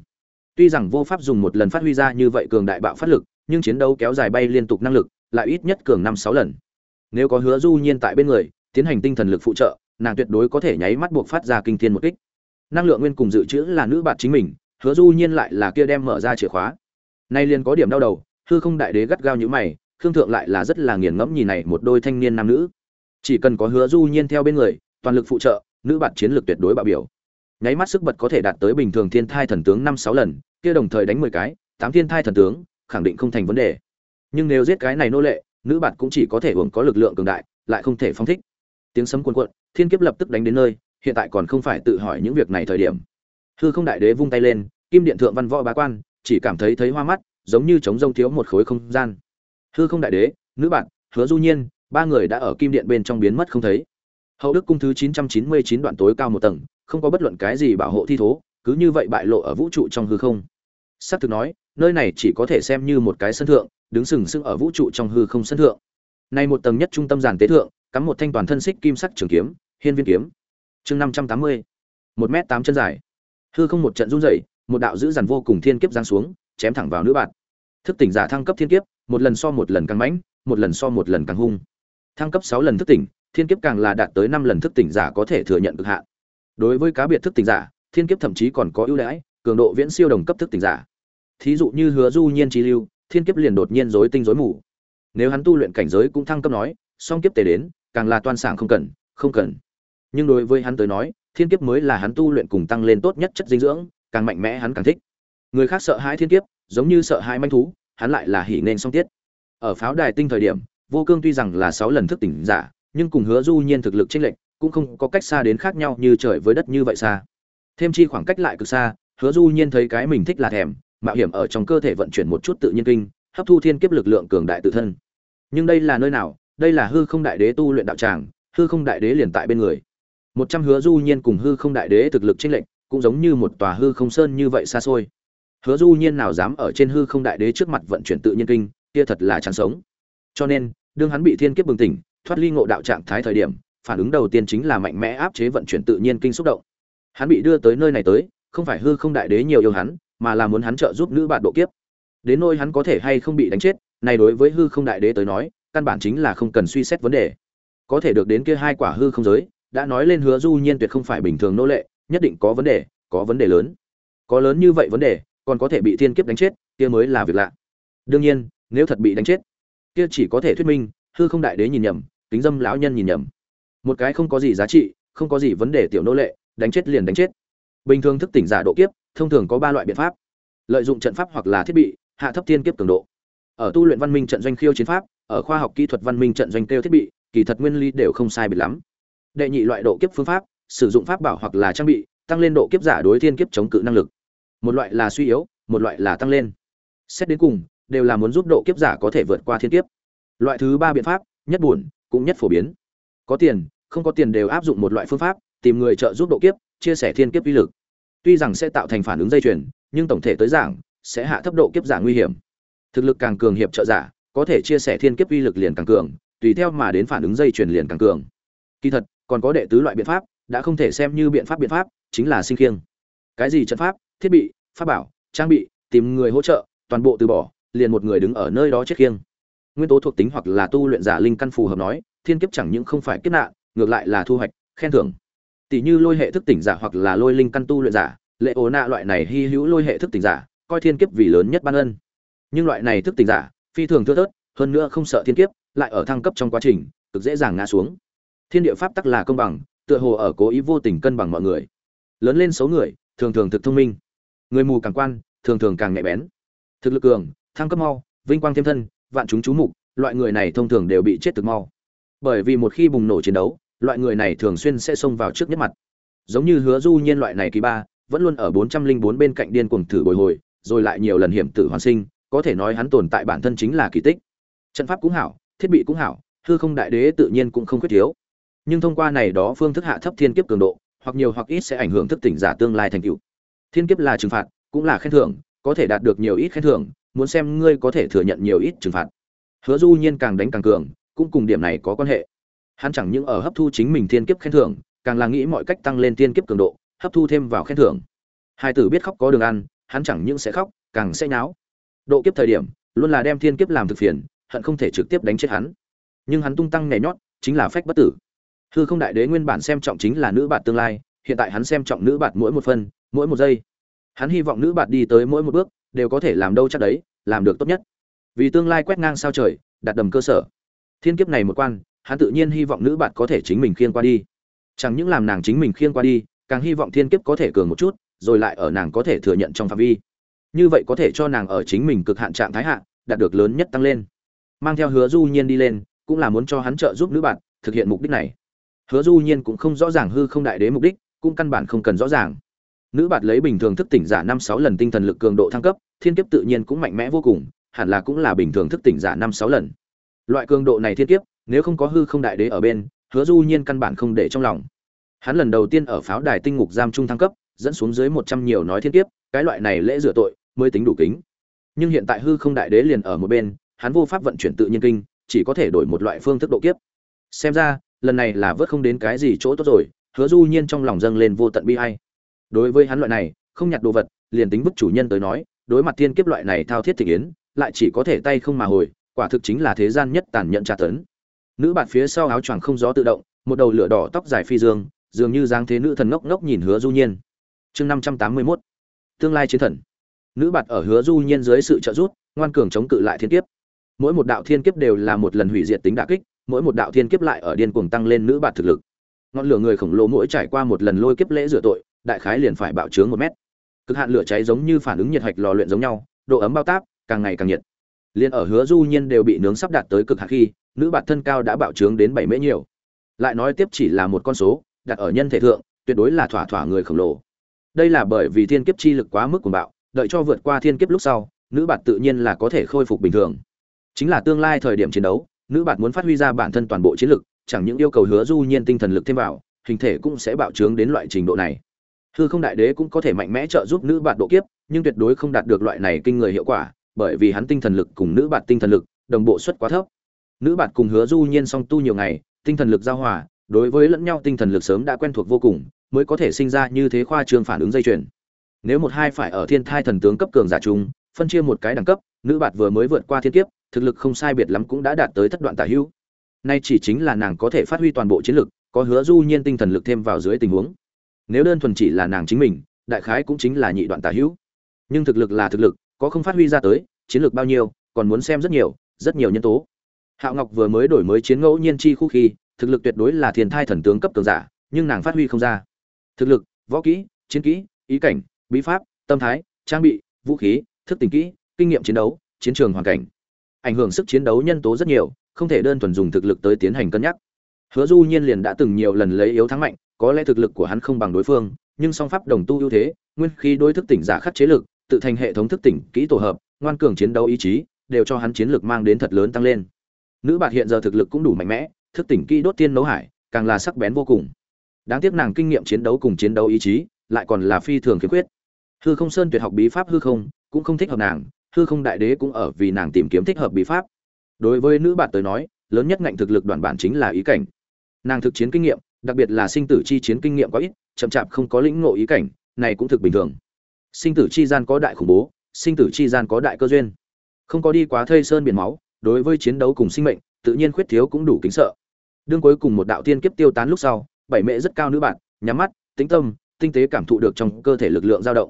S1: Tuy rằng vô pháp dùng một lần phát huy ra như vậy cường đại bạo phát lực nhưng chiến đấu kéo dài bay liên tục năng lực lại ít nhất cường năm sáu lần. Nếu có hứa du nhiên tại bên người tiến hành tinh thần lực phụ trợ nàng tuyệt đối có thể nháy mắt buộc phát ra kinh thiên một kích. Năng lượng nguyên cùng dự trữ là nữ bạn chính mình hứa du nhiên lại là kia đem mở ra chìa khóa. Nay liền có điểm đau đầu hư không đại đế gắt gao như mày khương thượng lại là rất là nghiền ngẫm nhìn này một đôi thanh niên nam nữ. Chỉ cần có hứa du nhiên theo bên người, toàn lực phụ trợ, nữ bạn chiến lược tuyệt đối bạo biểu. Nháy mắt sức bật có thể đạt tới bình thường thiên thai thần tướng năm sáu lần, kia đồng thời đánh mười cái, tám thiên thai thần tướng, khẳng định không thành vấn đề. Nhưng nếu giết cái này nô lệ, nữ bạn cũng chỉ có thể hưởng có lực lượng cường đại, lại không thể phong thích. Tiếng sấm cuồn cuộn, thiên kiếp lập tức đánh đến nơi, hiện tại còn không phải tự hỏi những việc này thời điểm. Hư không đại đế vung tay lên, kim điện thượng văn võ bá quan, chỉ cảm thấy thấy hoa mắt, giống như trống rông thiếu một khối không gian hư không đại đế, nữ bạn, hứa du nhiên, ba người đã ở kim điện bên trong biến mất không thấy. Hậu đức cung thứ 999 đoạn tối cao một tầng, không có bất luận cái gì bảo hộ thi thố, cứ như vậy bại lộ ở vũ trụ trong hư không. Sắp thực nói, nơi này chỉ có thể xem như một cái sân thượng, đứng sừng sững ở vũ trụ trong hư không sân thượng. Này một tầng nhất trung tâm giàn tế thượng, cắm một thanh toàn thân xích kim sắc trường kiếm, hiên viên kiếm. Chương năm trăm tám mươi, một m tám chân dài. Hư không một trận run rẩy, một đạo dữ dằn vô cùng thiên kiếp giáng xuống, chém thẳng vào nữ bạn thức tỉnh giả thăng cấp thiên kiếp, một lần so một lần càng mãnh, một lần so một lần càng hung. Thăng cấp sáu lần thức tỉnh, thiên kiếp càng là đạt tới năm lần thức tỉnh giả có thể thừa nhận cực hạn. Đối với cá biệt thức tỉnh giả, thiên kiếp thậm chí còn có ưu đãi, cường độ viễn siêu đồng cấp thức tỉnh giả. Thí dụ như hứa du nhiên trí lưu, thiên kiếp liền đột nhiên rối tinh rối mù. Nếu hắn tu luyện cảnh giới cũng thăng cấp nói, song kiếp tề đến, càng là toan sảng không cần không cần. Nhưng đối với hắn tới nói, thiên kiếp mới là hắn tu luyện cùng tăng lên tốt nhất chất dinh dưỡng, càng mạnh mẽ hắn càng thích. Người khác sợ hãi thiên kiếp giống như sợ hai manh thú, hắn lại là hỉ nên song tiết. Ở pháo đài tinh thời điểm, vô cương tuy rằng là sáu lần thức tỉnh giả, nhưng cùng hứa du nhiên thực lực chênh lệch, cũng không có cách xa đến khác nhau như trời với đất như vậy xa. Thêm chi khoảng cách lại cực xa, hứa du nhiên thấy cái mình thích là thèm, mạo hiểm ở trong cơ thể vận chuyển một chút tự nhiên kinh, hấp thu thiên kiếp lực lượng cường đại tự thân. Nhưng đây là nơi nào? Đây là hư không đại đế tu luyện đạo tràng, hư không đại đế liền tại bên người. Một trăm hứa du nhiên cùng hư không đại đế thực lực chênh lệch, cũng giống như một tòa hư không sơn như vậy xa xôi hứa du nhiên nào dám ở trên hư không đại đế trước mặt vận chuyển tự nhiên kinh, kia thật là chẳng sống. Cho nên, đương hắn bị thiên kiếp bừng tỉnh, thoát ly ngộ đạo trạng thái thời điểm, phản ứng đầu tiên chính là mạnh mẽ áp chế vận chuyển tự nhiên kinh xúc động. Hắn bị đưa tới nơi này tới, không phải hư không đại đế nhiều yêu hắn, mà là muốn hắn trợ giúp nữ bạn độ kiếp. Đến nơi hắn có thể hay không bị đánh chết, này đối với hư không đại đế tới nói, căn bản chính là không cần suy xét vấn đề. Có thể được đến kia hai quả hư không giới, đã nói lên hứa du nhiên tuyệt không phải bình thường nô lệ, nhất định có vấn đề, có vấn đề lớn. Có lớn như vậy vấn đề còn có thể bị thiên kiếp đánh chết, kia mới là việc lạ. Đương nhiên, nếu thật bị đánh chết, kia chỉ có thể thuyết minh, hư không đại đế nhìn nhầm, kính dâm lão nhân nhìn nhầm. Một cái không có gì giá trị, không có gì vấn đề tiểu nô lệ, đánh chết liền đánh chết. Bình thường thức tỉnh giả độ kiếp, thông thường có ba loại biện pháp. Lợi dụng trận pháp hoặc là thiết bị, hạ thấp thiên kiếp cường độ. Ở tu luyện văn minh trận doanh khiêu chiến pháp, ở khoa học kỹ thuật văn minh trận doanh kêu thiết bị, kỳ thật nguyên lý đều không sai biệt lắm. Đệ nhị loại độ kiếp phương pháp, sử dụng pháp bảo hoặc là trang bị, tăng lên độ kiếp giả đối thiên kiếp chống cự năng lực một loại là suy yếu, một loại là tăng lên. Xét đến cùng, đều là muốn giúp độ kiếp giả có thể vượt qua thiên kiếp. Loại thứ ba biện pháp, nhất buồn, cũng nhất phổ biến. Có tiền, không có tiền đều áp dụng một loại phương pháp, tìm người trợ giúp độ kiếp, chia sẻ thiên kiếp uy lực. Tuy rằng sẽ tạo thành phản ứng dây chuyền, nhưng tổng thể tới giảng, sẽ hạ thấp độ kiếp giả nguy hiểm. Thực lực càng cường hiệp trợ giả, có thể chia sẻ thiên kiếp uy lực liền càng cường, tùy theo mà đến phản ứng dây chuyền liền càng cường. Kỳ thật, còn có đệ tứ loại biện pháp, đã không thể xem như biện pháp biện pháp, chính là sinh khiêng. Cái gì trận pháp? Thiết bị, pháp bảo, trang bị, tìm người hỗ trợ, toàn bộ từ bỏ, liền một người đứng ở nơi đó chết khiêng. Nguyên tố thuộc tính hoặc là tu luyện giả linh căn phù hợp nói, thiên kiếp chẳng những không phải kiếp nạn, ngược lại là thu hoạch, khen thưởng. Tỷ như lôi hệ thức tỉnh giả hoặc là lôi linh căn tu luyện giả, lệ ố nạ loại này hy hữu lôi hệ thức tỉnh giả, coi thiên kiếp vì lớn nhất ban ân. Nhưng loại này thức tỉnh giả, phi thường thưa thớt, hơn nữa không sợ thiên kiếp, lại ở thăng cấp trong quá trình, cực dễ dàng ngã xuống. Thiên địa pháp tắc là công bằng, tựa hồ ở cố ý vô tình cân bằng mọi người. Lớn lên xấu người, thường thường thực thông minh người mù càng quan, thường thường càng nhạy bén. Thực lực cường, thăng cấp mau, vinh quang thêm thân, vạn chúng chú mục, loại người này thông thường đều bị chết thực mau. Bởi vì một khi bùng nổ chiến đấu, loại người này thường xuyên sẽ xông vào trước nhất mặt. Giống như hứa du nhiên loại này kỳ ba, vẫn luôn ở 404 bên cạnh điên cuồng thử bồi hồi, rồi lại nhiều lần hiểm tử hoàn sinh, có thể nói hắn tồn tại bản thân chính là kỳ tích. Trận pháp cũng hảo, thiết bị cũng hảo, hư không đại đế tự nhiên cũng không khuyết thiếu. Nhưng thông qua này đó phương thức hạ thấp thiên kiếp cường độ, hoặc nhiều hoặc ít sẽ ảnh hưởng thức tỉnh giả tương lai thành tựu thiên kiếp là trừng phạt, cũng là khen thưởng, có thể đạt được nhiều ít khen thưởng, muốn xem ngươi có thể thừa nhận nhiều ít trừng phạt. Hứa du nhiên càng đánh càng cường, cũng cùng điểm này có quan hệ. Hắn chẳng những ở hấp thu chính mình thiên kiếp khen thưởng, càng là nghĩ mọi cách tăng lên thiên kiếp cường độ, hấp thu thêm vào khen thưởng. Hai tử biết khóc có đường ăn, hắn chẳng những sẽ khóc, càng sẽ nháo. Độ kiếp thời điểm, luôn là đem thiên kiếp làm thực phiền, hận không thể trực tiếp đánh chết hắn. Nhưng hắn tung tăng nhảy nhót, chính là phách bất tử. Hư không đại đế nguyên bản xem trọng chính là nữ bạn tương lai hiện tại hắn xem trọng nữ bạt mỗi một phân, mỗi một giây. Hắn hy vọng nữ bạt đi tới mỗi một bước, đều có thể làm đâu chắc đấy, làm được tốt nhất. Vì tương lai quét ngang sao trời, đặt đầm cơ sở. Thiên kiếp này một quan, hắn tự nhiên hy vọng nữ bạt có thể chính mình khiêng qua đi. Chẳng những làm nàng chính mình khiêng qua đi, càng hy vọng thiên kiếp có thể cường một chút, rồi lại ở nàng có thể thừa nhận trong phạm vi. Như vậy có thể cho nàng ở chính mình cực hạn trạng thái hạ, đạt được lớn nhất tăng lên. Mang theo hứa du nhiên đi lên, cũng là muốn cho hắn trợ giúp nữ bạn thực hiện mục đích này. Hứa du nhiên cũng không rõ ràng hư không đại đế mục đích cũng căn bản không cần rõ ràng. Nữ bạt lấy bình thường thức tỉnh giả năm sáu lần tinh thần lực cường độ thăng cấp, thiên kiếp tự nhiên cũng mạnh mẽ vô cùng, hẳn là cũng là bình thường thức tỉnh giả năm sáu lần. Loại cường độ này thiên kiếp, nếu không có hư không đại đế ở bên, hứa du nhiên căn bản không để trong lòng. Hắn lần đầu tiên ở pháo đài tinh ngục giam trung thăng cấp, dẫn xuống dưới một trăm nhiều nói thiên kiếp, cái loại này lễ rửa tội, mới tính đủ kính. Nhưng hiện tại hư không đại đế liền ở một bên, hắn vô pháp vận chuyển tự nhiên kinh, chỉ có thể đổi một loại phương thức độ kiếp. Xem ra, lần này là vớt không đến cái gì chỗ tốt rồi hứa du nhiên trong lòng dâng lên vô tận bi hay đối với hắn loại này, không nhặt đồ vật, liền tính bức chủ nhân tới nói, đối mặt thiên kiếp loại này thao thiết thị yến lại chỉ có thể tay không mà hồi, quả thực chính là thế gian nhất tàn nhẫn tra tấn. Nữ bạn phía sau áo choàng không gió tự động, một đầu lửa đỏ tóc dài phi dương, dường như dáng thế nữ thần ngốc ngốc nhìn hứa du nhiên. Chương năm trăm tám mươi 581 tương lai chiến thần. Nữ bạt ở hứa du nhiên dưới sự trợ giúp, ngoan cường chống cự lại thiên kiếp. Mỗi một đạo thiên kiếp đều là một lần hủy diệt tính đả kích, mỗi một đạo thiên kiếp lại ở điên cuồng tăng lên nữ bạt thực lực ngọn lửa người khổng lồ mỗi trải qua một lần lôi kiếp lễ rửa tội, đại khái liền phải bạo trướng một mét. Cực hạn lửa cháy giống như phản ứng nhiệt hạch lò luyện giống nhau, độ ấm bao táp, càng ngày càng nhiệt. Liền ở hứa du nhiên đều bị nướng sắp đạt tới cực hạn khi, nữ bạt thân cao đã bạo trướng đến bảy mễ nhiều. Lại nói tiếp chỉ là một con số, đặt ở nhân thể thượng, tuyệt đối là thỏa thỏa người khổng lồ. Đây là bởi vì thiên kiếp chi lực quá mức của bạo, đợi cho vượt qua thiên kiếp lúc sau, nữ bạt tự nhiên là có thể khôi phục bình thường. Chính là tương lai thời điểm chiến đấu, nữ bạt muốn phát huy ra bản thân toàn bộ chiến lực chẳng những yêu cầu hứa du nhiên tinh thần lực thêm vào, hình thể cũng sẽ bạo trướng đến loại trình độ này. Hư không đại đế cũng có thể mạnh mẽ trợ giúp nữ bạt độ kiếp, nhưng tuyệt đối không đạt được loại này kinh người hiệu quả, bởi vì hắn tinh thần lực cùng nữ bạt tinh thần lực, đồng bộ suất quá thấp. Nữ bạt cùng hứa du nhiên song tu nhiều ngày, tinh thần lực giao hòa, đối với lẫn nhau tinh thần lực sớm đã quen thuộc vô cùng, mới có thể sinh ra như thế khoa trương phản ứng dây chuyền. Nếu một hai phải ở thiên thai thần tướng cấp cường giả trung phân chia một cái đẳng cấp, nữ bạt vừa mới vượt qua thiên kiếp, thực lực không sai biệt lắm cũng đã đạt tới thất đoạn tả hữu nay chỉ chính là nàng có thể phát huy toàn bộ chiến lực, có hứa du nhiên tinh thần lực thêm vào dưới tình huống. Nếu đơn thuần chỉ là nàng chính mình, đại khái cũng chính là nhị đoạn tả hữu. Nhưng thực lực là thực lực, có không phát huy ra tới, chiến lược bao nhiêu, còn muốn xem rất nhiều rất nhiều nhân tố. Hạo ngọc vừa mới đổi mới chiến ngẫu nhiên chi khu khi, thực lực tuyệt đối là thiên thai thần tướng cấp cường giả, nhưng nàng phát huy không ra. Thực lực, võ kỹ, chiến kỹ, ý cảnh, bí pháp, tâm thái, trang bị, vũ khí, thức tình kỹ, kinh nghiệm chiến đấu, chiến trường hoàn cảnh. Ảnh hưởng sức chiến đấu nhân tố rất nhiều không thể đơn thuần dùng thực lực tới tiến hành cân nhắc. Hứa du nhiên liền đã từng nhiều lần lấy yếu thắng mạnh, có lẽ thực lực của hắn không bằng đối phương, nhưng song pháp đồng tu ưu thế, nguyên khi đối thức tỉnh giả khắc chế lực, tự thành hệ thống thức tỉnh, kỹ tổ hợp, ngoan cường chiến đấu ý chí, đều cho hắn chiến lực mang đến thật lớn tăng lên. Nữ bạt hiện giờ thực lực cũng đủ mạnh mẽ, thức tỉnh kỹ đốt tiên nấu hải, càng là sắc bén vô cùng. Đáng tiếc nàng kinh nghiệm chiến đấu cùng chiến đấu ý chí, lại còn là phi thường khiếm khuyết. Hư không sơn tuyệt học bí pháp hư không, cũng không thích hợp nàng, hư không đại đế cũng ở vì nàng tìm kiếm thích hợp bí pháp đối với nữ bạn tới nói, lớn nhất ngạnh thực lực đoàn bản chính là ý cảnh. Nàng thực chiến kinh nghiệm, đặc biệt là sinh tử chi chiến kinh nghiệm có ít, chậm chạp không có lĩnh ngộ ý cảnh, này cũng thực bình thường. Sinh tử chi gian có đại khủng bố, sinh tử chi gian có đại cơ duyên. Không có đi quá thây sơn biển máu, đối với chiến đấu cùng sinh mệnh, tự nhiên khuyết thiếu cũng đủ kính sợ. Đương cuối cùng một đạo tiên kiếp tiêu tán lúc sau, bảy mẹ rất cao nữ bạn, nhắm mắt, tĩnh tâm, tinh tế cảm thụ được trong cơ thể lực lượng dao động.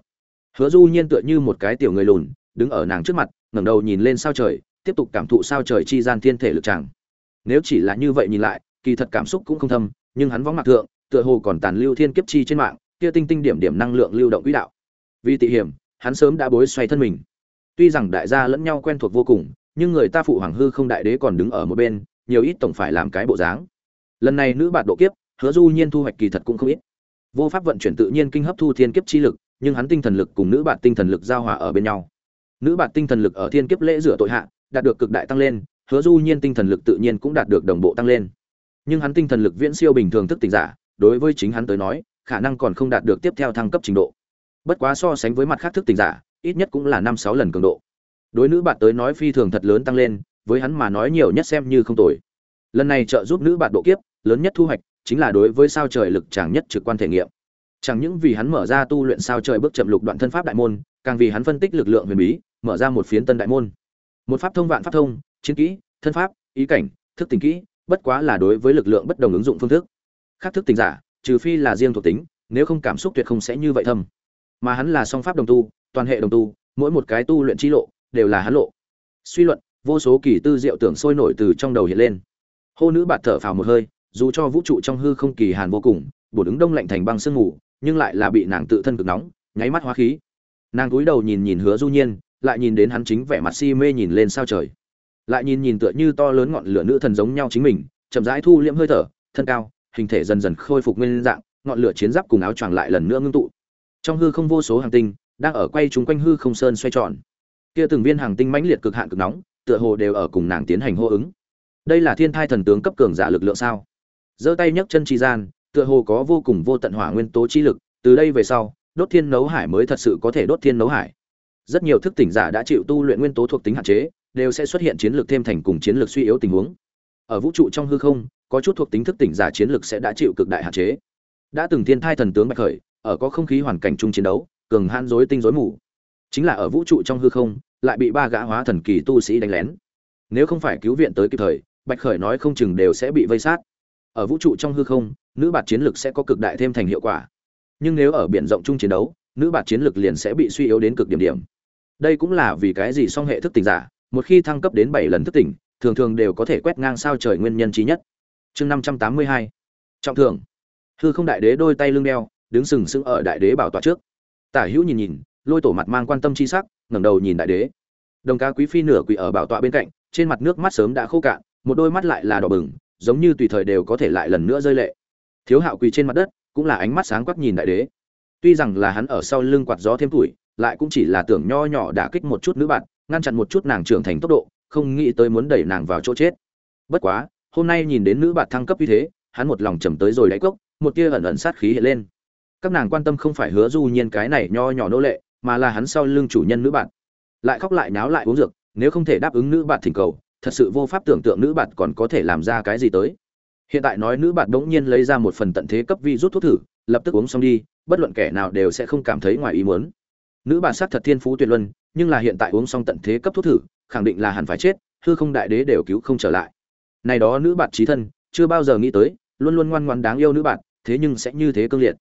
S1: Hứa du nhiên tựa như một cái tiểu người lùn, đứng ở nàng trước mặt, ngẩng đầu nhìn lên sao trời tiếp tục cảm thụ sao trời chi gian thiên thể lực tràng. Nếu chỉ là như vậy nhìn lại, kỳ thật cảm xúc cũng không thâm, nhưng hắn võng mặt thượng, tựa hồ còn tàn lưu thiên kiếp chi trên mạng, kia tinh tinh điểm điểm năng lượng lưu động quỹ đạo. Vì tị hiểm, hắn sớm đã bối xoay thân mình. Tuy rằng đại gia lẫn nhau quen thuộc vô cùng, nhưng người ta phụ hoàng hư không đại đế còn đứng ở một bên, nhiều ít tổng phải làm cái bộ dáng. Lần này nữ bạn độ kiếp, hứa du nhiên thu hoạch kỳ thật cũng không ít. Vô pháp vận chuyển tự nhiên kinh hấp thu thiên kiếp chi lực, nhưng hắn tinh thần lực cùng nữ bạn tinh thần lực giao hòa ở bên nhau. Nữ bạn tinh thần lực ở thiên kiếp lễ rửa tội hạ đạt được cực đại tăng lên, hứa du nhiên tinh thần lực tự nhiên cũng đạt được đồng bộ tăng lên. Nhưng hắn tinh thần lực viễn siêu bình thường thức tỉnh giả, đối với chính hắn tới nói, khả năng còn không đạt được tiếp theo thăng cấp trình độ. Bất quá so sánh với mặt khác thức tỉnh giả, ít nhất cũng là năm sáu lần cường độ. Đối nữ bạn tới nói phi thường thật lớn tăng lên, với hắn mà nói nhiều nhất xem như không tồi. Lần này trợ giúp nữ bạn độ kiếp, lớn nhất thu hoạch, chính là đối với sao trời lực chẳng nhất trực quan thể nghiệm. Chẳng những vì hắn mở ra tu luyện sao trời bước chậm lục đoạn thân pháp đại môn, càng vì hắn phân tích lực lượng huyền bí, mở ra một phiến tân đại môn một pháp thông vạn pháp thông, chiến kỹ, thân pháp, ý cảnh, thức tình kỹ, bất quá là đối với lực lượng bất đồng ứng dụng phương thức. Khác thức tình giả, trừ phi là riêng thuộc tính, nếu không cảm xúc tuyệt không sẽ như vậy thâm. Mà hắn là song pháp đồng tu, toàn hệ đồng tu, mỗi một cái tu luyện chi lộ, đều là hắn lộ. Suy luận, vô số kỳ tư diệu tưởng sôi nổi từ trong đầu hiện lên. Hô nữ bạt thở phào một hơi, dù cho vũ trụ trong hư không kỳ hàn vô cùng, bổ đứng đông lạnh thành băng sương ngủ nhưng lại là bị nàng tự thân cực nóng, nháy mắt hóa khí. Nàng cúi đầu nhìn nhìn hứa du nhiên lại nhìn đến hắn chính vẻ mặt si mê nhìn lên sao trời. Lại nhìn nhìn tựa như to lớn ngọn lửa nữ thần giống nhau chính mình, chậm rãi thu liễm hơi thở, thân cao, hình thể dần dần khôi phục nguyên dạng, ngọn lửa chiến giáp cùng áo choàng lại lần nữa ngưng tụ. Trong hư không vô số hàng tinh đang ở quay chúng quanh hư không sơn xoay tròn. Kia từng viên hàng tinh mãnh liệt cực hạn cực nóng, tựa hồ đều ở cùng nàng tiến hành hô ứng. Đây là thiên thai thần tướng cấp cường giả lực lượng sao? Giơ tay nhấc chân tri gian, tựa hồ có vô cùng vô tận hỏa nguyên tố chi lực, từ đây về sau, đốt thiên nấu hải mới thật sự có thể đốt thiên nấu hải rất nhiều thức tỉnh giả đã chịu tu luyện nguyên tố thuộc tính hạn chế, đều sẽ xuất hiện chiến lược thêm thành cùng chiến lược suy yếu tình huống. Ở vũ trụ trong hư không, có chút thuộc tính thức tỉnh giả chiến lược sẽ đã chịu cực đại hạn chế. Đã từng thiên thai thần tướng bạch khởi, ở có không khí hoàn cảnh chung chiến đấu, cường han dối tinh dối mù. Chính là ở vũ trụ trong hư không, lại bị ba gã hóa thần kỳ tu sĩ đánh lén. Nếu không phải cứu viện tới kịp thời, bạch khởi nói không chừng đều sẽ bị vây sát. Ở vũ trụ trong hư không, nữ bạt chiến lực sẽ có cực đại thêm thành hiệu quả. Nhưng nếu ở biển rộng chung chiến đấu, nữ bạt chiến lực liền sẽ bị suy yếu đến cực điểm điểm đây cũng là vì cái gì song hệ thức tỉnh giả, một khi thăng cấp đến bảy lần thức tỉnh, thường thường đều có thể quét ngang sao trời nguyên nhân trí nhất. Chương năm trăm tám mươi hai. Trọng thưởng. Hư không đại đế đôi tay lưng đeo, đứng sừng sững ở đại đế bảo tọa trước. Tả hữu nhìn nhìn, lôi tổ mặt mang quan tâm chi sắc, ngẩng đầu nhìn đại đế. Đồng ca quý phi nửa quỳ ở bảo tọa bên cạnh, trên mặt nước mắt sớm đã khô cạn, một đôi mắt lại là đỏ bừng, giống như tùy thời đều có thể lại lần nữa rơi lệ. Thiếu hạo quỳ trên mặt đất, cũng là ánh mắt sáng quắc nhìn đại đế. Tuy rằng là hắn ở sau lưng quạt gió thêm tuổi lại cũng chỉ là tưởng nho nhỏ đả kích một chút nữ bạn, ngăn chặn một chút nàng trưởng thành tốc độ, không nghĩ tới muốn đẩy nàng vào chỗ chết. Bất quá, hôm nay nhìn đến nữ bạn thăng cấp như thế, hắn một lòng trầm tới rồi đáy cốc, một tia ẩn ẩn sát khí hiện lên. Các nàng quan tâm không phải hứa du nhiên cái này nho nhỏ nô lệ, mà là hắn sau lưng chủ nhân nữ bạn. Lại khóc lại náo lại uống dược, nếu không thể đáp ứng nữ bạn thỉnh cầu, thật sự vô pháp tưởng tượng nữ bạn còn có thể làm ra cái gì tới. Hiện tại nói nữ bạn đống nhiên lấy ra một phần tận thế cấp vi rút thuốc thử, lập tức uống xong đi, bất luận kẻ nào đều sẽ không cảm thấy ngoài ý muốn nữ bạn sát thật thiên phú tuyệt luân, nhưng là hiện tại uống xong tận thế cấp thuốc thử, khẳng định là hẳn phải chết, hư không đại đế đều cứu không trở lại. Này đó nữ bạn trí thân, chưa bao giờ nghĩ tới, luôn luôn ngoan ngoan đáng yêu nữ bạn thế nhưng sẽ như thế cương liệt.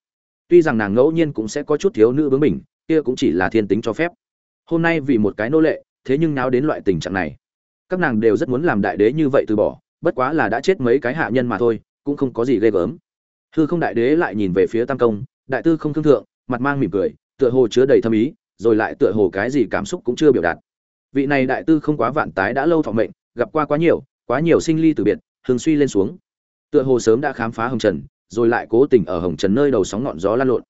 S1: Tuy rằng nàng ngẫu nhiên cũng sẽ có chút thiếu nữ bướng mình kia cũng chỉ là thiên tính cho phép. Hôm nay vì một cái nô lệ, thế nhưng nào đến loại tình trạng này. Các nàng đều rất muốn làm đại đế như vậy từ bỏ, bất quá là đã chết mấy cái hạ nhân mà thôi, cũng không có gì ghê gớm. Hư không đại đế lại nhìn về phía tam công, đại tư không thương thượng, mặt mang mỉm cười tựa hồ chứa đầy thâm ý, rồi lại tựa hồ cái gì cảm xúc cũng chưa biểu đạt. Vị này đại tư không quá vạn tái đã lâu thọ mệnh, gặp qua quá nhiều quá nhiều sinh ly từ biệt hương suy lên xuống. Tựa hồ sớm đã khám phá hồng trần, rồi lại cố tình ở hồng trần nơi đầu sóng ngọn gió lan lộn.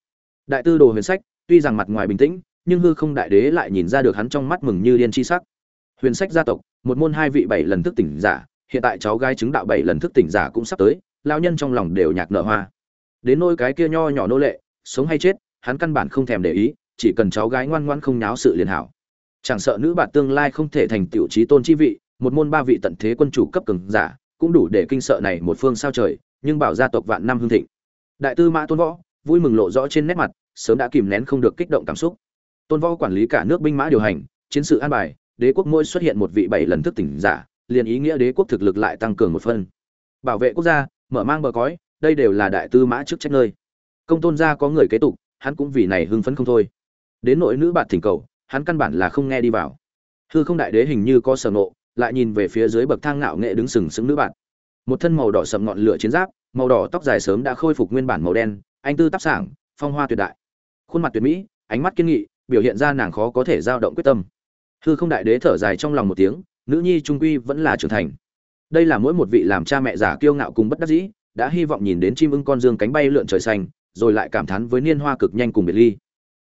S1: Đại tư đồ huyền sách, tuy rằng mặt ngoài bình tĩnh, nhưng hư không đại đế lại nhìn ra được hắn trong mắt mừng như điên chi sắc. Huyền sách gia tộc, một môn hai vị bảy lần thức tỉnh giả, hiện tại cháu gái chứng đạo bảy lần thức tỉnh giả cũng sắp tới lao nhân trong lòng đều nhạc nở hoa. Đến nôi cái kia nho nhỏ nô lệ, sống hay chết hắn căn bản không thèm để ý, chỉ cần cháu gái ngoan ngoan không nháo sự liền hảo. Chẳng sợ nữ bạn tương lai không thể thành tiểu trí tôn chi vị, một môn ba vị tận thế quân chủ cấp cường giả, cũng đủ để kinh sợ này một phương sao trời, nhưng bảo gia tộc vạn năm hương thịnh. Đại tư mã tôn võ, vui mừng lộ rõ trên nét mặt, sớm đã kìm nén không được kích động cảm xúc. Tôn võ quản lý cả nước binh mã điều hành, chiến sự an bài, đế quốc mỗi xuất hiện một vị bảy lần thức tỉnh giả, liền ý nghĩa đế quốc thực lực lại tăng cường một phân bảo vệ quốc gia, mở mang bờ cõi, đây đều là đại tư mã chức trách nơi. Công tôn gia có người kế tục hắn cũng vì này hưng phấn không thôi. Đến nội nữ bạn thỉnh cầu, hắn căn bản là không nghe đi vào. Hư không đại đế hình như có sở nộ lại nhìn về phía dưới bậc thang ngạo nghệ đứng sừng sững nữ bạn. Một thân màu đỏ sầm ngọn lửa chiến giáp, màu đỏ tóc dài sớm đã khôi phục nguyên bản màu đen, anh tư tác sảng, phong hoa tuyệt đại. Khuôn mặt tuyệt mỹ, ánh mắt kiên nghị, biểu hiện ra nàng khó có thể dao động quyết tâm. Hư không đại đế thở dài trong lòng một tiếng, nữ nhi trung quy vẫn là trưởng thành. Đây là mỗi một vị làm cha mẹ giả kiêu ngạo cùng bất đắc dĩ, đã hy vọng nhìn đến chim ưng con dương cánh bay lượn trời xanh rồi lại cảm thán với niên hoa cực nhanh cùng biệt ly.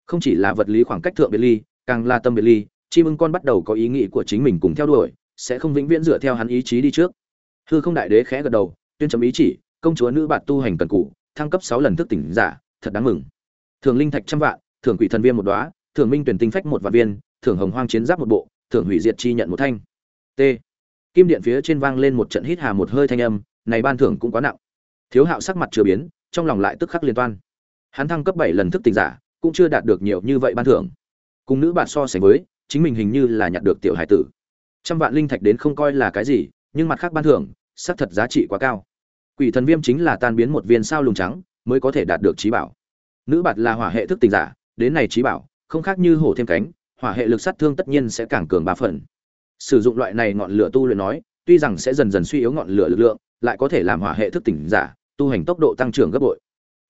S1: Không chỉ là vật lý khoảng cách thượng biệt ly, càng là tâm biệt ly, chim ưng con bắt đầu có ý nghĩ của chính mình cùng theo đuổi, sẽ không vĩnh viễn dựa theo hắn ý chí đi trước. Hư không đại đế khẽ gật đầu, tuyên chấm ý chỉ, công chúa nữ bạn tu hành cần cụ, thăng cấp sáu lần thức tỉnh giả, thật đáng mừng. Thường linh thạch trăm vạn thường quỷ thần viên một đóa thường minh tuyển tinh phách một vạn viên thường hồng hoang chiến giáp một bộ thường hủy diệt chi nhận một thanh. T. Kim điện phía trên vang lên một trận hít hà một hơi thanh âm, này ban thưởng cũng quá nặng. Thiếu hạo sắc mặt chưa biến, trong lòng lại tức khắc liên toan hắn thăng cấp bảy lần thức tỉnh giả, cũng chưa đạt được nhiều như vậy ban thưởng. Cùng nữ bạn so sánh với, chính mình hình như là nhặt được tiểu hải tử. Trăm vạn linh thạch đến không coi là cái gì, nhưng mặt khác ban thưởng, xác thật giá trị quá cao. Quỷ thần viêm chính là tan biến một viên sao lùng trắng, mới có thể đạt được trí bảo. Nữ bạt là hỏa hệ thức tình giả, đến này trí bảo, không khác như hổ thêm cánh, hỏa hệ lực sát thương tất nhiên sẽ càng cường ba phần. Sử dụng loại này ngọn lửa tu luyện nói, tuy rằng sẽ dần dần suy yếu ngọn lửa lực lượng, lại có thể làm hỏa hệ thức tỉnh giả, tu hành tốc độ tăng trưởng gấp bội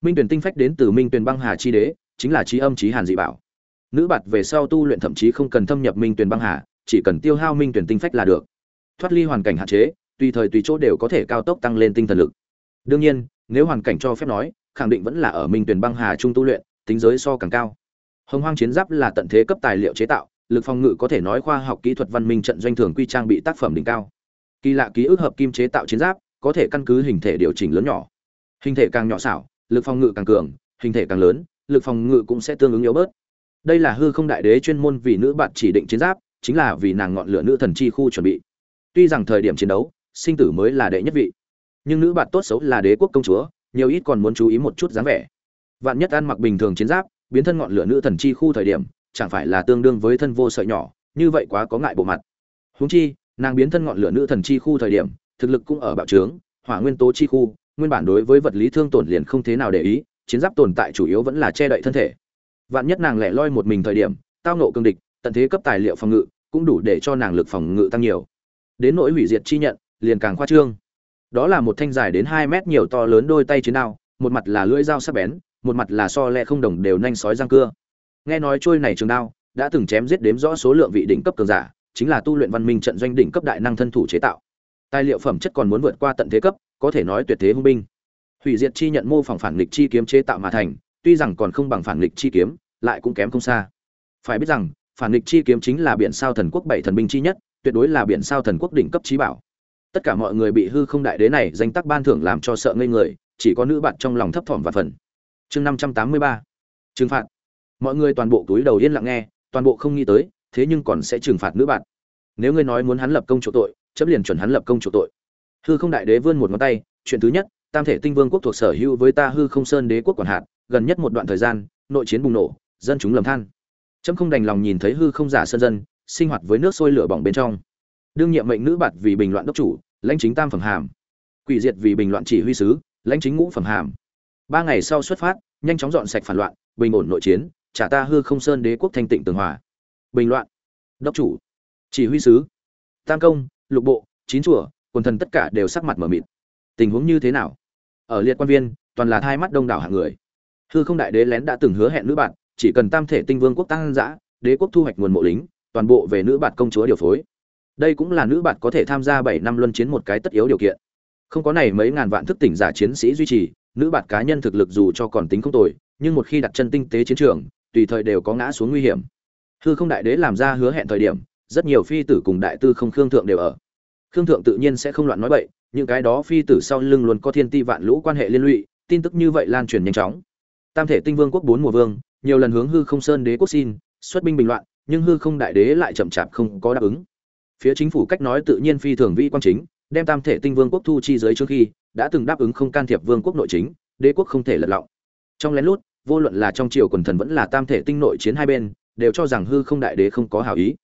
S1: minh tuyển tinh phách đến từ minh tuyển băng hà chi đế, chính là trí âm trí hàn dị bảo. Nữ bạt về sau tu luyện thậm chí không cần thâm nhập minh tuyển băng hà, chỉ cần tiêu hao minh tuyển tinh phách là được. Thoát ly hoàn cảnh hạn chế, tùy thời tùy chỗ đều có thể cao tốc tăng lên tinh thần lực. Đương nhiên, nếu hoàn cảnh cho phép nói, khẳng định vẫn là ở minh tuyển băng hà trung tu luyện, tính giới so càng cao. Hồng hoang chiến giáp là tận thế cấp tài liệu chế tạo, lực phòng ngự có thể nói khoa học kỹ thuật văn minh trận doanh thường quy trang bị tác phẩm đỉnh cao. Kỳ lạ ký ức hợp kim chế tạo chiến giáp, có thể căn cứ hình thể điều chỉnh lớn nhỏ. Hình thể càng nhỏ xảo lực phòng ngự càng cường, hình thể càng lớn, lực phòng ngự cũng sẽ tương ứng yếu bớt. Đây là hư không đại đế chuyên môn vì nữ bạn chỉ định chiến giáp, chính là vì nàng ngọn lửa nữ thần chi khu chuẩn bị. Tuy rằng thời điểm chiến đấu, sinh tử mới là đệ nhất vị, nhưng nữ bạn tốt xấu là đế quốc công chúa, nhiều ít còn muốn chú ý một chút dáng vẻ. Vạn nhất ăn mặc bình thường chiến giáp, biến thân ngọn lửa nữ thần chi khu thời điểm, chẳng phải là tương đương với thân vô sợi nhỏ, như vậy quá có ngại bộ mặt. Huống chi, nàng biến thân ngọn lửa nữ thần chi khu thời điểm, thực lực cũng ở bạo trướng, hỏa nguyên tố chi khu nguyên bản đối với vật lý thương tổn liền không thế nào để ý, chiến giáp tồn tại chủ yếu vẫn là che đậy thân thể. Vạn nhất nàng lẻ loi một mình thời điểm, tao nộ cương địch, tận thế cấp tài liệu phòng ngự, cũng đủ để cho nàng lực phòng ngự tăng nhiều. Đến nỗi hủy diệt chi nhận, liền càng khoa trương. Đó là một thanh dài đến hai mét nhiều to lớn đôi tay chiến đao, một mặt là lưỡi dao sắc bén, một mặt là so lẹ không đồng đều nhanh sói răng cưa. Nghe nói trôi này trường đao, đã từng chém giết đếm rõ số lượng vị đỉnh cấp cường giả, chính là tu luyện văn minh trận doanh đỉnh cấp đại năng thân thủ chế tạo tài liệu phẩm chất còn muốn vượt qua tận thế cấp, có thể nói tuyệt thế hung binh. Hủy diệt chi nhận mô phỏng phản nghịch chi kiếm chế tạo mà thành, tuy rằng còn không bằng phản nghịch chi kiếm, lại cũng kém không xa. Phải biết rằng, phản nghịch chi kiếm chính là biển sao thần quốc bảy thần binh chi nhất, tuyệt đối là biển sao thần quốc đỉnh cấp trí bảo. Tất cả mọi người bị hư không đại đế này danh tắc ban thưởng làm cho sợ ngây người, chỉ có nữ bạn trong lòng thấp thỏm và phần. Chương năm trăm tám mươi ba. Trừng phạt. Mọi người toàn bộ túi đầu yên lặng nghe, toàn bộ không nghĩ tới, thế nhưng còn sẽ trừng phạt nữ bạn. Nếu ngươi nói muốn hắn lập công chỗ tội chấm liền chuẩn hắn lập công chủ tội. Hư không đại đế vươn một ngón tay, chuyện thứ nhất, tam thể tinh vương quốc thuộc sở hữu với ta hư không sơn đế quốc quản hạt, gần nhất một đoạn thời gian, nội chiến bùng nổ, dân chúng lầm than. Chấm không đành lòng nhìn thấy hư không giả sơn dân, sinh hoạt với nước sôi lửa bỏng bên trong. Đương nhiệm mệnh nữ bạt vì bình loạn đốc chủ, lãnh chính tam phẩm hàm. Quỷ diệt vì bình loạn chỉ huy sứ, lãnh chính ngũ phẩm hàm. Ba ngày sau xuất phát, nhanh chóng dọn sạch phản loạn, bình ổn nội chiến, trả ta hư không sơn đế quốc thanh tịnh tường hòa. Bình loạn. Đốc chủ. Chỉ huy sứ. Tam công lục bộ, chín chùa, quần thần tất cả đều sắc mặt mở mịt. Tình huống như thế nào? Ở liệt quan viên, toàn là thai mắt đông đảo hạng người. Hư không đại đế lén đã từng hứa hẹn nữ bạn, chỉ cần tam thể tinh vương quốc tăng giã đế quốc thu hoạch nguồn mộ lính, toàn bộ về nữ bạn công chúa điều phối. Đây cũng là nữ bạn có thể tham gia bảy năm luân chiến một cái tất yếu điều kiện. Không có này mấy ngàn vạn thức tỉnh giả chiến sĩ duy trì, nữ bạn cá nhân thực lực dù cho còn tính không tồi, nhưng một khi đặt chân tinh tế chiến trường, tùy thời đều có ngã xuống nguy hiểm. Hư không đại đế làm ra hứa hẹn thời điểm rất nhiều phi tử cùng đại tư không khương thượng đều ở. Khương thượng tự nhiên sẽ không loạn nói bậy, những cái đó phi tử sau lưng luôn có thiên ti vạn lũ quan hệ liên lụy, tin tức như vậy lan truyền nhanh chóng. Tam thể tinh vương quốc bốn mùa vương, nhiều lần hướng hư không sơn đế quốc xin, xuất binh bình loạn, nhưng hư không đại đế lại chậm chạp không có đáp ứng. Phía chính phủ cách nói tự nhiên phi thường vi quan chính, đem tam thể tinh vương quốc thu chi giới trước khi, đã từng đáp ứng không can thiệp vương quốc nội chính, đế quốc không thể lật lọng. Trong lén lút, vô luận là trong triều quần thần vẫn là tam thể tinh nội chiến hai bên, đều cho rằng hư không đại đế không có hảo ý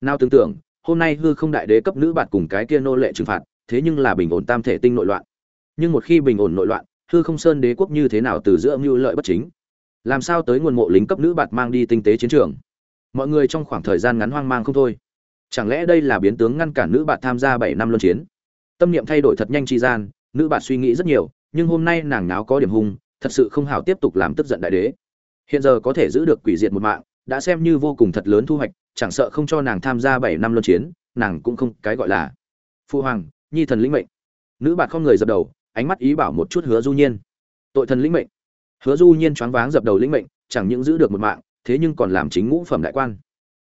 S1: nào tưởng tượng, hôm nay hư không đại đế cấp nữ bạt cùng cái kia nô lệ trừng phạt, thế nhưng là bình ổn tam thể tinh nội loạn. Nhưng một khi bình ổn nội loạn, hư không sơn đế quốc như thế nào từ giữa mưu lợi bất chính? Làm sao tới nguồn mộ lính cấp nữ bạt mang đi tinh tế chiến trường? Mọi người trong khoảng thời gian ngắn hoang mang không thôi. Chẳng lẽ đây là biến tướng ngăn cản nữ bạt tham gia bảy năm luân chiến? Tâm niệm thay đổi thật nhanh tri gian, nữ bạt suy nghĩ rất nhiều, nhưng hôm nay nàng náo có điểm hung, thật sự không hảo tiếp tục làm tức giận đại đế. Hiện giờ có thể giữ được quỷ diệt một mạng đã xem như vô cùng thật lớn thu hoạch, chẳng sợ không cho nàng tham gia bảy năm luân chiến, nàng cũng không cái gọi là phu hoàng, nhi thần lĩnh mệnh. Nữ bạt không người dập đầu, ánh mắt ý bảo một chút hứa du nhiên. Tội thần lĩnh mệnh. Hứa du nhiên choáng váng dập đầu lĩnh mệnh, chẳng những giữ được một mạng, thế nhưng còn làm chính ngũ phẩm đại quan.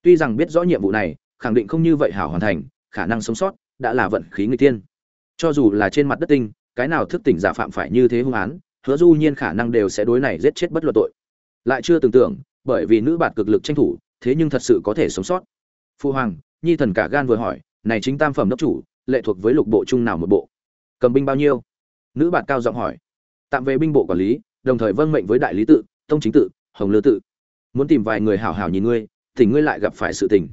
S1: Tuy rằng biết rõ nhiệm vụ này, khẳng định không như vậy hảo hoàn thành, khả năng sống sót đã là vận khí người tiên. Cho dù là trên mặt đất tinh, cái nào thức tỉnh giả phạm phải như thế hung án hứa du nhiên khả năng đều sẽ đối này giết chết bất luận tội. Lại chưa tưởng tượng bởi vì nữ bạt cực lực tranh thủ, thế nhưng thật sự có thể sống sót. Phu hoàng, nhi thần cả gan vừa hỏi, này chính tam phẩm đốc chủ, lệ thuộc với lục bộ chung nào một bộ? Cầm binh bao nhiêu? Nữ bạt cao giọng hỏi. Tạm về binh bộ quản lý, đồng thời vâng mệnh với đại lý tự, tông chính tự, hồng lư tự. Muốn tìm vài người hảo hảo nhìn ngươi, thì ngươi lại gặp phải sự tình.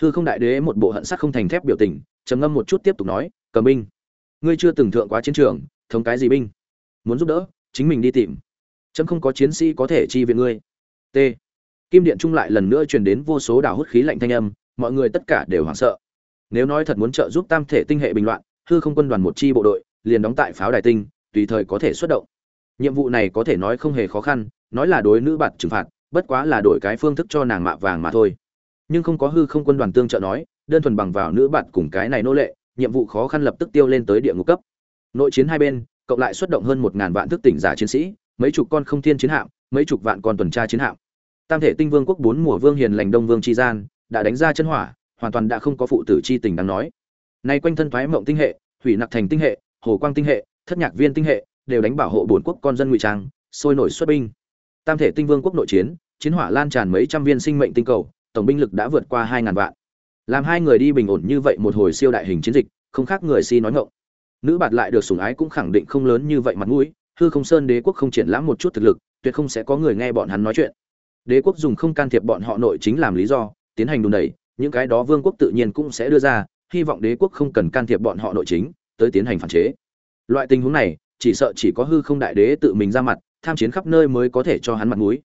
S1: Hư không đại đế một bộ hận sắc không thành thép biểu tình, trầm ngâm một chút tiếp tục nói, cầm binh. Ngươi chưa từng thượng quá chiến trường, thống cái gì binh? Muốn giúp đỡ, chính mình đi tìm. Chấm không có chiến sĩ có thể chi viện ngươi. T kim điện trung lại lần nữa truyền đến vô số đảo hút khí lạnh thanh âm, mọi người tất cả đều hoảng sợ. Nếu nói thật muốn trợ giúp tam thể tinh hệ bình loạn, hư không quân đoàn một chi bộ đội, liền đóng tại pháo đài tinh, tùy thời có thể xuất động. Nhiệm vụ này có thể nói không hề khó khăn, nói là đối nữ bạt trừng phạt, bất quá là đổi cái phương thức cho nàng mạ vàng mà thôi. Nhưng không có hư không quân đoàn tương trợ nói, đơn thuần bằng vào nữ bạt cùng cái này nô lệ, nhiệm vụ khó khăn lập tức tiêu lên tới địa ngục cấp. Nội chiến hai bên, cộng lại xuất động hơn một ngàn vạn thức tỉnh giả chiến sĩ, mấy chục con không thiên chiến hạm, mấy chục vạn con tuần tra chiến hạm tam thể tinh vương quốc bốn mùa vương hiền lành đông vương chi gian, đã đánh ra chân hỏa, hoàn toàn đã không có phụ tử chi tình đáng nói. Nay quanh thân thoái mộng tinh hệ, hủy nặc thành tinh hệ, hồ quang tinh hệ, thất nhạc viên tinh hệ, đều đánh bảo hộ bổn quốc con dân ngụy trang, sôi nổi xuất binh. Tam thể tinh vương quốc nội chiến chiến hỏa lan tràn mấy trăm viên sinh mệnh tinh cầu, tổng binh lực đã vượt qua hai ngàn vạn. Làm hai người đi bình ổn như vậy một hồi siêu đại hình chiến dịch, không khác người si nói ngộng nữ bạt lại được sủng ái cũng khẳng định không lớn như vậy mặt mũi, hư không sơn đế quốc không triển lãm một chút thực lực, tuyệt không sẽ có người nghe bọn hắn nói chuyện đế quốc dùng không can thiệp bọn họ nội chính làm lý do, tiến hành đùn đẩy, những cái đó vương quốc tự nhiên cũng sẽ đưa ra, hy vọng đế quốc không cần can thiệp bọn họ nội chính, tới tiến hành phản chế. Loại tình huống này, chỉ sợ chỉ có hư không đại đế tự mình ra mặt, tham chiến khắp nơi mới có thể cho hắn mặt mũi.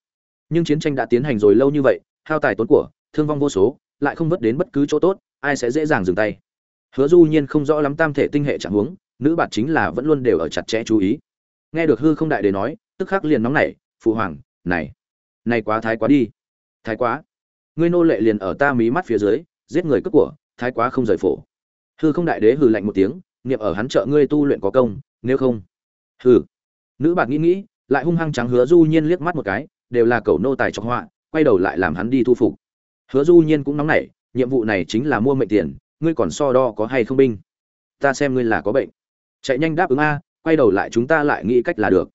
S1: Nhưng chiến tranh đã tiến hành rồi lâu như vậy, hao tài tốn của, thương vong vô số, lại không vớt đến bất cứ chỗ tốt, ai sẽ dễ dàng dừng tay. Hứa du nhiên không rõ lắm tam thể tinh hệ trạng huống, nữ bạt chính là vẫn luôn đều ở chặt chẽ chú ý. Nghe được hư không đại đế nói, tức khắc liền nóng nảy, phụ hoàng, này này quá thái quá đi. Thái quá. Ngươi nô lệ liền ở ta mí mắt phía dưới, giết người cướp của, thái quá không rời phổ. Hư không đại đế hừ lạnh một tiếng, niệm ở hắn trợ ngươi tu luyện có công, nếu không. Hừ. Nữ bạc nghĩ nghĩ, lại hung hăng trắng hứa du nhiên liếc mắt một cái, đều là cậu nô tài trọng họa, quay đầu lại làm hắn đi thu phục. Hứa du nhiên cũng nóng nảy, nhiệm vụ này chính là mua mệnh tiền, ngươi còn so đo có hay không binh? Ta xem ngươi là có bệnh. Chạy nhanh đáp ứng a, quay đầu lại chúng ta lại nghĩ cách là được.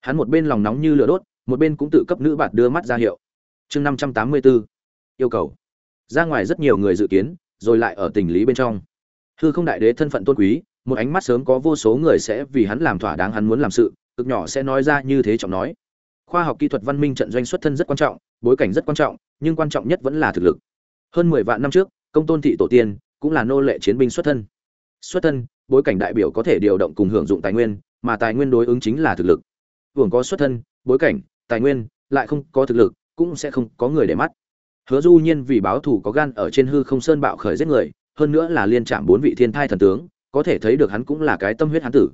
S1: Hắn một bên lòng nóng như lửa đốt một bên cũng tự cấp nữ bạt đưa mắt ra hiệu. Chương năm trăm tám mươi bốn yêu cầu. Ra ngoài rất nhiều người dự kiến, rồi lại ở tình lý bên trong. Hư không đại đế thân phận tôn quý, một ánh mắt sớm có vô số người sẽ vì hắn làm thỏa đáng hắn muốn làm sự, cực nhỏ sẽ nói ra như thế trọng nói. Khoa học kỹ thuật văn minh trận doanh xuất thân rất quan trọng, bối cảnh rất quan trọng, nhưng quan trọng nhất vẫn là thực lực. Hơn mười vạn năm trước, công tôn thị tổ tiên cũng là nô lệ chiến binh xuất thân. Xuất thân, bối cảnh đại biểu có thể điều động cùng hưởng dụng tài nguyên, mà tài nguyên đối ứng chính là thực lực. Hưởng có xuất thân, bối cảnh tài nguyên, lại không có thực lực, cũng sẽ không có người để mắt. Hứa du nhiên vì báo thù có gan ở trên hư không sơn bạo khởi giết người, hơn nữa là liên chạm bốn vị thiên thai thần tướng, có thể thấy được hắn cũng là cái tâm huyết hắn tử.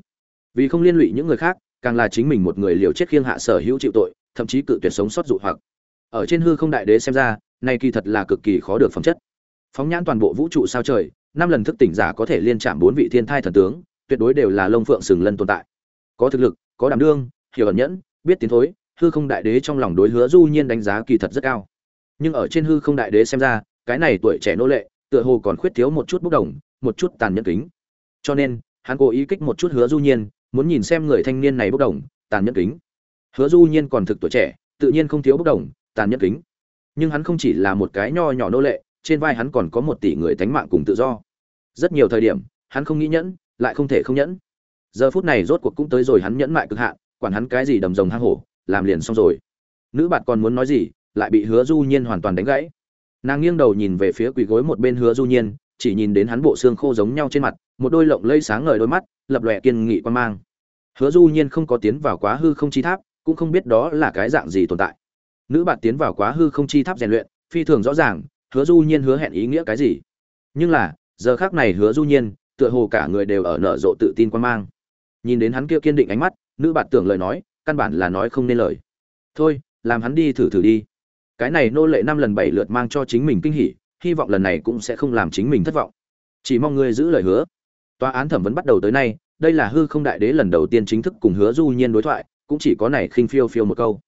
S1: Vì không liên lụy những người khác, càng là chính mình một người liều chết khiêng hạ sở hữu chịu tội, thậm chí cự tuyệt sống sót dụ hoặc. Ở trên hư không đại đế xem ra nay kỳ thật là cực kỳ khó được phẩm chất. Phóng nhãn toàn bộ vũ trụ sao trời, năm lần thức tỉnh giả có thể liên chạm bốn vị thiên thai thần tướng, tuyệt đối đều là lông phượng sừng lân tồn tại. Có thực lực, có đảm đương, hiểu ẩn nhẫn, biết tiến thối hư không đại đế trong lòng đối hứa du nhiên đánh giá kỳ thật rất cao. Nhưng ở trên hư không đại đế xem ra, cái này tuổi trẻ nô lệ, tựa hồ còn khuyết thiếu một chút bốc đồng, một chút tàn nhẫn kính. Cho nên, hắn cố ý kích một chút hứa du nhiên, muốn nhìn xem người thanh niên này bốc đồng, tàn nhẫn kính. Hứa du nhiên còn thực tuổi trẻ, tự nhiên không thiếu bốc đồng, tàn nhẫn kính. Nhưng hắn không chỉ là một cái nho nhỏ nô lệ, trên vai hắn còn có một tỷ người tánh mạng cùng tự do. Rất nhiều thời điểm, hắn không nghĩ nhẫn, lại không thể không nhẫn. Giờ phút này rốt cuộc cũng tới rồi hắn nhẫn mại cực hạn, quản hắn cái gì đầm rồng hang hổ làm liền xong rồi. Nữ bạn còn muốn nói gì, lại bị hứa du nhiên hoàn toàn đánh gãy. Nàng nghiêng đầu nhìn về phía quỳ gối một bên hứa du nhiên, chỉ nhìn đến hắn bộ xương khô giống nhau trên mặt, một đôi lộng lây sáng ngời đôi mắt, lập lòe kiên nghị quan mang. Hứa du nhiên không có tiến vào quá hư không chi tháp, cũng không biết đó là cái dạng gì tồn tại. Nữ bạn tiến vào quá hư không chi tháp rèn luyện, phi thường rõ ràng, hứa du nhiên hứa hẹn ý nghĩa cái gì. Nhưng là, giờ khác này hứa du nhiên, tựa hồ cả người đều ở nở rộ tự tin quan mang. Nhìn đến hắn kia kiên định ánh mắt, nữ bạn tưởng lời nói căn bản là nói không nên lời. Thôi, làm hắn đi thử thử đi. Cái này nô lệ năm lần bảy lượt mang cho chính mình kinh hỉ, hy vọng lần này cũng sẽ không làm chính mình thất vọng. Chỉ mong ngươi giữ lời hứa. Tòa án thẩm vấn bắt đầu tới nay, đây là hư không đại đế lần đầu tiên chính thức cùng hứa du nhiên đối thoại, cũng chỉ có này khinh phiêu phiêu một câu.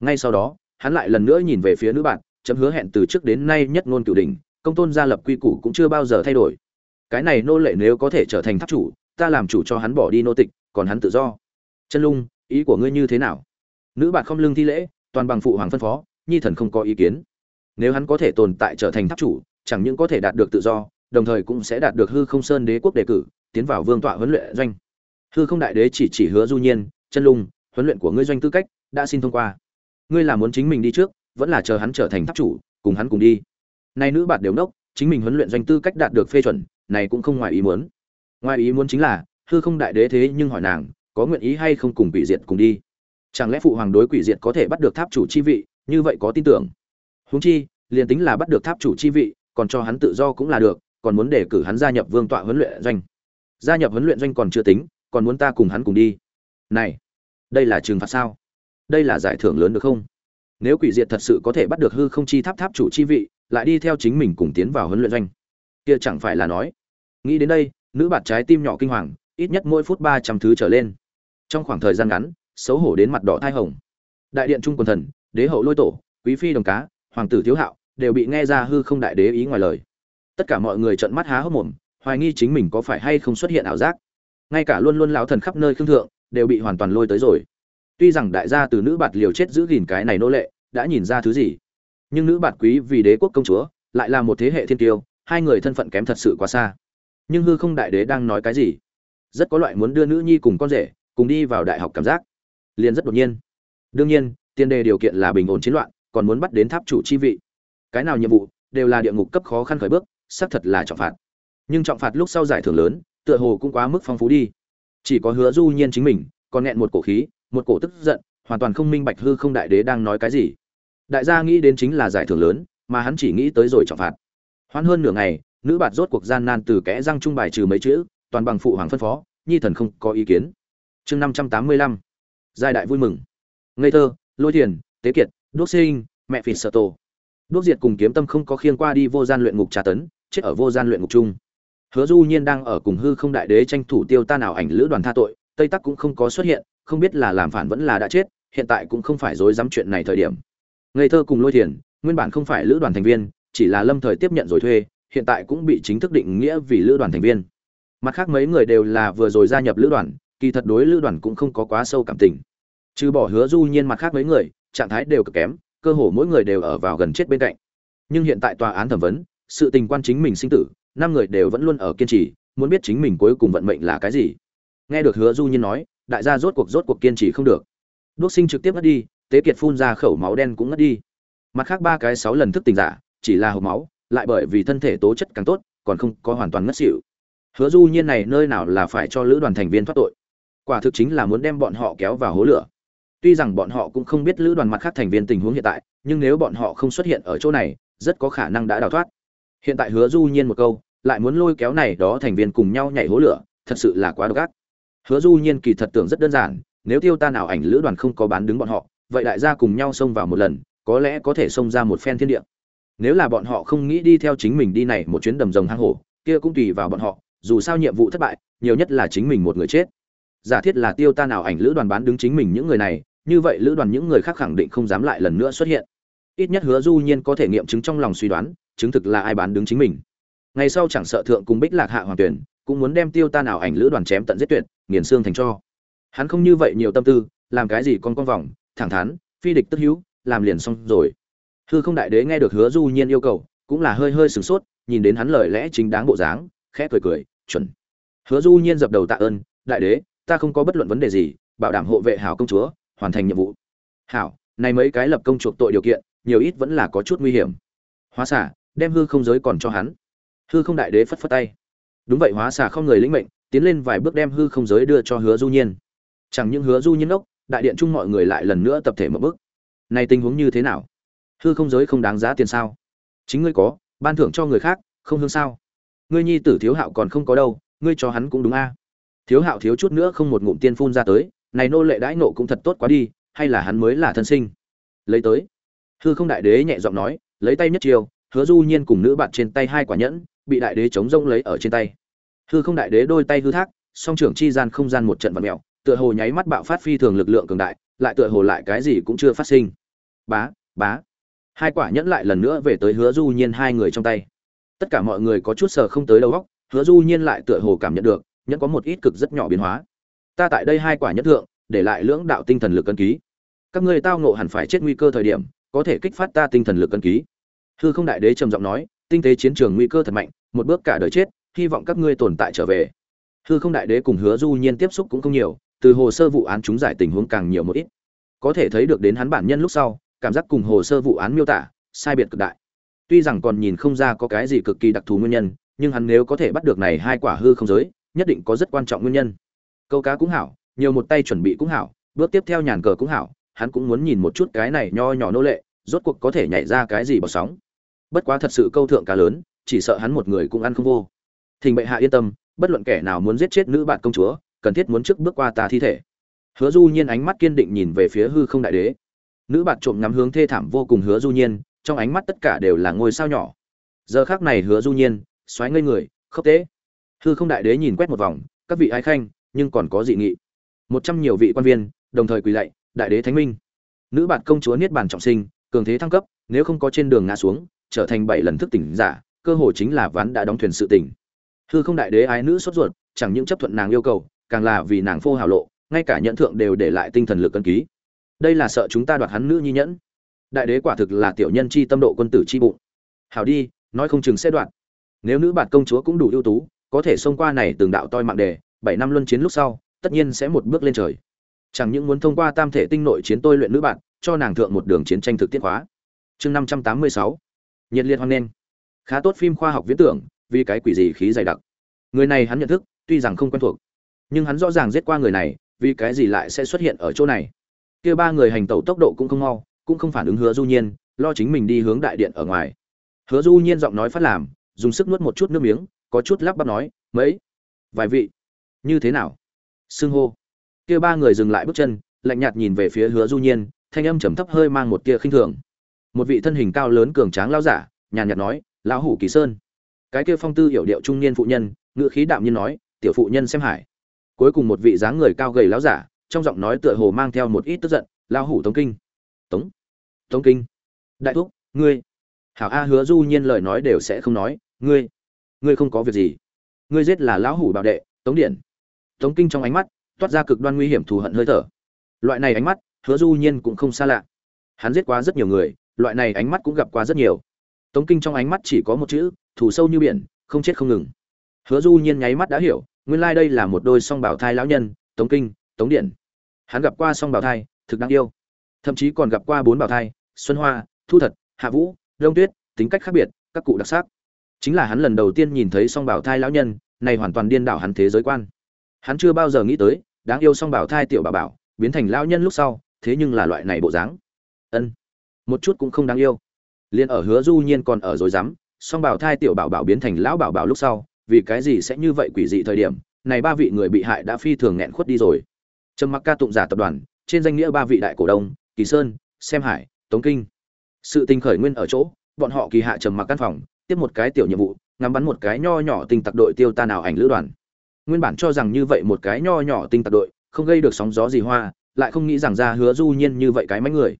S1: Ngay sau đó, hắn lại lần nữa nhìn về phía nữ bạn, chấm hứa hẹn từ trước đến nay nhất ngôn cửu đỉnh, công tôn gia lập quy củ cũng chưa bao giờ thay đổi. Cái này nô lệ nếu có thể trở thành tháp chủ, ta làm chủ cho hắn bỏ đi nô tịch, còn hắn tự do. Chân lung ý của ngươi như thế nào? Nữ bạn không lưng thi lễ, toàn bằng phụ hoàng phân phó, nhi thần không có ý kiến. Nếu hắn có thể tồn tại trở thành tháp chủ, chẳng những có thể đạt được tự do, đồng thời cũng sẽ đạt được hư không sơn đế quốc đề cử, tiến vào vương tọa huấn luyện doanh. Hư không đại đế chỉ chỉ hứa du nhiên, chân lung, huấn luyện của ngươi doanh tư cách, đã xin thông qua. Ngươi là muốn chính mình đi trước, vẫn là chờ hắn trở thành tháp chủ, cùng hắn cùng đi. Nay nữ bạn đều nốc, chính mình huấn luyện doanh tư cách đạt được phê chuẩn, này cũng không ngoài ý muốn. Ngoài ý muốn chính là, hư không đại đế thế nhưng hỏi nàng có nguyện ý hay không cùng quỷ diệt cùng đi. Chẳng lẽ phụ hoàng đối quỷ diệt có thể bắt được tháp chủ chi vị, như vậy có tin tưởng. Huống chi, liền tính là bắt được tháp chủ chi vị, còn cho hắn tự do cũng là được, còn muốn để cử hắn gia nhập vương tọa huấn luyện doanh. Gia nhập huấn luyện doanh còn chưa tính, còn muốn ta cùng hắn cùng đi. Này, đây là trừng phạt sao? Đây là giải thưởng lớn được không? Nếu quỷ diệt thật sự có thể bắt được hư không chi tháp tháp chủ chi vị, lại đi theo chính mình cùng tiến vào huấn luyện doanh. Kia chẳng phải là nói. Nghĩ đến đây, nữ bạt trái tim nhỏ kinh hoàng, ít nhất mỗi phút ba trăm thứ trở lên trong khoảng thời gian ngắn, xấu hổ đến mặt đỏ thai hồng. Đại điện trung quần thần, đế hậu lôi tổ, quý phi đồng cá, hoàng tử thiếu hạo, đều bị nghe ra hư không đại đế ý ngoài lời. Tất cả mọi người trợn mắt há hốc mồm, hoài nghi chính mình có phải hay không xuất hiện ảo giác. Ngay cả luôn luôn lão thần khắp nơi khương thượng, đều bị hoàn toàn lôi tới rồi. Tuy rằng đại gia từ nữ bạt liều chết giữ gìn cái này nô lệ, đã nhìn ra thứ gì. Nhưng nữ bạt quý vì đế quốc công chúa, lại là một thế hệ thiên tiêu, hai người thân phận kém thật sự quá xa. Nhưng hư không đại đế đang nói cái gì? Rất có loại muốn đưa nữ nhi cùng con rể cùng đi vào đại học cảm giác, liền rất đột nhiên. Đương nhiên, tiền đề điều kiện là bình ổn chiến loạn, còn muốn bắt đến tháp chủ chi vị. Cái nào nhiệm vụ, đều là địa ngục cấp khó khăn khởi bước, xác thật là trọng phạt. Nhưng trọng phạt lúc sau giải thưởng lớn, tựa hồ cũng quá mức phong phú đi. Chỉ có hứa du nhiên chính mình, còn nghẹn một cổ khí, một cổ tức giận, hoàn toàn không minh bạch hư không đại đế đang nói cái gì. Đại gia nghĩ đến chính là giải thưởng lớn, mà hắn chỉ nghĩ tới rồi trọng phạt. Hoãn hơn nửa ngày, nữ bạt rốt cuộc gian nan từ kẽ răng trung bài trừ mấy chữ, toàn bằng phụ hoàng phân phó, nhi thần không có ý kiến chương năm trăm tám mươi lăm. Giai đại vui mừng. Ngây thơ, lôi thiền, tế kiệt đốt sinh mẹ phì sợ tổ. Đốt diệt cùng kiếm tâm không có khiên qua đi vô gian luyện ngục trà tấn, chết ở vô gian luyện ngục chung. Hứa du nhiên đang ở cùng hư không đại đế tranh thủ tiêu ta nào ảnh lữ đoàn tha tội, tây tắc cũng không có xuất hiện, không biết là làm phản vẫn là đã chết, hiện tại cũng không phải dối dám chuyện này thời điểm. Ngây thơ cùng lôi thiền, nguyên bản không phải lữ đoàn thành viên, chỉ là lâm thời tiếp nhận rồi thuê, hiện tại cũng bị chính thức định nghĩa vì lữ đoàn thành viên. Mặt khác mấy người đều là vừa rồi gia nhập lữ đoàn kỳ thật đối lữ đoàn cũng không có quá sâu cảm tình. Trừ bỏ hứa du nhiên mặt khác mấy người, trạng thái đều cực kém, cơ hồ mỗi người đều ở vào gần chết bên cạnh. Nhưng hiện tại tòa án thẩm vấn, sự tình quan chính mình sinh tử, năm người đều vẫn luôn ở kiên trì, muốn biết chính mình cuối cùng vận mệnh là cái gì. Nghe được hứa du nhiên nói, đại gia rốt cuộc rốt cuộc kiên trì không được. Đốt sinh trực tiếp ngất đi, tế kiệt phun ra khẩu máu đen cũng ngất đi. Mặt khác ba cái sáu lần thức tỉnh giả, chỉ là hộp máu, lại bởi vì thân thể tố chất càng tốt, còn không có hoàn toàn ngất xỉu. Hứa du nhiên này nơi nào là phải cho lữ đoàn thành viên thoát tội? Quả thực chính là muốn đem bọn họ kéo vào hố lửa. Tuy rằng bọn họ cũng không biết lữ đoàn mặt khác thành viên tình huống hiện tại, nhưng nếu bọn họ không xuất hiện ở chỗ này, rất có khả năng đã đào thoát. Hiện tại hứa du nhiên một câu, lại muốn lôi kéo này đó thành viên cùng nhau nhảy hố lửa, thật sự là quá độc ác. Hứa du nhiên kỳ thật tưởng rất đơn giản, nếu tiêu ta nào ảnh lữ đoàn không có bán đứng bọn họ, vậy đại gia cùng nhau xông vào một lần, có lẽ có thể xông ra một phen thiên địa. Nếu là bọn họ không nghĩ đi theo chính mình đi này một chuyến đầm rồng hang hổ, kia cũng tùy vào bọn họ, dù sao nhiệm vụ thất bại, nhiều nhất là chính mình một người chết giả thiết là tiêu ta nào ảnh lữ đoàn bán đứng chính mình những người này, như vậy lữ đoàn những người khác khẳng định không dám lại lần nữa xuất hiện. Ít nhất hứa du nhiên có thể nghiệm chứng trong lòng suy đoán, chứng thực là ai bán đứng chính mình. Ngày sau chẳng sợ thượng cùng bích lạc hạ hoàng tuyển, cũng muốn đem tiêu ta nào ảnh lữ đoàn chém tận giết tuyệt, nghiền xương thành cho. Hắn không như vậy nhiều tâm tư, làm cái gì con con vòng, thẳng thắn, phi địch tức hữu, làm liền xong rồi. Hư không đại đế nghe được hứa du nhiên yêu cầu, cũng là hơi hơi sửng sốt, nhìn đến hắn lời lẽ chính đáng bộ dáng, khẽ cười cười, chuẩn. Hứa du nhiên dập đầu tạ ơn, đại đế ta không có bất luận vấn đề gì, bảo đảm hộ vệ hảo công chúa, hoàn thành nhiệm vụ. Hảo, này mấy cái lập công chuộc tội điều kiện, nhiều ít vẫn là có chút nguy hiểm. Hóa xả đem hư không giới còn cho hắn. Hư không đại đế phất phất tay. Đúng vậy, hóa xả không người lĩnh mệnh, tiến lên vài bước đem hư không giới đưa cho hứa du nhiên. Chẳng những hứa du nhiên ốc đại điện chung mọi người lại lần nữa tập thể một bước. Này tình huống như thế nào? Hư không giới không đáng giá tiền sao? Chính ngươi có, ban thưởng cho người khác, không hương sao? Ngươi nhi tử thiếu hạo còn không có đâu, ngươi cho hắn cũng đúng a thiếu hạo thiếu chút nữa không một ngụm tiên phun ra tới, này nô lệ đãi nộ cũng thật tốt quá đi, hay là hắn mới là thân sinh. Lấy tới. Hư không đại đế nhẹ giọng nói, lấy tay nhất chiều hứa du nhiên cùng nữ bạn trên tay hai quả nhẫn, bị đại đế chống rông lấy ở trên tay. Hư không đại đế đôi tay hư thác, song trưởng chi gian không gian một trận vật mèo, tựa hồ nháy mắt bạo phát phi thường lực lượng cường đại, lại tựa hồ lại cái gì cũng chưa phát sinh. Bá bá. Hai quả nhẫn lại lần nữa về tới hứa du nhiên hai người trong tay. Tất cả mọi người có chút sờ không tới đầu góc hứa du nhiên lại tựa hồ cảm nhận được nhẫn có một ít cực rất nhỏ biến hóa. Ta tại đây hai quả nhẫn thượng, để lại lưỡng đạo tinh thần lực cân ký. Các ngươi tao ngộ hẳn phải chết nguy cơ thời điểm, có thể kích phát ta tinh thần lực cân ký. Hư không đại đế trầm giọng nói, tinh tế chiến trường nguy cơ thật mạnh, một bước cả đời chết, hy vọng các ngươi tồn tại trở về. Hư không đại đế cùng hứa du nhiên tiếp xúc cũng không nhiều, từ hồ sơ vụ án chúng giải tình huống càng nhiều một ít. Có thể thấy được đến hắn bản nhân lúc sau, cảm giác cùng hồ sơ vụ án miêu tả, sai biệt cực đại. Tuy rằng còn nhìn không ra có cái gì cực kỳ đặc thù nguyên nhân, nhưng hắn nếu có thể bắt được này hai quả hư không giới nhất định có rất quan trọng nguyên nhân. Câu cá cũng hảo, nhiều một tay chuẩn bị cũng hảo, bước tiếp theo nhàn cờ cũng hảo, hắn cũng muốn nhìn một chút cái này nho nhỏ nô lệ, rốt cuộc có thể nhảy ra cái gì bỏ sóng. Bất quá thật sự câu thượng cá lớn, chỉ sợ hắn một người cũng ăn không vô. Thình bệ hạ yên tâm, bất luận kẻ nào muốn giết chết nữ bạn công chúa, cần thiết muốn trước bước qua ta thi thể. Hứa du nhiên ánh mắt kiên định nhìn về phía hư không đại đế. Nữ bạn trộm ngắm hướng thê thảm vô cùng hứa du nhiên, trong ánh mắt tất cả đều là ngôi sao nhỏ. Giờ khác này hứa du nhiên, xoáy ngây người khốc tế hư không đại đế nhìn quét một vòng, các vị ái khanh, nhưng còn có dị nghị. Một trăm nhiều vị quan viên, đồng thời quỳ lạy, đại đế thánh minh. Nữ bạn công chúa niết bàn trọng sinh, cường thế thăng cấp, nếu không có trên đường ngã xuống, trở thành bảy lần thức tỉnh giả, cơ hội chính là ván đã đóng thuyền sự tỉnh. Hư không đại đế ái nữ sốt ruột, chẳng những chấp thuận nàng yêu cầu, càng là vì nàng phô hào lộ, ngay cả nhận thượng đều để lại tinh thần lực cân ký. Đây là sợ chúng ta đoạt hắn nữ nhi nhẫn. Đại đế quả thực là tiểu nhân chi tâm độ quân tử chi bụng. Hảo đi, nói không chừng sẽ đoạt. Nếu nữ bạn công chúa cũng đủ ưu tú có thể xông qua này từng đạo toi mạng đề, bảy năm luân chiến lúc sau, tất nhiên sẽ một bước lên trời. Chẳng những muốn thông qua tam thể tinh nội chiến tôi luyện nữ bạn, cho nàng thượng một đường chiến tranh thực tiết hóa chương năm trăm tám mươi sáu. Nhiệt liệt hoan nghênh. Khá tốt phim khoa học viễn tưởng, vì cái quỷ gì khí dày đặc. Người này hắn nhận thức, tuy rằng không quen thuộc, nhưng hắn rõ ràng giết qua người này, vì cái gì lại sẽ xuất hiện ở chỗ này. Kia ba người hành tẩu tốc độ cũng không mau, cũng không phản ứng hứa du nhiên, lo chính mình đi hướng đại điện ở ngoài. Hứa du nhiên giọng nói phát làm, dùng sức nuốt một chút nước miếng có chút lắp bắp nói, mấy? Vài vị? Như thế nào? Xưng hô. Kia ba người dừng lại bước chân, lạnh nhạt nhìn về phía hứa du nhiên, thanh âm trầm thấp hơi mang một tia khinh thường. Một vị thân hình cao lớn cường tráng lao giả, nhàn nhạt nói, lão hủ kỳ sơn. Cái kia phong tư hiểu điệu trung niên phụ nhân ngựa khí đạm nhiên nói, tiểu phụ nhân xem hải. Cuối cùng một vị dáng người cao gầy lão giả, trong giọng nói tựa hồ mang theo một ít tức giận, lão hủ tống kinh. Tống? Tống kinh? Đại thúc, ngươi? Hảo a hứa du nhiên lời nói đều sẽ không nói, ngươi? Ngươi không có việc gì. Ngươi giết là lão hủ bảo đệ, tống điển. Tống kinh trong ánh mắt, toát ra cực đoan nguy hiểm thù hận hơi thở. Loại này ánh mắt, hứa du nhiên cũng không xa lạ. Hắn giết quá rất nhiều người, loại này ánh mắt cũng gặp qua rất nhiều. Tống kinh trong ánh mắt chỉ có một chữ, thù sâu như biển, không chết không ngừng. Hứa du nhiên nháy mắt đã hiểu, nguyên lai đây là một đôi song bảo thai lão nhân, tống kinh, tống điện hắn gặp qua song bảo thai, thực đáng yêu. Thậm chí còn gặp qua bốn bảo thai, xuân hoa, thu thật, hạ vũ, đông tuyết, tính cách khác biệt, các cụ đặc sắc chính là hắn lần đầu tiên nhìn thấy song bảo thai lão nhân, này hoàn toàn điên đảo hắn thế giới quan. Hắn chưa bao giờ nghĩ tới, đáng yêu song bảo thai tiểu bảo bảo, biến thành lão nhân lúc sau, thế nhưng là loại này bộ dáng. Ân, một chút cũng không đáng yêu. Liền ở hứa du nhiên còn ở rồi dám song bảo thai tiểu bảo bảo biến thành lão bảo bảo lúc sau, vì cái gì sẽ như vậy quỷ dị thời điểm, này ba vị người bị hại đã phi thường nghẹn khuất đi rồi. Trầm mặc ca tụng giả tập đoàn, trên danh nghĩa ba vị đại cổ đông, kỳ sơn, xem hải, tống kinh. Sự tình khởi nguyên ở chỗ, bọn họ kỳ hạ trầm mặc căn phòng tiếp một cái tiểu nhiệm vụ, ngắm bắn một cái nho nhỏ tinh tặc đội tiêu ta nào ảnh lữ đoàn. Nguyên bản cho rằng như vậy một cái nho nhỏ tinh tặc đội, không gây được sóng gió gì hoa, lại không nghĩ rằng ra hứa du nhiên như vậy cái mấy người.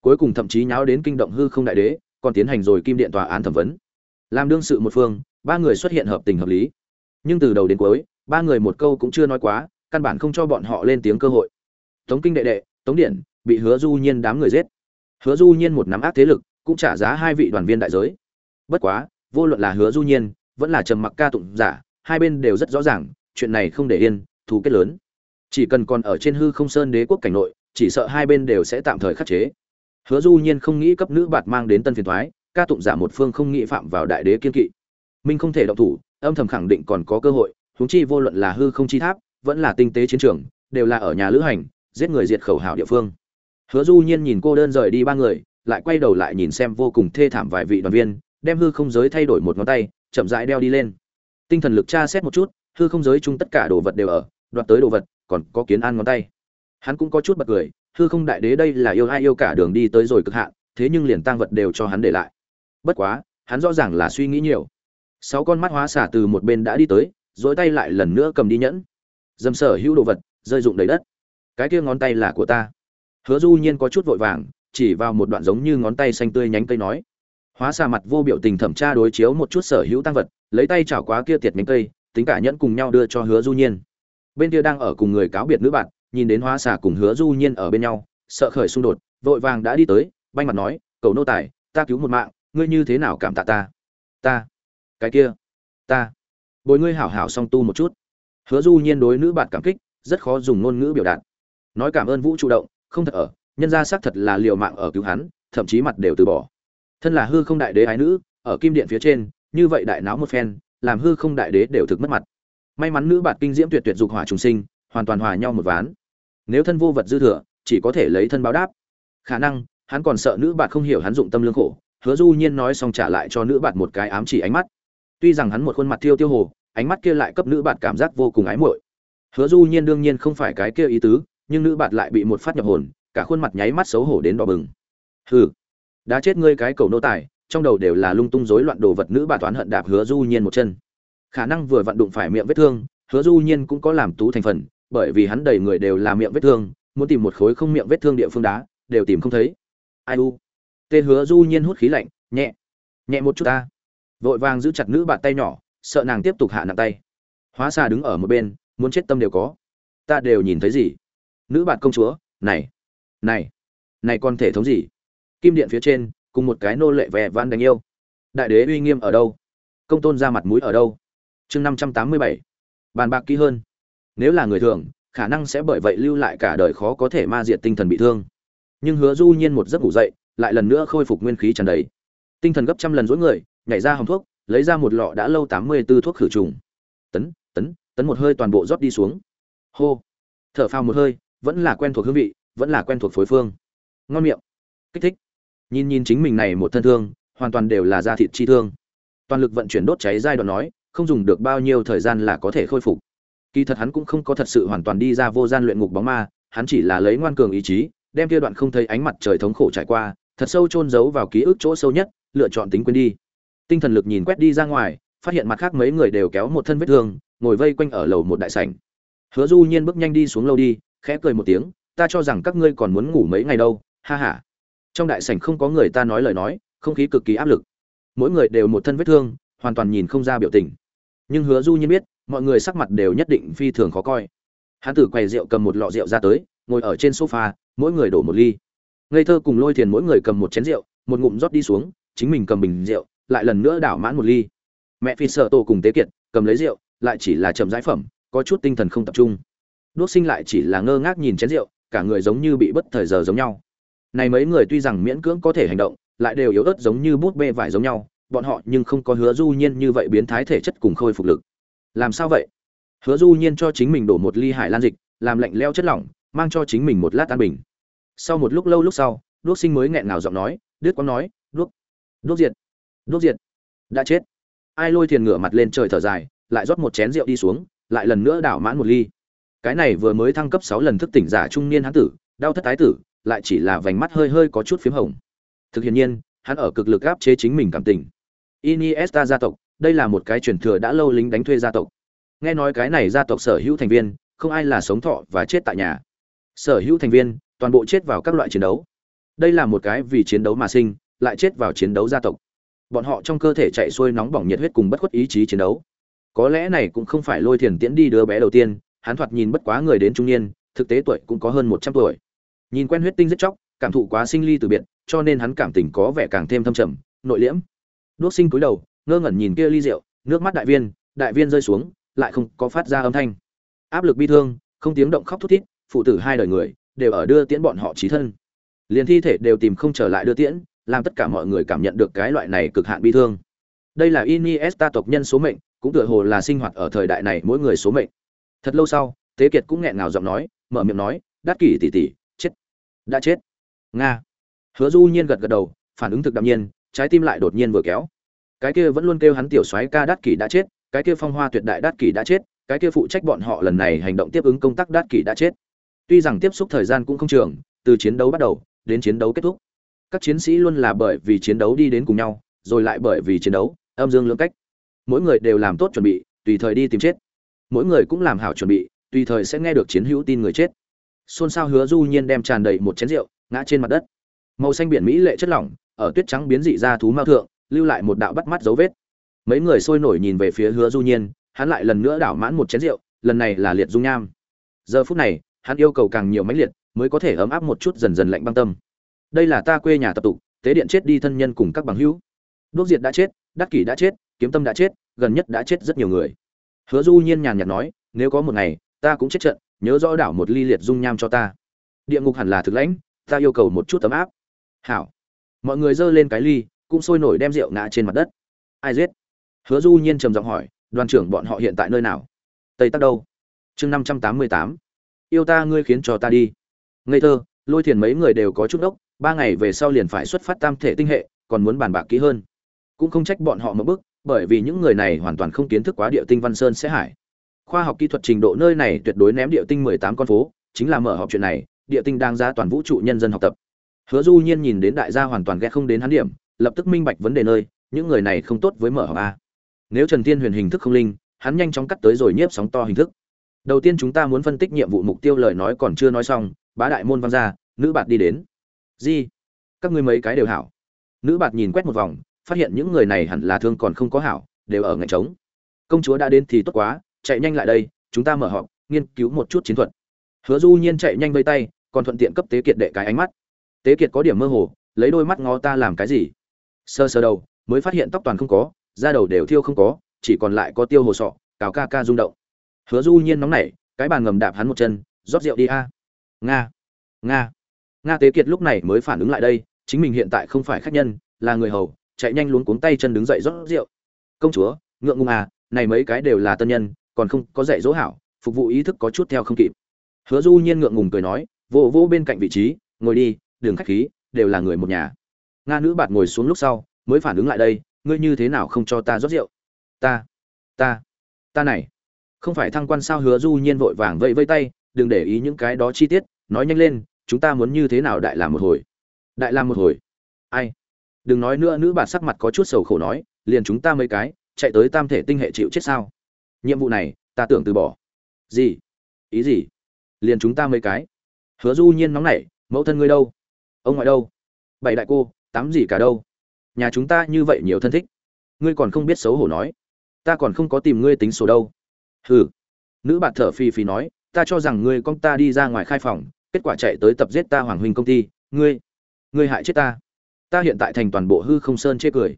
S1: Cuối cùng thậm chí nháo đến kinh động hư không đại đế, còn tiến hành rồi kim điện tòa án thẩm vấn. Làm đương sự một phương, ba người xuất hiện hợp tình hợp lý. Nhưng từ đầu đến cuối, ba người một câu cũng chưa nói quá, căn bản không cho bọn họ lên tiếng cơ hội. Tống kinh đệ đệ, tống điện, bị hứa du nhiên đám người giết. Hứa du nhiên một nắm ác thế lực, cũng trả giá hai vị đoàn viên đại giới bất quá, vô luận là hứa du nhiên, vẫn là trầm mặc ca tụng giả, hai bên đều rất rõ ràng, chuyện này không để yên, thù kết lớn. Chỉ cần còn ở trên hư không sơn đế quốc cảnh nội, chỉ sợ hai bên đều sẽ tạm thời khắc chế. Hứa du nhiên không nghĩ cấp nữ bạt mang đến tân phiền thoái, ca tụng giả một phương không nghĩ phạm vào đại đế kiên kỵ. Minh không thể động thủ, âm thầm khẳng định còn có cơ hội, huống chi vô luận là hư không chi tháp, vẫn là tinh tế chiến trường, đều là ở nhà lữ hành, giết người diệt khẩu hảo địa phương. Hứa du nhiên nhìn cô đơn rời đi ba người, lại quay đầu lại nhìn xem vô cùng thê thảm vài vị đoàn viên đem hư không giới thay đổi một ngón tay, chậm rãi đeo đi lên. Tinh thần lực tra xét một chút, hư không giới chung tất cả đồ vật đều ở, đoạt tới đồ vật, còn có kiến an ngón tay. Hắn cũng có chút bật cười, hư không đại đế đây là yêu ai yêu cả đường đi tới rồi cực hạn, thế nhưng liền tang vật đều cho hắn để lại. Bất quá, hắn rõ ràng là suy nghĩ nhiều. Sáu con mắt hóa xả từ một bên đã đi tới dỗi tay lại lần nữa cầm đi nhẫn. Dầm sở hữu đồ vật, rơi dụng đầy đất. Cái kia ngón tay là của ta. Hứa du nhiên có chút vội vàng, chỉ vào một đoạn giống như ngón tay xanh tươi nhánh cây nói hóa xà mặt vô biểu tình thẩm tra đối chiếu một chút sở hữu tăng vật, lấy tay chảo quá kia tiệt nhánh cây, tính cả nhẫn cùng nhau đưa cho hứa du nhiên. Bên kia đang ở cùng người cáo biệt nữ bạn, nhìn đến hóa xà cùng hứa du nhiên ở bên nhau, sợ khởi xung đột, vội vàng đã đi tới, banh mặt nói, cầu nô tài, ta cứu một mạng, ngươi như thế nào cảm tạ ta? Ta, cái kia, ta. Bồi ngươi hảo hảo song tu một chút. Hứa du nhiên đối nữ bạn cảm kích, rất khó dùng ngôn ngữ biểu đạt. Nói cảm ơn vũ chủ động, không thật ở, nhân ra xác thật là liều mạng ở cứu hắn, thậm chí mặt đều từ bỏ thân là hư không đại đế ái nữ, ở kim điện phía trên, như vậy đại náo một phen, làm hư không đại đế đều thực mất mặt. May mắn nữ bạn kinh diễm tuyệt tuyệt dục hỏa trùng sinh, hoàn toàn hòa nhau một ván. Nếu thân vô vật dư thừa, chỉ có thể lấy thân báo đáp. Khả năng, hắn còn sợ nữ bạn không hiểu hắn dụng tâm lương khổ, hứa du nhiên nói xong trả lại cho nữ bạn một cái ám chỉ ánh mắt. Tuy rằng hắn một khuôn mặt tiêu tiêu hồ, ánh mắt kia lại cấp nữ bạn cảm giác vô cùng ái muội. Hứa du nhiên đương nhiên không phải cái kia ý tứ, nhưng nữ bạn lại bị một phát nhập hồn, cả khuôn mặt nháy mắt xấu hổ đến đỏ bừng. Hừ đã chết ngươi cái cầu nô tài, trong đầu đều là lung tung rối loạn đồ vật nữ bà toán hận đạp hứa du nhiên một chân. Khả năng vừa vặn đụng phải miệng vết thương, hứa du nhiên cũng có làm tú thành phần, bởi vì hắn đầy người đều là miệng vết thương, muốn tìm một khối không miệng vết thương địa phương đá, đều tìm không thấy. Ai u? Tê hứa du nhiên hút khí lạnh, nhẹ nhẹ một chút ta. Vội vàng giữ chặt nữ bạn tay nhỏ, sợ nàng tiếp tục hạ nặng tay. Hóa xa đứng ở một bên, muốn chết tâm đều có. Ta đều nhìn thấy gì? Nữ bạn công chúa, này này này con thể thống gì? Kim điện phía trên, cùng một cái nô lệ vẻ van đánh yêu. Đại đế uy nghiêm ở đâu? Công tôn ra mặt mũi ở đâu? Chương năm trăm tám mươi bảy. Bàn bạc kỹ hơn. Nếu là người thường, khả năng sẽ bởi vậy lưu lại cả đời khó có thể ma diệt tinh thần bị thương. Nhưng hứa du nhiên một giấc ngủ dậy, lại lần nữa khôi phục nguyên khí tràn đầy. Tinh thần gấp trăm lần dối người, nhảy ra hòng thuốc, lấy ra một lọ đã lâu tám mươi 84 thuốc khử trùng. Tấn tấn tấn một hơi toàn bộ rót đi xuống. Hô. Thở phào một hơi, vẫn là quen thuộc hương vị, vẫn là quen thuộc phối phương. Ngon miệng. Kích thích nhìn nhìn chính mình này một thân thương, hoàn toàn đều là da thịt chi thương. Toàn lực vận chuyển đốt cháy giai đoạn nói, không dùng được bao nhiêu thời gian là có thể khôi phục. Kỳ thật hắn cũng không có thật sự hoàn toàn đi ra vô gian luyện ngục bóng ma, hắn chỉ là lấy ngoan cường ý chí, đem kia đoạn không thấy ánh mặt trời thống khổ trải qua, thật sâu chôn giấu vào ký ức chỗ sâu nhất, lựa chọn tính quên đi. Tinh thần lực nhìn quét đi ra ngoài, phát hiện mặt khác mấy người đều kéo một thân vết thương, ngồi vây quanh ở lầu một đại sảnh. Hứa du nhiên bước nhanh đi xuống lâu đi, khẽ cười một tiếng, ta cho rằng các ngươi còn muốn ngủ mấy ngày đâu, ha ha trong đại sảnh không có người ta nói lời nói, không khí cực kỳ áp lực. Mỗi người đều một thân vết thương, hoàn toàn nhìn không ra biểu tình. Nhưng hứa du nhiên biết, mọi người sắc mặt đều nhất định phi thường khó coi. Hắn tử quầy rượu cầm một lọ rượu ra tới, ngồi ở trên sofa, mỗi người đổ một ly. Ngây thơ cùng lôi thiền mỗi người cầm một chén rượu, một ngụm rót đi xuống, chính mình cầm bình rượu, lại lần nữa đảo mãn một ly. Mẹ phi sợ tổ cùng tế kiệt, cầm lấy rượu, lại chỉ là chậm giải phẩm, có chút tinh thần không tập trung. Đuốc sinh lại chỉ là ngơ ngác nhìn chén rượu, cả người giống như bị bất thời giờ giống nhau này mấy người tuy rằng miễn cưỡng có thể hành động, lại đều yếu ớt giống như bút bê vải giống nhau, bọn họ nhưng không có hứa du nhiên như vậy biến thái thể chất cùng khôi phục lực. Làm sao vậy? Hứa du nhiên cho chính mình đổ một ly hải lan dịch, làm lạnh leo chất lỏng, mang cho chính mình một lát an bình. Sau một lúc lâu lúc sau đuốc sinh mới nghẹn ngào giọng nói, đứt quang nói, đuốc đuốc diệt đuốc diệt, đã chết. Ai lôi thiền ngửa mặt lên trời thở dài, lại rót một chén rượu đi xuống, lại lần nữa đảo mãn một ly. Cái này vừa mới thăng cấp sáu lần thức tỉnh giả trung niên hán tử, đau thất tái tử lại chỉ là vành mắt hơi hơi có chút phím hồng. Thực hiện nhiên, hắn ở cực lực áp chế chính mình cảm tình. Iniesta gia tộc, đây là một cái truyền thừa đã lâu lính đánh thuê gia tộc. Nghe nói cái này gia tộc sở hữu thành viên, không ai là sống thọ và chết tại nhà. Sở hữu thành viên, toàn bộ chết vào các loại chiến đấu. Đây là một cái vì chiến đấu mà sinh, lại chết vào chiến đấu gia tộc. Bọn họ trong cơ thể chạy xuôi nóng bỏng nhiệt huyết cùng bất khuất ý chí chiến đấu. Có lẽ này cũng không phải lôi thiền tiễn đi đứa bé đầu tiên, hắn thoạt nhìn bất quá người đến trung niên, thực tế tuổi cũng có hơn một trăm tuổi nhìn quen huyết tinh rất chóc, cảm thụ quá sinh ly từ biệt, cho nên hắn cảm tình có vẻ càng thêm thâm trầm, nội liễm. Đuốc sinh cúi đầu, ngơ ngẩn nhìn kia ly rượu, nước mắt đại viên đại viên rơi xuống, lại không có phát ra âm thanh. Áp lực bi thương, không tiếng động khóc thút thít, phụ tử hai đời người, đều ở đưa tiễn bọn họ trí thân. Liền thi thể đều tìm không trở lại đưa tiễn, làm tất cả mọi người cảm nhận được cái loại này cực hạn bi thương. Đây là iniesta tộc nhân số mệnh, cũng tựa hồ là sinh hoạt ở thời đại này mỗi người số mệnh. Thật lâu sau tế kiệt cũng nghẹn ngào giọng nói, mở miệng nói đắc kỷ tỷ tỷ đã chết. Nga. Hứa du nhiên gật gật đầu, phản ứng thực đạm nhiên, trái tim lại đột nhiên vừa kéo. Cái kia vẫn luôn kêu hắn tiểu soái ca đát kỷ đã chết, cái kia phong hoa tuyệt đại đát kỷ đã chết, cái kia phụ trách bọn họ lần này hành động tiếp ứng công tác đát kỷ đã chết. Tuy rằng tiếp xúc thời gian cũng không trường, từ chiến đấu bắt đầu, đến chiến đấu kết thúc. Các chiến sĩ luôn là bởi vì chiến đấu đi đến cùng nhau, rồi lại bởi vì chiến đấu, âm dương lưỡng cách. Mỗi người đều làm tốt chuẩn bị, tùy thời đi tìm chết. Mỗi người cũng làm hảo chuẩn bị, tùy thời sẽ nghe được chiến hữu tin người chết xôn xao hứa du nhiên đem tràn đầy một chén rượu, ngã trên mặt đất. Màu xanh biển mỹ lệ chất lỏng, ở tuyết trắng biến dị ra thú mao thượng, lưu lại một đạo bắt mắt dấu vết. Mấy người sôi nổi nhìn về phía hứa du nhiên, hắn lại lần nữa đảo mãn một chén rượu, lần này là liệt dung nham. Giờ phút này, hắn yêu cầu càng nhiều mãnh liệt, mới có thể ấm áp một chút dần dần lạnh băng tâm. Đây là ta quê nhà tập tục, tế điện chết đi thân nhân cùng các bằng hữu. Đốt diệt đã chết, đắc kỷ đã chết, kiếm tâm đã chết, gần nhất đã chết rất nhiều người. Hứa du nhiên nhàn nhạt nói, nếu có một ngày, ta cũng chết trận nhớ rõ đảo một ly liệt dung nham cho ta. Địa ngục hẳn là thực lãnh, ta yêu cầu một chút tấm áp. Hảo. Mọi người giơ lên cái ly, cũng sôi nổi đem rượu ngã trên mặt đất. Ai giết? Hứa du nhiên trầm giọng hỏi, đoàn trưởng bọn họ hiện tại nơi nào? Tây tắc đâu? Chương năm trăm tám mươi tám. Yêu ta ngươi khiến cho ta đi. Ngây thơ, lôi thiền mấy người đều có chút đốc, ba ngày về sau liền phải xuất phát tam thể tinh hệ, còn muốn bàn bạc kỹ hơn. Cũng không trách bọn họ một bước bởi vì những người này hoàn toàn không kiến thức quá địa tinh văn sơn sẽ hải khoa học kỹ thuật trình độ nơi này tuyệt đối ném địa tinh mười tám con phố, chính là mở họp chuyện này, địa tinh đang ra toàn vũ trụ nhân dân học tập. Hứa du nhiên nhìn đến đại gia hoàn toàn ghét không đến hắn điểm, lập tức minh bạch vấn đề nơi, những người này không tốt với mở họp a. Nếu trần tiên huyền hình thức không linh, hắn nhanh chóng cắt tới rồi nhiếp sóng to hình thức. Đầu tiên chúng ta muốn phân tích nhiệm vụ mục tiêu lời nói còn chưa nói xong, bá đại môn văn ra, nữ bạt đi đến. Gì các ngươi mấy cái đều hảo. Nữ bạt nhìn quét một vòng, phát hiện những người này hẳn là thương còn không có hảo, đều ở ngành trống. Công chúa đã đến thì tốt quá chạy nhanh lại đây, chúng ta mở họp, nghiên cứu một chút chiến thuật. Hứa du nhiên chạy nhanh vây tay, còn thuận tiện cấp tế kiệt đệ cái ánh mắt. Tế kiệt có điểm mơ hồ, lấy đôi mắt ngó ta làm cái gì? Sơ sơ đầu, mới phát hiện tóc toàn không có, da đầu đều thiêu không có, chỉ còn lại có tiêu hồ sọ, cào ca ca rung động. Hứa du nhiên nóng nảy, cái bàn ngầm đạp hắn một chân, rót rượu đi a. Nga nga. Nga tế kiệt lúc này mới phản ứng lại đây, chính mình hiện tại không phải khách nhân, là người hầu, chạy nhanh luống cuống tay chân đứng dậy rót rượu. Công chúa, ngượng ngùng à này mấy cái đều là tân nhân còn không có dạy dỗ hảo, phục vụ ý thức có chút theo không kịp. Hứa du nhiên ngượng ngùng cười nói vỗ vỗ bên cạnh vị trí, ngồi đi đường khách khí, đều là người một nhà. Nga nữ bạt ngồi xuống lúc sau, mới phản ứng lại đây, ngươi như thế nào không cho ta rót rượu? Ta ta ta này. Không phải thăng quan sao hứa du nhiên vội vàng vẫy vây tay, đừng để ý những cái đó chi tiết, nói nhanh lên, chúng ta muốn như thế nào đại làm một hồi? Đại làm một hồi? Ai? Đừng nói nữa, nữ bà sắc mặt có chút sầu khổ nói, liền chúng ta mấy cái, chạy tới tam thể tinh hệ chịu chết sao? Nhiệm vụ này, ta tưởng từ bỏ. Gì? Ý gì? Liền chúng ta mấy cái. Hứa du nhiên nóng nảy, mẫu thân ngươi đâu? Ông ngoại đâu? Bảy đại cô, tám gì cả đâu? Nhà chúng ta như vậy nhiều thân thích. Ngươi còn không biết xấu hổ nói. Ta còn không có tìm ngươi tính số đâu. Hừ. Nữ bạn thở phì phì nói, ta cho rằng ngươi con ta đi ra ngoài khai phòng, kết quả chạy tới tập giết ta hoàng huynh công ty. Ngươi ngươi hại chết ta. Ta hiện tại thành toàn bộ hư không sơn chê cười.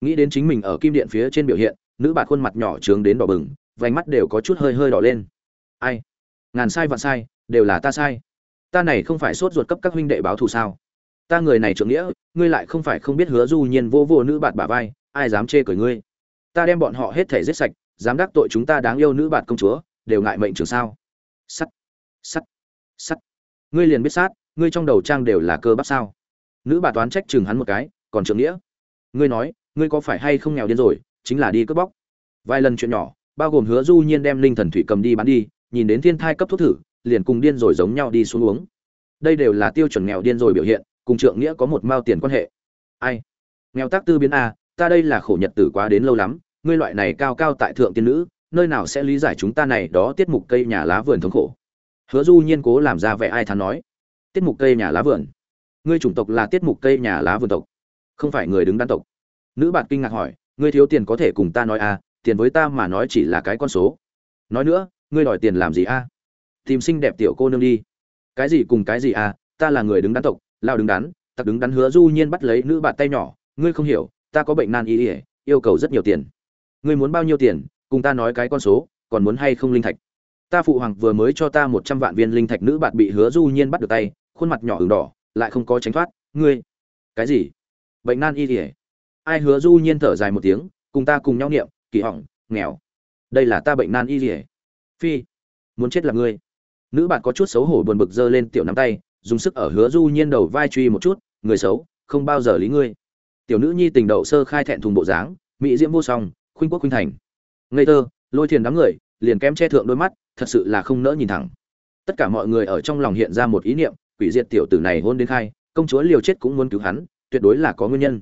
S1: Nghĩ đến chính mình ở kim điện phía trên biểu hiện nữ bạn khuôn mặt nhỏ trướng đến đỏ bừng, vành mắt đều có chút hơi hơi đỏ lên. Ai? Ngàn sai vạn sai, đều là ta sai. Ta này không phải sốt ruột cấp các huynh đệ báo thù sao? Ta người này trưởng nghĩa, ngươi lại không phải không biết hứa du nhiên vô vô nữ bạn bả vai, ai dám chê cười ngươi? Ta đem bọn họ hết thể giết sạch, dám đắc tội chúng ta đáng yêu nữ bạn công chúa, đều ngại mệnh trường sao? Sắt sắt sắt. Ngươi liền biết sát, ngươi trong đầu trang đều là cơ bắp sao? Nữ bà toán trách chừng hắn một cái, còn trưởng nghĩa. Ngươi nói, ngươi có phải hay không nghèo điên rồi? Chính là đi cướp bóc. Vài lần chuyện nhỏ, bao gồm hứa du nhiên đem linh thần thủy cầm đi bán đi, nhìn đến thiên thai cấp thuốc thử, liền cùng điên rồi giống nhau đi xuống uống. Đây đều là tiêu chuẩn nghèo điên rồi biểu hiện, cùng trượng nghĩa có một mao tiền quan hệ. Ai? Nghèo tác tư biến a, ta đây là khổ nhật tử quá đến lâu lắm, ngươi loại này cao cao tại thượng tiên nữ, nơi nào sẽ lý giải chúng ta này đó tiết mục cây nhà lá vườn thống khổ? Hứa du nhiên cố làm ra vẻ ai thán nói. Tiết mục cây nhà lá vườn? Ngươi chủng tộc là tiết mục cây nhà lá vườn tộc, không phải người đứng đắn tộc. Nữ bạn kinh ngạc hỏi ngươi thiếu tiền có thể cùng ta nói à tiền với ta mà nói chỉ là cái con số. Nói nữa, ngươi đòi tiền làm gì a à? tìm xinh đẹp tiểu cô nương đi. Cái gì cùng cái gì à ta là người đứng đắn tộc, lao đứng đắn, tặc đứng đắn hứa du nhiên bắt lấy nữ bạn tay nhỏ. Ngươi không hiểu, ta có bệnh nan y ỉa yêu cầu rất nhiều tiền. Ngươi muốn bao nhiêu tiền, cùng ta nói cái con số, còn muốn hay không linh thạch? Ta phụ hoàng vừa mới cho ta một trăm vạn viên linh thạch nữ bạn bị hứa du nhiên bắt được tay, khuôn mặt nhỏ ửng đỏ, lại không có tránh thoát. Ngươi, cái gì? Bệnh nan y ỉa ai hứa du nhiên thở dài một tiếng, cùng ta cùng nhau niệm, kỳ hỏng, nghèo. Đây là ta bệnh nan y rỉa phi, muốn chết là ngươi. Nữ bạn có chút xấu hổ buồn bực giơ lên tiểu nắm tay, dùng sức ở hứa du nhiên đầu vai truy một chút, người xấu, không bao giờ lý ngươi. Tiểu nữ nhi tình đậu sơ khai thẹn thùng bộ dáng, mỹ diễm vô song, khuynh quốc khuynh thành. Ngây thơ, lôi thiền đám người, liền kém che thượng đôi mắt, thật sự là không nỡ nhìn thẳng. Tất cả mọi người ở trong lòng hiện ra một ý niệm, quỷ diệt tiểu tử này hôn đến khai, công chúa liều chết cũng muốn cứu hắn, tuyệt đối là có nguyên nhân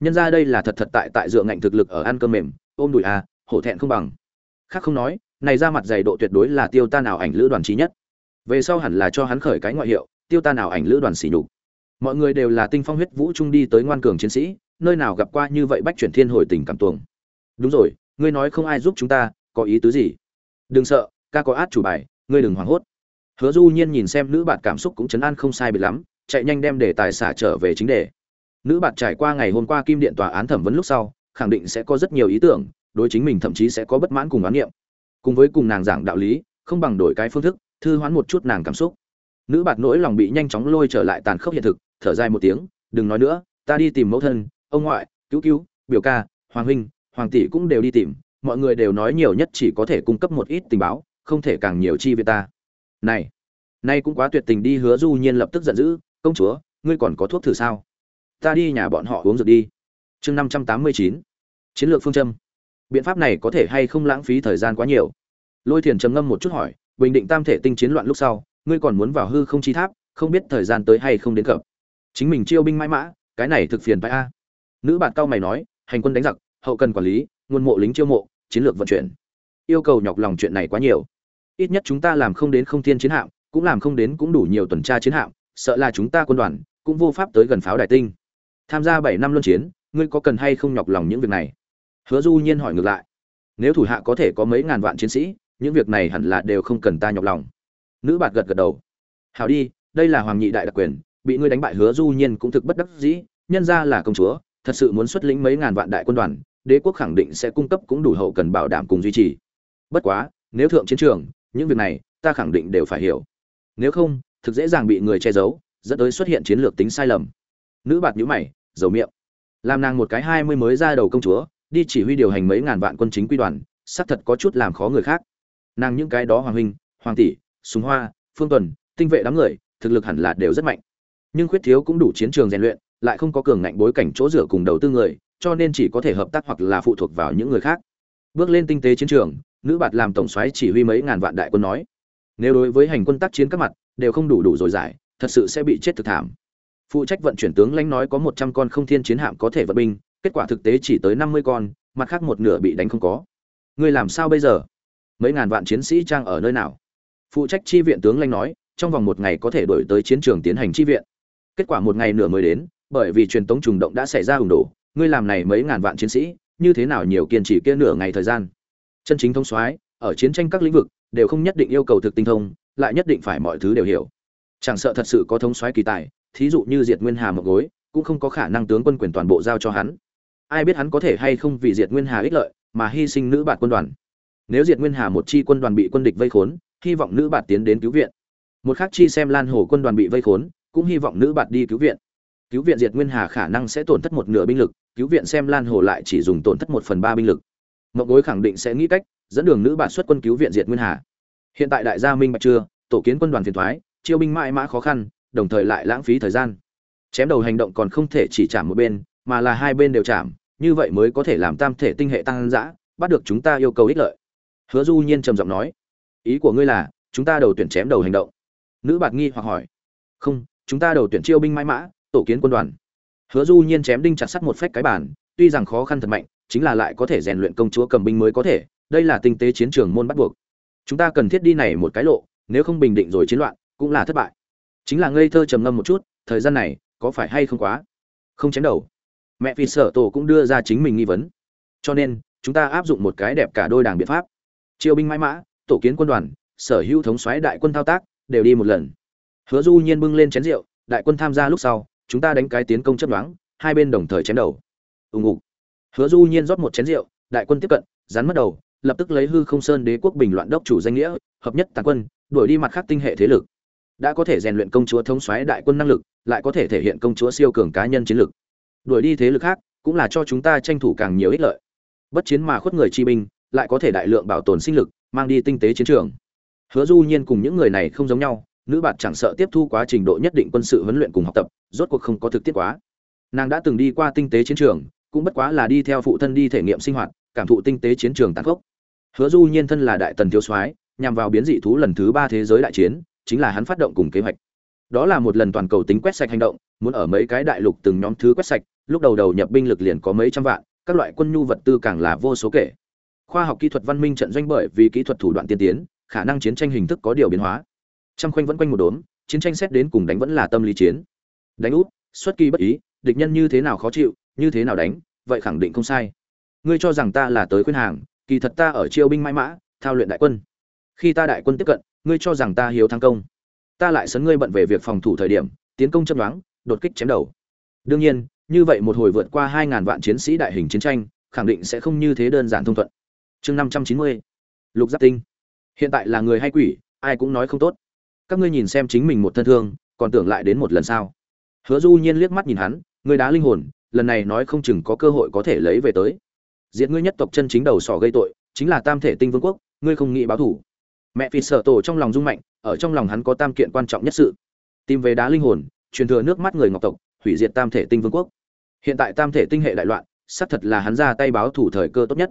S1: nhân ra đây là thật thật tại tại dựa ngạnh thực lực ở ăn cơm mềm, ôm đùi à hổ thẹn không bằng. Khác không nói, này ra mặt dày độ tuyệt đối là tiêu ta nào ảnh lữ đoàn trí nhất. Về sau hẳn là cho hắn khởi cái ngoại hiệu, tiêu ta nào ảnh lữ đoàn xỉ nhục. Mọi người đều là tinh phong huyết vũ trung đi tới ngoan cường chiến sĩ, nơi nào gặp qua như vậy bách chuyển thiên hồi tình cảm tuồng. Đúng rồi, ngươi nói không ai giúp chúng ta, có ý tứ gì? Đừng sợ, ca có át chủ bài, ngươi đừng hoảng hốt. Hứa du nhiên nhìn xem nữ bạn cảm xúc cũng chấn an không sai biệt lắm, chạy nhanh đem đề tài xả trở về chính đề nữ bạn trải qua ngày hôm qua kim điện tòa án thẩm vấn lúc sau, khẳng định sẽ có rất nhiều ý tưởng, đối chính mình thậm chí sẽ có bất mãn cùng oán niệm. Cùng với cùng nàng giảng đạo lý, không bằng đổi cái phương thức, thư hoán một chút nàng cảm xúc. Nữ bạt nỗi lòng bị nhanh chóng lôi trở lại tàn khốc hiện thực, thở dài một tiếng, đừng nói nữa, ta đi tìm mẫu thân, ông ngoại, cứu cứu, biểu ca, hoàng huynh, hoàng tỷ cũng đều đi tìm, mọi người đều nói nhiều nhất chỉ có thể cung cấp một ít tình báo, không thể càng nhiều chi về ta. Này, nay cũng quá tuyệt tình đi hứa du nhiên lập tức giận dữ, công chúa, ngươi còn có thuốc thử sao? Ta đi nhà bọn họ uống rượu đi. Chương năm trăm tám mươi chín, chiến lược phương châm. Biện pháp này có thể hay không lãng phí thời gian quá nhiều? Lôi thiền trầm ngâm một chút hỏi, bình định tam thể tinh chiến loạn lúc sau, ngươi còn muốn vào hư không chi tháp, không biết thời gian tới hay không đến cập. Chính mình chiêu binh mãi mã, cái này thực phiền phải a. Nữ bạn cao mày nói, hành quân đánh giặc, hậu cần quản lý, nguồn mộ lính chiêu mộ, chiến lược vận chuyển. Yêu cầu nhọc lòng chuyện này quá nhiều. Ít nhất chúng ta làm không đến không thiên chiến hạm, cũng làm không đến cũng đủ nhiều tuần tra chiến hạm, sợ là chúng ta quân đoàn cũng vô pháp tới gần pháo đài tinh tham gia bảy năm luân chiến, ngươi có cần hay không nhọc lòng những việc này? Hứa du nhiên hỏi ngược lại. Nếu thủ hạ có thể có mấy ngàn vạn chiến sĩ, những việc này hẳn là đều không cần ta nhọc lòng. Nữ bạt gật gật đầu. Hảo đi, đây là hoàng nhị đại đặc quyền, bị ngươi đánh bại hứa du nhiên cũng thực bất đắc dĩ, nhân ra là công chúa, thật sự muốn xuất lĩnh mấy ngàn vạn đại quân đoàn, đế quốc khẳng định sẽ cung cấp cũng đủ hậu cần bảo đảm cùng duy trì. Bất quá, nếu thượng chiến trường, những việc này, ta khẳng định đều phải hiểu. Nếu không, thực dễ dàng bị người che giấu, dẫn tới xuất hiện chiến lược tính sai lầm. Nữ bạt nhíu mày dầu miệng. Làm nàng một cái hai mươi mới ra đầu công chúa, đi chỉ huy điều hành mấy ngàn vạn quân chính quy đoàn, xác thật có chút làm khó người khác. Nàng những cái đó hoàng huynh, hoàng tỷ súng hoa, phương tuần, tinh vệ đám người, thực lực hẳn là đều rất mạnh. Nhưng khuyết thiếu cũng đủ chiến trường rèn luyện, lại không có cường ngạnh bối cảnh chỗ rửa cùng đầu tư người, cho nên chỉ có thể hợp tác hoặc là phụ thuộc vào những người khác. Bước lên tinh tế chiến trường, nữ bạt làm tổng soái chỉ huy mấy ngàn vạn đại quân nói. Nếu đối với hành quân tác chiến các mặt, đều không đủ đủ rồi giải thật sự sẽ bị chết thực thảm phụ trách vận chuyển tướng lãnh nói có một trăm con không thiên chiến hạm có thể vận binh, kết quả thực tế chỉ tới năm mươi con, mặt khác một nửa bị đánh không có. Ngươi làm sao bây giờ? Mấy ngàn vạn chiến sĩ trang ở nơi nào? Phụ trách chi viện tướng lãnh nói, trong vòng một ngày có thể đổi tới chiến trường tiến hành chi viện. Kết quả một ngày nửa mới đến, bởi vì truyền tống trùng động đã xảy ra hùng đổ, ngươi làm này mấy ngàn vạn chiến sĩ, như thế nào nhiều kiên trì kia nửa ngày thời gian? Chân chính thông soái, ở chiến tranh các lĩnh vực, đều không nhất định yêu cầu thực tinh thông, lại nhất định phải mọi thứ đều hiểu. Chẳng sợ thật sự có thông soái kỳ tài thí dụ như diệt nguyên hà một gối, cũng không có khả năng tướng quân quyền toàn bộ giao cho hắn. Ai biết hắn có thể hay không vì diệt nguyên hà ích lợi mà hy sinh nữ bạt quân đoàn. Nếu diệt nguyên hà một chi quân đoàn bị quân địch vây khốn, hy vọng nữ bạt tiến đến cứu viện. Một khác chi xem lan hồ quân đoàn bị vây khốn, cũng hy vọng nữ bạt đi cứu viện. Cứu viện diệt nguyên hà khả năng sẽ tổn thất một nửa binh lực, cứu viện xem lan hồ lại chỉ dùng tổn thất một phần ba binh lực. Mậu gối khẳng định sẽ nghĩ cách dẫn đường nữ bạt xuất quân cứu viện diệt nguyên hà. Hiện tại đại gia minh bạch chưa? Tổ kiến quân đoàn phiền thoái, chiêu binh mãi mã khó khăn đồng thời lại lãng phí thời gian. Chém đầu hành động còn không thể chỉ chạm một bên, mà là hai bên đều chạm, như vậy mới có thể làm tam thể tinh hệ tăng dã bắt được chúng ta yêu cầu ích lợi. Hứa du nhiên trầm giọng nói, ý của ngươi là, chúng ta đầu tuyển chém đầu hành động. Nữ bạt nghi hoặc hỏi, không, chúng ta đầu tuyển chiêu binh mãi mã, tổ kiến quân đoàn. Hứa du nhiên chém đinh chặt sắt một phách cái bản tuy rằng khó khăn thật mạnh, chính là lại có thể rèn luyện công chúa cầm binh mới có thể, đây là tinh tế chiến trường môn bắt buộc. Chúng ta cần thiết đi này một cái lộ, nếu không bình định rồi chiến loạn, cũng là thất bại chính là ngây thơ trầm ngâm một chút, thời gian này, có phải hay không quá? Không chém đầu. Mẹ vì sở tổ cũng đưa ra chính mình nghi vấn. Cho nên, chúng ta áp dụng một cái đẹp cả đôi đảng biện pháp. Triều binh mãi mã, tổ kiến quân đoàn, sở hữu thống soái đại quân thao tác, đều đi một lần. Hứa du nhiên bưng lên chén rượu, đại quân tham gia lúc sau, chúng ta đánh cái tiến công chấp đoán hai bên đồng thời chém đầu. Ùng ục. Hứa du nhiên rót một chén rượu, đại quân tiếp cận, rắn mất đầu, lập tức lấy hư không sơn đế quốc bình loạn đốc chủ danh nghĩa, hợp nhất tàn quân, đuổi đi mặt khác tinh hệ thế lực đã có thể rèn luyện công chúa thống soái đại quân năng lực, lại có thể thể hiện công chúa siêu cường cá nhân chiến lực. Đuổi đi thế lực khác, cũng là cho chúng ta tranh thủ càng nhiều ích lợi. Bất chiến mà khuất người chi binh, lại có thể đại lượng bảo tồn sinh lực, mang đi tinh tế chiến trường. Hứa du nhiên cùng những người này không giống nhau, nữ bạn chẳng sợ tiếp thu quá trình độ nhất định quân sự huấn luyện cùng học tập, rốt cuộc không có thực tiết quá. Nàng đã từng đi qua tinh tế chiến trường, cũng bất quá là đi theo phụ thân đi thể nghiệm sinh hoạt, cảm thụ tinh tế chiến trường tàn khốc. Hứa du nhiên thân là đại tần thiếu soái, nhằm vào biến dị thú lần thứ ba thế giới đại chiến chính là hắn phát động cùng kế hoạch. Đó là một lần toàn cầu tính quét sạch hành động, muốn ở mấy cái đại lục từng nhóm thứ quét sạch, lúc đầu đầu nhập binh lực liền có mấy trăm vạn, các loại quân nhu vật tư càng là vô số kể. Khoa học kỹ thuật văn minh trận doanh bởi vì kỹ thuật thủ đoạn tiên tiến, khả năng chiến tranh hình thức có điều biến hóa. Trăm khoanh vẫn quanh một đốm, chiến tranh xét đến cùng đánh vẫn là tâm lý chiến. Đánh út, xuất kỳ bất ý, địch nhân như thế nào khó chịu, như thế nào đánh, vậy khẳng định không sai. Ngươi cho rằng ta là tới khuyên hàng, kỳ thật ta ở chiêu binh mãi mã, thao luyện đại quân. Khi ta đại quân tiếp cận ngươi cho rằng ta hiếu thắng công. Ta lại sấn ngươi bận về việc phòng thủ thời điểm, tiến công chấp đoán đột kích chém đầu. Đương nhiên, như vậy một hồi vượt qua hai ngàn vạn chiến sĩ đại hình chiến tranh, khẳng định sẽ không như thế đơn giản thông thuận. Chương năm trăm chín mươi, lục giáp tinh. Hiện tại là người hay quỷ, ai cũng nói không tốt. Các ngươi nhìn xem chính mình một thân thương, còn tưởng lại đến một lần sao? Hứa du nhiên liếc mắt nhìn hắn, người đá linh hồn, lần này nói không chừng có cơ hội có thể lấy về tới. Diện ngươi nhất tộc chân chính đầu sỏ gây tội, chính là tam thể tinh vương quốc, ngươi không nghĩ báo thủ mẹ phi sợ tổ trong lòng rung mạnh, ở trong lòng hắn có tam kiện quan trọng nhất sự. Tìm về đá linh hồn, truyền thừa nước mắt người ngọc tộc, hủy diệt tam thể tinh vương quốc. Hiện tại tam thể tinh hệ đại loạn, xác thật là hắn ra tay báo thủ thời cơ tốt nhất.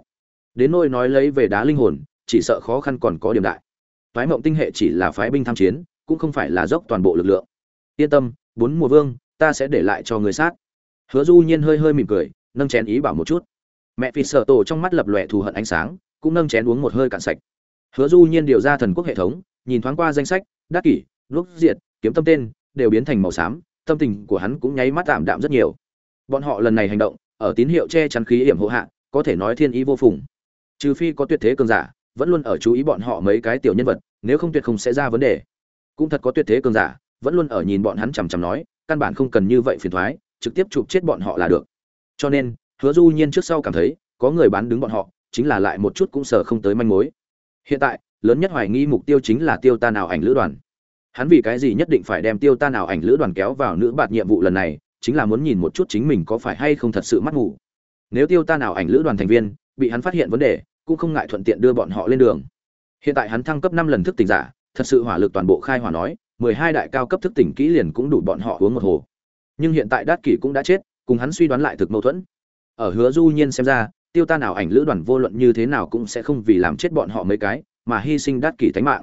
S1: Đến nôi nói lấy về đá linh hồn, chỉ sợ khó khăn còn có điểm đại. Phái mộng tinh hệ chỉ là phái binh tham chiến, cũng không phải là dốc toàn bộ lực lượng. Yên tâm, bốn mùa vương, ta sẽ để lại cho người sát. Hứa du nhiên hơi hơi mỉm cười, nâng chén ý bảo một chút. Mẹ phi sợ tổ trong mắt lập lòe thù hận ánh sáng, cũng nâng chén uống một hơi cạn sạch hứa du nhiên điều ra thần quốc hệ thống, nhìn thoáng qua danh sách, đắc kỷ lúc diệt, kiếm tâm tên, đều biến thành màu xám, tâm tình của hắn cũng nháy mắt tạm đạm rất nhiều. Bọn họ lần này hành động, ở tín hiệu che chắn khí hiểm hộ hạ, có thể nói thiên ý vô phùng. Trừ phi có tuyệt thế cường giả, vẫn luôn ở chú ý bọn họ mấy cái tiểu nhân vật, nếu không tuyệt không sẽ ra vấn đề. Cũng thật có tuyệt thế cường giả, vẫn luôn ở nhìn bọn hắn chằm chằm nói, căn bản không cần như vậy phiền thoái, trực tiếp chụp chết bọn họ là được. Cho nên, hứa du nhiên trước sau cảm thấy, có người bán đứng bọn họ, chính là lại một chút cũng sợ không tới manh mối hiện tại, lớn nhất hoài nghi mục tiêu chính là tiêu ta nào ảnh lữ đoàn. Hắn vì cái gì nhất định phải đem tiêu ta nào ảnh lữ đoàn kéo vào nữ bạt nhiệm vụ lần này, chính là muốn nhìn một chút chính mình có phải hay không thật sự mắt ngủ nếu tiêu ta nào ảnh lữ đoàn thành viên, bị hắn phát hiện vấn đề, cũng không ngại thuận tiện đưa bọn họ lên đường. Hiện tại hắn thăng cấp năm lần thức tỉnh giả, thật sự hỏa lực toàn bộ khai hỏa nói, mười hai đại cao cấp thức tỉnh kỹ liền cũng đủ bọn họ uống một hồ. Nhưng hiện tại đát kỷ cũng đã chết, cùng hắn suy đoán lại thực mâu thuẫn. Ở hứa du nhiên xem ra tiêu ta nào ảnh lữ đoàn vô luận như thế nào cũng sẽ không vì làm chết bọn họ mấy cái, mà hy sinh đát kỷ tánh mạng.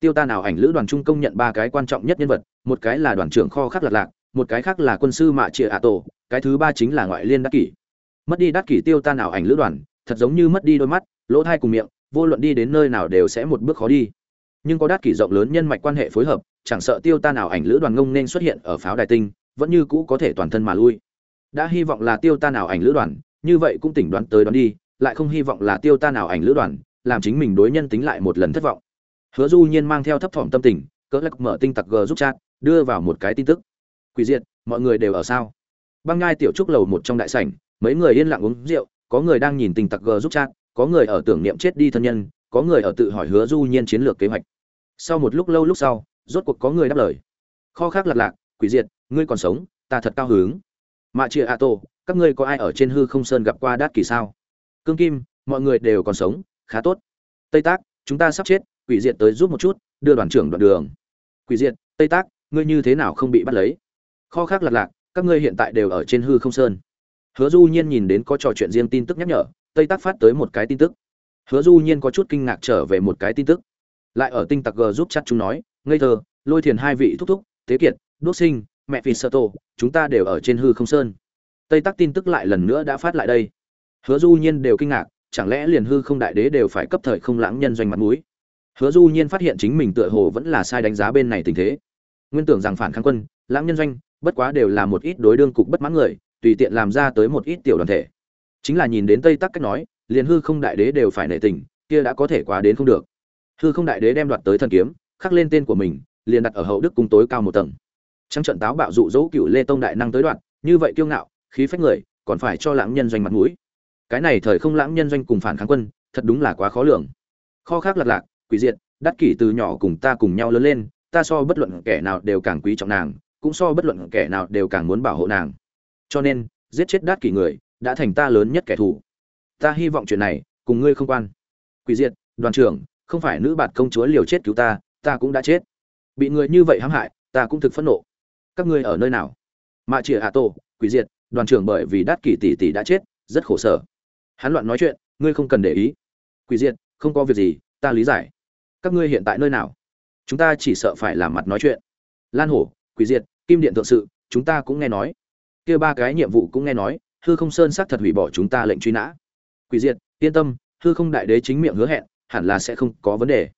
S1: Tiêu ta nào ảnh lữ đoàn trung công nhận ba cái quan trọng nhất nhân vật, một cái là đoàn trưởng kho khắc lạc lạc, một cái khác là quân sư mạ trịa ạ tổ, cái thứ ba chính là ngoại liên đát kỷ mất đi đát kỷ tiêu ta nào ảnh lữ đoàn, thật giống như mất đi đôi mắt, lỗ thai cùng miệng, vô luận đi đến nơi nào đều sẽ một bước khó đi. Nhưng có đát kỷ rộng lớn nhân mạch quan hệ phối hợp, chẳng sợ tiêu ta nào ảnh lữ đoàn ngông nên xuất hiện ở pháo đài tinh, vẫn như cũ có thể toàn thân mà lui. Đã hy vọng là tiêu ta nào ảnh lữ đoàn như vậy cũng tỉnh đoán tới đoán đi, lại không hy vọng là tiêu ta nào ảnh lữ đoàn, làm chính mình đối nhân tính lại một lần thất vọng. Hứa du nhiên mang theo thấp thỏm tâm tình, cỡ lắc mở tinh tặc g giúp chat, đưa vào một cái tin tức. Quỷ diệt, mọi người đều ở sao? Băng ngai tiểu trúc lầu một trong đại sảnh, mấy người yên lặng uống rượu, có người đang nhìn tinh tặc g giúp chat, có người ở tưởng niệm chết đi thân nhân, có người ở tự hỏi hứa du nhiên chiến lược kế hoạch. Sau một lúc lâu lúc sau, rốt cuộc có người đáp lời. Kho khác lạc lạc, quỷ diệt, ngươi còn sống, ta thật cao hứng. Mạ chia a tô các ngươi có ai ở trên hư không sơn gặp qua đát kỳ sao? Cương kim, mọi người đều còn sống, khá tốt. Tây tác, chúng ta sắp chết, quỷ diệt tới giúp một chút, đưa đoàn trưởng đoạn đường. Quỷ diệt, tây tác, ngươi như thế nào không bị bắt lấy? Kho khác lạc lạc, các ngươi hiện tại đều ở trên hư không sơn. Hứa du nhiên nhìn đến có trò chuyện riêng tin tức nhắc nhở, tây tác phát tới một cái tin tức. Hứa du nhiên có chút kinh ngạc trở về một cái tin tức. Lại ở tinh tặc g giúp chắc chúng nói, ngây thơ, lôi thiền hai vị thúc thúc tế kiệt đốt sinh, mẹ phi sơ tô, chúng ta đều ở trên hư không sơn tây tắc tin tức lại lần nữa đã phát lại đây. Hứa du nhiên đều kinh ngạc, chẳng lẽ liền hư không đại đế đều phải cấp thời không lãng nhân doanh mặt mũi? Hứa du nhiên phát hiện chính mình tựa hồ vẫn là sai đánh giá bên này tình thế. Nguyên tưởng rằng phản kháng quân, lãng nhân doanh, bất quá đều là một ít đối đương cục bất mãn người, tùy tiện làm ra tới một ít tiểu đoàn thể. Chính là nhìn đến tây tắc cách nói, liền hư không đại đế đều phải nể tình, kia đã có thể quá đến không được. Hư không đại đế đem đoạt tới thần kiếm, khắc lên tên của mình, liền đặt ở hậu đức cung tối cao một tầng. Trắng trận táo bạo dụ dỗ cựu lê tông đại năng tới đoạn, như vậy kiêu ngạo khí phách người, còn phải cho lãng nhân doanh mặt mũi. Cái này thời không lãng nhân doanh cùng phản kháng quân, thật đúng là quá khó lường. Kho khác lạc lạc, quỷ diệt đắc kỷ từ nhỏ cùng ta cùng nhau lớn lên, ta so bất luận kẻ nào đều càng quý trọng nàng, cũng so bất luận kẻ nào đều càng muốn bảo hộ nàng. Cho nên, giết chết đắc kỷ người, đã thành ta lớn nhất kẻ thù. Ta hy vọng chuyện này, cùng ngươi không quan. Quỷ diệt, đoàn trưởng, không phải nữ bạt công chúa liều chết cứu ta ta cũng đã chết. Bị người như vậy hãm hại, ta cũng thực phẫn nộ. Các ngươi ở nơi nào? Mạ chĩa hạ tổ, quỷ diệt đoàn trưởng bởi vì đát kỷ tỷ tỷ đã chết, rất khổ sở. Hắn loạn nói chuyện, ngươi không cần để ý. Quỷ diệt, không có việc gì, ta lý giải. Các ngươi hiện tại nơi nào? Chúng ta chỉ sợ phải làm mặt nói chuyện. Lan hổ, quỷ diệt, kim điện thượng sự, chúng ta cũng nghe nói. Kia ba cái nhiệm vụ cũng nghe nói, hư không sơn xác thật hủy bỏ chúng ta lệnh truy nã. Quỷ diệt, yên tâm, hư không đại đế chính miệng hứa hẹn, hẳn là sẽ không có vấn đề.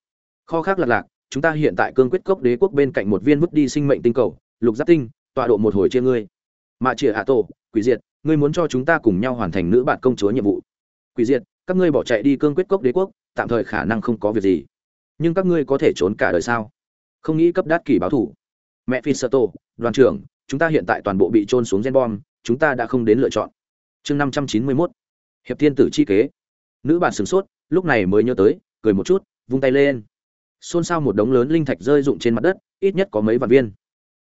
S1: Kho khác lạc lạc, chúng ta hiện tại cương quyết cốc đế quốc bên cạnh một viên vứt đi sinh mệnh tinh cầu, lục giáp tinh, tọa độ một hồi chia ngươi mạ chĩa hạ tổ, quỷ diệt, ngươi muốn cho chúng ta cùng nhau hoàn thành nữ bạn công chúa nhiệm vụ. Quỷ diệt, các ngươi bỏ chạy đi cương quyết cốc đế quốc, tạm thời khả năng không có việc gì. Nhưng các ngươi có thể trốn cả đời sao? Không nghĩ cấp đát kỷ báo thủ. Mẹ phi sơ tô đoàn trưởng, chúng ta hiện tại toàn bộ bị trôn xuống gen bom, chúng ta đã không đến lựa chọn. Chương năm trăm chín mươi mốt. Hiệp thiên tử chi kế. Nữ bạn sửng sốt, lúc này mới nhớ tới, cười một chút, vung tay lên. Xôn xao một đống lớn linh thạch rơi rụng trên mặt đất, ít nhất có mấy vạn viên.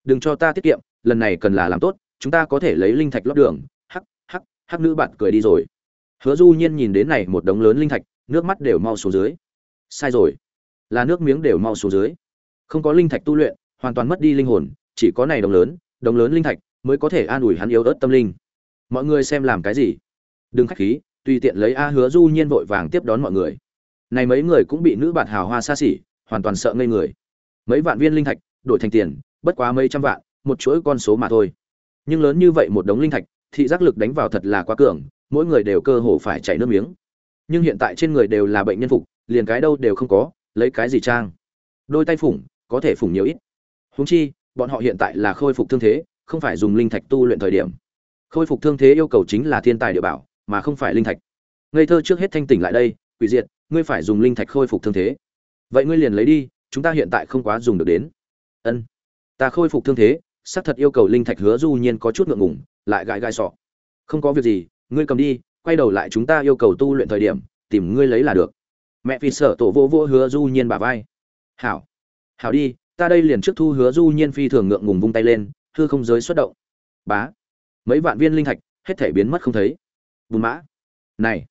S1: Đừng cho ta tiết kiệm, lần này cần là làm tốt chúng ta có thể lấy linh thạch lót đường. Hắc hắc hắc nữ bạn cười đi rồi. Hứa du nhiên nhìn đến này một đống lớn linh thạch, nước mắt đều mau xuống dưới. Sai rồi. Là nước miếng đều mau xuống dưới. Không có linh thạch tu luyện, hoàn toàn mất đi linh hồn, chỉ có này đống lớn đống lớn linh thạch mới có thể an ủi hắn yếu ớt tâm linh. Mọi người xem làm cái gì? Đừng khách khí, tùy tiện lấy a hứa du nhiên vội vàng tiếp đón mọi người. Này mấy người cũng bị nữ bạn hào hoa xa xỉ, hoàn toàn sợ ngây người. Mấy vạn viên linh thạch, đổi thành tiền, bất quá mấy trăm vạn, một chuỗi con số mà thôi nhưng lớn như vậy một đống linh thạch, thị giác lực đánh vào thật là quá cường, mỗi người đều cơ hồ phải chảy nước miếng. Nhưng hiện tại trên người đều là bệnh nhân phục, liền cái đâu đều không có, lấy cái gì trang? Đôi tay phủng, có thể phủng nhiều ít. Húng chi, bọn họ hiện tại là khôi phục thương thế, không phải dùng linh thạch tu luyện thời điểm. Khôi phục thương thế yêu cầu chính là thiên tài địa bảo, mà không phải linh thạch. Ngây thơ trước hết thanh tỉnh lại đây, quỷ diệt, ngươi phải dùng linh thạch khôi phục thương thế. Vậy ngươi liền lấy đi, chúng ta hiện tại không quá dùng được đến. Ân, ta khôi phục thương thế xác thật yêu cầu linh thạch hứa du nhiên có chút ngượng ngùng, lại gãi gai sọ. Không có việc gì, ngươi cầm đi, quay đầu lại chúng ta yêu cầu tu luyện thời điểm, tìm ngươi lấy là được. Mẹ phi sở tổ vô vô hứa du nhiên bả vai. Hảo. Hảo đi, ta đây liền trước thu hứa du nhiên phi thường ngượng ngùng vung tay lên, hư không giới xuất động. Bá. Mấy vạn viên linh thạch, hết thể biến mất không thấy. Bùn mã. Này.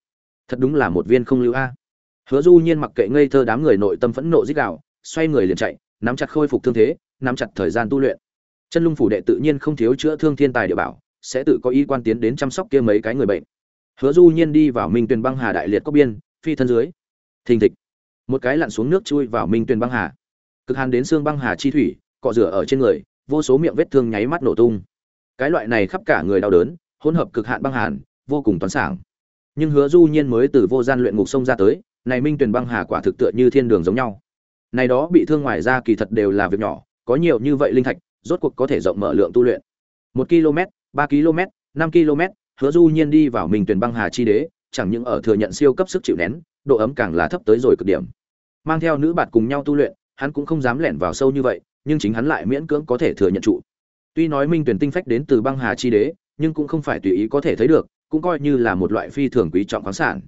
S1: Thật đúng là một viên không lưu a. Hứa du nhiên mặc kệ ngây thơ đám người nội tâm phẫn nộ dích đạo xoay người liền chạy, nắm chặt khôi phục thương thế, nắm chặt thời gian tu luyện chân lung phủ đệ tự nhiên không thiếu chữa thương thiên tài địa bảo, sẽ tự có ý quan tiến đến chăm sóc kia mấy cái người bệnh. Hứa du nhiên đi vào minh tuyền băng hà đại liệt cốc biên, phi thân dưới. Thình thịch. Một cái lặn xuống nước chui vào minh tuyền băng hà. Cực hàn đến xương băng hà chi thủy, cọ rửa ở trên người, vô số miệng vết thương nháy mắt nổ tung. Cái loại này khắp cả người đau đớn, hỗn hợp cực hạn băng hàn, vô cùng toán sảng. Nhưng hứa du nhiên mới từ vô gian luyện ngục sông ra tới, này minh tuyền băng hà quả thực tựa như thiên đường giống nhau. Này đó bị thương ngoài ra kỳ thật đều là việc nhỏ, có nhiều như vậy linh thạch rốt cuộc có thể rộng mở lượng tu luyện. Một km, ba km, năm km, hứa du nhiên đi vào minh tuyền băng hà chi đế, chẳng những ở thừa nhận siêu cấp sức chịu nén, độ ấm càng là thấp tới rồi cực điểm. Mang theo nữ bạn cùng nhau tu luyện, hắn cũng không dám lẻn vào sâu như vậy, nhưng chính hắn lại miễn cưỡng có thể thừa nhận trụ. Tuy nói minh tuyển tinh phách đến từ băng hà chi đế, nhưng cũng không phải tùy ý có thể thấy được, cũng coi như là một loại phi thường quý trọng khoáng sản.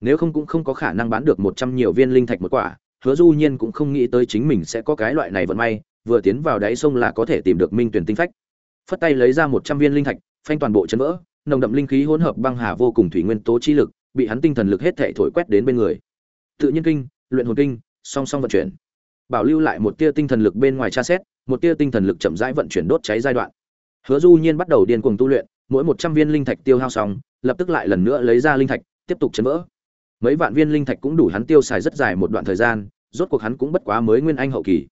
S1: Nếu không cũng không có khả năng bán được một trăm nhiều viên linh thạch một quả, hứa du nhiên cũng không nghĩ tới chính mình sẽ có cái loại này vận may vừa tiến vào đáy sông là có thể tìm được minh tuyển tinh phách. Phất tay lấy ra một trăm viên linh thạch, phanh toàn bộ chấn vỡ, nồng đậm linh khí hỗn hợp băng hà vô cùng thủy nguyên tố chi lực, bị hắn tinh thần lực hết thể thổi quét đến bên người. Tự nhiên kinh, luyện hồn kinh, song song vận chuyển. Bảo lưu lại một tia tinh thần lực bên ngoài tra xét, một tia tinh thần lực chậm rãi vận chuyển đốt cháy giai đoạn. Hứa du nhiên bắt đầu điên cuồng tu luyện, mỗi một trăm viên linh thạch tiêu hao xong, lập tức lại lần nữa lấy ra linh thạch, tiếp tục chấn vỡ. Mấy vạn viên linh thạch cũng đủ hắn tiêu xài rất dài một đoạn thời gian, rốt cuộc hắn cũng bất quá mới nguyên anh hậu kỳ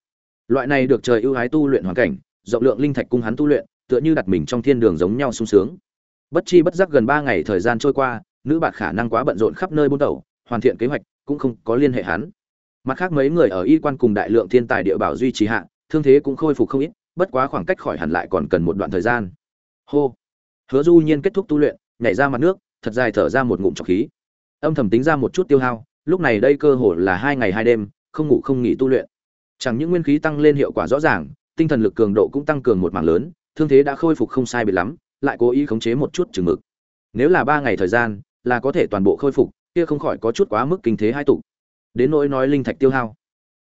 S1: loại này được trời ưu ái tu luyện hoàn cảnh, rộng lượng linh thạch cung hắn tu luyện, tựa như đặt mình trong thiên đường giống nhau sung sướng. Bất chi bất giác gần ba ngày thời gian trôi qua, nữ bạt khả năng quá bận rộn khắp nơi buôn tẩu, hoàn thiện kế hoạch, cũng không có liên hệ hắn. Mặt khác mấy người ở y quan cùng đại lượng thiên tài địa bảo duy trì hạ, thương thế cũng khôi phục không ít, bất quá khoảng cách khỏi hẳn lại còn cần một đoạn thời gian. Hô. Hứa du nhiên kết thúc tu luyện, nhảy ra mặt nước, thật dài thở ra một ngụm trọc khí. Âm thầm tính ra một chút tiêu hao, lúc này đây cơ hồ là hai ngày hai đêm, không ngủ không nghỉ tu luyện chẳng những nguyên khí tăng lên hiệu quả rõ ràng, tinh thần lực cường độ cũng tăng cường một mảng lớn, thương thế đã khôi phục không sai biệt lắm, lại cố ý khống chế một chút chừng mực. Nếu là ba ngày thời gian, là có thể toàn bộ khôi phục, kia không khỏi có chút quá mức kinh thế hai tụ. Đến nỗi nói linh thạch tiêu hao.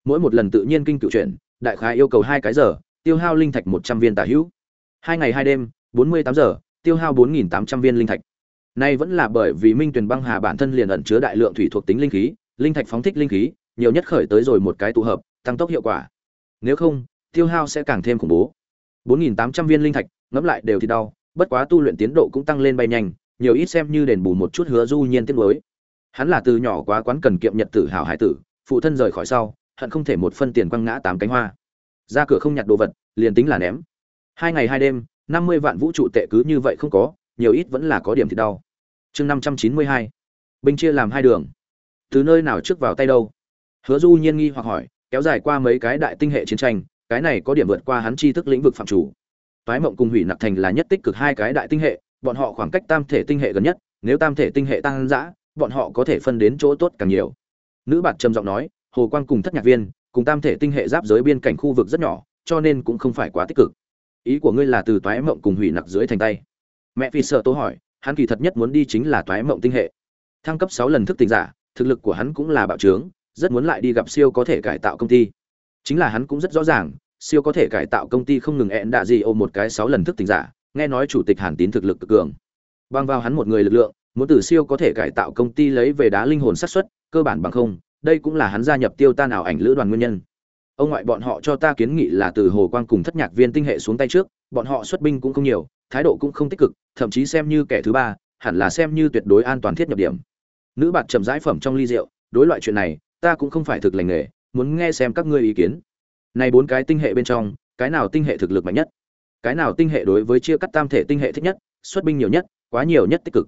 S1: Mỗi một lần tự nhiên kinh cựu chuyển, đại khái yêu cầu hai cái giờ, tiêu hao linh thạch một trăm viên tả hữu. Hai ngày hai đêm, bốn mươi tám giờ, tiêu hao bốn nghìn tám trăm viên linh thạch. Nay vẫn là bởi vì minh tuyền băng hà bản thân liền ẩn chứa đại lượng thủy thuộc tính linh khí, linh thạch phóng thích linh khí, nhiều nhất khởi tới rồi một cái tụ hợp tăng tốc hiệu quả. Nếu không, tiêu hao sẽ càng thêm khủng bố. Bốn nghìn tám trăm viên linh thạch, ngẫm lại đều thì đau, bất quá tu luyện tiến độ cũng tăng lên bay nhanh, nhiều ít xem như đền bù một chút hứa du nhiên tiết mới hắn là từ nhỏ quá quán cần kiệm nhật tử hảo hải tử, phụ thân rời khỏi sau, hận không thể một phân tiền quăng ngã tám cánh hoa. Ra cửa không nhặt đồ vật, liền tính là ném. Hai ngày hai đêm, năm mươi vạn vũ trụ tệ cứ như vậy không có, nhiều ít vẫn là có điểm thì đau. Chương năm trăm chín mươi hai. Binh chia làm hai đường. Từ nơi nào trước vào tay đâu? Hứa du nhiên nghi hoặc hỏi kéo dài qua mấy cái đại tinh hệ chiến tranh, cái này có điểm vượt qua hắn tri thức lĩnh vực phạm chủ. Toái mộng cùng hủy nặc thành là nhất tích cực hai cái đại tinh hệ, bọn họ khoảng cách tam thể tinh hệ gần nhất, nếu tam thể tinh hệ tăng dã, bọn họ có thể phân đến chỗ tốt càng nhiều. Nữ bạt trầm giọng nói, hồ quang cùng thất nhạc viên, cùng tam thể tinh hệ giáp giới biên cảnh khu vực rất nhỏ, cho nên cũng không phải quá tích cực. Ý của ngươi là từ toái mộng cùng hủy nặc dưới thành tay. Mẹ phi sợ tố hỏi, hắn kỳ thật nhất muốn đi chính là toái mộng tinh hệ. Thăng cấp sáu lần thức tỉnh giả, thực lực của hắn cũng là bạo trướng rất muốn lại đi gặp siêu có thể cải tạo công ty. Chính là hắn cũng rất rõ ràng, siêu có thể cải tạo công ty không ngừng ẹn đạ gì ô một cái sáu lần thức tỉnh giả, nghe nói chủ tịch hàn tín thực lực cực cường. Bằng vào hắn một người lực lượng, muốn từ siêu có thể cải tạo công ty lấy về đá linh hồn sát xuất cơ bản bằng không, đây cũng là hắn gia nhập tiêu tan ảo ảnh lữ đoàn nguyên nhân. Ông ngoại bọn họ cho ta kiến nghị là từ hồ quang cùng thất nhạc viên tinh hệ xuống tay trước, bọn họ xuất binh cũng không nhiều, thái độ cũng không tích cực, thậm chí xem như kẻ thứ ba, hẳn là xem như tuyệt đối an toàn thiết nhập điểm. Nữ bạt chậm rãi phẩm trong ly rượu, đối loại chuyện này ta cũng không phải thực lành nghề, muốn nghe xem các ngươi ý kiến. Này bốn cái tinh hệ bên trong, cái nào tinh hệ thực lực mạnh nhất? Cái nào tinh hệ đối với chia cắt tam thể tinh hệ thích nhất, xuất binh nhiều nhất, quá nhiều nhất tích cực?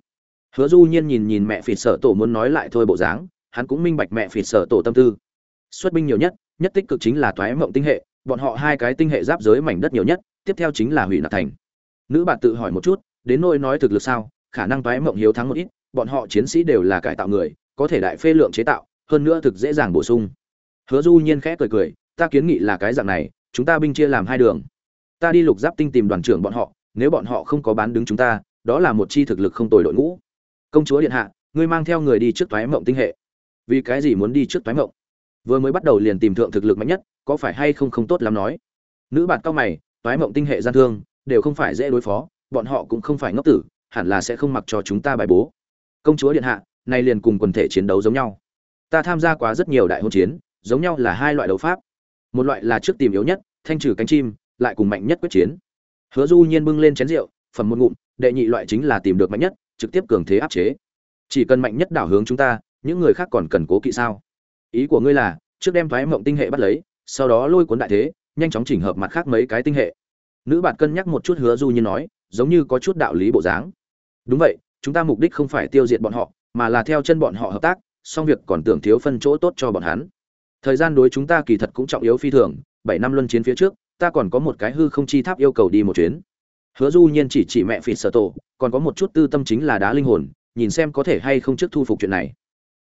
S1: Hứa du nhiên nhìn nhìn mẹ phỉ sở tổ muốn nói lại thôi bộ dáng, hắn cũng minh bạch mẹ phỉ sở tổ tâm tư. Xuất binh nhiều nhất nhất tích cực chính là toái mộng tinh hệ, bọn họ hai cái tinh hệ giáp giới mảnh đất nhiều nhất, tiếp theo chính là hủy nạp thành. Nữ bạn tự hỏi một chút, đến nỗi nói thực lực sao, khả năng toái mộng hiếu thắng một ít, bọn họ chiến sĩ đều là cải tạo người, có thể đại phê lượng chế tạo hơn nữa thực dễ dàng bổ sung. Hứa du nhiên khẽ cười cười, ta kiến nghị là cái dạng này, chúng ta binh chia làm hai đường. Ta đi lục giáp tinh tìm đoàn trưởng bọn họ, nếu bọn họ không có bán đứng chúng ta, đó là một chi thực lực không tồi đội ngũ. Công chúa điện hạ, ngươi mang theo người đi trước toái mộng tinh hệ. Vì cái gì muốn đi trước toái mộng? Vừa mới bắt đầu liền tìm thượng thực lực mạnh nhất, có phải hay không không tốt lắm nói. Nữ bạn cao mày, toái mộng tinh hệ gian thương, đều không phải dễ đối phó, bọn họ cũng không phải ngốc tử, hẳn là sẽ không mặc cho chúng ta bài bố. Công chúa điện hạ, nay liền cùng quần thể chiến đấu giống nhau ta tham gia quá rất nhiều đại hôn chiến, giống nhau là hai loại đấu pháp. Một loại là trước tìm yếu nhất, thanh trừ cánh chim, lại cùng mạnh nhất quyết chiến. Hứa du nhiên bưng lên chén rượu, phẩm một ngụm, đệ nhị loại chính là tìm được mạnh nhất, trực tiếp cường thế áp chế. Chỉ cần mạnh nhất đảo hướng chúng ta, những người khác còn cần cố kỵ sao? Ý của ngươi là, trước đem thoái mộng tinh hệ bắt lấy, sau đó lôi cuốn đại thế, nhanh chóng chỉnh hợp mặt khác mấy cái tinh hệ. Nữ bạn cân nhắc một chút hứa du nhiên nói, giống như có chút đạo lý bộ dáng. Đúng vậy, chúng ta mục đích không phải tiêu diệt bọn họ, mà là theo chân bọn họ hợp tác song việc còn tưởng thiếu phân chỗ tốt cho bọn hắn. Thời gian đối chúng ta kỳ thật cũng trọng yếu phi thường, bảy năm luân chiến phía trước, ta còn có một cái hư không chi tháp yêu cầu đi một chuyến. Hứa du nhiên chỉ chỉ mẹ phỉ sở tổ, còn có một chút tư tâm chính là đá linh hồn, nhìn xem có thể hay không trước thu phục chuyện này.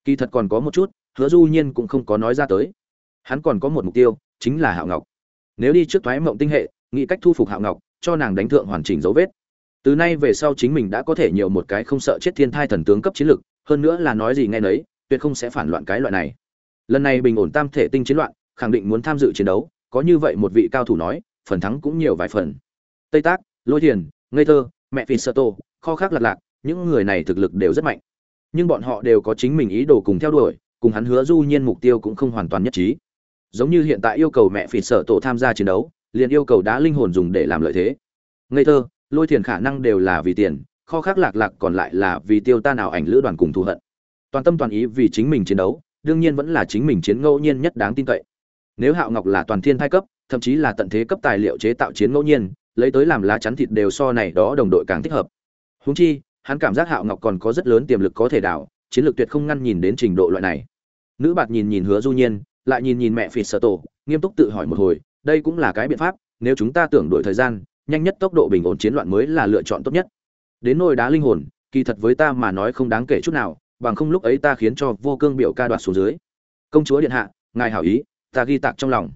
S1: Kỳ thật còn có một chút, hứa du nhiên cũng không có nói ra tới. Hắn còn có một mục tiêu, chính là hạo ngọc. Nếu đi trước thoái mộng tinh hệ, nghĩ cách thu phục hạo ngọc, cho nàng đánh thượng hoàn chỉnh dấu vết. Từ nay về sau chính mình đã có thể nhiều một cái không sợ chết thiên thai thần tướng cấp chiến lực, hơn nữa là nói gì nghe nấy tuyệt không sẽ phản loạn cái loại này. Lần này bình ổn tam thể tinh chiến loạn, khẳng định muốn tham dự chiến đấu, có như vậy một vị cao thủ nói, phần thắng cũng nhiều vài phần. Tây tác, lôi thiền, ngây thơ, mẹ phi sơ tô kho khác lạc lạc, những người này thực lực đều rất mạnh. Nhưng bọn họ đều có chính mình ý đồ cùng theo đuổi, cùng hắn hứa du nhiên mục tiêu cũng không hoàn toàn nhất trí. Giống như hiện tại yêu cầu mẹ phi sở tổ tham gia chiến đấu, liền yêu cầu đá linh hồn dùng để làm lợi thế. Ngây thơ, lôi thiền khả năng đều là vì tiền, kho khác lạc lạc còn lại là vì tiêu ta nào ảnh lữ đoàn cùng thù hận toàn tâm toàn ý vì chính mình chiến đấu, đương nhiên vẫn là chính mình chiến ngẫu nhiên nhất đáng tin cậy. Nếu hạo ngọc là toàn thiên thai cấp, thậm chí là tận thế cấp tài liệu chế tạo chiến ngẫu nhiên, lấy tới làm lá chắn thịt đều so này đó đồng đội càng thích hợp. Húng chi, hắn cảm giác hạo ngọc còn có rất lớn tiềm lực có thể đảo chiến lược tuyệt không ngăn nhìn đến trình độ loại này. Nữ bạt nhìn nhìn hứa du nhiên, lại nhìn nhìn mẹ phì sợ tổ, nghiêm túc tự hỏi một hồi, đây cũng là cái biện pháp, nếu chúng ta tưởng đổi thời gian, nhanh nhất tốc độ bình ổn chiến loạn mới là lựa chọn tốt nhất. Đến nôi đá linh hồn, kỳ thật với ta mà nói không đáng kể chút nào bằng không lúc ấy ta khiến cho vô cương biểu ca đoạt xuống dưới. Công chúa điện hạ, ngài hảo ý, ta ghi tạc trong lòng.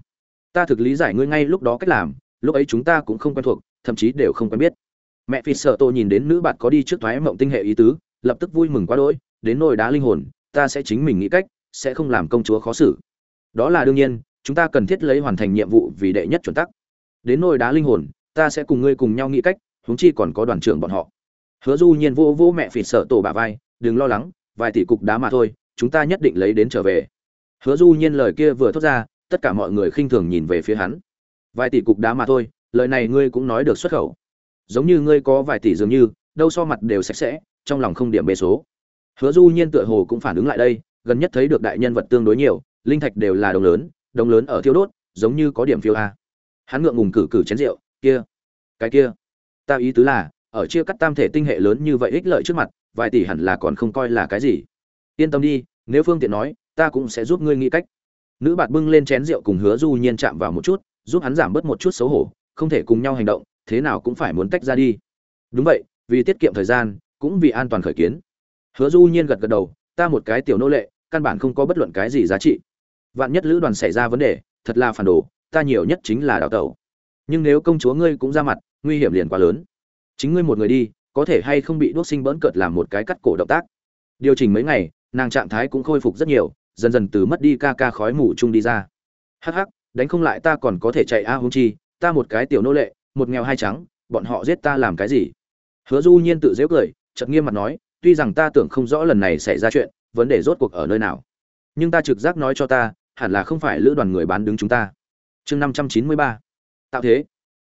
S1: Ta thực lý giải ngươi ngay lúc đó cách làm, lúc ấy chúng ta cũng không quen thuộc, thậm chí đều không quen biết. Mẹ phi sợ tôi nhìn đến nữ bạn có đi trước thoái mộng tinh hệ ý tứ, lập tức vui mừng quá đỗi, đến nồi đá linh hồn, ta sẽ chính mình nghĩ cách, sẽ không làm công chúa khó xử. Đó là đương nhiên, chúng ta cần thiết lấy hoàn thành nhiệm vụ vì đệ nhất chuẩn tắc. Đến nồi đá linh hồn, ta sẽ cùng ngươi cùng nhau nghĩ cách, huống chi còn có đoàn trưởng bọn họ. Hứa du nhiên vô vô mẹ phỉ sợ tổ bà vai, đừng lo lắng vài tỷ cục đá mà thôi, chúng ta nhất định lấy đến trở về. Hứa du nhiên lời kia vừa thốt ra, tất cả mọi người khinh thường nhìn về phía hắn. Vài tỷ cục đá mà thôi, lời này ngươi cũng nói được xuất khẩu. Giống như ngươi có vài tỷ dường như, đâu so mặt đều sạch sẽ, trong lòng không điểm bê số. Hứa du nhiên tựa hồ cũng phản ứng lại đây, gần nhất thấy được đại nhân vật tương đối nhiều, linh thạch đều là đồng lớn đồng lớn ở thiêu đốt, giống như có điểm phiêu a. Hắn ngượng ngùng cử cử chén rượu, kia, cái kia, ta ý tứ là ở chia cắt tam thể tinh hệ lớn như vậy ích lợi trước mặt, vài tỷ hẳn là còn không coi là cái gì. Yên tâm đi, nếu phương tiện nói, ta cũng sẽ giúp ngươi nghĩ cách. Nữ bạt bưng lên chén rượu cùng hứa du nhiên chạm vào một chút, giúp hắn giảm bớt một chút xấu hổ, không thể cùng nhau hành động, thế nào cũng phải muốn tách ra đi. Đúng vậy, vì tiết kiệm thời gian, cũng vì an toàn khởi kiến. Hứa du nhiên gật gật đầu, ta một cái tiểu nô lệ, căn bản không có bất luận cái gì giá trị. Vạn nhất lữ đoàn xảy ra vấn đề, thật là phản đồ, ta nhiều nhất chính là đào tẩu. Nhưng nếu công chúa ngươi cũng ra mặt, nguy hiểm liền quá lớn chính ngươi một người đi, có thể hay không bị đuốc sinh bỡn cợt làm một cái cắt cổ động tác. Điều chỉnh mấy ngày, nàng trạng thái cũng khôi phục rất nhiều, dần dần từ mất đi ca ca khói mù chung đi ra. Hắc hắc, đánh không lại ta còn có thể chạy a à hung chi, ta một cái tiểu nô lệ, một nghèo hai trắng, bọn họ giết ta làm cái gì? Hứa du nhiên tự dễ cười, chợt nghiêm mặt nói, tuy rằng ta tưởng không rõ lần này xảy ra chuyện, vấn đề rốt cuộc ở nơi nào. Nhưng ta trực giác nói cho ta, hẳn là không phải lữ đoàn người bán đứng chúng ta. Chương năm trăm chín mươi ba. Tạo thế.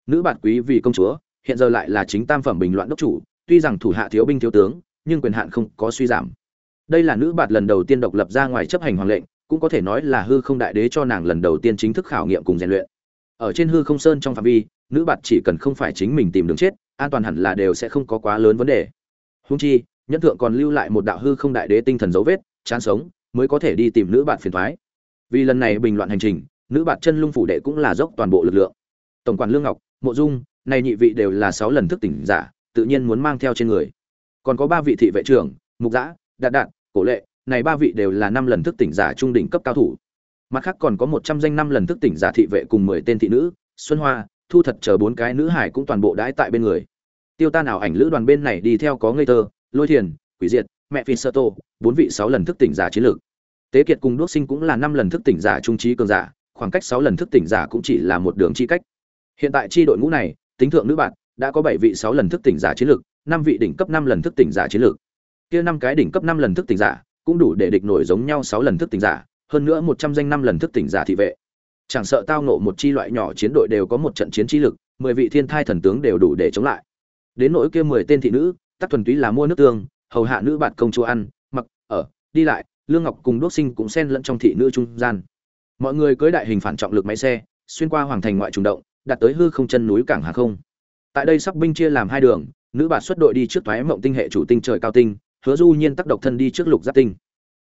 S1: Nữ bạn quý vì công chúa hiện giờ lại là chính tam phẩm bình loạn đốc chủ, tuy rằng thủ hạ thiếu binh thiếu tướng, nhưng quyền hạn không có suy giảm. Đây là nữ bạt lần đầu tiên độc lập ra ngoài chấp hành hoàng lệnh, cũng có thể nói là hư không đại đế cho nàng lần đầu tiên chính thức khảo nghiệm cùng rèn luyện. Ở trên hư không sơn trong phạm vi, nữ bạt chỉ cần không phải chính mình tìm đường chết, an toàn hẳn là đều sẽ không có quá lớn vấn đề. Húng chi, nhẫn thượng còn lưu lại một đạo hư không đại đế tinh thần dấu vết, chán sống, mới có thể đi tìm nữ bạt phiền toái. vì lần này bình loạn hành trình, nữ bạt chân lung phủ đệ cũng là dốc toàn bộ lực lượng. Tổng quản lương ngọc, mộ dung này nhị vị đều là sáu lần thức tỉnh giả, tự nhiên muốn mang theo trên người. Còn có ba vị thị vệ trưởng, mục giã, đạt đạt, cổ lệ, này ba vị đều là năm lần thức tỉnh giả trung đỉnh cấp cao thủ. Mặt khác còn có một trăm danh năm lần thức tỉnh giả thị vệ cùng mười tên thị nữ, xuân hoa, thu thật chờ bốn cái nữ hải cũng toàn bộ đãi tại bên người. Tiêu tan ảo ảnh lữ đoàn bên này đi theo có ngây thơ, lôi thiền, quỷ diệt, mẹ phi sơ tô, bốn vị sáu lần thức tỉnh giả chiến lược. Tế kiệt cùng đốt sinh cũng là năm lần thức tỉnh giả trung trí cường giả, khoảng cách sáu lần thức tỉnh giả cũng chỉ là một đường chi cách. Hiện tại chi đội ngũ này tính thượng nữ bạn, đã có bảy vị sáu lần thức tỉnh giả chiến lược, năm vị đỉnh cấp năm lần thức tỉnh giả chiến lược. Kia năm cái đỉnh cấp năm lần thức tỉnh giả, cũng đủ để địch nổi giống nhau sáu lần thức tỉnh giả, hơn nữa một trăm danh năm lần thức tỉnh giả thị vệ. Chẳng sợ tao nộ một chi loại nhỏ chiến đội đều có một trận chiến trí lực, mười vị thiên thai thần tướng đều đủ để chống lại. Đến nỗi kia mười tên thị nữ, tắc thuần túy là mua nước tương, hầu hạ nữ bạn công chúa ăn, mặc, ở, đi lại, lương ngọc cùng đốt sinh cũng xen lẫn trong thị nữ trung gian. Mọi người cưới đại hình phản trọng lực máy xe, xuyên qua hoàng thành ngoại trùng động đặt tới hư không chân núi cảng hàng không. Tại đây sắp binh chia làm hai đường, nữ bạt xuất đội đi trước thoái mộng tinh hệ chủ tinh trời cao tinh, hứa du nhiên tác độc thân đi trước lục giáp tinh.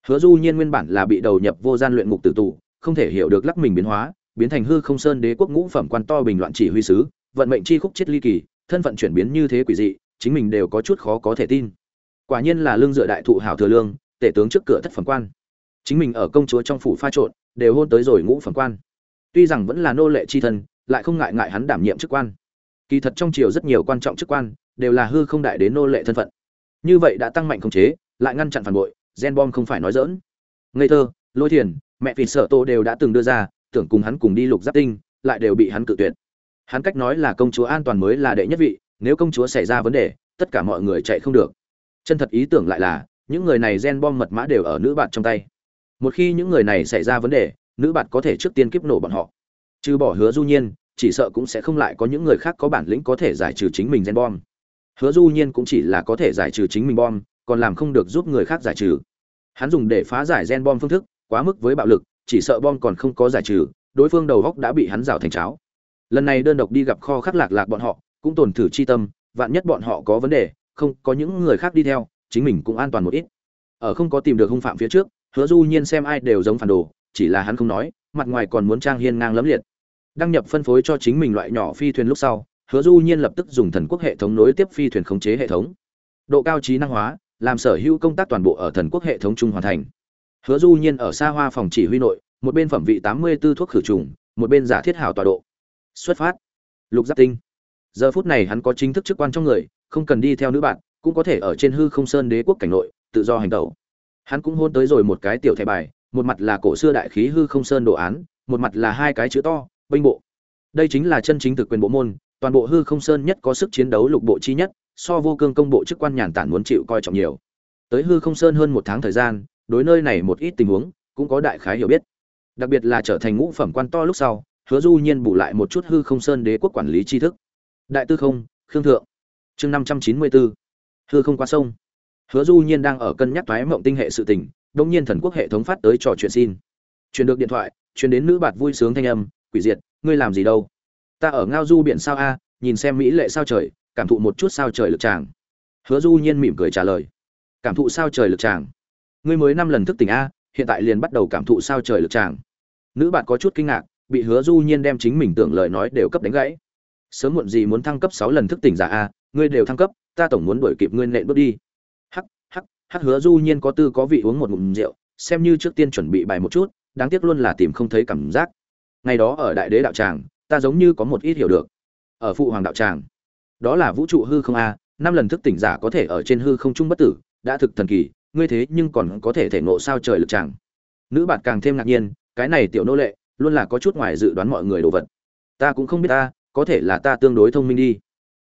S1: Hứa du nhiên nguyên bản là bị đầu nhập vô gian luyện ngục tử tù, không thể hiểu được lắc mình biến hóa, biến thành hư không sơn đế quốc ngũ phẩm quan to bình loạn chỉ huy sứ, vận mệnh chi khúc chết ly kỳ, thân phận chuyển biến như thế quỷ dị, chính mình đều có chút khó có thể tin. Quả nhiên là lương dựa đại thụ hảo thừa lương, tể tướng trước cửa thất phẩm quan. Chính mình ở công chúa trong phủ pha trộn, đều hôn tới rồi ngũ phẩm quan. Tuy rằng vẫn là nô lệ chi thân lại không ngại ngại hắn đảm nhiệm chức quan. Kỳ thật trong triều rất nhiều quan trọng chức quan đều là hư không đại đến nô lệ thân phận. Như vậy đã tăng mạnh khống chế, lại ngăn chặn phản bội, gen bom không phải nói dỡn ngây thơ, lôi thiền, mẹ vịt sợ tô đều đã từng đưa ra, tưởng cùng hắn cùng đi lục giáp tinh, lại đều bị hắn cự tuyệt. Hắn cách nói là công chúa an toàn mới là đệ nhất vị, nếu công chúa xảy ra vấn đề, tất cả mọi người chạy không được. Chân thật ý tưởng lại là, những người này gen bom mật mã đều ở nữ bạn trong tay. Một khi những người này xảy ra vấn đề, nữ bạn có thể trước tiên kiếp nổ bọn họ trừ bỏ hứa du nhiên, chỉ sợ cũng sẽ không lại có những người khác có bản lĩnh có thể giải trừ chính mình gen bom. Hứa du nhiên cũng chỉ là có thể giải trừ chính mình bom, còn làm không được giúp người khác giải trừ. Hắn dùng để phá giải gen bom phương thức, quá mức với bạo lực, chỉ sợ bom còn không có giải trừ, đối phương đầu góc đã bị hắn rào thành cháo. Lần này đơn độc đi gặp kho khắc lạc lạc bọn họ, cũng tổn thử chi tâm, vạn nhất bọn họ có vấn đề, không có những người khác đi theo, chính mình cũng an toàn một ít. Ở không có tìm được hung phạm phía trước, hứa du nhiên xem ai đều giống phản đồ, chỉ là hắn không nói, mặt ngoài còn muốn trang hiên ngang lấm liệt đăng nhập phân phối cho chính mình loại nhỏ phi thuyền lúc sau, hứa du nhiên lập tức dùng thần quốc hệ thống nối tiếp phi thuyền khống chế hệ thống. Độ cao trí năng hóa, làm sở hữu công tác toàn bộ ở thần quốc hệ thống trung hoàn thành. Hứa du nhiên ở xa hoa phòng chỉ huy nội, một bên phẩm vị tám mươi 84 thuốc khử trùng, một bên giả thiết hảo tọa độ. Xuất phát. Lục giáp tinh. Giờ phút này hắn có chính thức chức quan trong người, không cần đi theo nữ bạn, cũng có thể ở trên hư không sơn đế quốc cảnh nội, tự do hành tẩu. Hắn cũng hôn tới rồi một cái tiểu thẻ bài, một mặt là cổ xưa đại khí hư không sơn đồ án, một mặt là hai cái chữ to binh bộ. Đây chính là chân chính thực quyền bộ môn, toàn bộ hư không sơn nhất có sức chiến đấu lục bộ chi nhất, so vô cương công bộ chức quan nhàn tản muốn chịu coi trọng nhiều. Tới hư không sơn hơn một tháng thời gian, đối nơi này một ít tình huống, cũng có đại khái hiểu biết. Đặc biệt là trở thành ngũ phẩm quan to lúc sau, hứa du nhiên bù lại một chút hư không sơn đế quốc quản lý tri thức. Đại tư không, khương thượng. Chương năm trăm chín mươi bốn hư không qua sông. Hứa du nhiên đang ở cân nhắc thoái mộng tinh hệ sự tình đông nhiên thần quốc hệ thống phát tới trò chuyện xin. Truyền được điện thoại truyền đến nữ bạt vui sướng thanh âm quỷ diệt, ngươi làm gì đâu? Ta ở ngao du biển sao a, nhìn xem mỹ lệ sao trời, cảm thụ một chút sao trời lực tràng. Hứa du nhiên mỉm cười trả lời. Cảm thụ sao trời lực tràng. Ngươi mới năm lần thức tỉnh a, hiện tại liền bắt đầu cảm thụ sao trời lực tràng. Nữ bạn có chút kinh ngạc, bị hứa du nhiên đem chính mình tưởng lời nói đều cấp đánh gãy. Sớm muộn gì muốn thăng cấp sáu lần thức tỉnh giả a, ngươi đều thăng cấp, ta tổng muốn đuổi kịp ngươi nện bước đi. Hắc hắc hắc, hứa du nhiên có tư có vị uống một ngụm rượu, xem như trước tiên chuẩn bị bài một chút, đáng tiếc luôn là tìm không thấy cảm giác ngày đó ở đại đế đạo tràng, ta giống như có một ít hiểu được. Ở phụ hoàng đạo tràng, đó là vũ trụ hư không a, năm lần thức tỉnh giả có thể ở trên hư không trung bất tử, đã thực thần kỳ, ngươi thế nhưng còn có thể thể ngộ sao trời lực tràng. Nữ bạn càng thêm ngạc nhiên, cái này tiểu nô lệ, luôn là có chút ngoài dự đoán mọi người đồ vật. Ta cũng không biết ta, có thể là ta tương đối thông minh đi.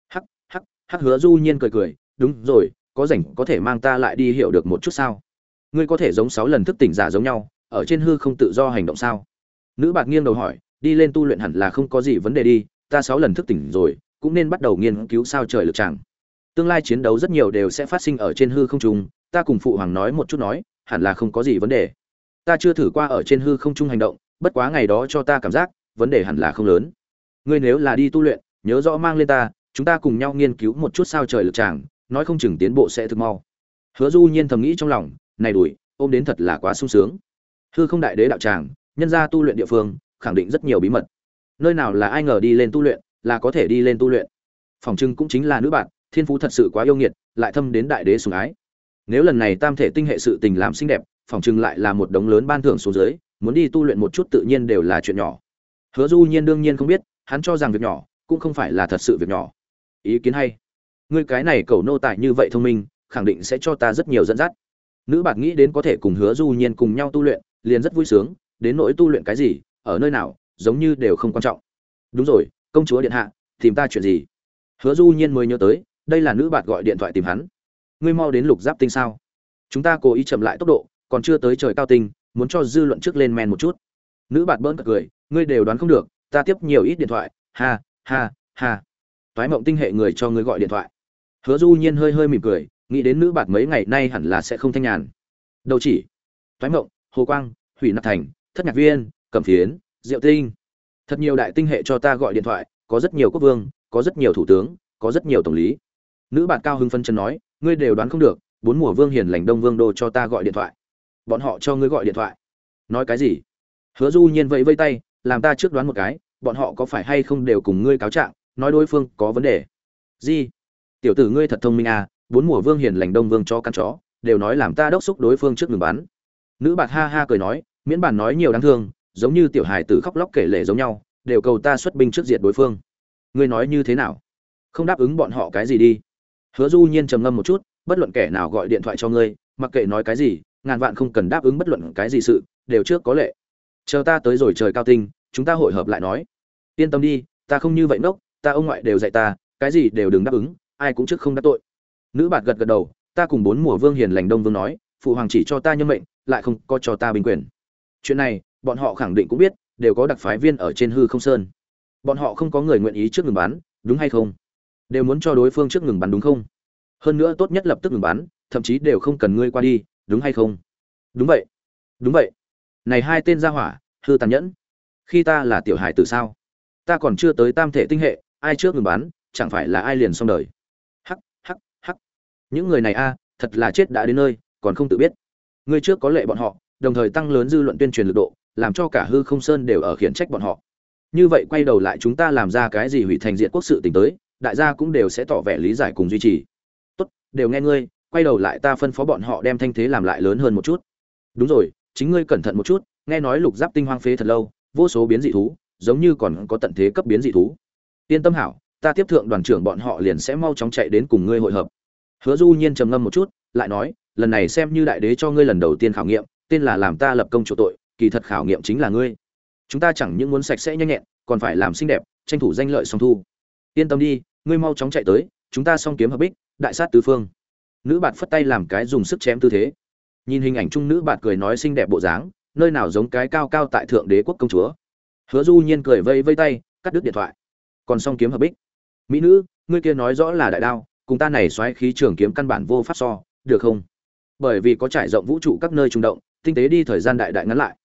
S1: Hắc hắc hắc hứa du nhiên cười cười, đúng rồi, có rảnh có thể mang ta lại đi hiểu được một chút sao? Ngươi có thể giống sáu lần thức tỉnh giả giống nhau, ở trên hư không tự do hành động sao? Nữ bạc nghiêng đầu hỏi, đi lên tu luyện hẳn là không có gì vấn đề đi, ta sáu lần thức tỉnh rồi, cũng nên bắt đầu nghiên cứu sao trời lực tràng. Tương lai chiến đấu rất nhiều đều sẽ phát sinh ở trên hư không trung, ta cùng phụ hoàng nói một chút nói, hẳn là không có gì vấn đề. Ta chưa thử qua ở trên hư không trung hành động, bất quá ngày đó cho ta cảm giác, vấn đề hẳn là không lớn. Ngươi nếu là đi tu luyện, nhớ rõ mang lên ta, chúng ta cùng nhau nghiên cứu một chút sao trời lực tràng, nói không chừng tiến bộ sẽ thực mau. Hứa du nhiên thầm nghĩ trong lòng, này đuổi, ôm đến thật là quá sung sướng. Hư không đại đế đạo tràng nhân gia tu luyện địa phương, khẳng định rất nhiều bí mật. Nơi nào là ai ngờ đi lên tu luyện, là có thể đi lên tu luyện. Phòng trưng cũng chính là nữ bạn, thiên phú thật sự quá yêu nghiệt, lại thâm đến đại đế sùng ái. Nếu lần này tam thể tinh hệ sự tình làm xinh đẹp phỏng chừng lại là một đống lớn ban thưởng xuống dưới, muốn đi tu luyện một chút tự nhiên đều là chuyện nhỏ. Hứa du nhiên đương nhiên không biết, hắn cho rằng việc nhỏ, cũng không phải là thật sự việc nhỏ. Ý kiến hay. Ngươi cái này cầu nô tài như vậy thông minh, khẳng định sẽ cho ta rất nhiều dẫn dắt. Nữ bạc nghĩ đến có thể cùng hứa du nhiên cùng nhau tu luyện, liền rất vui sướng đến nỗi tu luyện cái gì, ở nơi nào, giống như đều không quan trọng. Đúng rồi, công chúa điện hạ, tìm ta chuyện gì? Hứa du nhiên mới nhớ tới, đây là nữ bạn gọi điện thoại tìm hắn. Ngươi mau đến lục giáp tinh sao? Chúng ta cố ý chậm lại tốc độ, còn chưa tới trời cao tinh, muốn cho dư luận trước lên men một chút. Nữ bạn bỡn cả cười, ngươi đều đoán không được, ta tiếp nhiều ít điện thoại, ha ha ha. Toái mộng tinh hệ người cho ngươi gọi điện thoại. Hứa du nhiên hơi hơi mỉm cười, nghĩ đến nữ bạn mấy ngày nay hẳn là sẽ không thanh nhàn. Đâu chỉ. Toái mộng, hồ quang, hủy nạp thành thất nhạc viên, cẩm phiến diệu tinh. Thật nhiều đại tinh hệ cho ta gọi điện thoại, có rất nhiều quốc vương, có rất nhiều thủ tướng, có rất nhiều tổng lý. Nữ bạn cao hưng phân chân nói, ngươi đều đoán không được, bốn mùa vương hiền lành đông vương đô cho ta gọi điện thoại. Bọn họ cho ngươi gọi điện thoại. Nói cái gì? Hứa du nhiên vẫy vây tay, làm ta trước đoán một cái, bọn họ có phải hay không đều cùng ngươi cáo trạng, nói đối phương có vấn đề? Gì? Tiểu tử ngươi thật thông minh à bốn mùa vương hiền lành đông vương cho căn chó, đều nói làm ta đốc xúc đối phương trước ngừng bắn. Nữ bạc ha ha cười nói miễn bản nói nhiều đáng thương, giống như tiểu hài tử khóc lóc kể lể giống nhau, đều cầu ta xuất binh trước diệt đối phương. Ngươi nói như thế nào? Không đáp ứng bọn họ cái gì đi. Hứa du nhiên trầm ngâm một chút, bất luận kẻ nào gọi điện thoại cho ngươi, mặc kệ nói cái gì, ngàn vạn không cần đáp ứng bất luận cái gì sự, đều trước có lệ. Chờ ta tới rồi trời cao tinh, chúng ta hội hợp lại nói. Yên tâm đi, ta không như vậy nốc. ta ông ngoại đều dạy ta, cái gì đều đừng đáp ứng, ai cũng trước không đắc tội. Nữ bạt gật gật đầu, ta cùng bốn mùa vương hiền lành đông vương nói, phụ hoàng chỉ cho ta nhân mệnh, lại không có cho ta bình quyền chuyện này, bọn họ khẳng định cũng biết, đều có đặc phái viên ở trên hư không sơn. Bọn họ không có người nguyện ý trước ngừng bắn, đúng hay không? Đều muốn cho đối phương trước ngừng bắn đúng không? Hơn nữa tốt nhất lập tức ngừng bắn, thậm chí đều không cần ngươi qua đi, đúng hay không? Đúng vậy. Đúng vậy. Này hai tên gia hỏa, hư tàn nhẫn. Khi ta là tiểu hải từ sao? Ta còn chưa tới tam thể tinh hệ, ai trước ngừng bắn, chẳng phải là ai liền xong đời. Hắc hắc hắc. Những người này a, thật là chết đã đến nơi, còn không tự biết. Ngươi trước có lệ bọn họ đồng thời tăng lớn dư luận tuyên truyền lực độ, làm cho cả hư không sơn đều ở khiển trách bọn họ. Như vậy quay đầu lại chúng ta làm ra cái gì hủy thành diện quốc sự tình tới, đại gia cũng đều sẽ tỏ vẻ lý giải cùng duy trì. Tốt, đều nghe ngươi, quay đầu lại ta phân phó bọn họ đem thanh thế làm lại lớn hơn một chút. Đúng rồi, chính ngươi cẩn thận một chút, nghe nói lục giáp tinh hoang phế thật lâu, vô số biến dị thú, giống như còn có tận thế cấp biến dị thú. Yên tâm hảo, ta tiếp thượng đoàn trưởng bọn họ liền sẽ mau chóng chạy đến cùng ngươi hội hợp. Hứa du nhiên trầm ngâm một chút, lại nói, lần này xem như đại đế cho ngươi lần đầu tiên khảo nghiệm tên là làm ta lập công chỗ tội, kỳ thật khảo nghiệm chính là ngươi. Chúng ta chẳng những muốn sạch sẽ nhanh nhẹn, còn phải làm xinh đẹp, tranh thủ danh lợi song thu. Yên tâm đi, ngươi mau chóng chạy tới, chúng ta song kiếm hợp bích, đại sát tứ phương. Nữ bạt phất tay làm cái dùng sức chém tư thế. Nhìn hình ảnh chung nữ bạt cười nói xinh đẹp bộ dáng, nơi nào giống cái cao cao tại thượng đế quốc công chúa. Hứa du nhiên cười vây vây tay, cắt đứt điện thoại. Còn song kiếm hợp bích. Mỹ nữ, ngươi kia nói rõ là đại đao, cùng ta này xoáy khí trường kiếm căn bản vô pháp so, được không? Bởi vì có trải rộng vũ trụ các nơi trung động tinh tế đi thời gian đại đại ngắn lại.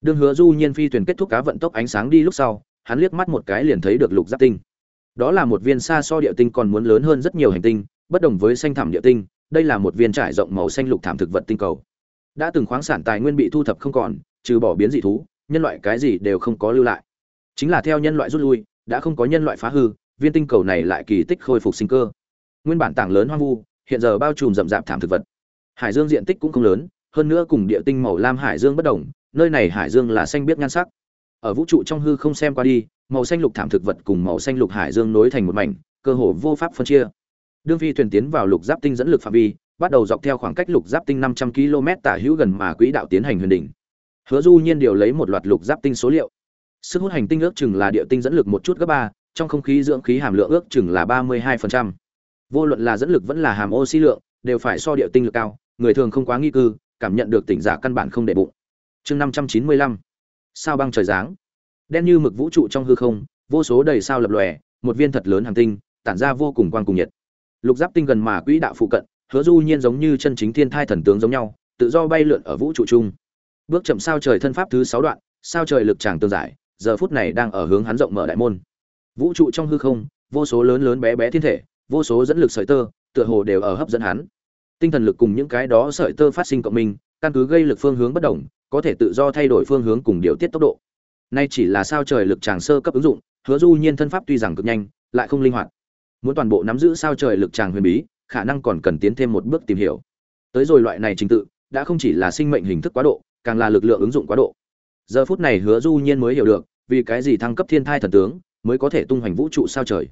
S1: Đương hứa du nhiên phi thuyền kết thúc cá vận tốc ánh sáng đi lúc sau, hắn liếc mắt một cái liền thấy được lục giáp tinh. Đó là một viên xa so địa tinh còn muốn lớn hơn rất nhiều hành tinh, bất đồng với xanh thảm địa tinh, đây là một viên trải rộng màu xanh lục thảm thực vật tinh cầu. Đã từng khoáng sản tài nguyên bị thu thập không còn, trừ bỏ biến dị thú, nhân loại cái gì đều không có lưu lại. Chính là theo nhân loại rút lui, đã không có nhân loại phá hư, viên tinh cầu này lại kỳ tích khôi phục sinh cơ. Nguyên bản tảng lớn hoang vu, hiện giờ bao trùm rậm rạp thảm thực vật. Hải dương diện tích cũng không lớn hơn nữa cùng địa tinh màu lam hải dương bất đồng, nơi này hải dương là xanh biếc nhan sắc. Ở vũ trụ trong hư không xem qua đi, màu xanh lục thảm thực vật cùng màu xanh lục hải dương nối thành một mảnh, cơ hồ vô pháp phân chia. Đương phi thuyền tiến vào lục giáp tinh dẫn lực phạm vi, bắt đầu dọc theo khoảng cách lục giáp tinh năm trăm km tả hữu gần mà quỹ đạo tiến hành huyền đỉnh. Hứa du nhiên điều lấy một loạt lục giáp tinh số liệu. Sức hút hành tinh ước chừng là địa tinh dẫn lực một chút gấp ba, trong không khí dưỡng khí hàm lượng ước chừng là ba mươi 32%. vô luận là dẫn lực vẫn là hàm oxy lượng, đều phải so địa tinh lực cao, người thường không quá nghi cư cảm nhận được tỉnh giả căn bản không để bụng. Chương năm trăm chín mươi lăm. Sao băng trời giáng? Đen như mực vũ trụ trong hư không, vô số đầy sao lập lòe, một viên thật lớn hành tinh, tản ra vô cùng quang cùng nhiệt. Lục giáp tinh gần mà quỹ đạo phụ cận, hứa du nhiên giống như chân chính thiên thai thần tướng giống nhau, tự do bay lượn ở vũ trụ chung. Bước chậm sao trời thân pháp thứ sáu đoạn, sao trời lực tràng tương giải, giờ phút này đang ở hướng hắn rộng mở đại môn. Vũ trụ trong hư không, vô số lớn lớn bé bé thiên thể, vô số dẫn lực sợi tơ, tựa hồ đều ở hấp dẫn hắn tinh thần lực cùng những cái đó sợi tơ phát sinh cộng minh, căn cứ gây lực phương hướng bất đồng, có thể tự do thay đổi phương hướng cùng điều tiết tốc độ. Nay chỉ là sao trời lực tràng sơ cấp ứng dụng, hứa du nhiên thân pháp tuy rằng cực nhanh, lại không linh hoạt. Muốn toàn bộ nắm giữ sao trời lực tràng huyền bí, khả năng còn cần tiến thêm một bước tìm hiểu. Tới rồi loại này trình tự, đã không chỉ là sinh mệnh hình thức quá độ, càng là lực lượng ứng dụng quá độ. Giờ phút này hứa du nhiên mới hiểu được, vì cái gì thăng cấp thiên thai thần tướng mới có thể tung hoành vũ trụ sao trời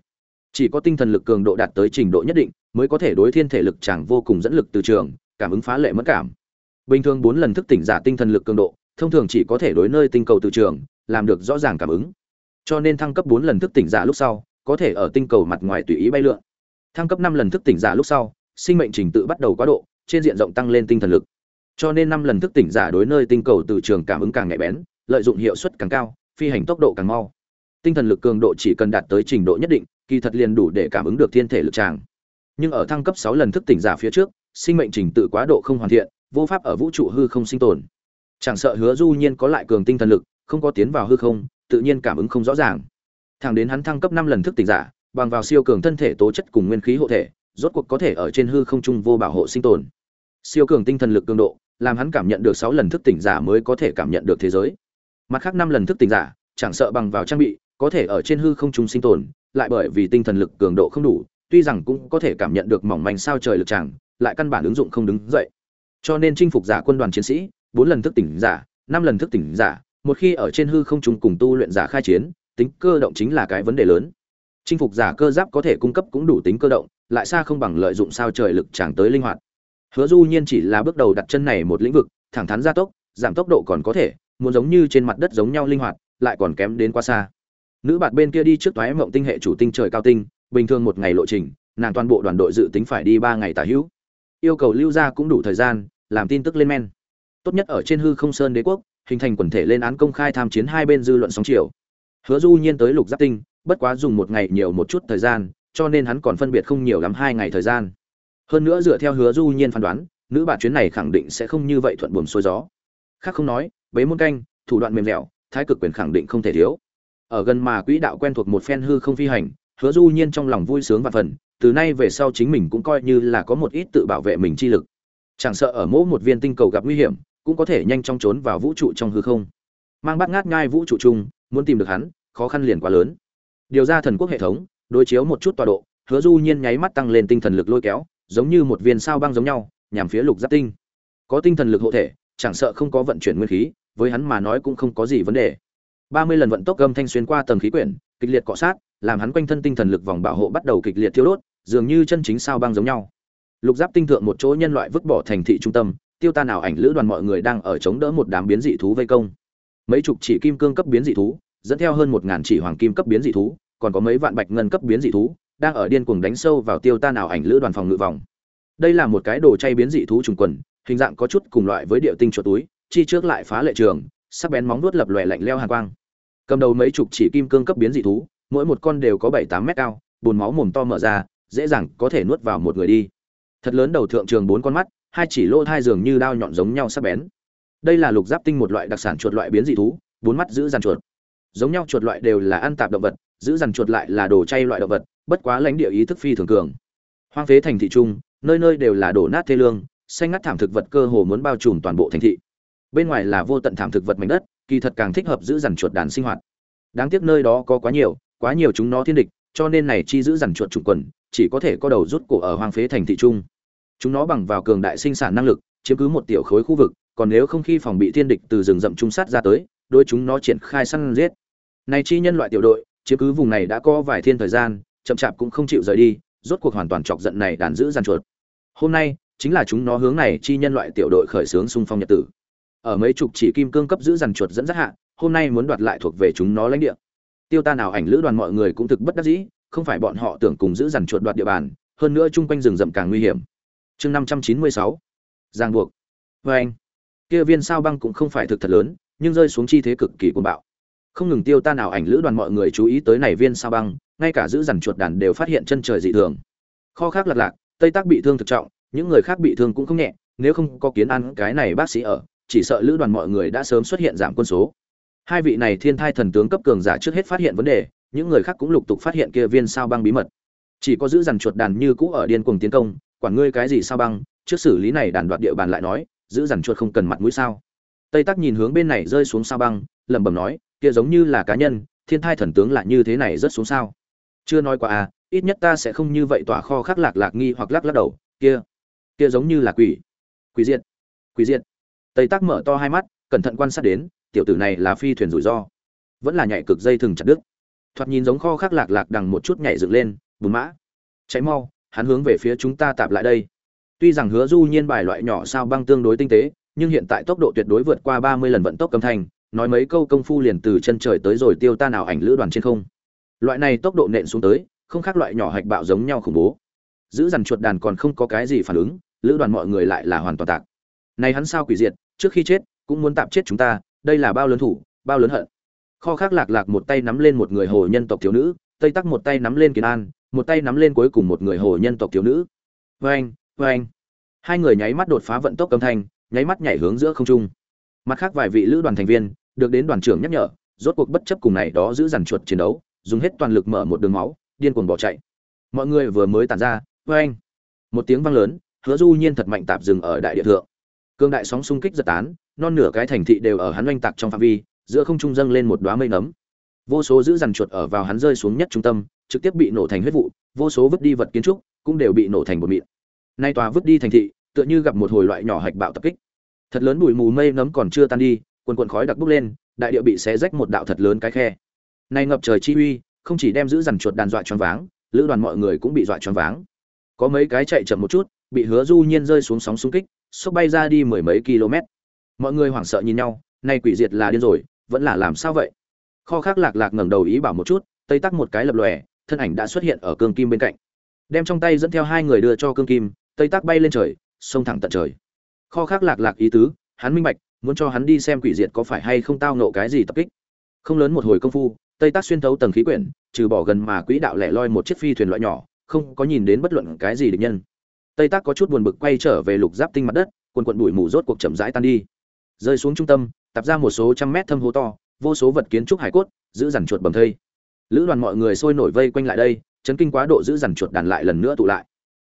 S1: chỉ có tinh thần lực cường độ đạt tới trình độ nhất định, mới có thể đối thiên thể lực chẳng vô cùng dẫn lực từ trường, cảm ứng phá lệ mất cảm. Bình thường bốn lần thức tỉnh giả tinh thần lực cường độ, thông thường chỉ có thể đối nơi tinh cầu từ trường, làm được rõ ràng cảm ứng. Cho nên thăng cấp bốn lần thức tỉnh giả lúc sau, có thể ở tinh cầu mặt ngoài tùy ý bay lượn. Thăng cấp năm lần thức tỉnh giả lúc sau, sinh mệnh trình tự bắt đầu quá độ, trên diện rộng tăng lên tinh thần lực. Cho nên năm lần thức tỉnh giả đối nơi tinh cầu từ trường cảm ứng càng nhạy bén, lợi dụng hiệu suất càng cao, phi hành tốc độ càng mau. Tinh thần lực cường độ chỉ cần đạt tới trình độ nhất định kỳ thật liền đủ để cảm ứng được thiên thể lực tràng. Nhưng ở thăng cấp sáu lần thức tỉnh giả phía trước, sinh mệnh trình tự quá độ không hoàn thiện, vô pháp ở vũ trụ hư không sinh tồn. Chẳng sợ hứa du nhiên có lại cường tinh thần lực, không có tiến vào hư không, tự nhiên cảm ứng không rõ ràng. Thẳng đến hắn thăng cấp năm lần thức tỉnh giả, bằng vào siêu cường thân thể tố chất cùng nguyên khí hộ thể, rốt cuộc có thể ở trên hư không trung vô bảo hộ sinh tồn. Siêu cường tinh thần lực cường độ, làm hắn cảm nhận được sáu lần thức tỉnh giả mới có thể cảm nhận được thế giới. Mặt khác năm lần thức tỉnh giả, chẳng sợ bằng vào trang bị, có thể ở trên hư không trung sinh tồn lại bởi vì tinh thần lực cường độ không đủ tuy rằng cũng có thể cảm nhận được mỏng manh sao trời lực chàng, lại căn bản ứng dụng không đứng dậy. Cho nên chinh phục giả quân đoàn chiến sĩ bốn lần thức tỉnh giả năm lần thức tỉnh giả một khi ở trên hư không trùng cùng tu luyện giả khai chiến tính cơ động chính là cái vấn đề lớn. Chinh phục giả cơ giáp có thể cung cấp cũng đủ tính cơ động lại xa không bằng lợi dụng sao trời lực chàng tới linh hoạt. Hứa du nhiên chỉ là bước đầu đặt chân này một lĩnh vực thẳng thắn gia tốc giảm tốc độ còn có thể muốn giống như trên mặt đất giống nhau linh hoạt lại còn kém đến quá xa nữ bạn bên kia đi trước toái mộng tinh hệ chủ tinh trời cao tinh, bình thường một ngày lộ trình, nàng toàn bộ đoàn đội dự tính phải đi ba ngày tả hữu. Yêu cầu lưu ra cũng đủ thời gian, làm tin tức lên men. Tốt nhất ở trên hư không sơn đế quốc, hình thành quần thể lên án công khai tham chiến hai bên dư luận sóng chiều. Hứa du nhiên tới lục giáp tinh, bất quá dùng một ngày nhiều một chút thời gian, cho nên hắn còn phân biệt không nhiều lắm hai ngày thời gian. Hơn nữa dựa theo hứa du nhiên phán đoán, nữ bạn chuyến này khẳng định sẽ không như vậy thuận buồm xuôi gió. Khác không nói, bế môn canh, thủ đoạn mềm dẻo, thái cực quyền khẳng định không thể thiếu ở gần mà quỹ đạo quen thuộc một phen hư không phi hành, hứa du nhiên trong lòng vui sướng và phần, từ nay về sau chính mình cũng coi như là có một ít tự bảo vệ mình chi lực. Chẳng sợ ở mỗi một viên tinh cầu gặp nguy hiểm, cũng có thể nhanh chóng trốn vào vũ trụ trong hư không. Mang bát ngát ngai vũ trụ chung, muốn tìm được hắn, khó khăn liền quá lớn. Điều ra thần quốc hệ thống, đối chiếu một chút tọa độ, hứa du nhiên nháy mắt tăng lên tinh thần lực lôi kéo, giống như một viên sao băng giống nhau, nhằm phía lục giáp tinh. Có tinh thần lực hộ thể, chẳng sợ không có vận chuyển nguyên khí, với hắn mà nói cũng không có gì vấn đề ba mươi lần vận tốc gầm thanh xuyên qua tầng khí quyển, kịch liệt cọ sát, làm hắn quanh thân tinh thần lực vòng bảo hộ bắt đầu kịch liệt thiêu đốt, dường như chân chính sao băng giống nhau. Lục giáp tinh thượng một chỗ nhân loại vứt bỏ thành thị trung tâm, tiêu tan ảo ảnh lữ đoàn mọi người đang ở chống đỡ một đám biến dị thú vây công. Mấy chục chỉ kim cương cấp biến dị thú, dẫn theo hơn một ngàn chỉ hoàng kim cấp biến dị thú, còn có mấy vạn bạch ngân cấp biến dị thú, đang ở điên cuồng đánh sâu vào tiêu tan ảo ảnh lữ đoàn phòng ngự vòng. Đây là một cái đồ chay biến dị thú trùng quần, hình dạng có chút cùng loại với địa tinh chuột túi, chi trước lại phá lệ trường, sắc bén móng vuốt lập lòe lạnh leo hàn quang cầm đầu mấy chục chỉ kim cương cấp biến dị thú, mỗi một con đều có bảy tám mét cao, bùn máu mồm to mở ra, dễ dàng có thể nuốt vào một người đi. Thật lớn đầu thượng trường bốn con mắt, hai chỉ lỗ hai dường như đao nhọn giống nhau sắc bén. Đây là lục giáp tinh một loại đặc sản chuột loại biến dị thú, bốn mắt giữ dàn chuột. Giống nhau chuột loại đều là ăn tạp động vật, giữ dằn chuột lại là đồ chay loại động vật, bất quá lãnh địa ý thức phi thường cường. Hoang phế thành thị trung nơi nơi đều là đổ nát thê lương, xanh ngắt thảm thực vật cơ hồ muốn bao trùm toàn bộ thành thị. Bên ngoài là vô tận thảm thực vật mảnh đất kỳ thật càng thích hợp giữ dằn chuột đàn sinh hoạt. Đáng tiếc nơi đó có quá nhiều quá nhiều chúng nó thiên địch, cho nên này chi giữ dằn chuột chủng quần, chỉ có thể có đầu rút cổ ở hoang phế thành thị trung chúng nó bằng vào cường đại sinh sản năng lực, chiếm cứ một tiểu khối khu vực, còn nếu không khi phòng bị thiên địch từ rừng rậm trung sát ra tới, đôi chúng nó triển khai săn giết. Này chi nhân loại tiểu đội, chiếm cứ vùng này đã có vài thiên thời gian, chậm chạp cũng không chịu rời đi, rốt cuộc hoàn toàn chọc giận này đàn giữ dằn chuột. Hôm nay, chính là chúng nó hướng này chi nhân loại tiểu đội khởi xướng xung phong nhật tử ở mấy chục chỉ kim cương cấp giữ dàn chuột dẫn dắt hạ, hôm nay muốn đoạt lại thuộc về chúng nó lãnh địa. Tiêu ta nào ảnh lữ đoàn mọi người cũng thực bất đắc dĩ, không phải bọn họ tưởng cùng giữ dàn chuột đoạt địa bàn, hơn nữa chung quanh rừng rậm càng nguy hiểm. Chương năm trăm chín mươi sáu. Giang buộc. Vê anh, kia viên sao băng cũng không phải thực thật lớn, nhưng rơi xuống chi thế cực kỳ cuồng bạo. Không ngừng tiêu ta nào ảnh lữ đoàn mọi người chú ý tới này viên sao băng, ngay cả giữ dằn chuột đàn đều phát hiện chân trời dị thường. Kho khác lật lạc, tây tác bị thương thực trọng, những người khác bị thương cũng không nhẹ, nếu không có kiến ăn cái này bác sĩ ở chỉ sợ lữ đoàn mọi người đã sớm xuất hiện giảm quân số. Hai vị này thiên thai thần tướng cấp cường giả trước hết phát hiện vấn đề, những người khác cũng lục tục phát hiện kia viên sao băng bí mật. Chỉ có giữ dằn chuột đàn như cũ ở điên cuồng tiến công, quản ngươi cái gì sao băng, trước xử lý này đàn đoạt địa bàn lại nói, giữ dằn chuột không cần mặt mũi sao. Tây tắc nhìn hướng bên này rơi xuống sao băng, lẩm bẩm nói, kia giống như là cá nhân, thiên thai thần tướng lại như thế này rất xuống sao? Chưa nói qua à ít nhất ta sẽ không như vậy tỏa kho khắc lạc lạc nghi hoặc lắc lắc đầu, kia kia giống như là quỷ. Quỷ diệt. Quỷ diệt tây tác mở to hai mắt, cẩn thận quan sát đến, tiểu tử này là phi thuyền rủi ro. Vẫn là nhảy cực dây thừng chặt đứt. Thoạt nhìn giống kho khác lạc lạc đằng một chút nhảy dựng lên bùn mã. Cháy mau, hắn hướng về phía chúng ta tạp lại đây. Tuy rằng hứa du nhiên bài loại nhỏ sao băng tương đối tinh tế, nhưng hiện tại tốc độ tuyệt đối vượt qua ba mươi lần vận tốc cầm thành, nói mấy câu công phu liền từ chân trời tới rồi tiêu ta nào ảnh lữ đoàn trên không. Loại này tốc độ nện xuống tới, không khác loại nhỏ hạch bạo giống nhau khủng bố. Giữ dằn chuột đàn còn không có cái gì phản ứng, lữ đoàn mọi người lại là hoàn toàn tạc này hắn sao quỷ diệt, trước khi chết, cũng muốn tạm chết chúng ta, đây là bao lớn thủ, bao lớn hận. Kho khác lạc lạc một tay nắm lên một người hồ nhân tộc thiếu nữ, tây tắc một tay nắm lên kiến an, một tay nắm lên cuối cùng một người hồ nhân tộc thiếu nữ. Vê anh vê anh hai người nháy mắt đột phá vận tốc âm thanh, nháy mắt nhảy hướng giữa không trung. Mặt khác vài vị lữ đoàn thành viên, được đến đoàn trưởng nhắc nhở, rốt cuộc bất chấp cùng này đó giữ dằn chuột chiến đấu, dùng hết toàn lực mở một đường máu, điên cuồng bỏ chạy. Mọi người vừa mới tàn ra vê anh một tiếng vang lớn, hứa du nhiên thật mạnh tạp dừng ở đại địa thượng cương đại sóng xung kích giật tán, non nửa cái thành thị đều ở hắn oanh tạc trong phạm vi, giữa không trung dâng lên một đóa mây nấm. Vô số giữ dằn chuột ở vào hắn rơi xuống nhất trung tâm, trực tiếp bị nổ thành huyết vụ, vô số vứt đi vật kiến trúc cũng đều bị nổ thành bột mịn. Nay tòa vứt đi thành thị, tựa như gặp một hồi loại nhỏ hạch bạo tập kích. Thật lớn bụi mù mây nấm còn chưa tan đi, quần quần khói đặc bốc lên, đại địa bị xé rách một đạo thật lớn cái khe. Nay ngập trời chi uy, không chỉ đem giữ dằn chuột đàn dọa choáng váng, lữ đoàn mọi người cũng bị dọa choáng váng. Có mấy cái chạy chậm một chút, bị hứa du nhiên rơi xuống sóng xung kích xốc bay ra đi mười mấy km. Mọi người hoảng sợ nhìn nhau, nay quỷ diệt là điên rồi, vẫn là làm sao vậy? Kho khác lạc lạc ngẩng đầu ý bảo một chút, tây tắc một cái lập lòe, thân ảnh đã xuất hiện ở cương kim bên cạnh. Đem trong tay dẫn theo hai người đưa cho cương kim, tây tắc bay lên trời, xông thẳng tận trời. Kho khác lạc lạc ý tứ, hắn minh bạch, muốn cho hắn đi xem quỷ diệt có phải hay không tao nộ cái gì tập kích. Không lớn một hồi công phu, tây tắc xuyên thấu tầng khí quyển, trừ bỏ gần mà quỹ đạo lẻ loi một chiếc phi thuyền loại nhỏ, không có nhìn đến bất luận cái gì địch nhân tây Tác có chút buồn bực quay trở về lục giáp tinh mặt đất, quần quận bụi mù rốt cuộc chậm rãi tan đi. Rơi xuống trung tâm, tập ra một số trăm mét thâm hố to, vô số vật kiến trúc hải cốt, giữ dằn chuột bầm thây. Lữ đoàn mọi người sôi nổi vây quanh lại đây, chấn kinh quá độ giữ dằn chuột đàn lại lần nữa tụ lại.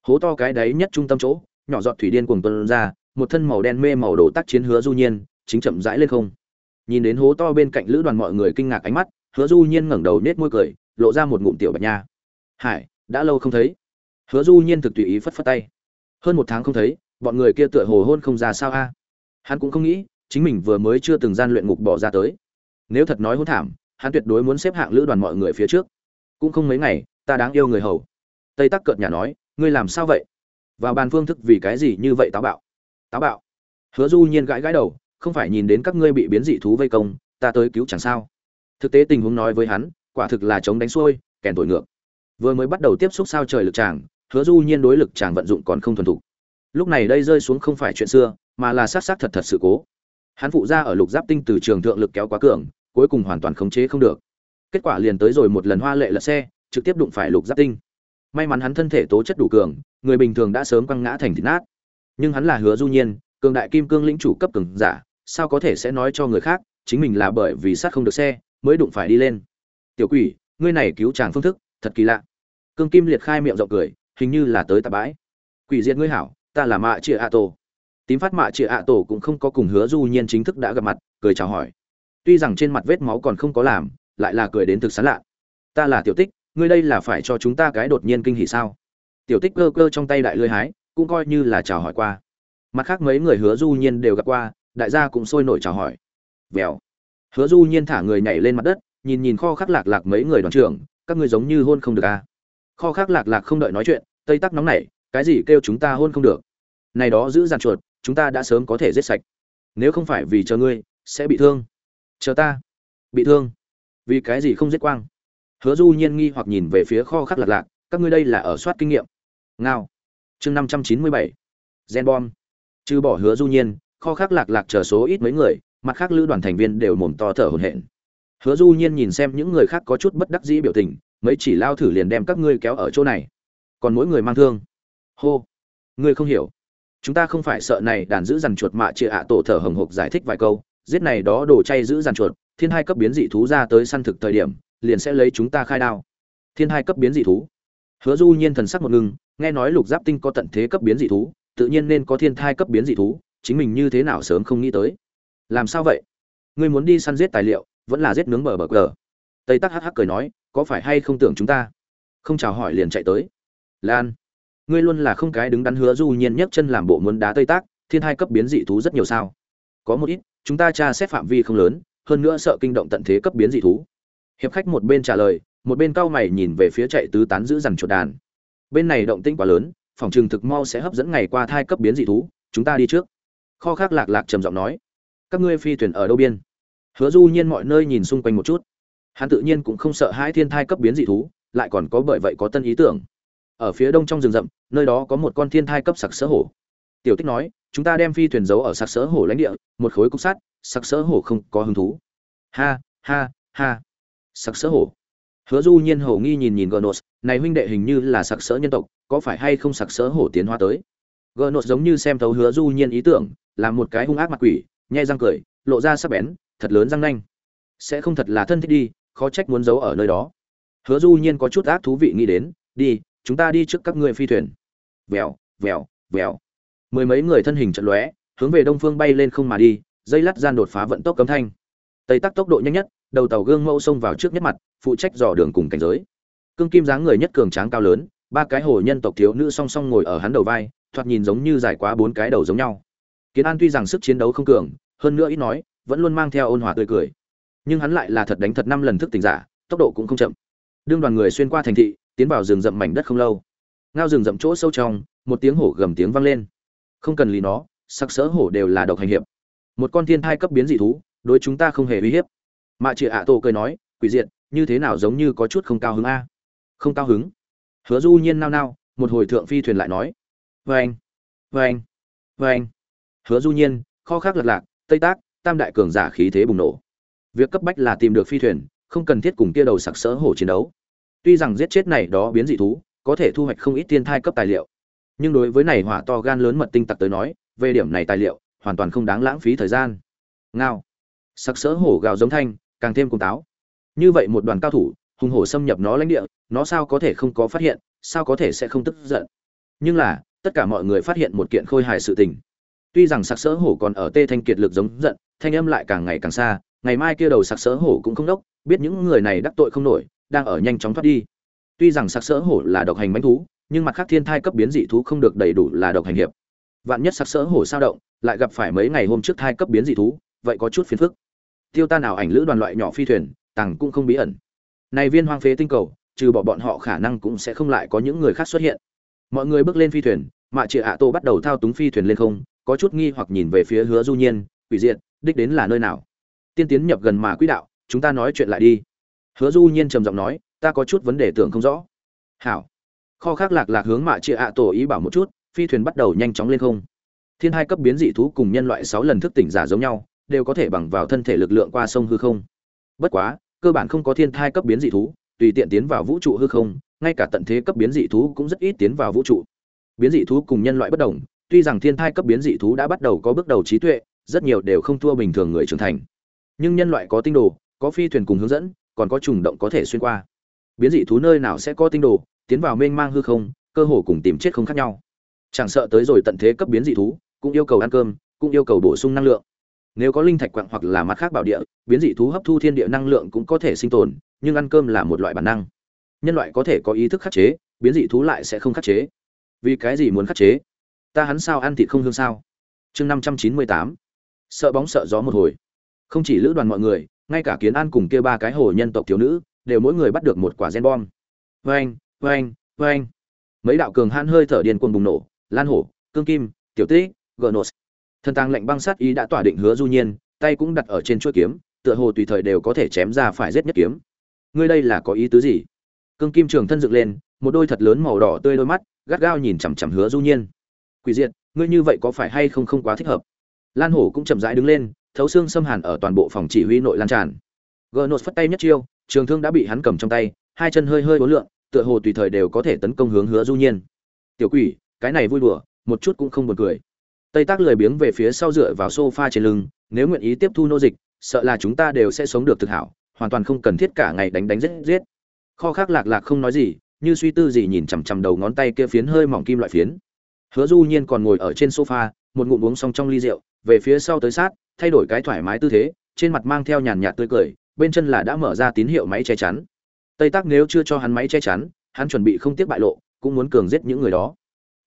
S1: Hố to cái đáy nhất trung tâm chỗ, nhỏ giọt thủy điên cuồng tuân ra, một thân màu đen mê màu đồ tác chiến hứa du nhiên, chính chậm rãi lên không. Nhìn đến hố to bên cạnh lữ đoàn mọi người kinh ngạc ánh mắt, hứa du nhiên ngẩng đầu nết môi cười, lộ ra một ngụm tiểu bạch nha. Hải, đã lâu không thấy hứa du nhiên thực tùy ý phất phất tay. Hơn một tháng không thấy, bọn người kia tựa hồ hôn không ra sao a? Hắn cũng không nghĩ, chính mình vừa mới chưa từng gian luyện ngục bỏ ra tới. Nếu thật nói hôn thảm, hắn tuyệt đối muốn xếp hạng lữ đoàn mọi người phía trước. Cũng không mấy ngày, ta đáng yêu người hầu. Tây tắc cợt nhà nói, ngươi làm sao vậy? Vào bàn phương thức vì cái gì như vậy táo bạo? Táo bạo? Hứa du nhiên gãi gãi đầu, không phải nhìn đến các ngươi bị biến dị thú vây công, ta tới cứu chẳng sao. Thực tế tình huống nói với hắn, quả thực là chống đánh xuôi, kèn tội ngược. Vừa mới bắt đầu tiếp xúc sao trời lực tràng hứa du nhiên đối lực chàng vận dụng còn không thuần thục. Lúc này đây rơi xuống không phải chuyện xưa, mà là sát sát thật thật sự cố. Hắn phụ ra ở lục giáp tinh từ trường thượng lực kéo quá cường, cuối cùng hoàn toàn khống chế không được. Kết quả liền tới rồi một lần hoa lệ lật xe, trực tiếp đụng phải lục giáp tinh. May mắn hắn thân thể tố chất đủ cường, người bình thường đã sớm quăng ngã thành thịt nát. Nhưng hắn là hứa du nhiên, cường đại kim cương lĩnh chủ cấp cường giả, sao có thể sẽ nói cho người khác, chính mình là bởi vì sát không được xe, mới đụng phải đi lên. Tiểu quỷ, ngươi này cứu chàng phương thức, thật kỳ lạ. Cương kim liệt khai miệng rộng cười hình như là tới tạp bãi. Quỷ diệt ngươi hảo, ta là mạ chịa ạ tổ. Tím phát mạ chịa ạ tổ cũng không có cùng hứa du nhiên chính thức đã gặp mặt, cười chào hỏi. Tuy rằng trên mặt vết máu còn không có làm, lại là cười đến thực sán lạ. Ta là tiểu tích, ngươi đây là phải cho chúng ta cái đột nhiên kinh hỉ sao? Tiểu tích cơ cơ trong tay đại lưới hái, cũng coi như là chào hỏi qua. Mặt khác mấy người hứa du nhiên đều gặp qua, đại gia cũng sôi nổi chào hỏi. Vèo. Hứa du nhiên thả người nhảy lên mặt đất, nhìn nhìn kho khắc lạc lạc mấy người đoàn trưởng, các ngươi giống như hôn không được à? Kho khắc lạc lạc không đợi nói chuyện, tây tắc nóng nảy, cái gì kêu chúng ta hôn không được. Này đó giữ dàn chuột, chúng ta đã sớm có thể giết sạch. Nếu không phải vì chờ ngươi, sẽ bị thương. Chờ ta. Bị thương. Vì cái gì không giết quang? Hứa du nhiên nghi hoặc nhìn về phía kho khắc lạc lạc, các ngươi đây là ở soát kinh nghiệm. Ngao. Chương năm trăm chín mươi bảy. Gen bom. Trừ bỏ hứa du nhiên, kho khắc lạc lạc chờ số ít mấy người, mặt khác lữ đoàn thành viên đều mồm to thở hổn hển. Hứa du nhiên nhìn xem những người khác có chút bất đắc dĩ biểu tình mấy chỉ lao thử liền đem các ngươi kéo ở chỗ này. Còn mỗi người mang thương. Hô. Ngươi không hiểu. Chúng ta không phải sợ này đàn giữ dằn chuột mạ chia ạ tổ thở hồng hộc giải thích vài câu, giết này đó đồ chay giữ dằn chuột, thiên hai cấp biến dị thú ra tới săn thực thời điểm, liền sẽ lấy chúng ta khai đao. Thiên hai cấp biến dị thú. Hứa du nhiên thần sắc một ngưng, nghe nói lục giáp tinh có tận thế cấp biến dị thú, tự nhiên nên có thiên thai cấp biến dị thú, chính mình như thế nào sớm không nghĩ tới. Làm sao vậy? Ngươi muốn đi săn giết tài liệu, vẫn là giết nướng bờ bờ cờ. Tây tắc hắc hắc cười nói có phải hay không tưởng chúng ta? Không chào hỏi liền chạy tới. Lan, ngươi luôn là không cái đứng đắn hứa du nhiên nhấc chân làm bộ muốn đá tây tác, thiên hai cấp biến dị thú rất nhiều sao? Có một ít, chúng ta tra xét phạm vi không lớn, hơn nữa sợ kinh động tận thế cấp biến dị thú. Hiệp khách một bên trả lời, một bên cao mày nhìn về phía chạy tứ tán giữ dằn chuột đàn. Bên này động tĩnh quá lớn, phòng trường thực mau sẽ hấp dẫn ngày qua thai cấp biến dị thú, chúng ta đi trước. Kho khác lạc lạc trầm giọng nói, các ngươi phi thuyền ở đâu biên? Hứa du nhiên mọi nơi nhìn xung quanh một chút hắn tự nhiên cũng không sợ hai thiên thai cấp biến dị thú, lại còn có bởi vậy có tân ý tưởng. Ở phía đông trong rừng rậm, nơi đó có một con thiên thai cấp sặc sỡ hổ. Tiểu tích nói, chúng ta đem phi thuyền giấu ở sặc sỡ hổ lãnh địa, một khối cúc sắt, sặc sỡ hổ không có hứng thú. Ha ha ha. Sặc sỡ hổ. Hứa du nhiên hổ nghi nhìn nhìn gonos này huynh đệ hình như là sặc sỡ nhân tộc, có phải hay không sặc sỡ hổ tiến hóa tới? Gonos giống như xem thấu hứa du nhiên ý tưởng làm một cái hung ác mặt quỷ, nhai răng cười, lộ ra sắc bén, thật lớn răng nanh. Sẽ không thật là thân thích đi khó trách muốn giấu ở nơi đó. Hứa du nhiên có chút ác thú vị nghĩ đến, đi, chúng ta đi trước các ngươi phi thuyền. Vèo vèo vèo. Mười mấy người thân hình trận lóe, hướng về đông phương bay lên không mà đi, dây lát gian đột phá vận tốc cấm thanh. Tây tắc tốc độ nhanh nhất, đầu tàu gương mẫu xông vào trước nhất mặt, phụ trách dò đường cùng cảnh giới. Cương kim dáng người nhất cường tráng cao lớn, ba cái hồ nhân tộc thiếu nữ song song ngồi ở hắn đầu vai, thoạt nhìn giống như dài quá bốn cái đầu giống nhau. Kiến an tuy rằng sức chiến đấu không cường, hơn nữa ít nói, vẫn luôn mang theo ôn hòa tươi cười nhưng hắn lại là thật đánh thật năm lần thức tỉnh giả, tốc độ cũng không chậm. Đương đoàn người xuyên qua thành thị, tiến vào rừng rậm mảnh đất không lâu. Ngao rừng rậm chỗ sâu trong, một tiếng hổ gầm tiếng vang lên. Không cần lý nó, sắc sỡ hổ đều là độc hành hiệp. Một con thiên thai cấp biến dị thú, đối chúng ta không hề uy hiếp. Mạ chị ạ tổ cười nói, quỷ diệt, như thế nào giống như có chút không cao hứng a? Không cao hứng? Hứa du nhiên nao nao, một hồi thượng phi thuyền lại nói vê anh vê anh vê anh hứa du nhiên, kho khác lật lạc, tây tác, tam đại cường giả khí thế bùng nổ việc cấp bách là tìm được phi thuyền, không cần thiết cùng kia đầu sặc sỡ hổ chiến đấu. Tuy rằng giết chết này đó biến dị thú, có thể thu hoạch không ít thiên thai cấp tài liệu. Nhưng đối với này hỏa to gan lớn mật tinh tặc tới nói, về điểm này tài liệu, hoàn toàn không đáng lãng phí thời gian. Ngao. Sặc sỡ hổ gào giống thanh, càng thêm cùng táo. Như vậy một đoàn cao thủ, hùng hổ xâm nhập nó lãnh địa, nó sao có thể không có phát hiện, sao có thể sẽ không tức giận? Nhưng là, tất cả mọi người phát hiện một kiện khôi hài sự tình. Tuy rằng sặc sỡ hổ còn ở tê thanh kiệt lực giống giận, thanh âm lại càng ngày càng xa ngày mai kia đầu sặc sỡ hổ cũng không đốc, biết những người này đắc tội không nổi, đang ở nhanh chóng thoát đi. Tuy rằng sặc sỡ hổ là độc hành bánh thú, nhưng mặt khác thiên thai cấp biến dị thú không được đầy đủ là độc hành hiệp. Vạn nhất sặc sỡ hổ sao động, lại gặp phải mấy ngày hôm trước thai cấp biến dị thú, vậy có chút phiền phức. Tiêu tan nào ảnh lữ đoàn loại nhỏ phi thuyền, tàng cũng không bí ẩn. Này viên hoang phế tinh cầu, trừ bỏ bọn họ khả năng cũng sẽ không lại có những người khác xuất hiện. Mọi người bước lên phi thuyền, mạ chị ạ tô bắt đầu thao túng phi thuyền lên không, có chút nghi hoặc nhìn về phía hứa du nhiên, quỷ diện đích đến là nơi nào? Tiên tiến nhập gần mà quỹ đạo, chúng ta nói chuyện lại đi. Hứa du nhiên trầm giọng nói, ta có chút vấn đề tưởng không rõ. Hảo. Kho khác lạc lạc hướng mạ chị ạ tổ ý bảo một chút, phi thuyền bắt đầu nhanh chóng lên không. Thiên hai cấp biến dị thú cùng nhân loại sáu lần thức tỉnh giả giống nhau, đều có thể bằng vào thân thể lực lượng qua sông hư không. Bất quá, cơ bản không có thiên thai cấp biến dị thú, tùy tiện tiến vào vũ trụ hư không, ngay cả tận thế cấp biến dị thú cũng rất ít tiến vào vũ trụ. Biến dị thú cùng nhân loại bất đồng, tuy rằng thiên thai cấp biến dị thú đã bắt đầu có bước đầu trí tuệ, rất nhiều đều không thua bình thường người trưởng thành nhưng nhân loại có tinh đồ, có phi thuyền cùng hướng dẫn, còn có trùng động có thể xuyên qua. Biến dị thú nơi nào sẽ có tinh đồ, tiến vào mênh mang hư không, cơ hồ cùng tìm chết không khác nhau. Chẳng sợ tới rồi tận thế cấp biến dị thú, cũng yêu cầu ăn cơm, cũng yêu cầu bổ sung năng lượng. Nếu có linh thạch quặng hoặc là mặt khác bảo địa, biến dị thú hấp thu thiên địa năng lượng cũng có thể sinh tồn, nhưng ăn cơm là một loại bản năng. Nhân loại có thể có ý thức khắc chế, biến dị thú lại sẽ không khắc chế. Vì cái gì muốn khắc chế? Ta hắn sao ăn thịt không hương sao? Chương năm trăm chín mươi tám. Sợ bóng sợ gió một hồi không chỉ lữ đoàn mọi người, ngay cả kiến an cùng kia ba cái hồ nhân tộc thiếu nữ, đều mỗi người bắt được một quả gen bom. Vang vang vang mấy đạo cường hãn hơi thở điên cuồng bùng nổ, lan hổ, cương kim, tiểu tĩ gnos thần tàng lệnh băng sát ý đã tỏa định hứa du nhiên, tay cũng đặt ở trên chuôi kiếm, tựa hồ tùy thời đều có thể chém ra phải giết nhất kiếm. Ngươi đây là có ý tứ gì? Cương kim trường thân dựng lên, một đôi thật lớn màu đỏ tươi đôi mắt, gắt gao nhìn chằm chằm hứa du nhiên. Quỷ diệt, ngươi như vậy có phải hay không không quá thích hợp? Lan hổ cũng chậm rãi đứng lên thấu xương xâm hàn ở toàn bộ phòng chỉ huy nội lan tràn. Gờ nốt phất tay nhất chiêu, trường thương đã bị hắn cầm trong tay, hai chân hơi hơi bốn lượn, tựa hồ tùy thời đều có thể tấn công hướng hứa du nhiên. Tiểu quỷ, cái này vui đùa, một chút cũng không buồn cười. Tây tác lười biếng về phía sau dựa vào sofa trên lưng, nếu nguyện ý tiếp thu nô dịch, sợ là chúng ta đều sẽ sống được thực hảo, hoàn toàn không cần thiết cả ngày đánh đánh giết giết. Kho khác lạc lạc không nói gì, như suy tư gì nhìn chằm chằm đầu ngón tay kia phiến hơi mỏng kim loại phiến. Hứa du nhiên còn ngồi ở trên sofa, một ngụm uống xong trong ly rượu, về phía sau tới sát thay đổi cái thoải mái tư thế, trên mặt mang theo nhàn nhạt tươi cười, bên chân là đã mở ra tín hiệu máy che chắn. Tây tác nếu chưa cho hắn máy che chắn, hắn chuẩn bị không tiếc bại lộ, cũng muốn cường giết những người đó.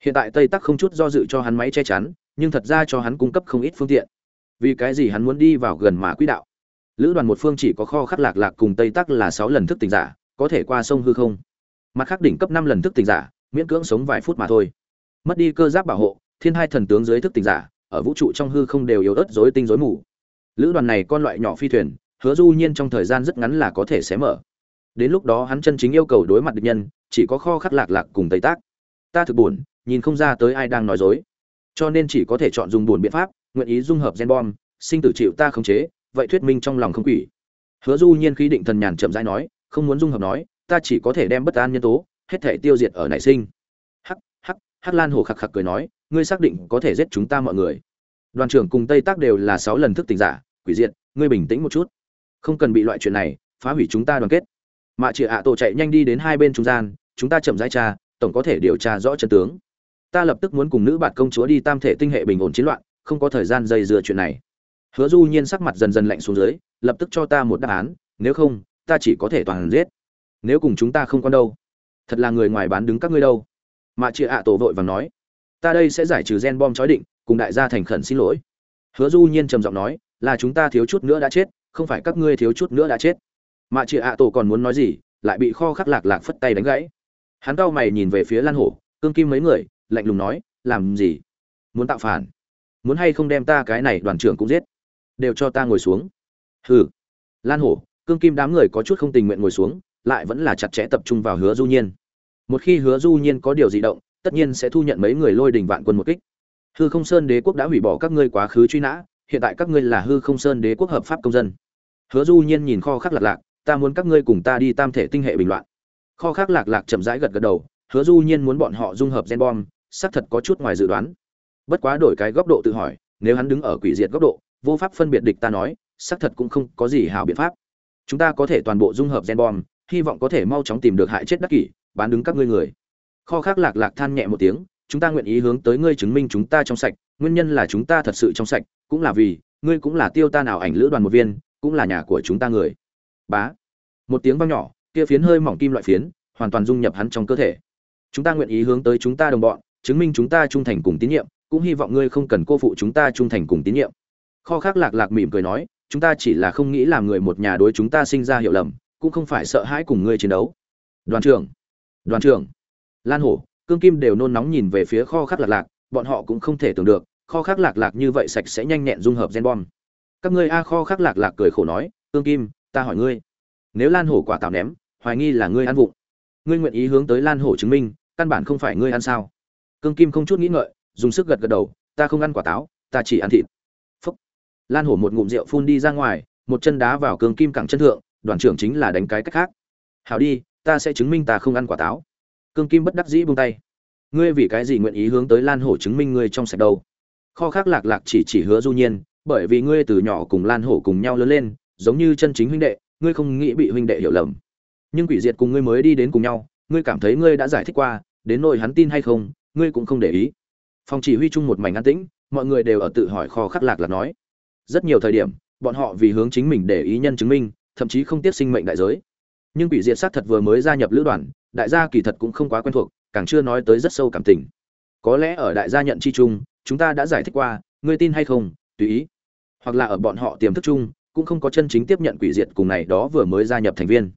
S1: Hiện tại tây tắc không chút do dự cho hắn máy che chắn, nhưng thật ra cho hắn cung cấp không ít phương tiện. Vì cái gì hắn muốn đi vào gần mà quỹ đạo? Lữ đoàn một phương chỉ có kho khắc lạc lạc cùng tây tắc là sáu lần thức tỉnh giả, có thể qua sông hư không? Mặt khác đỉnh cấp năm lần thức tỉnh giả, miễn cưỡng sống vài phút mà thôi. Mất đi cơ giáp bảo hộ, thiên hai thần tướng dưới thức tỉnh giả ở vũ trụ trong hư không đều yếu ớt rối tinh rối mù. Lữ đoàn này con loại nhỏ phi thuyền, hứa du nhiên trong thời gian rất ngắn là có thể xé mở. Đến lúc đó hắn chân chính yêu cầu đối mặt địch nhân, chỉ có kho khắc lạc lạc cùng tây tác. Ta thực buồn, nhìn không ra tới ai đang nói dối. Cho nên chỉ có thể chọn dùng buồn biện pháp, nguyện ý dung hợp gen bom, sinh tử chịu ta khống chế, vậy thuyết minh trong lòng không quỷ. Hứa du nhiên khí định thần nhàn chậm rãi nói, không muốn dung hợp nói, ta chỉ có thể đem bất an nhân tố, hết thể tiêu diệt ở nảy sinh. Hắc hắc hắc lan hồ khặc khặc cười nói ngươi xác định có thể giết chúng ta mọi người. Đoàn trưởng cùng tây tác đều là sáu lần thức tỉnh giả, quỷ diện ngươi bình tĩnh một chút. Không cần bị loại chuyện này, phá hủy chúng ta đoàn kết. Mạ chị ạ tổ chạy nhanh đi đến hai bên trung gian, chúng ta chậm rãi tra, tổng có thể điều tra rõ chân tướng. Ta lập tức muốn cùng nữ bạn công chúa đi tam thể tinh hệ bình ổn chiến loạn, không có thời gian dây dưa chuyện này. Hứa du nhiên sắc mặt dần dần lạnh xuống dưới, lập tức cho ta một đáp án, nếu không, ta chỉ có thể toàn giết. Nếu cùng chúng ta không quan đâu. Thật là người ngoài bán đứng các ngươi đâu. Mạ chị ạ tổ vội vàng nói ta đây sẽ giải trừ gen bom chói định, cùng đại gia thành khẩn xin lỗi. Hứa du nhiên trầm giọng nói, là chúng ta thiếu chút nữa đã chết, không phải các ngươi thiếu chút nữa đã chết. Mạ chị ạ tổ còn muốn nói gì, lại bị kho khắc lạc lạc phất tay đánh gãy. Hắn cau mày nhìn về phía lan hổ, cương kim mấy người, lạnh lùng nói, làm gì? Muốn tạo phản? Muốn hay không đem ta cái này đoàn trưởng cũng giết? Đều cho ta ngồi xuống. Hừ. Lan hổ, cương kim đám người có chút không tình nguyện ngồi xuống, lại vẫn là chặt chẽ tập trung vào hứa du nhiên. Một khi hứa du nhiên có điều gì động tất nhiên sẽ thu nhận mấy người lôi đình vạn quân một kích. Hư không sơn đế quốc đã hủy bỏ các ngươi quá khứ truy nã, hiện tại các ngươi là hư không sơn đế quốc hợp pháp công dân. Hứa du nhiên nhìn kho khắc lạc lạc, ta muốn các ngươi cùng ta đi tam thể tinh hệ bình loạn. Kho khắc lạc lạc chậm rãi gật gật đầu, hứa du nhiên muốn bọn họ dung hợp gen bom, xác thật có chút ngoài dự đoán. Bất quá đổi cái góc độ tự hỏi, nếu hắn đứng ở quỷ diệt góc độ, vô pháp phân biệt địch ta nói, xác thật cũng không có gì hảo biện pháp. Chúng ta có thể toàn bộ dung hợp gen bom, hy vọng có thể mau chóng tìm được hại chết đắc kỷ, bán đứng các ngươi người kho khác lạc lạc than nhẹ một tiếng, chúng ta nguyện ý hướng tới ngươi chứng minh chúng ta trong sạch, nguyên nhân là chúng ta thật sự trong sạch, cũng là vì, ngươi cũng là tiêu ta nào ảnh lữ đoàn một viên, cũng là nhà của chúng ta người. Bá. Một tiếng vang nhỏ, kia phiến hơi mỏng kim loại phiến, hoàn toàn dung nhập hắn trong cơ thể. Chúng ta nguyện ý hướng tới chúng ta đồng bọn, chứng minh chúng ta trung thành cùng tín nhiệm, cũng hy vọng ngươi không cần cô phụ chúng ta trung thành cùng tín nhiệm. Kho khác lạc lạc mỉm cười nói, chúng ta chỉ là không nghĩ làm người một nhà đối chúng ta sinh ra hiểu lầm, cũng không phải sợ hãi cùng ngươi chiến đấu. Đoàn trưởng. Đoàn trưởng lan hổ, cương kim đều nôn nóng nhìn về phía kho khắc lạc lạc, bọn họ cũng không thể tưởng được, kho khắc lạc lạc như vậy sạch sẽ nhanh nhẹn dung hợp gen bom. Các ngươi a, kho khắc lạc lạc cười khổ nói, cương kim, ta hỏi ngươi, nếu lan hổ quả tạo ném, hoài nghi là ngươi ăn vụng. Ngươi nguyện ý hướng tới lan hổ chứng minh, căn bản không phải ngươi ăn sao? Cương kim không chút nghĩ ngợi, dùng sức gật gật đầu, ta không ăn quả táo, ta chỉ ăn thịt. Phúc. Lan hổ một ngụm rượu phun đi ra ngoài, một chân đá vào cương kim cẳng chân thượng, đoàn trưởng chính là đánh cái cách khác. Hảo đi, ta sẽ chứng minh ta không ăn quả táo cương kim bất đắc dĩ buông tay. Ngươi vì cái gì nguyện ý hướng tới lan hổ chứng minh ngươi trong sạch đâu? Kho khác lạc lạc chỉ chỉ hứa du nhiên, bởi vì ngươi từ nhỏ cùng lan hổ cùng nhau lớn lên, giống như chân chính huynh đệ, ngươi không nghĩ bị huynh đệ hiểu lầm. Nhưng quỷ diệt cùng ngươi mới đi đến cùng nhau, ngươi cảm thấy ngươi đã giải thích qua, đến nỗi hắn tin hay không, ngươi cũng không để ý. Phòng chỉ huy chung một mảnh an tĩnh, mọi người đều ở tự hỏi kho khắc lạc là nói. Rất nhiều thời điểm, bọn họ vì hướng chính mình để ý nhân chứng minh, thậm chí không tiếp sinh mệnh đại giới. Nhưng quỷ diệt sát thật vừa mới gia nhập lữ đoàn đại gia kỳ thật cũng không quá quen thuộc, càng chưa nói tới rất sâu cảm tình. Có lẽ ở đại gia nhận chi chung, chúng ta đã giải thích qua, ngươi tin hay không, tùy ý. Hoặc là ở bọn họ tiềm thức chung, cũng không có chân chính tiếp nhận quỷ diệt cùng này đó vừa mới gia nhập thành viên.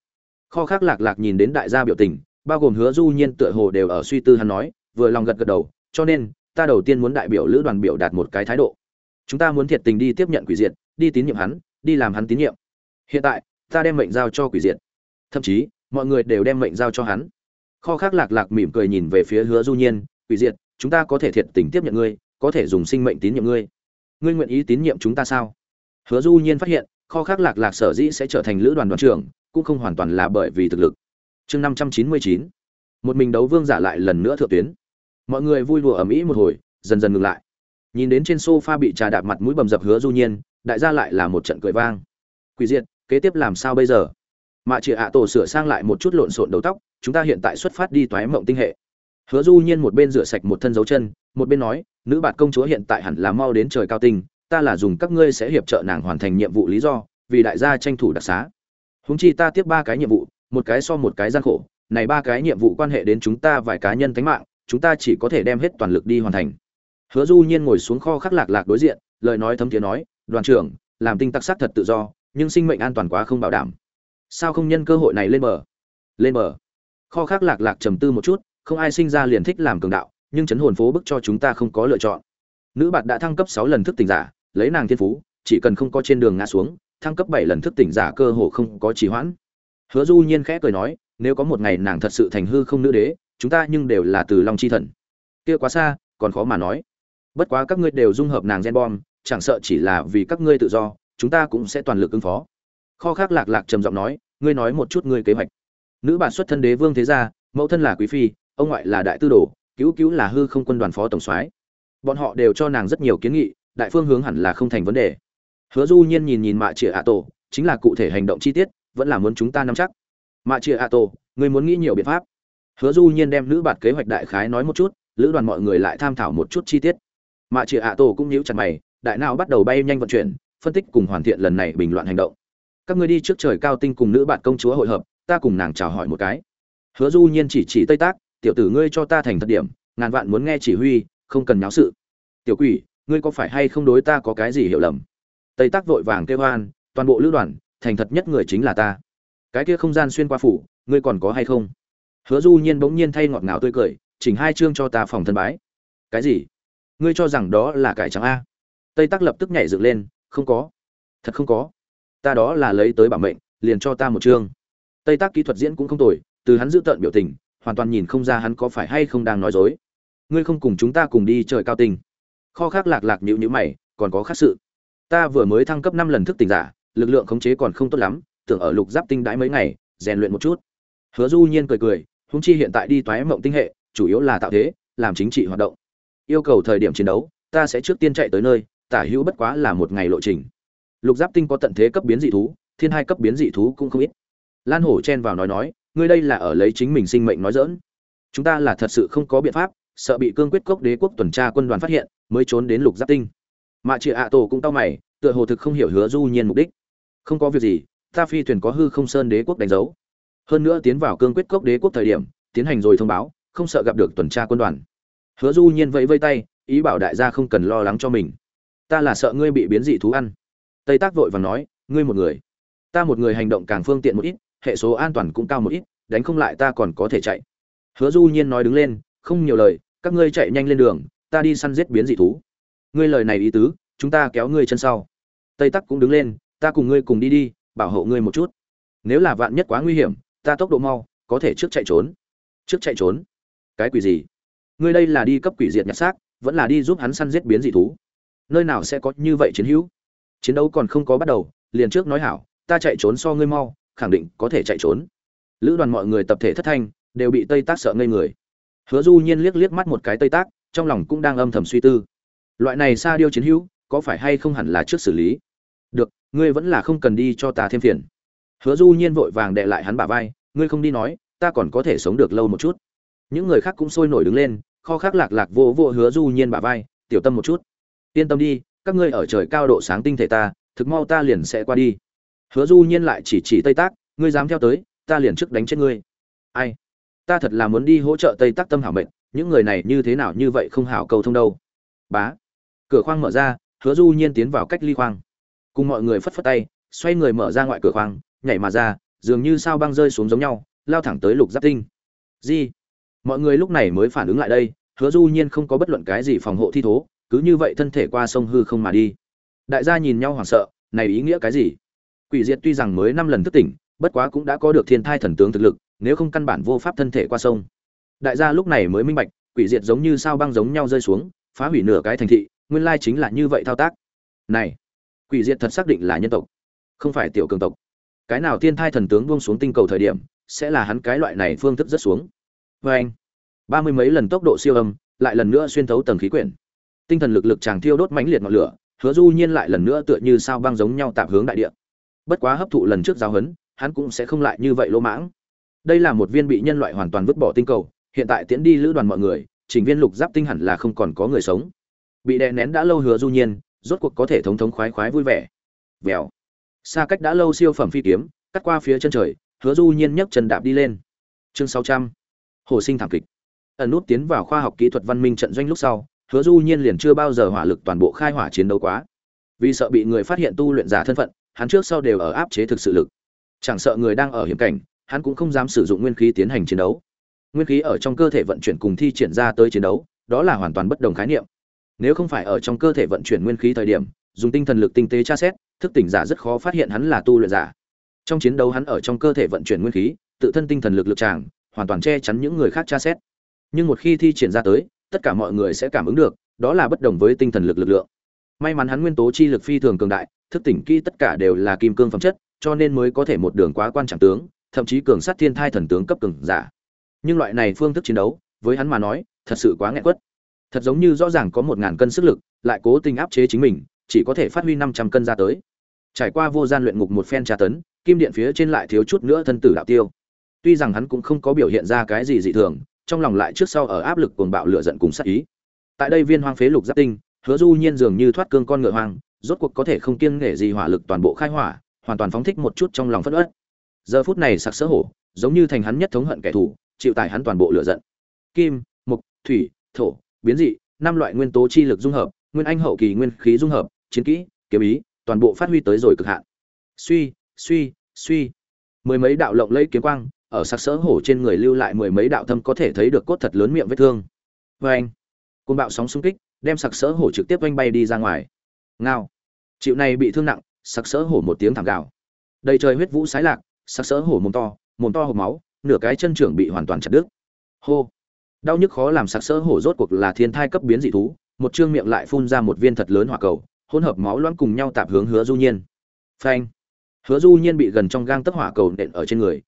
S1: Kho khác lạc lạc nhìn đến đại gia biểu tình, bao gồm hứa du nhiên tựa hồ đều ở suy tư hắn nói, vừa lòng gật gật đầu, cho nên, ta đầu tiên muốn đại biểu lữ đoàn biểu đạt một cái thái độ. Chúng ta muốn thiệt tình đi tiếp nhận quỷ diệt, đi tín nhiệm hắn, đi làm hắn tín nhiệm. Hiện tại, ta đem mệnh giao cho quỷ diệt. Thậm chí mọi người đều đem mệnh giao cho hắn. Kho khác lạc lạc mỉm cười nhìn về phía hứa du nhiên, quỷ diệt, chúng ta có thể thiệt tình tiếp nhận ngươi, có thể dùng sinh mệnh tín nhiệm ngươi. Ngươi nguyện ý tín nhiệm chúng ta sao? Hứa du nhiên phát hiện, kho khác lạc lạc sở dĩ sẽ trở thành lữ đoàn đoàn trưởng, cũng không hoàn toàn là bởi vì thực lực. Chương năm trăm chín mươi chín, một mình đấu vương giả lại lần nữa thượng tuyến. Mọi người vui đùa ầm ĩ một hồi, dần dần ngừng lại. Nhìn đến trên sofa bị trà đạp mặt mũi bầm dập hứa du nhiên, đại gia lại là một trận cười vang. Quỷ diệt, kế tiếp làm sao bây giờ? Mạ chị ạ tổ sửa sang lại một chút lộn xộn đầu tóc, chúng ta hiện tại xuất phát đi toái mộng tinh hệ. Hứa du nhiên một bên rửa sạch một thân dấu chân, một bên nói, nữ bạt công chúa hiện tại hẳn là mau đến trời cao tinh, ta là dùng các ngươi sẽ hiệp trợ nàng hoàn thành nhiệm vụ lý do, vì đại gia tranh thủ đặc xá. Húng chi ta tiếp ba cái nhiệm vụ, một cái so một cái gian khổ, này ba cái nhiệm vụ quan hệ đến chúng ta vài cá nhân tánh mạng, chúng ta chỉ có thể đem hết toàn lực đi hoàn thành. Hứa du nhiên ngồi xuống kho khắc lạc lạc đối diện, lời nói thấm tiếng nói, đoàn trưởng, làm tinh tắc sát thật tự do, nhưng sinh mệnh an toàn quá không bảo đảm sao không nhân cơ hội này lên bờ? Lên bờ? Kho khác lạc lạc trầm tư một chút, không ai sinh ra liền thích làm cường đạo, nhưng chấn hồn phố bức cho chúng ta không có lựa chọn. Nữ bạn đã thăng cấp sáu lần thức tỉnh giả, lấy nàng thiên phú, chỉ cần không có trên đường ngã xuống, thăng cấp bảy lần thức tỉnh giả cơ hồ không có trì hoãn. Hứa du nhiên khẽ cười nói, nếu có một ngày nàng thật sự thành hư không nữ đế, chúng ta nhưng đều là từ long chi thần. Kia quá xa, còn khó mà nói. Bất quá các ngươi đều dung hợp nàng gen bom, chẳng sợ chỉ là vì các ngươi tự do, chúng ta cũng sẽ toàn lực ứng phó kho khác lạc lạc trầm giọng nói, ngươi nói một chút ngươi kế hoạch. Nữ bản xuất thân đế vương thế gia, mẫu thân là quý phi, ông ngoại là đại tư đồ, cứu cứu là hư không quân đoàn phó tổng soái. Bọn họ đều cho nàng rất nhiều kiến nghị, đại phương hướng hẳn là không thành vấn đề. Hứa du nhiên nhìn nhìn mạ trịa ạ tổ, chính là cụ thể hành động chi tiết, vẫn là muốn chúng ta nắm chắc. Mạ trịa ạ tổ, ngươi muốn nghĩ nhiều biện pháp. Hứa du nhiên đem nữ bạt kế hoạch đại khái nói một chút, lữ đoàn mọi người lại tham thảo một chút chi tiết. Mạ trịa ạ tổ cũng nhíu chặt mày, đại nào bắt đầu bay nhanh vận chuyển, phân tích cùng hoàn thiện lần này bình loạn hành động các ngươi đi trước trời cao tinh cùng nữ bạn công chúa hội hợp, ta cùng nàng chào hỏi một cái. Hứa du nhiên chỉ chỉ tây tác, tiểu tử ngươi cho ta thành thật điểm, ngàn vạn muốn nghe chỉ huy, không cần nháo sự. Tiểu quỷ, ngươi có phải hay không đối ta có cái gì hiểu lầm? Tây tác vội vàng kêu hoan toàn bộ lữ đoàn, thành thật nhất người chính là ta. Cái kia không gian xuyên qua phủ, ngươi còn có hay không? Hứa du nhiên bỗng nhiên thay ngọt ngào tươi cười, chỉnh hai chương cho ta phòng thân bái. Cái gì? Ngươi cho rằng đó là cải trắng a? Tây tắc lập tức nhảy dựng lên, không có. Thật không có ta đó là lấy tới bảo mệnh, liền cho ta một chương. Tây tác kỹ thuật diễn cũng không tồi, từ hắn giữ tợn biểu tình, hoàn toàn nhìn không ra hắn có phải hay không đang nói dối. Ngươi không cùng chúng ta cùng đi trời cao tinh. Kho khác lạc lạc nhịu nhữ mày, còn có khác sự. Ta vừa mới thăng cấp năm lần thức tỉnh giả, lực lượng khống chế còn không tốt lắm, tưởng ở lục giáp tinh đãi mấy ngày, rèn luyện một chút. Hứa du nhiên cười cười húng chi hiện tại đi toái mộng tinh hệ, chủ yếu là tạo thế, làm chính trị hoạt động. Yêu cầu thời điểm chiến đấu, ta sẽ trước tiên chạy tới nơi, tả hữu bất quá là một ngày lộ trình lục giáp tinh có tận thế cấp biến dị thú, thiên hai cấp biến dị thú cũng không ít. Lan hổ chen vào nói nói, ngươi đây là ở lấy chính mình sinh mệnh nói dỡn chúng ta là thật sự không có biện pháp, sợ bị cương quyết cốc đế quốc tuần tra quân đoàn phát hiện, mới trốn đến lục giáp tinh. Mạ chị ạ tổ cũng tao mày, tựa hồ thực không hiểu hứa du nhiên mục đích. Không có việc gì, ta phi thuyền có hư không sơn đế quốc đánh dấu. Hơn nữa tiến vào cương quyết cốc đế quốc thời điểm, tiến hành rồi thông báo, không sợ gặp được tuần tra quân đoàn. Hứa du nhiên vẫy vây tay, ý bảo đại gia không cần lo lắng cho mình. Ta là sợ ngươi bị biến dị thú ăn tây tác vội vàng nói, ngươi một người. Ta một người hành động càng phương tiện một ít, hệ số an toàn cũng cao một ít, đánh không lại ta còn có thể chạy. Hứa du nhiên nói đứng lên, không nhiều lời, các ngươi chạy nhanh lên đường, ta đi săn giết biến dị thú. Ngươi lời này ý tứ, chúng ta kéo ngươi chân sau. Tây tắc cũng đứng lên, ta cùng ngươi cùng đi đi, bảo hộ ngươi một chút. Nếu là vạn nhất quá nguy hiểm, ta tốc độ mau, có thể trước chạy trốn. Trước chạy trốn? Cái quỷ gì? Ngươi đây là đi cấp quỷ diệt nhặt xác, vẫn là đi giúp hắn săn giết biến dị thú. Nơi nào sẽ có như vậy chiến hữu? Chiến đấu còn không có bắt đầu, liền trước nói hảo, ta chạy trốn so ngươi mau, khẳng định có thể chạy trốn. Lữ đoàn mọi người tập thể thất thanh, đều bị tây tác sợ ngây người. Hứa du nhiên liếc liếc mắt một cái tây tác, trong lòng cũng đang âm thầm suy tư. Loại này xa điêu chiến hữu, có phải hay không hẳn là trước xử lý? Được, ngươi vẫn là không cần đi cho ta thêm phiền. Hứa du nhiên vội vàng đệ lại hắn bả vai, ngươi không đi nói, ta còn có thể sống được lâu một chút. Những người khác cũng sôi nổi đứng lên, kho khác lạc lạc vô vô hứa du nhiên bả vai, tiểu tâm một chút. Yên tâm đi các ngươi ở trời cao độ sáng tinh thể ta, thực mau ta liền sẽ qua đi. Hứa du nhiên lại chỉ chỉ tây tác, ngươi dám theo tới, ta liền trước đánh chết ngươi. Ai? Ta thật là muốn đi hỗ trợ tây tác tâm hảo mệnh, những người này như thế nào như vậy không hảo cầu thông đâu. Bá. Cửa khoang mở ra, hứa du nhiên tiến vào cách ly khoang. Cùng mọi người phất phất tay, xoay người mở ra ngoại cửa khoang, nhảy mà ra, dường như sao băng rơi xuống giống nhau, lao thẳng tới lục giáp tinh. Gì mọi người lúc này mới phản ứng lại đây, hứa du nhiên không có bất luận cái gì phòng hộ thi thố cứ như vậy thân thể qua sông hư không mà đi. Đại gia nhìn nhau hoảng sợ, này ý nghĩa cái gì? Quỷ diệt tuy rằng mới năm lần thức tỉnh, bất quá cũng đã có được thiên thai thần tướng thực lực, nếu không căn bản vô pháp thân thể qua sông. Đại gia lúc này mới minh bạch, quỷ diệt giống như sao băng giống nhau rơi xuống, phá hủy nửa cái thành thị, nguyên lai chính là như vậy thao tác. Này, quỷ diệt thật xác định là nhân tộc, không phải tiểu cường tộc. Cái nào thiên thai thần tướng buông xuống tinh cầu thời điểm, sẽ là hắn cái loại này phương thức rất xuống. Vê anh ba mươi mấy lần tốc độ siêu âm, lại lần nữa xuyên thấu tầng khí quyển tinh thần lực lực chàng thiêu đốt mãnh liệt ngọn lửa, hứa du nhiên lại lần nữa tựa như sao băng giống nhau tạp hướng đại địa. Bất quá hấp thụ lần trước giáo huấn, hắn cũng sẽ không lại như vậy lỗ mãng. Đây là một viên bị nhân loại hoàn toàn vứt bỏ tinh cầu, hiện tại tiễn đi lữ đoàn mọi người chỉnh viên lục giáp tinh hẳn là không còn có người sống. Bị đè nén đã lâu hứa du nhiên, rốt cuộc có thể thống thống khoái khoái vui vẻ. Vèo. Xa cách đã lâu siêu phẩm phi kiếm, cắt qua phía chân trời, hứa du nhiên nhấc chân đạp đi lên. Chương sáu trăm. Hồ sinh thảm kịch. Ẩn nút tiến vào khoa học kỹ thuật văn minh trận doanh lúc sau hứa du nhiên liền chưa bao giờ hỏa lực toàn bộ khai hỏa chiến đấu quá. Vì sợ bị người phát hiện tu luyện giả thân phận, hắn trước sau đều ở áp chế thực sự lực. Chẳng sợ người đang ở hiểm cảnh, hắn cũng không dám sử dụng nguyên khí tiến hành chiến đấu. Nguyên khí ở trong cơ thể vận chuyển cùng thi triển ra tới chiến đấu, đó là hoàn toàn bất đồng khái niệm. Nếu không phải ở trong cơ thể vận chuyển nguyên khí thời điểm, dùng tinh thần lực tinh tế tra xét, thức tỉnh giả rất khó phát hiện hắn là tu luyện giả. Trong chiến đấu hắn ở trong cơ thể vận chuyển nguyên khí, tự thân tinh thần lực lực tràng, hoàn toàn che chắn những người khác tra xét. Nhưng một khi thi triển ra tới tất cả mọi người sẽ cảm ứng được, đó là bất đồng với tinh thần lực lực lượng. May mắn hắn nguyên tố chi lực phi thường cường đại, thức tỉnh kỹ tất cả đều là kim cương phẩm chất, cho nên mới có thể một đường quá quan trọng tướng, thậm chí cường sát thiên thai thần tướng cấp cường giả. Nhưng loại này phương thức chiến đấu, với hắn mà nói, thật sự quá nghẹn quất. Thật giống như rõ ràng có một ngàn cân sức lực, lại cố tình áp chế chính mình, chỉ có thể phát huy năm trăm cân ra tới. Trải qua vô gian luyện ngục một phen tra tấn, kim điện phía trên lại thiếu chút nữa thân tử đạo tiêu. Tuy rằng hắn cũng không có biểu hiện ra cái gì dị thường trong lòng lại trước sau ở áp lực cuồng bạo lửa giận cùng sát ý. Tại đây viên hoang phế lục giáp tinh, hứa du nhiên dường như thoát cương con ngựa hoang, rốt cuộc có thể không kiêng nể gì hỏa lực toàn bộ khai hỏa, hoàn toàn phóng thích một chút trong lòng phất uất. giờ phút này sặc sỡ hổ, giống như thành hắn nhất thống hận kẻ thù, chịu tải hắn toàn bộ lửa giận. Kim mộc thủy, thổ, biến dị, năm loại nguyên tố chi lực dung hợp, nguyên anh hậu kỳ nguyên khí dung hợp, chiến kỹ, kiếm ý, toàn bộ phát huy tới rồi cực hạn. Suy suy suy. Mười mấy đạo lộng lẫy kiếm quang ở sặc sỡ hổ trên người lưu lại mười mấy đạo thâm có thể thấy được cốt thật lớn miệng vết thương. Vê anh, côn bạo sóng xung kích, đem sặc sỡ hổ trực tiếp oanh bay đi ra ngoài. Ngao. Chịu này bị thương nặng, sặc sỡ hổ một tiếng thảm gào. Đầy trời huyết vũ sái lạc, sặc sỡ hổ mồm to mồm to hộp máu, nửa cái chân trưởng bị hoàn toàn chặt đứt. Hô. Đau nhức khó làm sặc sỡ hổ rốt cuộc là thiên thai cấp biến dị thú, một trương miệng lại phun ra một viên thật lớn hỏa cầu, hỗn hợp máu loãng cùng nhau tạp hướng hứa du nhiên. Phanh. Hứa du nhiên bị gần trong gang tấc hỏa cầu nện ở trên người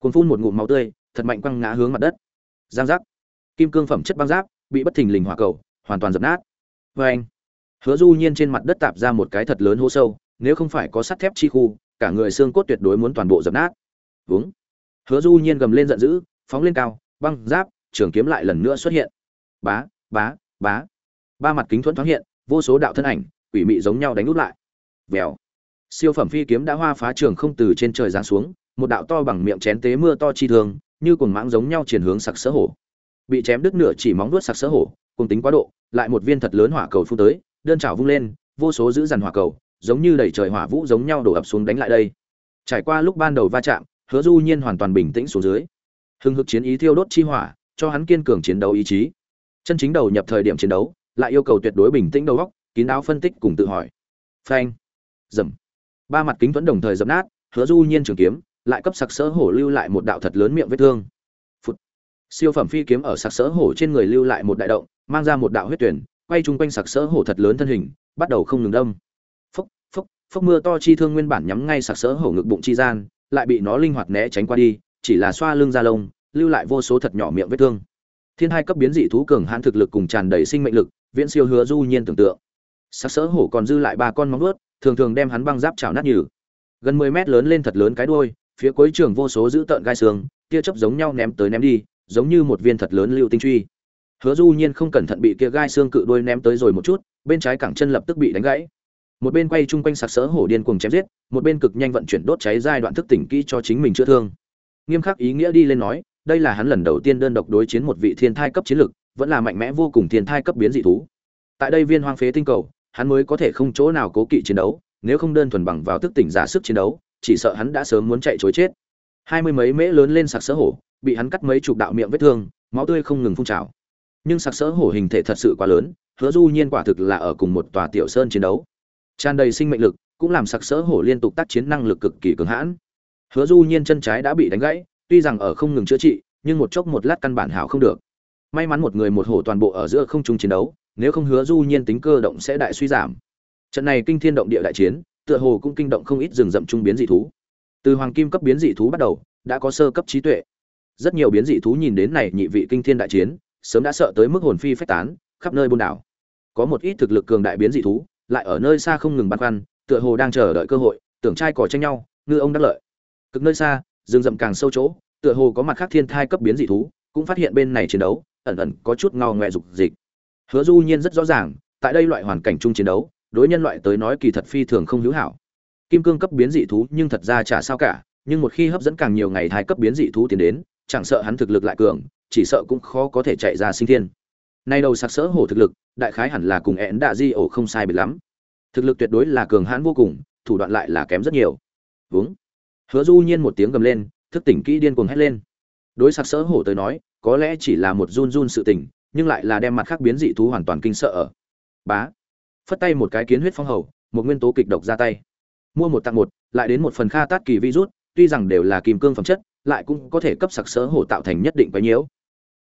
S1: cuốn phun một ngụm máu tươi thật mạnh quăng ngã hướng mặt đất. Giang giác. Kim cương phẩm chất băng giáp bị bất thình lình hỏa cầu hoàn toàn dập nát. Phanh hứa du nhiên trên mặt đất tạp ra một cái thật lớn hố sâu nếu không phải có sắt thép chi khu cả người xương cốt tuyệt đối muốn toàn bộ dập nát. Vướng, hứa du nhiên gầm lên giận dữ phóng lên cao băng giáp trường kiếm lại lần nữa xuất hiện. Bá bá bá. Ba mặt kính thuẫn thoáng hiện vô số đạo thân ảnh quỷ mị giống nhau đánh út lại. Vèo. Siêu phẩm phi kiếm đã hoa phá trường không từ trên trời giáng xuống một đạo to bằng miệng chén tế mưa to chi thường như cuồng mãng giống nhau chuyển hướng sặc sỡ hổ. Bị chém đứt nửa chỉ móng vuốt sặc sỡ hổ cùng tính quá độ, lại một viên thật lớn hỏa cầu phun tới, đơn chảo vung lên, vô số giữ dằn hỏa cầu, giống như đẩy trời hỏa vũ giống nhau đổ ập xuống đánh lại đây. Trải qua lúc ban đầu va chạm, hứa du nhiên hoàn toàn bình tĩnh xuống dưới. Hưng hực chiến ý thiêu đốt chi hỏa, cho hắn kiên cường chiến đấu ý chí. Chân chính đầu nhập thời điểm chiến đấu, lại yêu cầu tuyệt đối bình tĩnh đầu óc, kín đáo phân tích cùng tự hỏi. Phanh. Dầm ba mặt kính vẫn đồng thời dập nát, hứa du nhiên trường kiếm lại cấp sặc sỡ hổ lưu lại một đạo thật lớn miệng vết thương. Phụt. siêu phẩm phi kiếm ở sặc sỡ hổ trên người lưu lại một đại động, mang ra một đạo huyết tuyển, quay chung quanh sặc sỡ hổ thật lớn thân hình, bắt đầu không ngừng đâm. Phốc phốc phốc mưa to chi thương nguyên bản nhắm ngay sặc sỡ hổ ngực bụng chi gian, lại bị nó linh hoạt né tránh qua đi, chỉ là xoa lưng ra lông, lưu lại vô số thật nhỏ miệng vết thương. Thiên hai cấp biến dị thú cường hãn thực lực cùng tràn đầy sinh mệnh lực, viễn siêu hứa du nhiên tưởng tượng. Sắc sỡ hổ còn dư lại ba con móng vuốt, thường thường đem hắn băng giáp chảo nát nhừ. Gần 10 mét lớn lên thật lớn cái đuôi phía cuối trường vô số giữ tợn gai xương, tia chớp giống nhau ném tới ném đi, giống như một viên thật lớn lưu tinh truy. Hứa du nhiên không cẩn thận bị kia gai xương cự đuôi ném tới rồi một chút, bên trái cẳng chân lập tức bị đánh gãy. Một bên quay chung quanh sặc sỡ hổ điên cuồng chém giết, một bên cực nhanh vận chuyển đốt cháy giai đoạn thức tỉnh kỹ cho chính mình chữa thương. Nghiêm khắc ý nghĩa đi lên nói, đây là hắn lần đầu tiên đơn độc đối chiến một vị thiên thai cấp chiến lực, vẫn là mạnh mẽ vô cùng thiên thai cấp biến dị thú. Tại đây viên hoang phế tinh cầu, hắn mới có thể không chỗ nào cố kỵ chiến đấu, nếu không đơn thuần bằng vào thức tỉnh giả sức chiến đấu chỉ sợ hắn đã sớm muốn chạy chối chết. Hai mươi mấy mễ lớn lên sặc sỡ hổ, bị hắn cắt mấy chục đạo miệng vết thương, máu tươi không ngừng phun trào. Nhưng sặc sỡ hổ hình thể thật sự quá lớn, hứa du nhiên quả thực là ở cùng một tòa tiểu sơn chiến đấu. Tràn đầy sinh mệnh lực, cũng làm sặc sỡ hổ liên tục tác chiến năng lực cực kỳ cường hãn. Hứa du nhiên chân trái đã bị đánh gãy, tuy rằng ở không ngừng chữa trị, nhưng một chốc một lát căn bản hảo không được. May mắn một người một hổ toàn bộ ở giữa không trung chiến đấu, nếu không hứa du nhiên tính cơ động sẽ đại suy giảm. Trận này kinh thiên động địa đại chiến tựa hồ cũng kinh động không ít rừng rậm trung biến dị thú. Từ hoàng kim cấp biến dị thú bắt đầu, đã có sơ cấp trí tuệ. Rất nhiều biến dị thú nhìn đến này nhị vị kinh thiên đại chiến, sớm đã sợ tới mức hồn phi phách tán, khắp nơi buôn đảo. Có một ít thực lực cường đại biến dị thú, lại ở nơi xa không ngừng băn khoăn, tựa hồ đang chờ đợi cơ hội, tưởng trai cỏ tranh nhau, ngư ông đắc lợi. Cực nơi xa, rừng rậm càng sâu chỗ, tựa hồ có mặt khác thiên thai cấp biến dị thú, cũng phát hiện bên này chiến đấu, ẩn ẩn có chút ngao ngoe dục dịch. Hứa du nhiên rất rõ ràng, tại đây loại hoàn cảnh chung chiến đấu đối nhân loại tới nói kỳ thật phi thường không hữu hảo. Kim cương cấp biến dị thú nhưng thật ra chả sao cả, nhưng một khi hấp dẫn càng nhiều ngày hai cấp biến dị thú tiến đến, chẳng sợ hắn thực lực lại cường, chỉ sợ cũng khó có thể chạy ra sinh thiên. Nay đầu sặc sỡ hổ thực lực, đại khái hẳn là cùng én đạ di ổ không sai biệt lắm. Thực lực tuyệt đối là cường hãn vô cùng, thủ đoạn lại là kém rất nhiều. Vướng. Hứa du nhiên một tiếng gầm lên, thức tỉnh kỹ điên cuồng hét lên. Đối sặc sỡ hổ tới nói, có lẽ chỉ là một run run sự tình, nhưng lại là đem mặt khác biến dị thú hoàn toàn kinh sợ ở. Bá phất tay một cái kiến huyết phong hầu, một nguyên tố kịch độc ra tay. Mua một tặng một, lại đến một phần kha tát kỳ virus tuy rằng đều là kim cương phẩm chất, lại cũng có thể cấp sặc sỡ hổ tạo thành nhất định quái nhiễu.